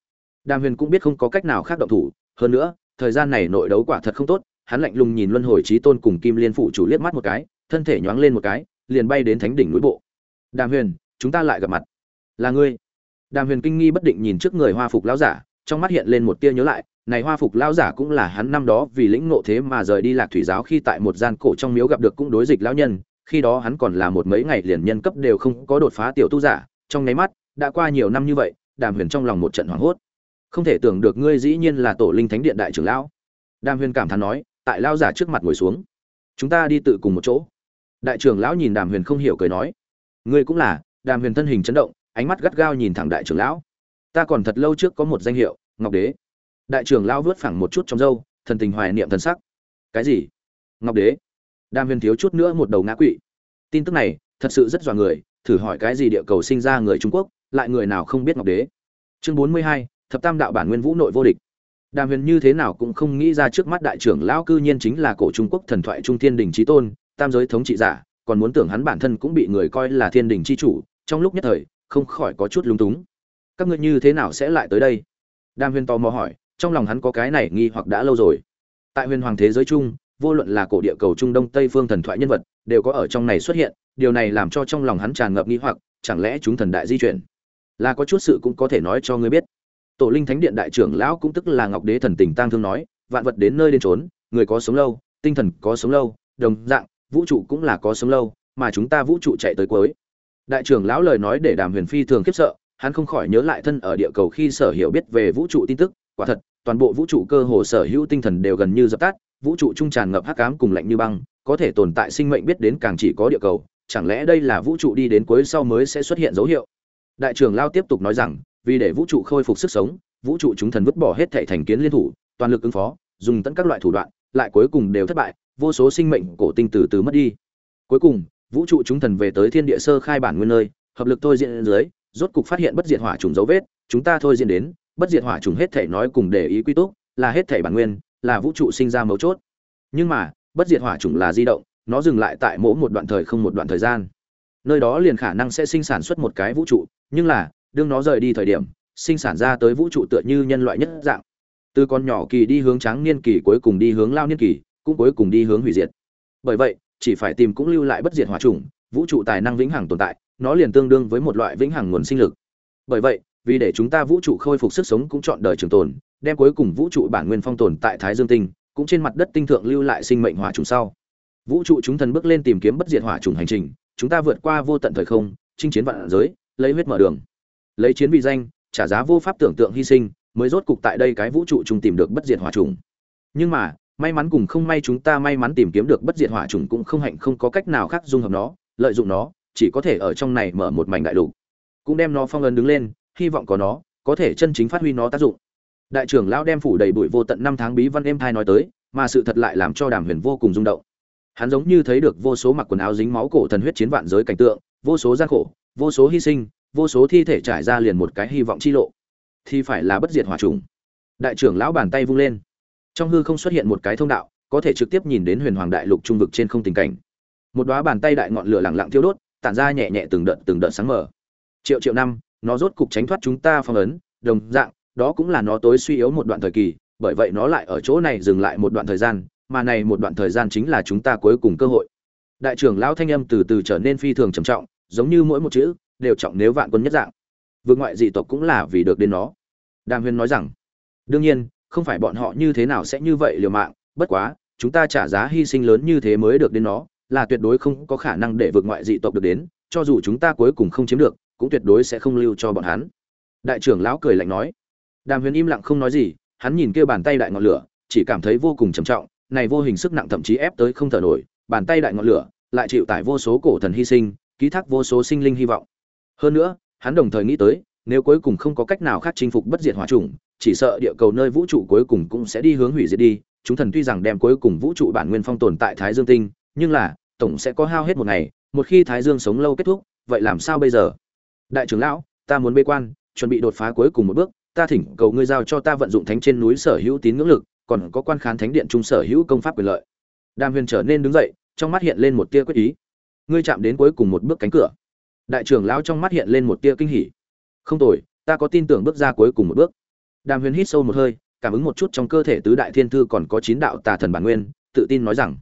Đàm huyền cũng biết không có cách nào khác động thủ, hơn nữa, thời gian này nội đấu quả thật không tốt, hắn lạnh lùng nhìn luân hồi chí tôn cùng kim liên phủ chủ liếc mắt một cái, thân thể nhoáng lên một cái, liền bay đến thánh đỉnh núi bộ. Đàm huyền, chúng ta lại gặp mặt. Là ngươi đàm huyền kinh nghi bất định nhìn trước người hoa phục lão giả, trong mắt hiện lên một tia nhớ lại, này hoa phục lão giả cũng là hắn năm đó vì lĩnh ngộ thế mà rời đi lạc thủy giáo khi tại một gian cổ trong miếu gặp được cũng đối dịch lão nhân, khi đó hắn còn là một mấy ngày liền nhân cấp đều không có đột phá tiểu tu giả, trong nháy mắt, đã qua nhiều năm như vậy, đàm huyền trong lòng một trận hoảng hốt. Không thể tưởng được ngươi dĩ nhiên là tổ linh thánh điện đại trưởng lão. Đàm huyền cảm thán nói, tại lao giả trước mặt ngồi xuống. Chúng ta đi tự cùng một chỗ. Đại trưởng lão nhìn đàm huyền không hiểu cười nói, ngươi cũng là, đàm huyền thân hình chấn động ánh mắt gắt gao nhìn thẳng đại trưởng lão. Ta còn thật lâu trước có một danh hiệu, ngọc đế. Đại trưởng lão vớt phẳng một chút trong râu, thần tình hoài niệm thần sắc. Cái gì? Ngọc đế? Đam Viên thiếu chút nữa một đầu ngã quỵ. Tin tức này, thật sự rất dọa người, thử hỏi cái gì địa cầu sinh ra người trung quốc, lại người nào không biết ngọc đế? Chương bốn mươi hai, thập tam đạo bản nguyên vũ nội vô địch. Đàm huyền như thế nào cũng không nghĩ ra trước mắt đại trưởng lão cư nhiên chính là cổ trung quốc thần thoại trung thiên đình trí tôn, tam giới thống trị giả, còn muốn tưởng hắn bản thân cũng bị người coi là thiên đình chi chủ, trong lúc nhất thời không khỏi có chút lúng túng. Các ngươi như thế nào sẽ lại tới đây? Đàm huyền tò mò hỏi, trong lòng hắn có cái này nghi hoặc đã lâu rồi. Tại huyền hoàng thế giới chung, vô luận là cổ địa cầu trung đông, tây phương thần thoại nhân vật, đều có ở trong này xuất hiện, điều này làm cho trong lòng hắn tràn ngập nghi hoặc, chẳng lẽ chúng thần đại di chuyển? Là có chút sự cũng có thể nói cho ngươi biết. Tổ linh thánh điện đại trưởng lão cũng tức là ngọc đế thần tình tang thương nói, vạn vật đến nơi đến trốn người có sống lâu, tinh thần có sống lâu, đồng dạng, vũ trụ cũng là có sống lâu, mà chúng ta vũ trụ chạy tới cuối đại trưởng lão lời nói để đàm huyền phi thường khiếp sợ, hắn không khỏi nhớ lại thân ở địa cầu khi sở hiểu biết về vũ trụ tin tức. Quả thật, toàn bộ vũ trụ cơ hồ sở hữu tinh thần đều gần như dập tắt, vũ trụ trung tràn ngập hắc ám cùng lạnh như băng, có thể tồn tại sinh mệnh biết đến càng chỉ có địa cầu, chẳng lẽ đây là vũ trụ đi đến cuối sau mới sẽ xuất hiện dấu hiệu? Đại trưởng lao tiếp tục nói rằng, vì để vũ trụ khôi phục sức sống, vũ trụ chúng thần vứt bỏ hết thảy thành kiến liên thủ, toàn lực ứng phó, dùng tận các loại thủ đoạn, lại cuối cùng đều thất bại, vô số sinh mệnh cổ tinh từ từ mất đi. Cuối cùng vũ trụ chúng thần về tới thiên địa sơ khai bản nguyên nơi, hợp lực thôi diễn dưới, rốt cục phát hiện bất diệt hỏa trùng dấu vết, chúng ta thôi diễn đến, bất diệt hỏa trùng hết thể nói cùng để ý quy túc, là hết thể bản nguyên, là vũ trụ sinh ra mấu chốt. Nhưng mà, bất diệt hỏa trùng là di động, nó dừng lại tại mỗi một đoạn thời không một đoạn thời gian. Nơi đó liền khả năng sẽ sinh sản xuất một cái vũ trụ, nhưng là, đương nó rời đi thời điểm, sinh sản ra tới vũ trụ tựa như nhân loại nhất dạng. Từ con nhỏ kỳ đi hướng trắng niên kỳ cuối cùng đi hướng lao niên kỳ, cũng cuối cùng đi hướng hủy diệt. Bởi vậy chỉ phải tìm cũng lưu lại bất diệt hỏa trùng vũ trụ tài năng vĩnh hằng tồn tại, nó liền tương đương với một loại vĩnh hằng nguồn sinh lực. Bởi vậy, vì để chúng ta vũ trụ khôi phục sức sống cũng chọn đời trường tồn, đem cuối cùng vũ trụ bản nguyên phong tồn tại thái dương tinh, cũng trên mặt đất tinh thượng lưu lại sinh mệnh hỏa trùng sau. Vũ trụ chúng thần bước lên tìm kiếm bất diệt hỏa trùng hành trình, chúng ta vượt qua vô tận thời không, chinh chiến vạn giới, lấy huyết mở đường. Lấy chiến vì danh, trả giá vô pháp tưởng tượng hy sinh, mới rốt cục tại đây cái vũ trụ chúng tìm được bất diệt hỏa trùng nhưng mà may mắn cùng không may chúng ta may mắn tìm kiếm được bất diệt hỏa trùng cũng không hạnh, không có cách nào khác dung hợp nó, lợi dụng nó, chỉ có thể ở trong này mở một mảnh đại lục. Cũng đem nó phong ấn đứng lên, hy vọng có nó, có thể chân chính phát huy nó tác dụng. Đại trưởng lão đem phủ đầy bụi vô tận năm tháng bí văn em thai nói tới, mà sự thật lại làm cho đàm huyền vô cùng rung động. Hắn giống như thấy được vô số mặc quần áo dính máu cổ thần huyết chiến vạn giới cảnh tượng, vô số gian khổ, vô số hy sinh, vô số thi thể trải ra liền một cái hy vọng chi lộ. Thì phải là bất diệt hỏa trùng. Đại trưởng lão bàn tay vung lên trong hư không xuất hiện một cái thông đạo, có thể trực tiếp nhìn đến huyền hoàng đại lục trung vực trên không tình cảnh. Một đóa bàn tay đại ngọn lửa lẳng lặng thiêu đốt, tản ra nhẹ nhẹ từng đợt từng đợt sáng mở triệu triệu năm, nó rốt cục tránh thoát chúng ta phong ấn, đồng dạng, đó cũng là nó tối suy yếu một đoạn thời kỳ, bởi vậy nó lại ở chỗ này dừng lại một đoạn thời gian, mà này một đoạn thời gian chính là chúng ta cuối cùng cơ hội. Đại trưởng lão thanh âm từ từ trở nên phi thường trầm trọng, giống như mỗi một chữ, đều trọng nếu vạn quân nhất dạng. Vượt ngoại dị tộc cũng là vì được đến nó. Đàm huyền nói rằng, đương nhiên không phải bọn họ như thế nào sẽ như vậy liều mạng, bất quá, chúng ta trả giá hy sinh lớn như thế mới được đến nó, là tuyệt đối không có khả năng để vượt ngoại dị tộc được đến, cho dù chúng ta cuối cùng không chiếm được, cũng tuyệt đối sẽ không lưu cho bọn hắn. Đại trưởng lão cười lạnh nói. Đàm huyền im lặng không nói gì, hắn nhìn kêu bàn tay đại ngọn lửa, chỉ cảm thấy vô cùng trầm trọng, này vô hình sức nặng thậm chí ép tới không thở nổi, bàn tay đại ngọn lửa lại chịu tải vô số cổ thần hy sinh, ký thác vô số sinh linh hy vọng. Hơn nữa, hắn đồng thời nghĩ tới, nếu cuối cùng không có cách nào khác chinh phục bất diệt hỏa trùng chỉ sợ địa cầu nơi vũ trụ cuối cùng cũng sẽ đi hướng hủy diệt đi. Chúng thần tuy rằng đem cuối cùng vũ trụ bản nguyên phong tồn tại thái dương tinh, nhưng là, tổng sẽ có hao hết một ngày. Một khi thái dương sống lâu kết thúc, vậy làm sao bây giờ? Đại trưởng lão, ta muốn bế quan, chuẩn bị đột phá cuối cùng một bước. Ta thỉnh cầu ngươi giao cho ta vận dụng thánh trên núi sở hữu tín ngưỡng lực, còn có quan khán thánh điện trung sở hữu công pháp quyền lợi. Đàm huyền trở nên đứng dậy, trong mắt hiện lên một tia quyết ý. Ngươi chạm đến cuối cùng một bước cánh cửa. Đại trưởng lão trong mắt hiện lên một tia kinh hỉ. Không tồi, ta có tin tưởng bước ra cuối cùng một bước đàm huyền hít sâu một hơi, cảm ứng một chút trong cơ thể tứ đại thiên thư còn có chín đạo tà thần bản nguyên, tự tin nói rằng,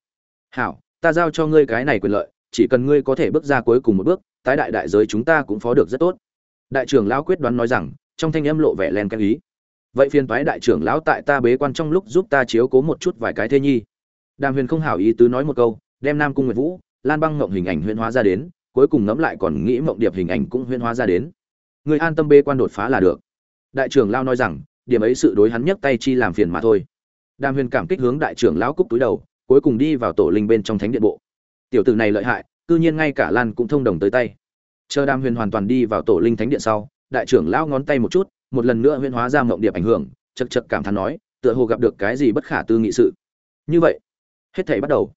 hảo, ta giao cho ngươi cái này quyền lợi, chỉ cần ngươi có thể bước ra cuối cùng một bước, tái đại đại giới chúng ta cũng phó được rất tốt. Đại trưởng lão quyết đoán nói rằng, trong thanh âm lộ vẻ len canh ý. Vậy phiền toái đại trưởng lão tại ta bế quan trong lúc giúp ta chiếu cố một chút vài cái thế nhi. Đàm huyền không hảo ý tứ nói một câu, đem nam cung nguyệt vũ, lan băng ngộng hình ảnh huyễn hóa ra đến, cuối cùng ngẫm lại còn nghĩ mộng điệp hình ảnh cũng huyễn hóa ra đến. Người an tâm bế quan đột phá là được. Đại trưởng lão nói rằng điểm ấy sự đối hắn nhấc tay chi làm phiền mà thôi. Đàm huyền cảm kích hướng đại trưởng lão cúc túi đầu, cuối cùng đi vào tổ linh bên trong thánh điện bộ. Tiểu tử này lợi hại, cư nhiên ngay cả lan cũng thông đồng tới tay. Chờ đàm huyền hoàn toàn đi vào tổ linh thánh điện sau, đại trưởng lão ngón tay một chút, một lần nữa huyễn hóa ra mộng điệp ảnh hưởng chật chật cảm thán nói, tựa hồ gặp được cái gì bất khả tư nghị sự. Như vậy, hết thảy bắt đầu.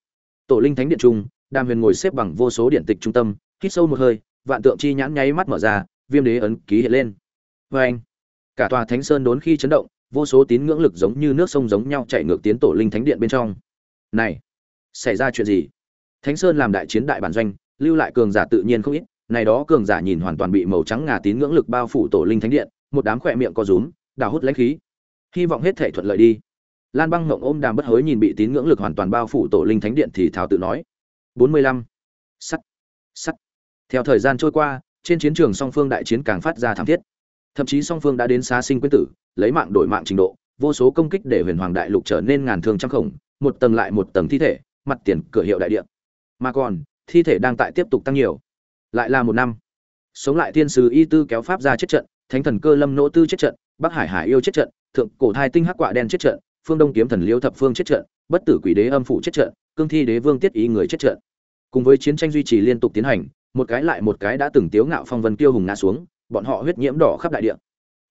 Tổ linh thánh điện trung, đàm huyền ngồi xếp bằng vô số điện tịch trung tâm, hít sâu một hơi, vạn tượng chi nhãn nháy mắt mở ra, viêm đế ấn ký hiện lên. Vê vâng. anh cả tòa thánh sơn đốn khi chấn động, vô số tín ngưỡng lực giống như nước sông giống nhau chạy ngược tiến tổ linh thánh điện bên trong. Này, xảy ra chuyện gì? Thánh sơn làm đại chiến đại bản doanh, lưu lại cường giả tự nhiên không ít, này đó cường giả nhìn hoàn toàn bị màu trắng ngà tín ngưỡng lực bao phủ tổ linh thánh điện, một đám khỏe miệng co rúm, đào hút lãnh khí. Hy vọng hết thể thuận lợi đi. Lan băng ngộng ôm đàm bất hối nhìn bị tín ngưỡng lực hoàn toàn bao phủ tổ linh thánh điện thì thảo tự nói. Bốn mươi lăm. Sắt. Sắt. Theo thời gian trôi qua, trên chiến trường song phương đại chiến càng phát ra thảm thiết thậm chí song phương đã đến xá sinh quyết tử, lấy mạng đổi mạng trình độ, vô số công kích để huyền hoàng đại lục trở nên ngàn thương trăm khổng, một tầng lại một tầng thi thể, mặt tiền cửa hiệu đại địa. Mà còn, thi thể đang tại tiếp tục tăng nhiều. Lại là một năm. Sống lại thiên sứ y tư kéo pháp ra chết trận, thánh thần cơ lâm nỗ tư chết trận, bắc hải hải yêu chết trận, thượng cổ thai tinh hắc quạ đen chết trận, phương đông kiếm thần liêu thập phương chết trận, bất tử quỷ đế âm phủ chết trận, cương thi đế vương tiết ý người chết trận. Cùng với chiến tranh duy trì liên tục tiến hành, một cái lại một cái đã từng tiếu ngạo phong vân tiêu hùng ngã xuống bọn họ huyết nhiễm đỏ khắp đại địa.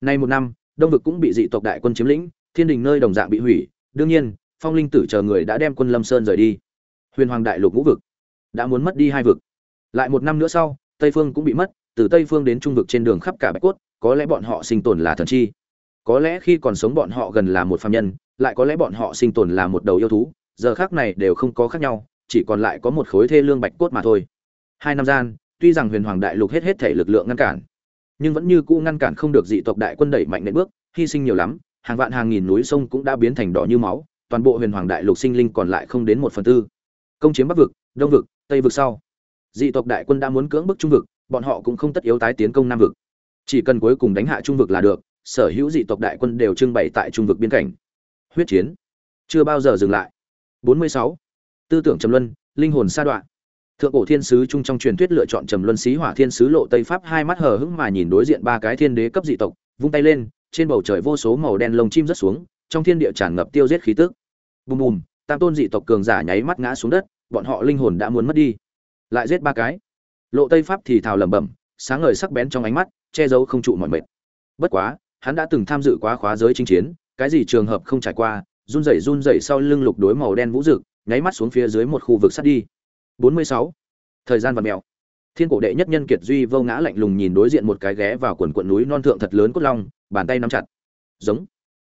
Nay một năm, Đông vực cũng bị dị tộc đại quân chiếm lĩnh, Thiên đình nơi đồng dạng bị hủy, đương nhiên, Phong Linh tử chờ người đã đem quân Lâm Sơn rời đi. Huyền Hoàng đại lục ngũ vực đã muốn mất đi hai vực. Lại một năm nữa sau, Tây phương cũng bị mất, từ Tây phương đến Trung vực trên đường khắp cả bạch cốt, có lẽ bọn họ sinh tồn là thần chi. Có lẽ khi còn sống bọn họ gần là một phàm nhân, lại có lẽ bọn họ sinh tồn là một đầu yêu thú, giờ khác này đều không có khác nhau, chỉ còn lại có một khối thê lương bạch cốt mà thôi. Hai năm gian, tuy rằng Huyền Hoàng đại lục hết hết thể lực lượng ngăn cản, nhưng vẫn như cũ ngăn cản không được dị tộc đại quân đẩy mạnh đến bước, hy sinh nhiều lắm, hàng vạn hàng nghìn núi sông cũng đã biến thành đỏ như máu, toàn bộ huyền hoàng đại lục sinh linh còn lại không đến một phần tư. Công chiếm Bắc vực, Đông vực, Tây vực sau, dị tộc đại quân đã muốn cưỡng bức Trung vực, bọn họ cũng không tất yếu tái tiến công Nam vực. Chỉ cần cuối cùng đánh hạ Trung vực là được, sở hữu dị tộc đại quân đều trưng bày tại Trung vực biên cảnh. Huyết chiến chưa bao giờ dừng lại. 46. Tư tưởng trầm luân, linh hồn sa đoạn thượng cổ thiên sứ chung trong truyền thuyết lựa chọn trầm luân xí hỏa thiên sứ lộ tây pháp hai mắt hờ hững mà nhìn đối diện ba cái thiên đế cấp dị tộc, vung tay lên, trên bầu trời vô số màu đen lông chim rớt xuống, trong thiên địa tràn ngập tiêu giết khí tức. Bùm bùm, tam tôn dị tộc cường giả nháy mắt ngã xuống đất, bọn họ linh hồn đã muốn mất đi. Lại giết ba cái. Lộ tây pháp thì thào lẩm bẩm, sáng ngời sắc bén trong ánh mắt, che giấu không trụ mọi mệt. Bất quá, hắn đã từng tham dự quá khóa giới chinh chiến, cái gì trường hợp không trải qua, run rẩy run rẩy sau lưng lục đối màu đen vũ rực nháy mắt xuống phía dưới một khu vực sắt đi. 46. thời gian vật mèo. Thiên cổ đệ nhất nhân kiệt duy vô ngã lạnh lùng nhìn đối diện một cái ghé vào quần quận núi non thượng thật lớn cốt long, bàn tay nắm chặt. Giống.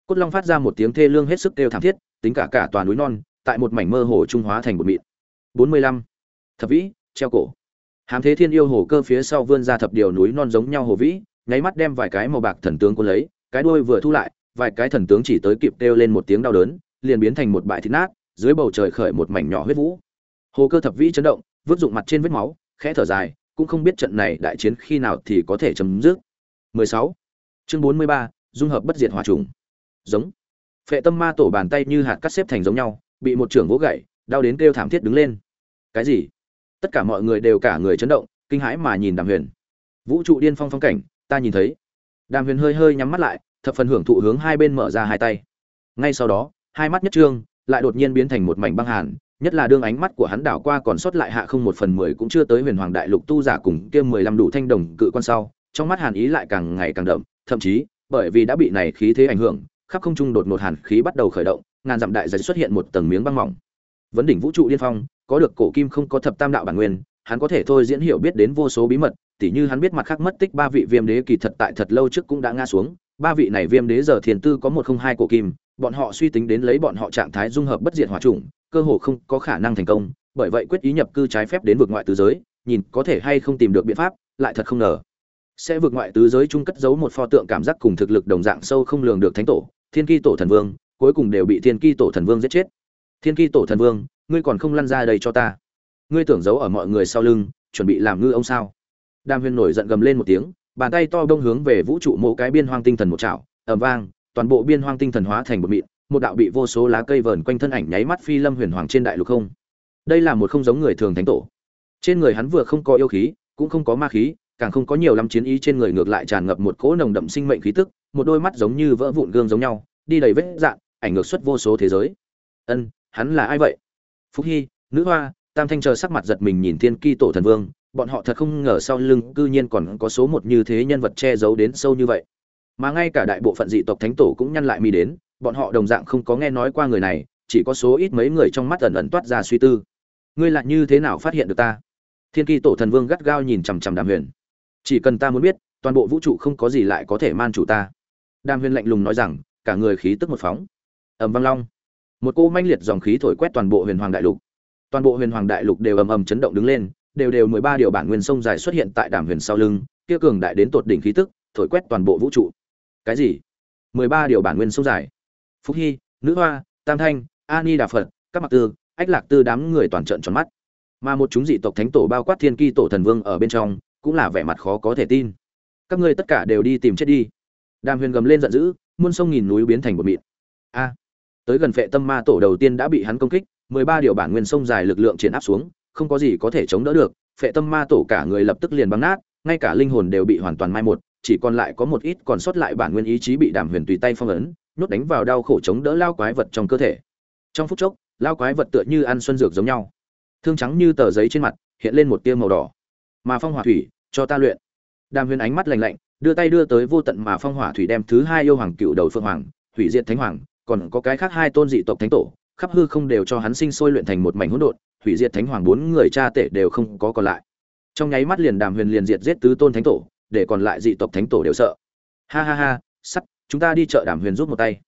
Cốt long phát ra một tiếng thê lương hết sức kêu thảm thiết, tính cả cả toàn núi non, tại một mảnh mơ hồ trung hóa thành một mịn. 45. thập vĩ, treo cổ. Hàm thế thiên yêu hồ cơ phía sau vươn ra thập điều núi non giống nhau hồ vĩ, nháy mắt đem vài cái màu bạc thần tướng cuốn lấy, cái đuôi vừa thu lại, vài cái thần tướng chỉ tới kịp kêu lên một tiếng đau đớn, liền biến thành một bãi thịt nát, dưới bầu trời khởi một mảnh nhỏ huyết vũ hồ cơ thập vĩ chấn động vứt dụng mặt trên vết máu khẽ thở dài cũng không biết trận này đại chiến khi nào thì có thể chấm dứt. 16. chương 43, dung hợp bất diệt hỏa trùng. Giống. Phệ tâm ma tổ bàn tay như hạt cắt xếp thành giống nhau bị một trưởng vỗ gậy đau đến kêu thảm thiết đứng lên. Cái gì? Tất cả mọi người đều cả người chấn động kinh hãi mà nhìn đàm huyền. Vũ trụ điên phong phong cảnh ta nhìn thấy. Đàm huyền hơi hơi nhắm mắt lại thập phần hưởng thụ hướng hai bên mở ra hai tay. Ngay sau đó hai mắt nhất trương lại đột nhiên biến thành một mảnh băng hàn nhất là đương ánh mắt của hắn đảo qua còn sót lại hạ không một phần mười cũng chưa tới huyền hoàng đại lục tu giả cùng kia mười lăm đủ thanh đồng cự quan sau, trong mắt hàn ý lại càng ngày càng đậm, thậm chí, bởi vì đã bị này khí thế ảnh hưởng, khắp không trung đột ngột hàn khí bắt đầu khởi động, ngàn dặm đại giới xuất hiện một tầng miếng băng mỏng. Vấn đỉnh vũ trụ liên phong, có được cổ kim không có thập tam đạo bản nguyên, hắn có thể thôi diễn hiểu biết đến vô số bí mật, tỉ như hắn biết mặt khác mất tích ba vị viêm đế kỳ thật tại thật lâu trước cũng đã ngã xuống, ba vị này viêm đế giờ thiền tư có một không hai cổ kim, bọn họ suy tính đến lấy bọn họ trạng thái dung hợp bất diệt hỏa trùng cơ hồ không có khả năng thành công, bởi vậy quyết ý nhập cư trái phép đến vực ngoại tứ giới, nhìn có thể hay không tìm được biện pháp, lại thật không ngờ. Sẽ vượt ngoại tứ giới chung cất giấu một pho tượng cảm giác cùng thực lực đồng dạng sâu không lường được thánh tổ, thiên ki tổ thần vương, cuối cùng đều bị thiên ki tổ thần vương giết chết. Thiên ki tổ thần vương, ngươi còn không lăn ra đây cho ta. Ngươi tưởng giấu ở mọi người sau lưng, chuẩn bị làm ngư ông sao? Đàm huyền nổi giận gầm lên một tiếng, bàn tay to đông hướng về vũ trụ mộ cái biên hoang tinh thần một chảo, ầm vang, toàn bộ biên hoang tinh thần hóa thành một mịn một đạo bị vô số lá cây vờn quanh thân ảnh nháy mắt phi lâm huyền hoàng trên đại lục không. Đây là một không giống người thường thánh tổ. Trên người hắn vừa không có yêu khí, cũng không có ma khí, càng không có nhiều lắm chiến ý trên người ngược lại tràn ngập một cỗ nồng đậm sinh mệnh khí tức, một đôi mắt giống như vỡ vụn gương giống nhau, đi đầy vết dạn ảnh ngược xuất vô số thế giới. Ân, hắn là ai vậy? Phúc hy, nữ hoa, tam thanh chờ sắc mặt giật mình nhìn thiên ki tổ thần vương, bọn họ thật không ngờ sau lưng cư nhiên còn có số một như thế nhân vật che giấu đến sâu như vậy. Mà ngay cả đại bộ phận dị tộc thánh tổ cũng nhăn lại mi đến bọn họ đồng dạng không có nghe nói qua người này, chỉ có số ít mấy người trong mắt ẩn ẩn toát ra suy tư. Ngươi lại như thế nào phát hiện được ta? Thiên ki tổ thần vương gắt gao nhìn chằm chằm đàm huyền. Chỉ cần ta muốn biết, toàn bộ vũ trụ không có gì lại có thể man chủ ta. Đàm huyền lạnh lùng nói rằng, cả người khí tức một phóng. Ầm vang long. Một cô manh liệt dòng khí thổi quét toàn bộ huyền hoàng đại lục. Toàn bộ huyền hoàng đại lục đều ầm ầm chấn động đứng lên, đều đều mười ba điều bản nguyên sông dài xuất hiện tại đàm huyền sau lưng, kia cường đại đến tột đỉnh khí tức, thổi quét toàn bộ vũ trụ. Cái gì? Mười ba điều bản nguyên sông dài phúc hy, nữ hoa, tam thanh ani đà phật, các mặc tư, ách lạc tư đám người toàn trận tròn mắt. Mà một chúng dị tộc thánh tổ bao quát thiên ki tổ thần vương ở bên trong cũng là vẻ mặt khó có thể tin. Các ngươi tất cả đều đi tìm chết đi. Đàm huyền gầm lên giận dữ, muôn sông nghìn núi biến thành một mịn. A, tới gần phệ tâm ma tổ đầu tiên đã bị hắn công kích, mười ba điều bản nguyên sông dài lực lượng triển áp xuống, không có gì có thể chống đỡ được, phệ tâm ma tổ cả người lập tức liền băng nát, ngay cả linh hồn đều bị hoàn toàn mai một chỉ còn lại có một ít còn sót lại bản nguyên ý chí bị đàm huyền tùy tay phong ấn, nhốt đánh vào đau khổ chống đỡ lao quái vật trong cơ thể. Trong phút chốc, lao quái vật tựa như ăn xuân dược giống nhau. Thương trắng như tờ giấy trên mặt, hiện lên một tia màu đỏ. Mà phong hỏa thủy, cho ta luyện. Đàm huyền ánh mắt lạnh lạnh, đưa tay đưa tới vô tận mà phong hỏa thủy đem thứ hai yêu hoàng cựu đầu phượng hoàng, hủy diệt thánh hoàng, còn có cái khác hai tôn dị tộc thánh tổ, khắp hư không đều cho hắn sinh sôi luyện thành một mảnh hỗn độn, hủy diệt thánh hoàng bốn người cha tể đều không có còn lại. Trong nháy mắt liền đàm huyền liền diệt giết tứ tôn thánh tổ để còn lại dị tộc thánh tổ đều sợ. Ha ha ha, sắt, chúng ta đi chợ đàm huyền rút một tay.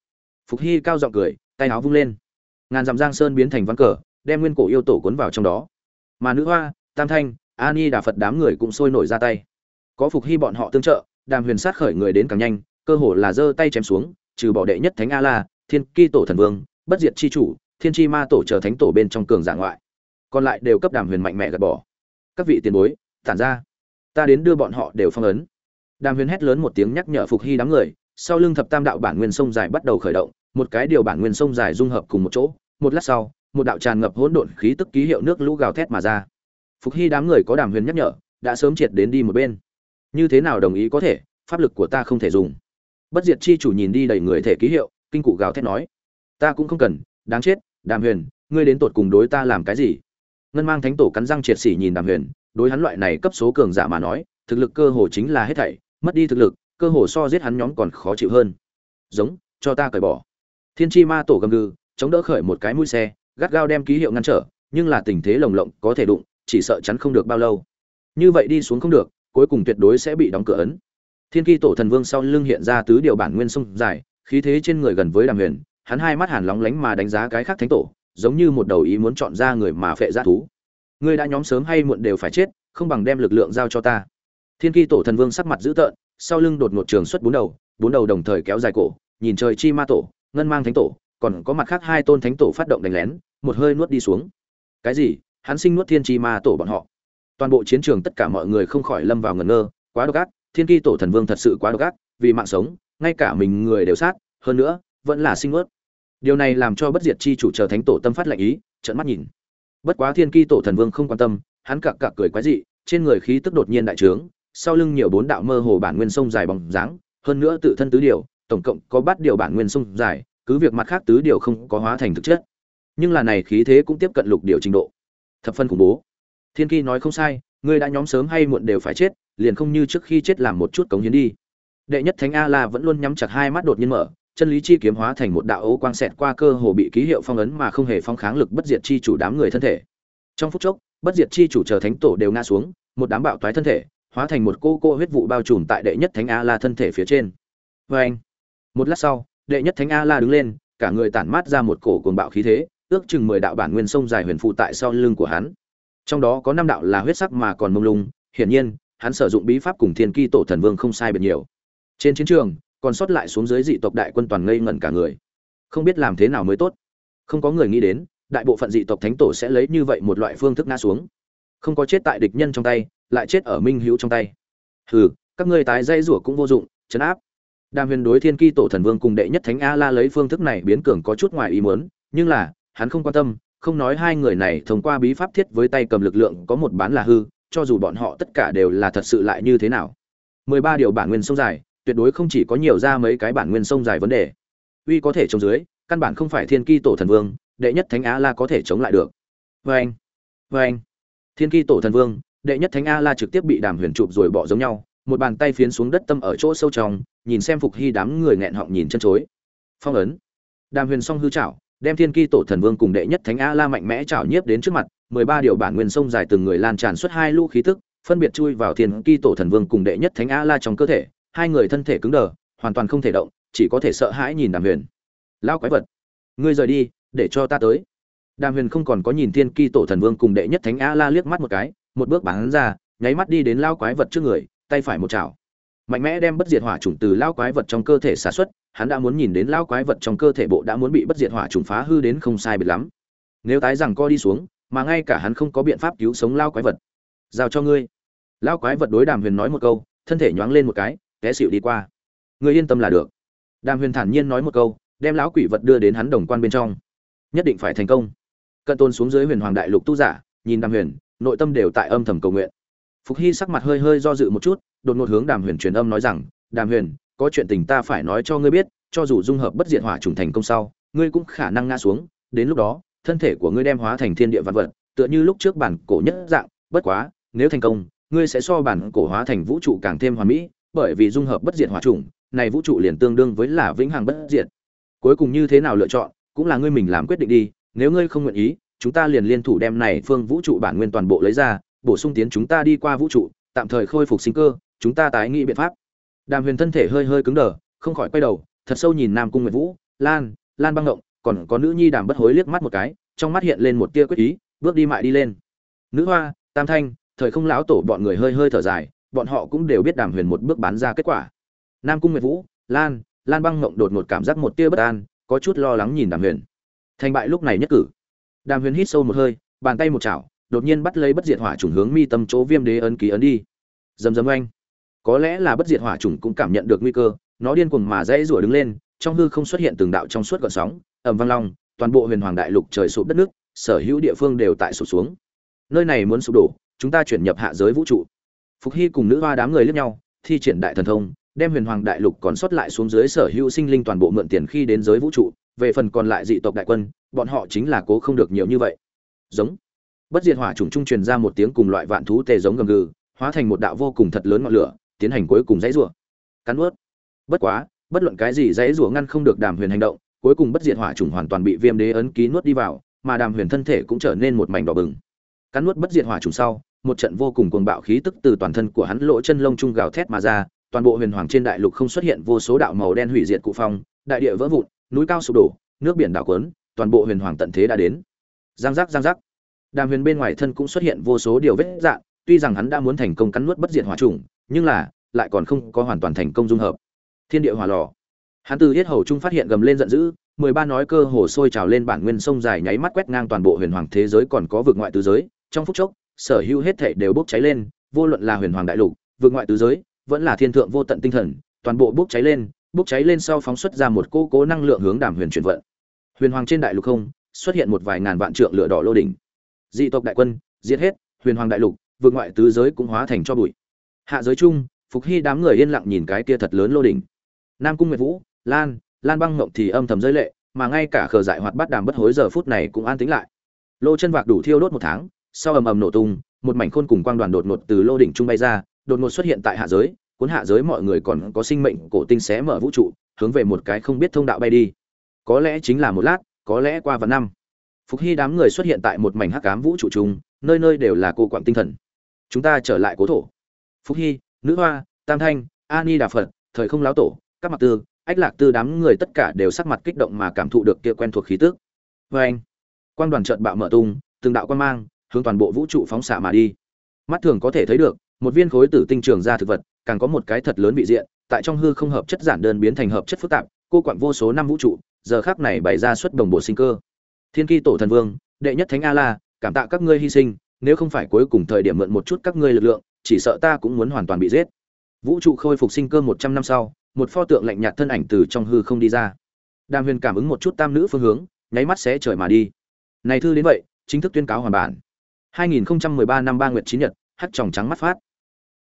Phục hy cao giọng cười, tay áo vung lên. Ngàn dặm giang sơn biến thành ván cờ, đem nguyên cổ yêu tổ cuốn vào trong đó. Mà nữ hoa, tam thanh ani đà phật đám người cũng sôi nổi ra tay. Có phục hy bọn họ tương trợ, đàm huyền sát khởi người đến càng nhanh, cơ hồ là giơ tay chém xuống, trừ bỏ đệ nhất thánh a la, thiên ki tổ thần vương, bất diệt chi chủ, thiên chi ma tổ chờ thánh tổ bên trong cường giả ngoại. Còn lại đều cấp đàm huyền mạnh mẽ gạt bỏ. Các vị tiền bối, tản ra ta đến đưa bọn họ đều phong ấn. Đàm huyền hét lớn một tiếng nhắc nhở phục hy đám người, sau lưng thập tam đạo bản nguyên sông dài bắt đầu khởi động, một cái điều bản nguyên sông dài dung hợp cùng một chỗ, một lát sau, một đạo tràn ngập hỗn độn khí tức ký hiệu nước lũ gào thét mà ra. Phục hy đám người có đàm huyền nhắc nhở, đã sớm triệt đến đi một bên. Như thế nào đồng ý có thể, pháp lực của ta không thể dùng. Bất diệt chi chủ nhìn đi đầy người thể ký hiệu, kinh cụ gào thét nói, ta cũng không cần, đáng chết, đàm huyền, ngươi đến tột cùng đối ta làm cái gì? Ngân mang thánh tổ cắn răng triệt xỉ nhìn đàm huyền đối hắn loại này cấp số cường giả mà nói, thực lực cơ hồ chính là hết thảy, mất đi thực lực, cơ hồ so giết hắn nhóm còn khó chịu hơn. Giống, cho ta cởi bỏ. Thiên chi ma tổ gầm gừ, chống đỡ khởi một cái mũi xe, gắt gao đem ký hiệu ngăn trở, nhưng là tình thế lồng lộng, có thể đụng, chỉ sợ chắn không được bao lâu. Như vậy đi xuống không được, cuối cùng tuyệt đối sẽ bị đóng cửa ấn. Thiên ki tổ thần vương sau lưng hiện ra tứ điều bản nguyên sung dài, khí thế trên người gần với đàm huyền, hắn hai mắt hàn lóng lánh mà đánh giá cái khác thánh tổ, giống như một đầu ý muốn chọn ra người mà phệ ra thú ngươi đã nhóm sớm hay muộn đều phải chết, không bằng đem lực lượng giao cho ta. Thiên ki tổ thần vương sắc mặt dữ tợn, sau lưng đột ngột trường xuất bốn đầu bốn đầu đồng thời kéo dài cổ, nhìn trời chi ma tổ, ngân mang thánh tổ, còn có mặt khác hai tôn thánh tổ phát động đánh lén, một hơi nuốt đi xuống. Cái gì? Hắn sinh nuốt thiên chi ma tổ bọn họ. Toàn bộ chiến trường tất cả mọi người không khỏi lâm vào ngẩn ngơ, quá độc ác, thiên ki tổ thần vương thật sự quá độc ác, vì mạng sống, ngay cả mình người đều sát, hơn nữa, vẫn là sinh nuốt. Điều này làm cho bất diệt chi chủ chờ thánh tổ tâm phát lạnh ý, trợn mắt nhìn bất quá thiên ki tổ thần vương không quan tâm, hắn cặc cặc cười quái dị, trên người khí tức đột nhiên đại trướng, sau lưng nhiều bốn đạo mơ hồ bản nguyên sông dài bóng dáng, hơn nữa tự thân tứ điều, tổng cộng có bát điều bản nguyên sông dài, cứ việc mặt khác tứ điều không có hóa thành thực chất. Nhưng là này khí thế cũng tiếp cận lục điều trình độ. Thập phân khủng bố. Thiên ki nói không sai, ngươi đã nhóm sớm hay muộn đều phải chết, liền không như trước khi chết làm một chút cống hiến đi. Đệ nhất thánh a la vẫn luôn nhắm chặt hai mắt đột nhiên mở chân lý chi kiếm hóa thành một đạo ấu quang xẹt qua cơ hồ bị ký hiệu phong ấn mà không hề phong kháng lực bất diệt chi chủ đám người thân thể. Trong phút chốc, bất diệt chi chủ chờ thánh tổ đều ngã xuống, một đám bạo toái thân thể, hóa thành một cô cô huyết vụ bao trùm tại đệ nhất thánh a la thân thể phía trên. Vê anh một lát sau, đệ nhất thánh a la đứng lên, cả người tản mát ra một cổ cuồng bạo khí thế, ước chừng mười đạo bản nguyên sông dài huyền phụ tại sau lưng của hắn. Trong đó có năm đạo là huyết sắc mà còn mông lung, hiển nhiên, hắn sử dụng bí pháp cùng thiên ki tổ thần vương không sai biệt nhiều. Trên chiến trường còn sót lại xuống dưới dị tộc đại quân toàn ngây ngẩn cả người. Không biết làm thế nào mới tốt. Không có người nghĩ đến, đại bộ phận dị tộc thánh tổ sẽ lấy như vậy một loại phương thức ngã xuống. Không có chết tại địch nhân trong tay, lại chết ở minh hữu trong tay. Hừ, các ngươi tái dây rủa cũng vô dụng chấn áp. Đàm huyền đối thiên ki tổ thần vương cùng đệ nhất thánh a la lấy phương thức này biến cường có chút ngoài ý muốn, nhưng là, hắn không quan tâm, không nói hai người này thông qua bí pháp thiết với tay cầm lực lượng có một bán là hư, cho dù bọn họ tất cả đều là thật sự lại như thế nào. Mười ba điều bản nguyên sông dài tuyệt đối không chỉ có nhiều ra mấy cái bản nguyên sông dài vấn đề. Uy có thể chống dưới, căn bản không phải thiên ki tổ thần vương, đệ nhất thánh a la có thể chống lại được. Vê anh vê anh thiên ki tổ thần vương, đệ nhất thánh a la trực tiếp bị đàm huyền chụp rồi bỏ giống nhau, một bàn tay phiến xuống đất tâm ở chỗ sâu trong, nhìn xem phục hy đám người nghẹn họng nhìn chân chối. Phong ấn. Đàm huyền song hư chảo, đem thiên ki tổ thần vương cùng đệ nhất thánh a la mạnh mẽ chảo nhiếp đến trước mặt, mười ba điều bản nguyên sông dài từng người lan tràn suốt hai lũ khí tức, phân biệt chui vào thiên ki tổ thần vương cùng đệ nhất thánh a la trong cơ thể hai người thân thể cứng đờ, hoàn toàn không thể động, chỉ có thể sợ hãi nhìn đàm huyền. Lao quái vật, ngươi rời đi, để cho ta tới. Đàm huyền không còn có nhìn thiên ki tổ thần vương cùng đệ nhất thánh a la liếc mắt một cái, một bước bắn ra, nháy mắt đi đến lao quái vật trước người, tay phải một chảo. Mạnh mẽ đem bất diệt hỏa trùng từ lao quái vật trong cơ thể xả xuất, hắn đã muốn nhìn đến lao quái vật trong cơ thể bộ đã muốn bị bất diệt hỏa trùng phá hư đến không sai biệt lắm. Nếu tái rằng co đi xuống, mà ngay cả hắn không có biện pháp cứu sống lao quái vật, giao cho ngươi. Lao quái vật đối đàm huyền nói một câu, thân thể nhoáng lên một cái té xịu đi qua. Ngươi yên tâm là được. Đàm huyền thản nhiên nói một câu, đem lão quỷ vật đưa đến hắn đồng quan bên trong. Nhất định phải thành công. Cận tôn xuống dưới huyền hoàng đại lục tu giả, nhìn đàm huyền, nội tâm đều tại âm thầm cầu nguyện. Phục hy sắc mặt hơi hơi do dự một chút, đột ngột hướng đàm huyền truyền âm nói rằng, đàm huyền, có chuyện tình ta phải nói cho ngươi biết, cho dù dung hợp bất diệt hỏa trùng thành công sau, ngươi cũng khả năng ngã xuống. Đến lúc đó, thân thể của ngươi đem hóa thành thiên địa vạn vật, tựa như lúc trước bản cổ nhất dạng. Bất quá, nếu thành công, ngươi sẽ so bản cổ hóa thành vũ trụ càng thêm hoàn mỹ bởi vì dung hợp bất diệt hỏa trùng này vũ trụ liền tương đương với là vĩnh hằng bất diệt. Cuối cùng như thế nào lựa chọn, cũng là ngươi mình làm quyết định đi, nếu ngươi không nguyện ý, chúng ta liền liên thủ đem này phương vũ trụ bản nguyên toàn bộ lấy ra, bổ sung tiến chúng ta đi qua vũ trụ, tạm thời khôi phục sinh cơ, chúng ta tái nghĩ biện pháp. Đàm huyền thân thể hơi hơi cứng đờ, không khỏi quay đầu, thật sâu nhìn nam cung nguyệt vũ, lan lan băng ngộng còn có nữ nhi đàm bất hối liếc mắt một cái, trong mắt hiện lên một tia quyết ý, bước đi mại đi lên. Nữ hoa, tam thanh, thời không lão tổ bọn người hơi hơi thở dài bọn họ cũng đều biết đàm huyền một bước bán ra kết quả. Nam cung nguyệt vũ, lan lan băng ngộng đột ngột cảm giác một tia bất an, có chút lo lắng nhìn đàm huyền. Thành bại lúc này nhất cử. Đàm huyền hít sâu một hơi, bàn tay một chảo, đột nhiên bắt lấy bất diệt hỏa trùng hướng mi tâm chỗ viêm đế ấn ký ấn đi. Dầm dầm oanh. Có lẽ là bất diệt hỏa trùng cũng cảm nhận được nguy cơ, nó điên cuồng mà dãy rủa đứng lên, trong hư không xuất hiện từng đạo trong suốt gợn sóng, ầm vang long, toàn bộ huyền hoàng đại lục trời sụp đất nước, sở hữu địa phương đều tại sụp xuống. Nơi này muốn sụp đổ, chúng ta chuyển nhập hạ giới vũ trụ phục hy cùng nữ hoa đám người lướt nhau, thi triển đại thần thông, đem huyền hoàng đại lục còn sót lại xuống dưới sở hữu sinh linh toàn bộ mượn tiền khi đến giới vũ trụ, về phần còn lại dị tộc đại quân, bọn họ chính là cố không được nhiều như vậy. Giống. Bất diệt hỏa trùng trung truyền ra một tiếng cùng loại vạn thú tê giống gầm gừ, hóa thành một đạo vô cùng thật lớn ngọn lửa, tiến hành cuối cùng dãy rủa. Cắn ướt bất quá, bất luận cái gì dãy rủa ngăn không được đàm huyền hành động, cuối cùng bất diệt hỏa trùng hoàn toàn bị viêm đế ấn ký nuốt đi vào, mà đàm huyền thân thể cũng trở nên một mảnh đỏ bừng. Cắn nuốt bất diệt hỏa trùng sau một trận vô cùng cuồng bạo khí tức từ toàn thân của hắn lỗ chân lông trung gào thét mà ra, toàn bộ huyền hoàng trên đại lục không xuất hiện vô số đạo màu đen hủy diệt cụ phong, đại địa vỡ vụn, núi cao sụp đổ, nước biển đảo cuốn toàn bộ huyền hoàng tận thế đã đến. Giang giác giang giác. Đàm huyền bên ngoài thân cũng xuất hiện vô số điều vết dạn, tuy rằng hắn đã muốn thành công cắn nuốt bất diệt hỏa trùng nhưng là, lại còn không có hoàn toàn thành công dung hợp. Thiên địa hỏa lò. Hắn từ yết hầu trung phát hiện gầm lên giận dữ, mười ba nói cơ hồ sôi trào lên bản nguyên sông dài nháy mắt quét ngang toàn bộ huyền hoàng thế giới còn có vực ngoại tứ giới, trong phút chốc sở hữu hết thảy đều bốc cháy lên, vô luận là huyền hoàng đại lục vương ngoại tứ giới, vẫn là thiên thượng vô tận tinh thần, toàn bộ bốc cháy lên, bốc cháy lên sau phóng xuất ra một cỗ cố năng lượng hướng đàm huyền chuyển vận. Huyền hoàng trên đại lục không, xuất hiện một vài ngàn vạn trượng lửa đỏ lô đỉnh. Dị tộc đại quân, giết hết, huyền hoàng đại lục, vượt ngoại tứ giới cũng hóa thành cho bụi. Hạ giới chung phục hy đám người yên lặng nhìn cái kia thật lớn lô đỉnh. Nam cung nguyệt vũ, lan lan băng ngộng thì âm thầm rơi lệ, mà ngay cả khờ dại hoạt bát đàm bất hối giờ phút này cũng an tĩnh lại. Lô chân vạc đủ thiêu đốt một tháng sau ầm ầm nổ tung một mảnh khôn cùng quang đoàn đột ngột từ lô đỉnh trung bay ra đột ngột xuất hiện tại hạ giới cuốn hạ giới mọi người còn có sinh mệnh cổ tinh xé mở vũ trụ hướng về một cái không biết thông đạo bay đi. Có lẽ chính là một lát có lẽ qua vạn năm. Phục hy đám người xuất hiện tại một mảnh hắc ám vũ trụ trung, nơi nơi đều là cô quạng tinh thần. Chúng ta trở lại cố thổ. Phục hy nữ hoa tam thanh ani đà phật thời không láo tổ các mặt tư ách lạc tư đám người tất cả đều sắc mặt kích động mà cảm thụ được kia quen thuộc khí tức. Vê anh đoàn chợt bạo mở tung từng đạo quang mang hướng toàn bộ vũ trụ phóng xạ mà đi. Mắt thường có thể thấy được, một viên khối tử tinh trường ra thực vật, càng có một cái thật lớn vị diện, tại trong hư không hợp chất giản đơn biến thành hợp chất phức tạp, cô quặng vô số năm vũ trụ, giờ khác này bày ra xuất đồng bộ sinh cơ. Thiên kỳ tổ thần vương, đệ nhất thánh a la cảm tạ các ngươi hy sinh, nếu không phải cuối cùng thời điểm mượn một chút các ngươi lực lượng, chỉ sợ ta cũng muốn hoàn toàn bị giết. Vũ trụ khôi phục sinh cơ một trăm năm sau, một pho tượng lạnh nhạt thân ảnh từ trong hư không đi ra. Đàm huyền cảm ứng một chút tam nữ phương hướng, nháy mắt sẽ trời mà đi. Này thư đến vậy, chính thức tuyên cáo hoàn bản. 2013 năm ba nguyệt chín nhật hắc tròng trắng mắt phát.